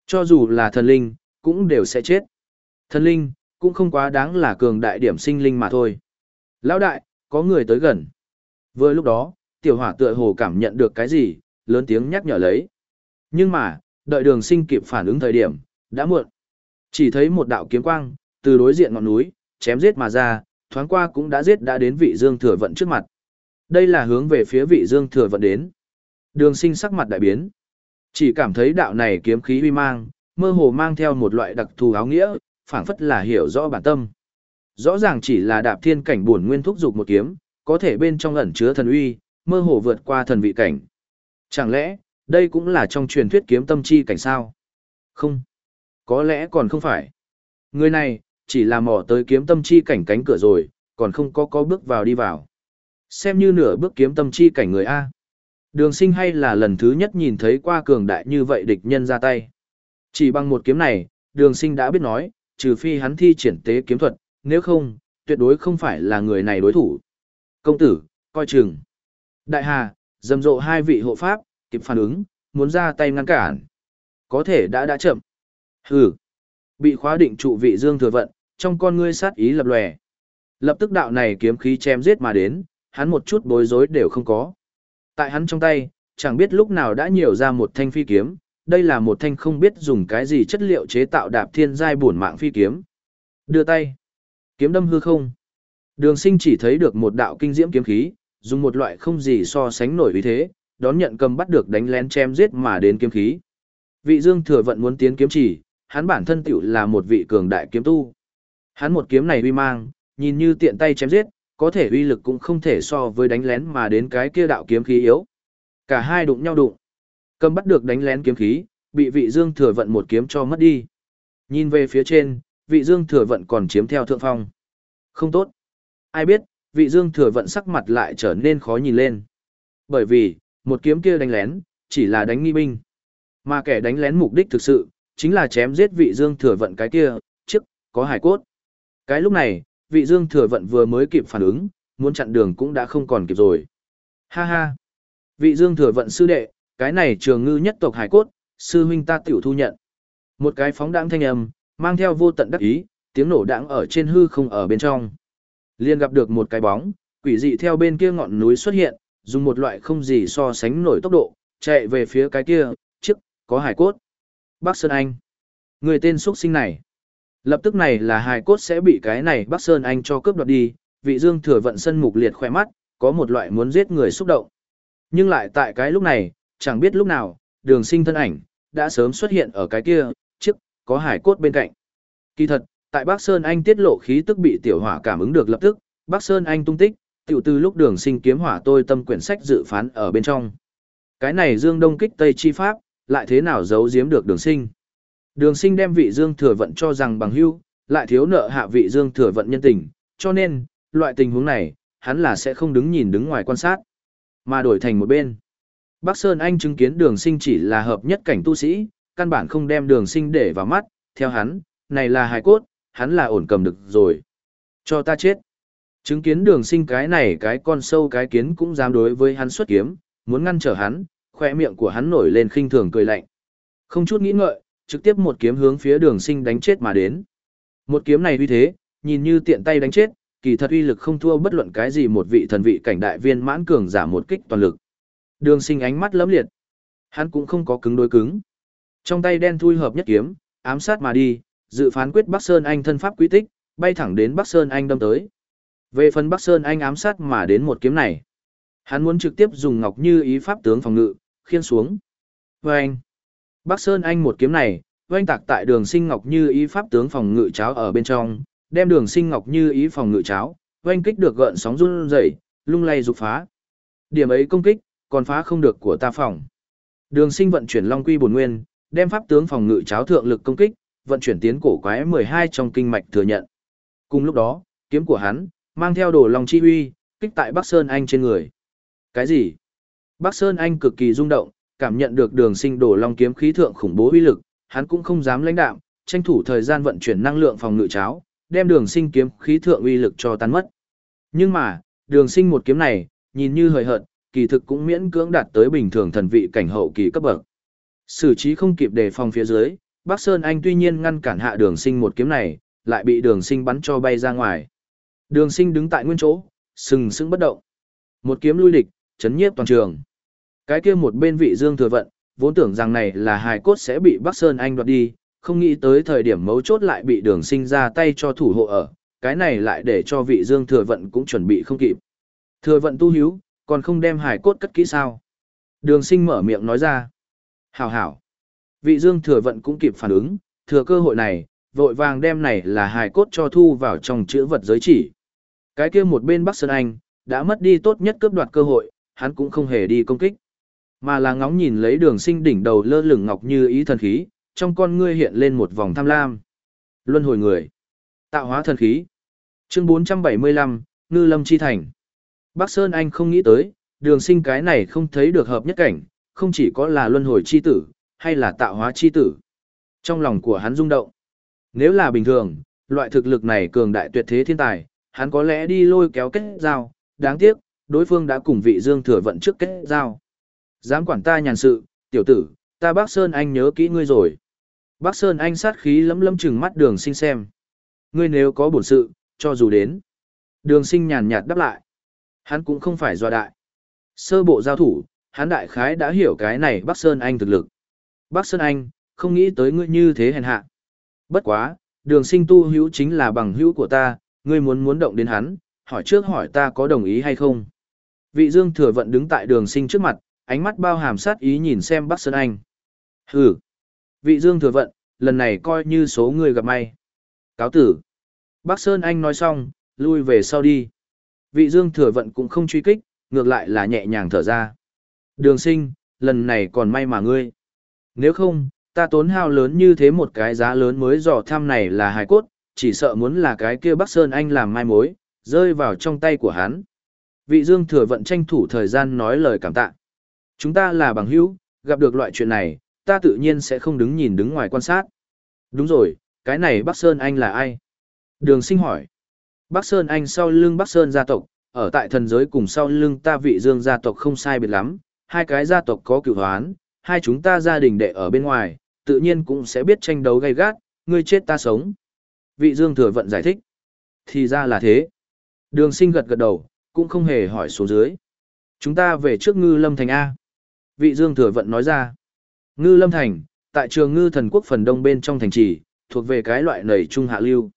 [SPEAKER 1] Cho dù là thần linh, cũng đều sẽ chết. Thần linh, cũng không quá đáng là cường đại điểm sinh linh mà thôi. Lão đại, có người tới gần. Vừa lúc đó, tiểu hỏa tựa hồ cảm nhận được cái gì, lớn tiếng nhắc nhở lấy. Nhưng mà, đợi đường sinh kịp phản ứng thời điểm, đã muộn. Chỉ thấy một đạo kiếm quang, từ đối diện ngọn núi, chém giết mà ra, thoáng qua cũng đã giết đã đến vị dương thừa vận trước mặt. Đây là hướng về phía vị dương thừa vận đến. Đường sinh sắc mặt đại biến. Chỉ cảm thấy đạo này kiếm khí uy mang, mơ hồ mang theo một loại đặc thù áo nghĩa, phảng phất là hiểu rõ bản tâm. Rõ ràng chỉ là đạp thiên cảnh buồn nguyên thúc dục một kiếm, có thể bên trong ẩn chứa thần uy, mơ hồ vượt qua thần vị cảnh. Chẳng lẽ, đây cũng là trong truyền thuyết kiếm tâm chi cảnh sao? Không. Có lẽ còn không phải. Người này, chỉ là mò tới kiếm tâm chi cảnh cánh cửa rồi, còn không có có bước vào đi vào. Xem như nửa bước kiếm tâm chi cảnh người A. Đường sinh hay là lần thứ nhất nhìn thấy qua cường đại như vậy địch nhân ra tay. Chỉ bằng một kiếm này, đường sinh đã biết nói, trừ phi hắn thi triển tế kiếm thuật, nếu không, tuyệt đối không phải là người này đối thủ. Công tử, coi chừng. Đại hà, dầm rộ hai vị hộ pháp, kịp phản ứng, muốn ra tay ngăn cản. Có thể đã đã chậm. Hừ. Bị khóa định trụ vị dương thừa vận, trong con ngươi sát ý lập lòe. Lập tức đạo này kiếm khí chém giết mà đến, hắn một chút bối rối đều không có. Tại hắn trong tay, chẳng biết lúc nào đã nhiều ra một thanh phi kiếm, đây là một thanh không biết dùng cái gì chất liệu chế tạo đạp thiên giai bổn mạng phi kiếm. Đưa tay, kiếm đâm hư không. Đường sinh chỉ thấy được một đạo kinh diễm kiếm khí, dùng một loại không gì so sánh nổi vì thế, đón nhận cầm bắt được đánh lén chém giết mà đến kiếm khí. Vị Dương Thừa vận muốn tiến kiếm chỉ, hắn bản thân tiểu là một vị cường đại kiếm tu. Hắn một kiếm này uy mang, nhìn như tiện tay chém giết, có thể uy lực cũng không thể so với đánh lén mà đến cái kia đạo kiếm khí yếu. Cả hai đụng nhau đụng. Cầm bắt được đánh lén kiếm khí, bị vị Dương Thừa vận một kiếm cho mất đi. Nhìn về phía trên, vị Dương Thừa vận còn chiếm theo thượng phong. Không tốt. Ai biết, vị dương thừa vận sắc mặt lại trở nên khó nhìn lên. Bởi vì, một kiếm kia đánh lén, chỉ là đánh nghi binh. Mà kẻ đánh lén mục đích thực sự, chính là chém giết vị dương thừa vận cái kia, trước, có hải cốt. Cái lúc này, vị dương thừa vận vừa mới kịp phản ứng, muốn chặn đường cũng đã không còn kịp rồi. Ha ha! Vị dương thừa vận sư đệ, cái này trường ngư nhất tộc hải cốt, sư huynh ta tiểu thu nhận. Một cái phóng đãng thanh âm, mang theo vô tận đắc ý, tiếng nổ đãng ở trên hư không ở bên trong. Liên gặp được một cái bóng, quỷ dị theo bên kia ngọn núi xuất hiện, dùng một loại không gì so sánh nổi tốc độ, chạy về phía cái kia, trước, có hải cốt. Bắc Sơn Anh. Người tên xuất sinh này. Lập tức này là hải cốt sẽ bị cái này Bắc Sơn Anh cho cướp đoạt đi, vị dương thừa vận sân mục liệt khỏe mắt, có một loại muốn giết người xúc động. Nhưng lại tại cái lúc này, chẳng biết lúc nào, đường sinh thân ảnh, đã sớm xuất hiện ở cái kia, trước, có hải cốt bên cạnh. Kỳ thật, tại Bắc Sơn Anh tiết lộ khí tức bị tiểu hỏa cảm ứng được lập tức, Bắc Sơn Anh tung tích, tiểu từ lúc đường sinh kiếm hỏa tôi tâm quyển sách dự phán ở bên trong. Cái này dương đông kích tây chi pháp, lại thế nào giấu giếm được đường sinh. Đường sinh đem vị dương thừa vận cho rằng bằng hưu, lại thiếu nợ hạ vị dương thừa vận nhân tình, cho nên, loại tình huống này, hắn là sẽ không đứng nhìn đứng ngoài quan sát, mà đổi thành một bên. Bắc Sơn Anh chứng kiến đường sinh chỉ là hợp nhất cảnh tu sĩ, căn bản không đem đường sinh để vào mắt, theo hắn, này là hài cốt, hắn là ổn cầm được rồi. Cho ta chết. Chứng kiến đường sinh cái này cái con sâu cái kiến cũng dám đối với hắn xuất kiếm, muốn ngăn trở hắn, khoe miệng của hắn nổi lên khinh thường cười lạnh. Không chút nghĩ ngợi, trực tiếp một kiếm hướng phía đường sinh đánh chết mà đến. Một kiếm này uy thế, nhìn như tiện tay đánh chết, kỳ thật uy lực không thua bất luận cái gì một vị thần vị cảnh đại viên mãn cường giả một kích toàn lực. Đường sinh ánh mắt lấm liệt. Hắn cũng không có cứng đối cứng. Trong tay đen thui hợp nhất kiếm, ám sát mà đi, dự phán quyết Bắc Sơn Anh thân pháp quý tích, bay thẳng đến Bắc Sơn Anh đâm tới. Về phần Bắc Sơn Anh ám sát mà đến một kiếm này. Hắn muốn trực tiếp dùng ngọc như ý pháp tướng phòng ngự, khiên xuống. Vâng! Bắc Sơn Anh một kiếm này, oanh tạc tại đường sinh ngọc như ý pháp tướng phòng ngự cháo ở bên trong, đem đường sinh ngọc như ý phòng ngự cháo, oanh kích được gợn sóng run rẩy lung lay rục phá. Điểm ấy công kích, còn phá không được của ta phòng. Đường sinh vận chuyển long quy bổn nguyên, đem pháp tướng phòng ngự cháo thượng lực công kích, vận chuyển tiến cổ quái 12 trong kinh mạch thừa nhận. Cùng lúc đó, kiếm của hắn, mang theo đồ long chi huy, kích tại Bắc Sơn Anh trên người. Cái gì? Bắc Sơn Anh cực kỳ rung động, cảm nhận được đường sinh đổ long kiếm khí thượng khủng bố uy lực, hắn cũng không dám lãnh đạm, tranh thủ thời gian vận chuyển năng lượng phòng ngự cháo, đem đường sinh kiếm khí thượng uy lực cho tan mất. Nhưng mà, đường sinh một kiếm này, nhìn như hời hợt, kỳ thực cũng miễn cưỡng đạt tới bình thường thần vị cảnh hậu kỳ cấp bậc. Sử trí không kịp đề phòng phía dưới, Bắc Sơn Anh tuy nhiên ngăn cản hạ đường sinh một kiếm này, lại bị đường sinh bắn cho bay ra ngoài. Đường sinh đứng tại nguyên chỗ, sừng sững bất động. Một kiếm lui địch, chấn nhiếp toàn trường. Cái kia một bên vị dương thừa vận, vốn tưởng rằng này là hài cốt sẽ bị Bắc Sơn Anh đoạt đi, không nghĩ tới thời điểm mấu chốt lại bị đường sinh ra tay cho thủ hộ ở, cái này lại để cho vị dương thừa vận cũng chuẩn bị không kịp. Thừa vận tu hiếu, còn không đem hài cốt cất kỹ sao. Đường sinh mở miệng nói ra. Hảo hảo. Vị dương thừa vận cũng kịp phản ứng, thừa cơ hội này, vội vàng đem này là hài cốt cho thu vào trong chữ vật giới chỉ. Cái kia một bên Bắc Sơn Anh, đã mất đi tốt nhất cướp đoạt cơ hội, hắn cũng không hề đi công kích. Mà là ngóng nhìn lấy đường sinh đỉnh đầu lơ lửng ngọc như ý thần khí, trong con ngươi hiện lên một vòng tham lam. Luân hồi người. Tạo hóa thần khí. Chương 475, Ngư Lâm Chi Thành. Bắc Sơn Anh không nghĩ tới, đường sinh cái này không thấy được hợp nhất cảnh, không chỉ có là luân hồi chi tử, hay là tạo hóa chi tử. Trong lòng của hắn rung động. Nếu là bình thường, loại thực lực này cường đại tuyệt thế thiên tài, hắn có lẽ đi lôi kéo kết giao, đáng tiếc, đối phương đã cùng vị dương thừa vận trước kết giao. Dám quản ta nhàn sự, tiểu tử, ta bác Sơn Anh nhớ kỹ ngươi rồi. Bác Sơn Anh sát khí lấm lấm chừng mắt đường sinh xem. Ngươi nếu có bổn sự, cho dù đến. Đường sinh nhàn nhạt đáp lại. Hắn cũng không phải doa đại. Sơ bộ giao thủ, hắn đại khái đã hiểu cái này Bắc Sơn Anh thực lực. Bắc Sơn Anh, không nghĩ tới ngươi như thế hèn hạ. Bất quá, đường sinh tu hữu chính là bằng hữu của ta, ngươi muốn muốn động đến hắn, hỏi trước hỏi ta có đồng ý hay không. Vị Dương thừa vận đứng tại đường sinh trước mặt, ánh mắt bao hàm sát ý nhìn xem Bắc Sơn Anh. Hừ, vị Dương thừa vận, lần này coi như số người gặp may. Cáo tử. Bắc Sơn Anh nói xong, lui về sau đi. Vị Dương thừa vận cũng không truy kích, ngược lại là nhẹ nhàng thở ra. Đường sinh, lần này còn may mà ngươi. Nếu không, ta tốn hao lớn như thế một cái giá lớn mới dò thăm này là hài cốt, chỉ sợ muốn là cái kia Bắc Sơn Anh làm mai mối, rơi vào trong tay của hắn. Vị Dương thừa vận tranh thủ thời gian nói lời cảm tạ. Chúng ta là bằng hữu, gặp được loại chuyện này, ta tự nhiên sẽ không đứng nhìn đứng ngoài quan sát. Đúng rồi, cái này Bắc Sơn Anh là ai? Đường sinh hỏi. Bắc Sơn Anh sau lưng Bắc Sơn gia tộc, ở tại thần giới cùng sau lưng ta vị dương gia tộc không sai biệt lắm, hai cái gia tộc có cửu hoán, hai chúng ta gia đình đệ ở bên ngoài, tự nhiên cũng sẽ biết tranh đấu gay gắt, ngươi chết ta sống. Vị dương thừa vận giải thích. Thì ra là thế. Đường sinh gật gật đầu, cũng không hề hỏi số dưới. Chúng ta về trước ngư lâm thành A. Vị dương thừa vận nói ra. Ngư lâm thành, tại trường ngư thần quốc phần đông bên trong thành trì, thuộc về cái loại nầy trung hạ lưu.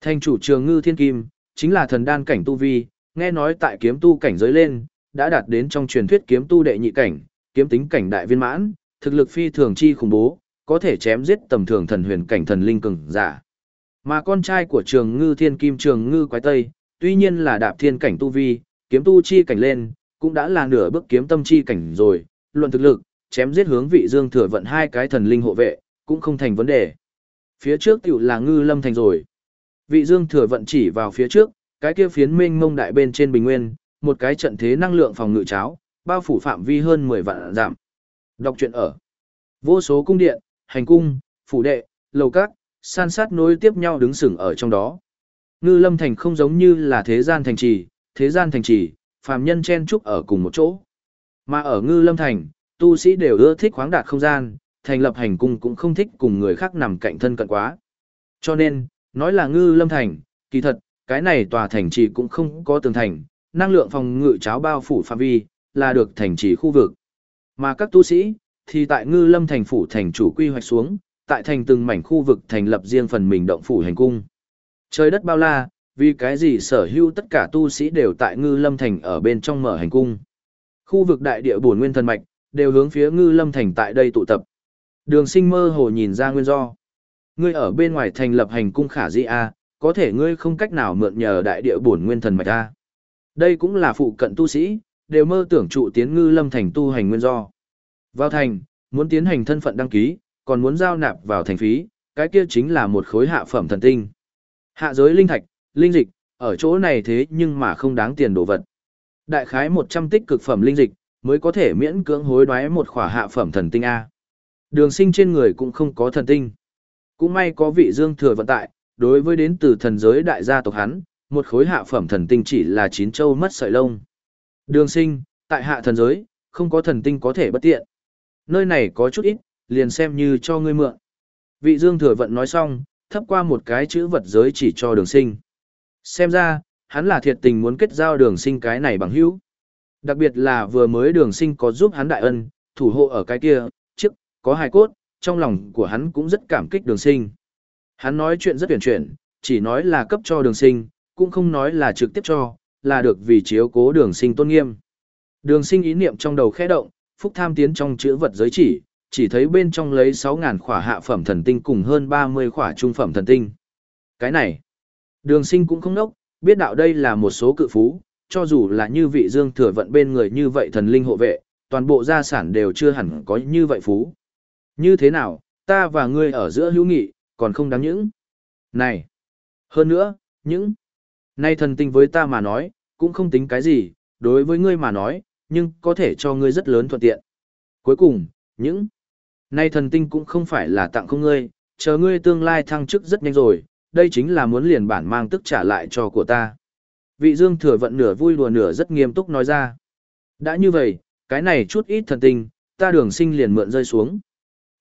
[SPEAKER 1] Thành chủ trường ngư thiên kim, chính là thần đan cảnh tu vi, nghe nói tại kiếm tu cảnh giới lên, đã đạt đến trong truyền thuyết kiếm tu đệ nhị cảnh, kiếm tính cảnh đại viên mãn, thực lực phi thường chi khủng bố, có thể chém giết tầm thường thần huyền cảnh thần linh cường giả. Mà con trai của trường ngư thiên kim trường ngư quái tây, tuy nhiên là đạp thiên cảnh tu vi, kiếm tu chi cảnh lên, cũng đã là nửa bước kiếm tâm chi cảnh rồi, luận thực lực, chém giết hướng vị dương thừa vận hai cái thần linh hộ vệ, cũng không thành vấn đề. Phía trước tiểu là ngư lâm thành rồi. Vị dương thừa vận chỉ vào phía trước, cái kia phiến mênh mông đại bên trên bình nguyên, một cái trận thế năng lượng phòng ngự cháo, bao phủ phạm vi hơn 10 vạn giảm. Đọc truyện ở. Vô số cung điện, hành cung, phủ đệ, lầu các, san sát nối tiếp nhau đứng sừng ở trong đó. Ngư lâm thành không giống như là thế gian thành trì, thế gian thành trì, phàm nhân chen trúc ở cùng một chỗ. Mà ở ngư lâm thành, tu sĩ đều ưa thích khoáng đạt không gian, thành lập hành cung cũng không thích cùng người khác nằm cạnh thân cận quá. Cho nên, nói là ngư lâm thành, kỳ thật, cái này tòa thành trì cũng không có tường thành, năng lượng phòng ngự cháo bao phủ phạm vi, là được thành trì khu vực. Mà các tu sĩ, thì tại ngư lâm thành phủ thành chủ quy hoạch xuống, tại thành từng mảnh khu vực thành lập riêng phần mình động phủ hành cung. Trời đất bao la, vì cái gì sở hữu tất cả tu sĩ đều tại ngư lâm thành ở bên trong mở hành cung. Khu vực đại địa bổn nguyên thần mạch, đều hướng phía ngư lâm thành tại đây tụ tập. Đường sinh mơ hồ nhìn ra nguyên do. Ngươi ở bên ngoài thành lập hành cung khả di A, có thể ngươi không cách nào mượn nhờ đại địa bổn nguyên thần mạch A. Đây cũng là phụ cận tu sĩ, đều mơ tưởng trụ tiến ngư lâm thành tu hành nguyên do. Vào thành, muốn tiến hành thân phận đăng ký, còn muốn giao nạp vào thành phí, cái kia chính là một khối hạ phẩm thần tinh. Hạ giới linh thạch, linh dịch, ở chỗ này thế nhưng mà không đáng tiền đồ vật. Đại khái 100 tích cực phẩm linh dịch, mới có thể miễn cưỡng hối đoái một khỏa hạ phẩm thần tinh A. Đường sinh trên người cũng không có thần tinh. Cũng may có vị dương thừa vận tại, đối với đến từ thần giới đại gia tộc hắn, một khối hạ phẩm thần tinh chỉ là chín châu mất sợi lông. Đường sinh, tại hạ thần giới, không có thần tinh có thể bất tiện. Nơi này có chút ít, liền xem như cho ngươi mượn. Vị dương thừa vận nói xong, thấp qua một cái chữ vật giới chỉ cho đường sinh. Xem ra, hắn là thiệt tình muốn kết giao đường sinh cái này bằng hữu. Đặc biệt là vừa mới đường sinh có giúp hắn đại ân, thủ hộ ở cái kia, trước, có hai cốt, trong lòng của hắn cũng rất cảm kích đường sinh. Hắn nói chuyện rất tuyển chuyển, chỉ nói là cấp cho đường sinh, cũng không nói là trực tiếp cho, là được vì chiếu cố đường sinh tôn nghiêm. Đường sinh ý niệm trong đầu khẽ động, phúc tham tiến trong chữ vật giới chỉ, chỉ thấy bên trong lấy 6.000 khỏa hạ phẩm thần tinh cùng hơn 30 khỏa trung phẩm thần tinh. Cái này, đường sinh cũng không nốc, biết đạo đây là một số cự phú, cho dù là như vị dương thừa vận bên người như vậy thần linh hộ vệ, toàn bộ gia sản đều chưa hẳn có như vậy phú. Như thế nào, ta và ngươi ở giữa hữu nghị, còn không đáng những. Này! Hơn nữa, những Nay thần tinh với ta mà nói, cũng không tính cái gì, đối với ngươi mà nói, nhưng có thể cho ngươi rất lớn thuận tiện. Cuối cùng, những Nay thần tinh cũng không phải là tặng không ngươi, chờ ngươi tương lai thăng chức rất nhanh rồi, đây chính là muốn liền bản mang tức trả lại cho của ta. Vị dương thừa vận nửa vui đùa nửa rất nghiêm túc nói ra. Đã như vậy, cái này chút ít thần tinh, ta đường sinh liền mượn rơi xuống.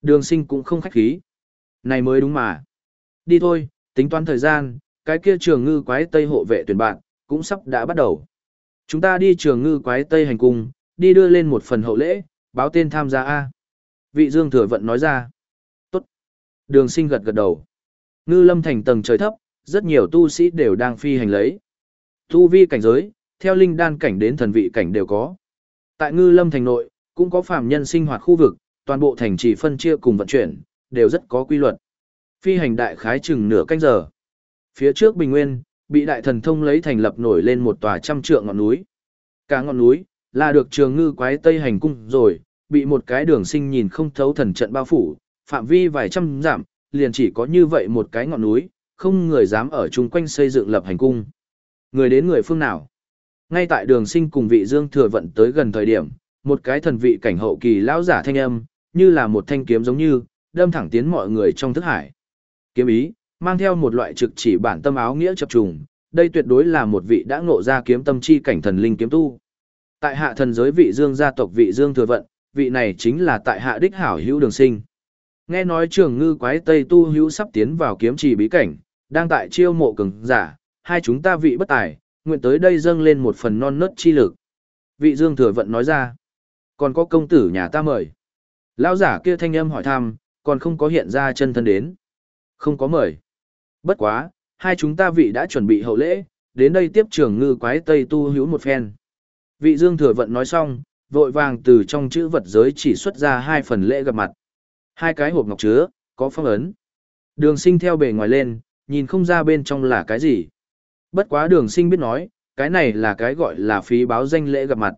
[SPEAKER 1] Đường sinh cũng không khách khí. Này mới đúng mà. Đi thôi, tính toán thời gian, cái kia trường ngư quái tây hộ vệ tuyển bạn, cũng sắp đã bắt đầu. Chúng ta đi trường ngư quái tây hành cung, đi đưa lên một phần hậu lễ, báo tên tham gia A. Vị dương thừa vận nói ra. Tốt. Đường sinh gật gật đầu. Ngư lâm thành tầng trời thấp, rất nhiều tu sĩ đều đang phi hành lấy. Tu vi cảnh giới, theo linh đan cảnh đến thần vị cảnh đều có. Tại ngư lâm thành nội, cũng có phạm nhân sinh hoạt khu vực, toàn bộ thành trì phân chia cùng vận chuyển, đều rất có quy luật. Phi hành đại khái chừng nửa canh giờ. Phía trước Bình Nguyên, bị đại thần thông lấy thành lập nổi lên một tòa trăm trượng ngọn núi. Cả ngọn núi, là được trường ngư quái tây hành cung rồi, bị một cái đường sinh nhìn không thấu thần trận bao phủ, phạm vi vài trăm giảm, liền chỉ có như vậy một cái ngọn núi, không người dám ở chung quanh xây dựng lập hành cung. Người đến người phương nào? Ngay tại đường sinh cùng vị dương thừa vận tới gần thời điểm, một cái thần vị cảnh hậu kỳ lão giả thanh âm, như là một thanh kiếm giống như, đâm thẳng tiến mọi người trong thức hải. Kiếm ý, mang theo một loại trực chỉ bản tâm áo nghĩa chập trùng, đây tuyệt đối là một vị đã ngộ ra kiếm tâm chi cảnh thần linh kiếm tu. Tại hạ thần giới vị dương gia tộc vị dương thừa vận, vị này chính là tại hạ đích hảo hữu đường sinh. Nghe nói trường ngư quái tây tu hữu sắp tiến vào kiếm trì bí cảnh, đang tại chiêu mộ cường giả, hai chúng ta vị bất tài, nguyện tới đây dâng lên một phần non nớt chi lực. Vị dương thừa vận nói ra, còn có công tử nhà ta mời. Lão giả kia thanh âm hỏi thăm, còn không có hiện ra chân thân đến. Không có mời. Bất quá, hai chúng ta vị đã chuẩn bị hậu lễ, đến đây tiếp trường ngư quái tây tu hữu một phen. Vị dương thừa vận nói xong, vội vàng từ trong chữ vật giới chỉ xuất ra hai phần lễ gặp mặt. Hai cái hộp ngọc chứa, có phong ấn. Đường sinh theo bề ngoài lên, nhìn không ra bên trong là cái gì. Bất quá đường sinh biết nói, cái này là cái gọi là phí báo danh lễ gặp mặt.